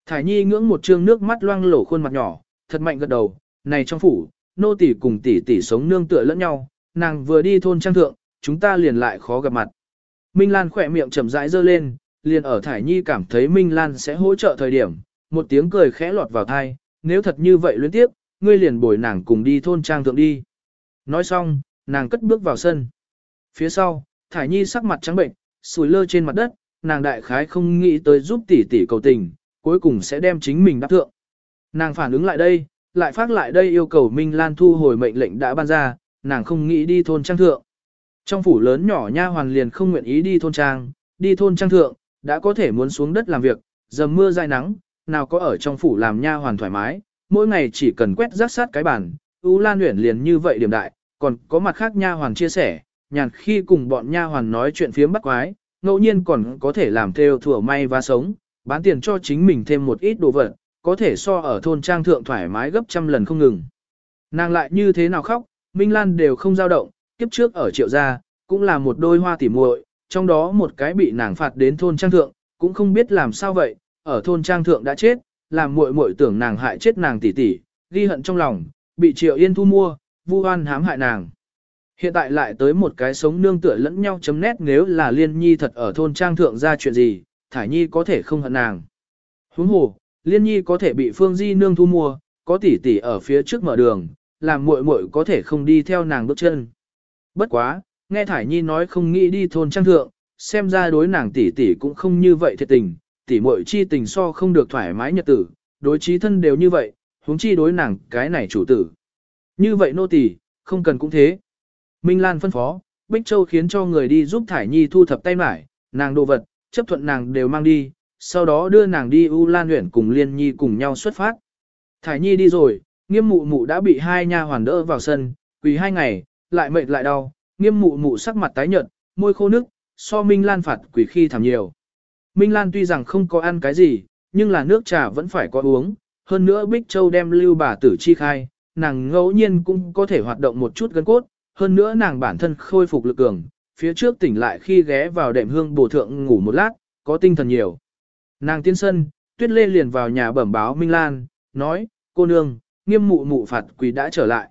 [SPEAKER 1] Thải nhi ngưỡng một trương nước mắt loang lổ khuôn mặt nhỏ, thật mạnh gật đầu, này trong phủ, nô tỷ cùng tỷ tỷ sống nương tựa lẫn nhau, nàng vừa đi thôn trang thượng, chúng ta liền lại khó gặp mặt. Minh Lan khỏe miệng chậm rãi dơ lên, liền ở Thải Nhi cảm thấy Minh Lan sẽ hỗ trợ thời điểm, một tiếng cười khẽ lọt vào thai, nếu thật như vậy luyến tiếp, ngươi liền bồi nàng cùng đi thôn trang thượng đi. Nói xong, nàng cất bước vào sân. Phía sau, Thải Nhi sắc mặt trắng bệnh, sùi lơ trên mặt đất, nàng đại khái không nghĩ tới giúp tỷ tỷ cầu tình, cuối cùng sẽ đem chính mình đáp thượng. Nàng phản ứng lại đây, lại phát lại đây yêu cầu Minh Lan thu hồi mệnh lệnh đã ban ra, nàng không nghĩ đi thôn trang thượng. Trong phủ lớn nhỏ nha hoàn liền không nguyện ý đi thôn trang, đi thôn trang thượng, đã có thể muốn xuống đất làm việc, dầm mưa dài nắng, nào có ở trong phủ làm nha hoàn thoải mái, mỗi ngày chỉ cần quét rác sát cái bàn, U Lan Uyển liền như vậy điểm đại, còn có mặt khác nha hoàn chia sẻ, nhàn khi cùng bọn nha hoàn nói chuyện phiếm bắt quái, ngẫu nhiên còn có thể làm theo thừa may và sống, bán tiền cho chính mình thêm một ít đồ vật, có thể so ở thôn trang thượng thoải mái gấp trăm lần không ngừng. Nàng lại như thế nào khóc, Minh Lan đều không dao động, kiếp trước ở triệu gia, cũng là một đôi hoa tỉ muội, trong đó một cái bị nàng phạt đến thôn trang thượng, cũng không biết làm sao vậy, ở thôn trang thượng đã chết, làm muội muội tưởng nàng hại chết nàng tỷ tỷ, ghi hận trong lòng, bị triệu yên thu mua, vu oan hãm hại nàng. Hiện tại lại tới một cái sống nương tựa lẫn nhau chấm nét nếu là liên nhi thật ở thôn trang thượng ra chuyện gì, thải nhi có thể không hận nàng. Huống hồ, liên nhi có thể bị phương di nương thu mua, có tỷ tỷ ở phía trước mở đường, làm muội muội có thể không đi theo nàng bước chân. Bất quá, nghe Thải Nhi nói không nghĩ đi thôn trang thượng, xem ra đối nàng tỷ tỷ cũng không như vậy thiệt tình, tỷ muội chi tình so không được thoải mái nhật tử, đối trí thân đều như vậy, huống chi đối nàng cái này chủ tử. Như vậy nô tỷ, không cần cũng thế. Minh Lan phân phó, Bích Châu khiến cho người đi giúp Thải Nhi thu thập tay mải, nàng đồ vật, chấp thuận nàng đều mang đi, sau đó đưa nàng đi U Lan huyện cùng Liên Nhi cùng nhau xuất phát. Thải Nhi đi rồi, nghiêm mụ mụ đã bị hai nha hoàn đỡ vào sân, quỳ hai ngày, lại mệt lại đau, nghiêm mụ mụ sắc mặt tái nhợt, môi khô nước, so Minh Lan phạt quỷ khi thảm nhiều. Minh Lan tuy rằng không có ăn cái gì, nhưng là nước trà vẫn phải có uống, hơn nữa Bích Châu đem lưu bà tử chi khai, nàng ngẫu nhiên cũng có thể hoạt động một chút gân cốt, hơn nữa nàng bản thân khôi phục lực cường, phía trước tỉnh lại khi ghé vào đệm hương bổ thượng ngủ một lát, có tinh thần nhiều. Nàng tiến sân, tuyết lê liền vào nhà bẩm báo Minh Lan, nói, cô nương, nghiêm mụ mụ phạt quỷ đã trở lại.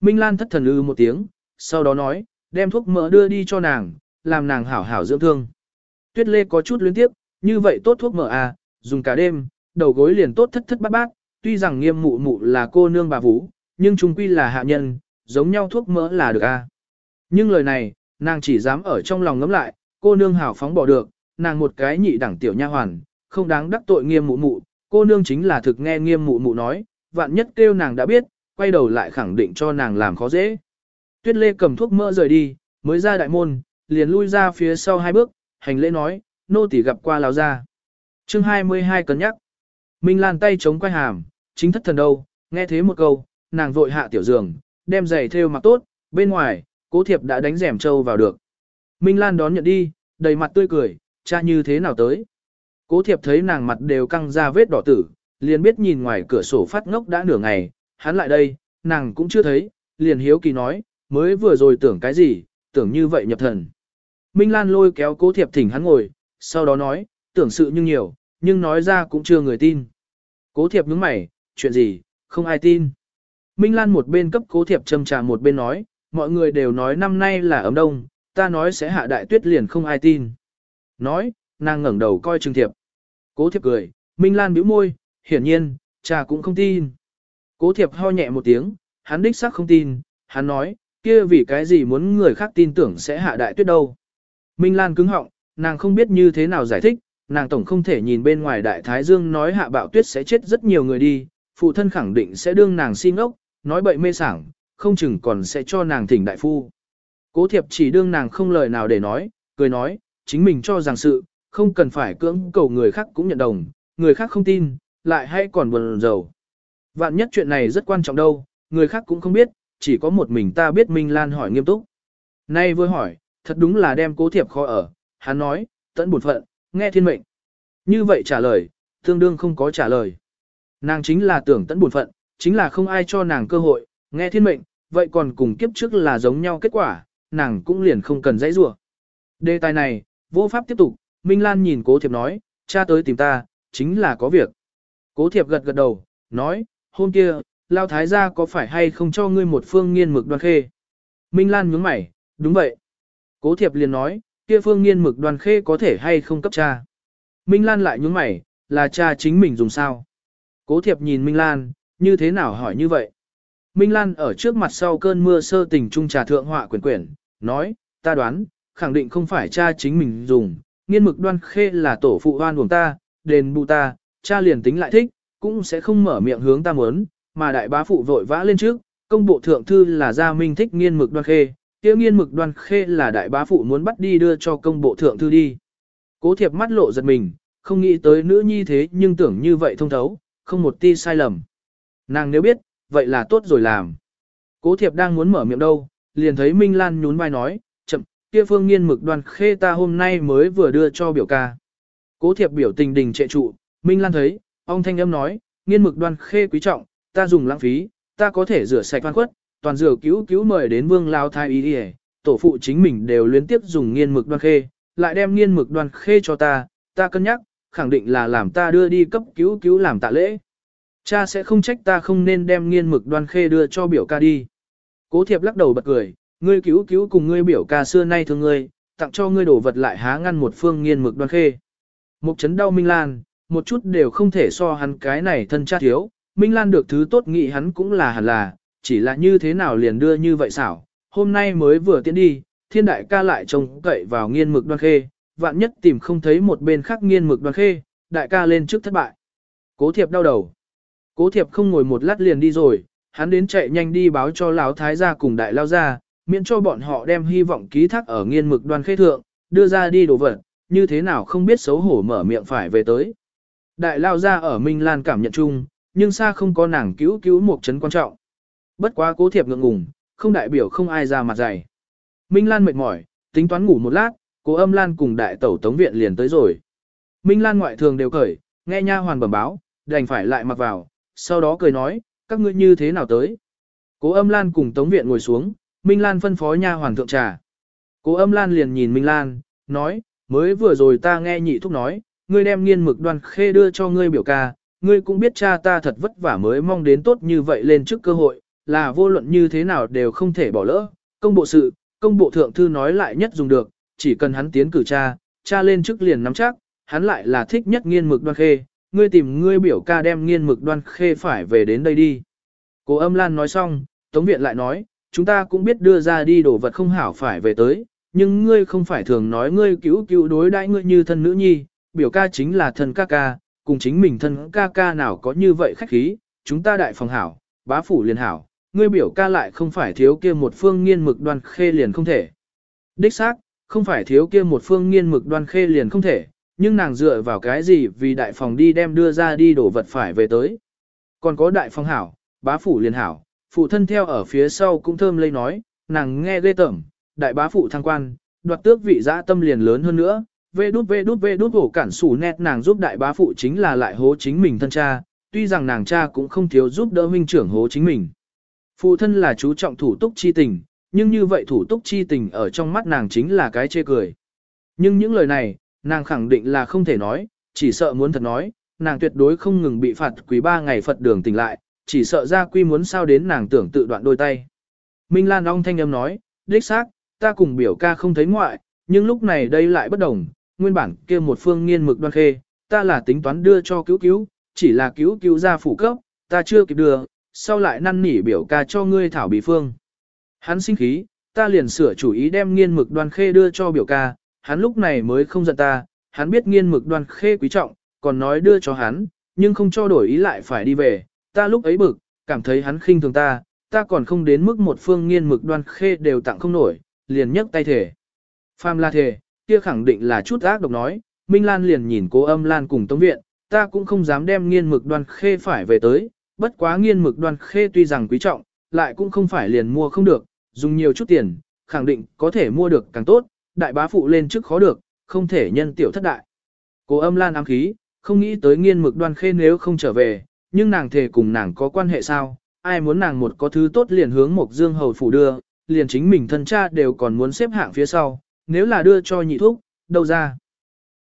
[SPEAKER 1] Minh Lan thất thần ư một tiếng, sau đó nói, đem thuốc mỡ đưa đi cho nàng, làm nàng hảo hảo dưỡng thương. Tuyết Lê có chút luyến tiếp, như vậy tốt thuốc mỡ à, dùng cả đêm, đầu gối liền tốt thất thất bát bát, tuy rằng nghiêm mụ mụ là cô nương bà vũ, nhưng chung quy là hạ nhân, giống nhau thuốc mỡ là được à. Nhưng lời này, nàng chỉ dám ở trong lòng ngấm lại, cô nương hảo phóng bỏ được, nàng một cái nhị đẳng tiểu nha hoàn, không đáng đắc tội nghiêm mụ mụ, cô nương chính là thực nghe nghiêm mụ mụ nói, vạn nhất kêu nàng đã biết, quay đầu lại khẳng định cho nàng làm khó dễ. Tuyết Lê cầm thuốc mỡ rời đi, mới ra đại môn, liền lui ra phía sau hai bước, hành lễ nói, nô tỳ gặp qua lão gia. Chương 22 cân nhắc. Minh Lan tay chống quay hàm, chính thất thần đâu, nghe thế một câu, nàng vội hạ tiểu giường, đem giày thêu mặc tốt, bên ngoài, cố thiệp đã đánh rèm trâu vào được. Minh Lan đón nhận đi, đầy mặt tươi cười, cha như thế nào tới. Cố thiệp thấy nàng mặt đều căng ra vết đỏ tử, liền biết nhìn ngoài cửa sổ phát ngốc đã nửa ngày, hắn lại đây, nàng cũng chưa thấy, liền hiếu kỳ nói, mới vừa rồi tưởng cái gì, tưởng như vậy nhập thần. Minh Lan lôi kéo cố thiệp thỉnh hắn ngồi, sau đó nói, tưởng sự nhưng nhiều, nhưng nói ra cũng chưa người tin. Cố thiệp nhướng mày, chuyện gì, không ai tin. Minh Lan một bên cấp cố thiệp châm trà một bên nói, mọi người đều nói năm nay là ấm đông, ta nói sẽ hạ đại tuyết liền không ai tin. Nói, nàng ngẩng đầu coi trừng thiệp. Cố thiệp cười, Minh Lan bĩu môi, hiển nhiên, cha cũng không tin. Cố thiệp ho nhẹ một tiếng, hắn đích xác không tin, hắn nói, kia vì cái gì muốn người khác tin tưởng sẽ hạ đại tuyết đâu. Minh Lan cứng họng, nàng không biết như thế nào giải thích, nàng tổng không thể nhìn bên ngoài đại thái dương nói hạ bạo tuyết sẽ chết rất nhiều người đi, phụ thân khẳng định sẽ đương nàng xin ốc, nói bậy mê sảng, không chừng còn sẽ cho nàng thỉnh đại phu. Cố thiệp chỉ đương nàng không lời nào để nói, cười nói, chính mình cho rằng sự, không cần phải cưỡng cầu người khác cũng nhận đồng, người khác không tin, lại hay còn buồn rầu. Vạn nhất chuyện này rất quan trọng đâu, người khác cũng không biết, chỉ có một mình ta biết Minh Lan hỏi nghiêm túc. Nay vừa hỏi, thật đúng là đem cố thiệp khó ở, hắn nói, tận buồn phận, nghe thiên mệnh. Như vậy trả lời, tương đương không có trả lời. Nàng chính là tưởng tận buồn phận, chính là không ai cho nàng cơ hội, nghe thiên mệnh, vậy còn cùng kiếp trước là giống nhau kết quả, nàng cũng liền không cần dãy rủa. Đề tài này, vô pháp tiếp tục, Minh Lan nhìn cố thiệp nói, cha tới tìm ta, chính là có việc. Cố thiệp gật gật đầu, nói, hôm kia, Lao Thái gia có phải hay không cho ngươi một phương nghiên mực đoan khê? Minh Lan nhướng mày, đúng vậy. Cố thiệp liền nói, kia phương nghiên mực đoan khê có thể hay không cấp cha? Minh Lan lại nhướng mày, là cha chính mình dùng sao? Cố thiệp nhìn Minh Lan, như thế nào hỏi như vậy? Minh Lan ở trước mặt sau cơn mưa sơ tình trung trà thượng họa quyển quyển, nói, ta đoán, khẳng định không phải cha chính mình dùng, nghiên mực đoan khê là tổ phụ hoan của ta, đền bù ta, cha liền tính lại thích, cũng sẽ không mở miệng hướng ta muốn, mà đại bá phụ vội vã lên trước, công bộ thượng thư là gia minh thích nghiên mực đoan khê, kia nghiên mực đoan khê là đại bá phụ muốn bắt đi đưa cho công bộ thượng thư đi. Cố thiệp mắt lộ giật mình, không nghĩ tới nữ nhi thế nhưng tưởng như vậy thông thấu, không một ti sai lầm. Nàng nếu biết, vậy là tốt rồi làm. Cố thiệp đang muốn mở miệng đâu, liền thấy Minh Lan nhún vai nói, chậm, kia phương nghiên mực đoan khê ta hôm nay mới vừa đưa cho biểu ca. Cố thiệp biểu tình đình trệ trụ, Minh Lan thấy, ông thanh âm nói, nghiên mực đoan khê quý trọng, ta dùng lãng phí, ta có thể rửa sạch văn khuất, toàn rửa cứu cứu mời đến vương lao thai ý đi tổ phụ chính mình đều liên tiếp dùng nghiên mực đoan khê, lại đem nghiên mực đoan khê cho ta, ta cân nhắc, khẳng định là làm ta đưa đi cấp cứu cứu làm tạ lễ. Cha sẽ không trách ta không nên đem nghiên mực đoan khê đưa cho biểu ca đi. Cố thiệp lắc đầu bật cười, ngươi cứu cứu cùng ngươi biểu ca xưa nay thương ngươi, tặng cho ngươi đổ vật lại há ngăn một phương nghiên mực đoan khê. Một chấn đau Minh Lan, một chút đều không thể so hắn cái này thân cha thiếu, Minh Lan được thứ tốt nghị hắn cũng là hẳn là, chỉ là như thế nào liền đưa như vậy xảo, hôm nay mới vừa tiến đi, thiên đại ca lại trông cậy vào nghiên mực đoan khê, vạn nhất tìm không thấy một bên khác nghiên mực đoan khê, đại ca lên trước thất bại. Cố thiệp đau đầu. Cố thiệp không ngồi một lát liền đi rồi, hắn đến chạy nhanh đi báo cho lão thái gia cùng đại lao gia, miễn cho bọn họ đem hy vọng ký thác ở nghiên mực đoan khê thượng, đưa ra đi đồ vật, như thế nào không biết xấu hổ mở miệng phải về tới. Đại lao gia ở Minh Lan cảm nhận chung, nhưng xa không có nàng cứu cứu một chấn quan trọng. Bất quá cố thiệp ngượng ngùng, không đại biểu không ai ra mặt dày. Minh Lan mệt mỏi, tính toán ngủ một lát, cố âm Lan cùng đại tẩu tống viện liền tới rồi. Minh Lan ngoại thường đều cởi, nghe nha hoàn bẩm báo, đành phải lại mặc vào, sau đó cười nói, các ngươi như thế nào tới. Cố âm Lan cùng tống viện ngồi xuống, Minh Lan phân phó nha hoàn thượng trà. Cố âm Lan liền nhìn Minh Lan, nói, mới vừa rồi ta nghe nhị thúc nói, ngươi đem nghiên mực đoan khê đưa cho ngươi biểu ca, ngươi cũng biết cha ta thật vất vả mới mong đến tốt như vậy lên trước cơ hội, là vô luận như thế nào đều không thể bỏ lỡ. Công bộ sự, công bộ thượng thư nói lại nhất dùng được, chỉ cần hắn tiến cử cha, cha lên trước liền nắm chắc, hắn lại là thích nhất nghiên mực đoan khê, ngươi tìm ngươi biểu ca đem nghiên mực đoan khê phải về đến đây đi. Cố âm lan nói xong, Tống Viện lại nói, chúng ta cũng biết đưa ra đi đồ vật không hảo phải về tới, nhưng ngươi không phải thường nói ngươi cứu cứu đối đãi ngươi như thân nữ nhi, biểu ca chính là thân ca ca, cùng chính mình thân ca ca nào có như vậy khách khí, chúng ta đại phòng hảo, bá phủ liền hảo, ngươi biểu ca lại không phải thiếu kia một phương nghiên mực đoan khê liền không thể. Đích xác, không phải thiếu kia một phương nghiên mực đoan khê liền không thể, nhưng nàng dựa vào cái gì vì đại phòng đi đem đưa ra đi đổ vật phải về tới. Còn có đại phòng hảo, bá phủ liền hảo, phụ thân theo ở phía sau cũng thơm lây nói, nàng nghe ghê tởm, đại bá phụ thăng quan, đoạt tước vị dã tâm liền lớn hơn nữa, vê đút vê đút vê đút hổ cản sủ nét nàng giúp đại bá phụ chính là lại hố chính mình thân cha, tuy rằng nàng cha cũng không thiếu giúp đỡ huynh trưởng hố chính mình. Phụ thân là chú trọng thủ túc chi tình, nhưng như vậy thủ túc chi tình ở trong mắt nàng chính là cái chê cười. Nhưng những lời này, nàng khẳng định là không thể nói, chỉ sợ muốn thật nói, nàng tuyệt đối không ngừng bị phạt quý ba ngày Phật đường tỉnh lại, chỉ sợ ra quy muốn sao đến nàng tưởng tự đoạn đôi tay. Minh Lan Ong thanh âm nói, đích xác, ta cùng biểu ca không thấy ngoại, nhưng lúc này đây lại bất đồng, nguyên bản kia một phương nghiên mực đoan khê, ta là tính toán đưa cho cứu cứu, chỉ là cứu cứu ra phủ cấp, ta chưa kịp đưa, sau lại năn nỉ biểu ca cho ngươi thảo bị phương. Hắn sinh khí, ta liền sửa chủ ý đem nghiên mực đoan khê đưa cho biểu ca, hắn lúc này mới không giận ta, hắn biết nghiên mực đoan khê quý trọng, còn nói đưa cho hắn, nhưng không cho đổi ý lại phải đi về, ta lúc ấy bực, cảm thấy hắn khinh thường ta, ta còn không đến mức một phương nghiên mực đoan khê đều tặng không nổi, liền nhấc tay thể. Pham la thể, kia khẳng định là chút ác độc nói, Minh Lan liền nhìn cố âm Lan cùng Tống Viện, ta cũng không dám đem nghiên mực đoan khê phải về tới, bất quá nghiên mực đoan khê tuy rằng quý trọng, lại cũng không phải liền mua không được, dùng nhiều chút tiền, khẳng định có thể mua được càng tốt, đại bá phụ lên chức khó được, không thể nhân tiểu thất đại. Cố âm Lan ám khí, không nghĩ tới nghiên mực đoan khê nếu không trở về, nhưng nàng thề cùng nàng có quan hệ sao, ai muốn nàng một có thứ tốt liền hướng một dương hầu phủ đưa, liền chính mình thân cha đều còn muốn xếp hạng phía sau, nếu là đưa cho nhị thúc, đâu ra.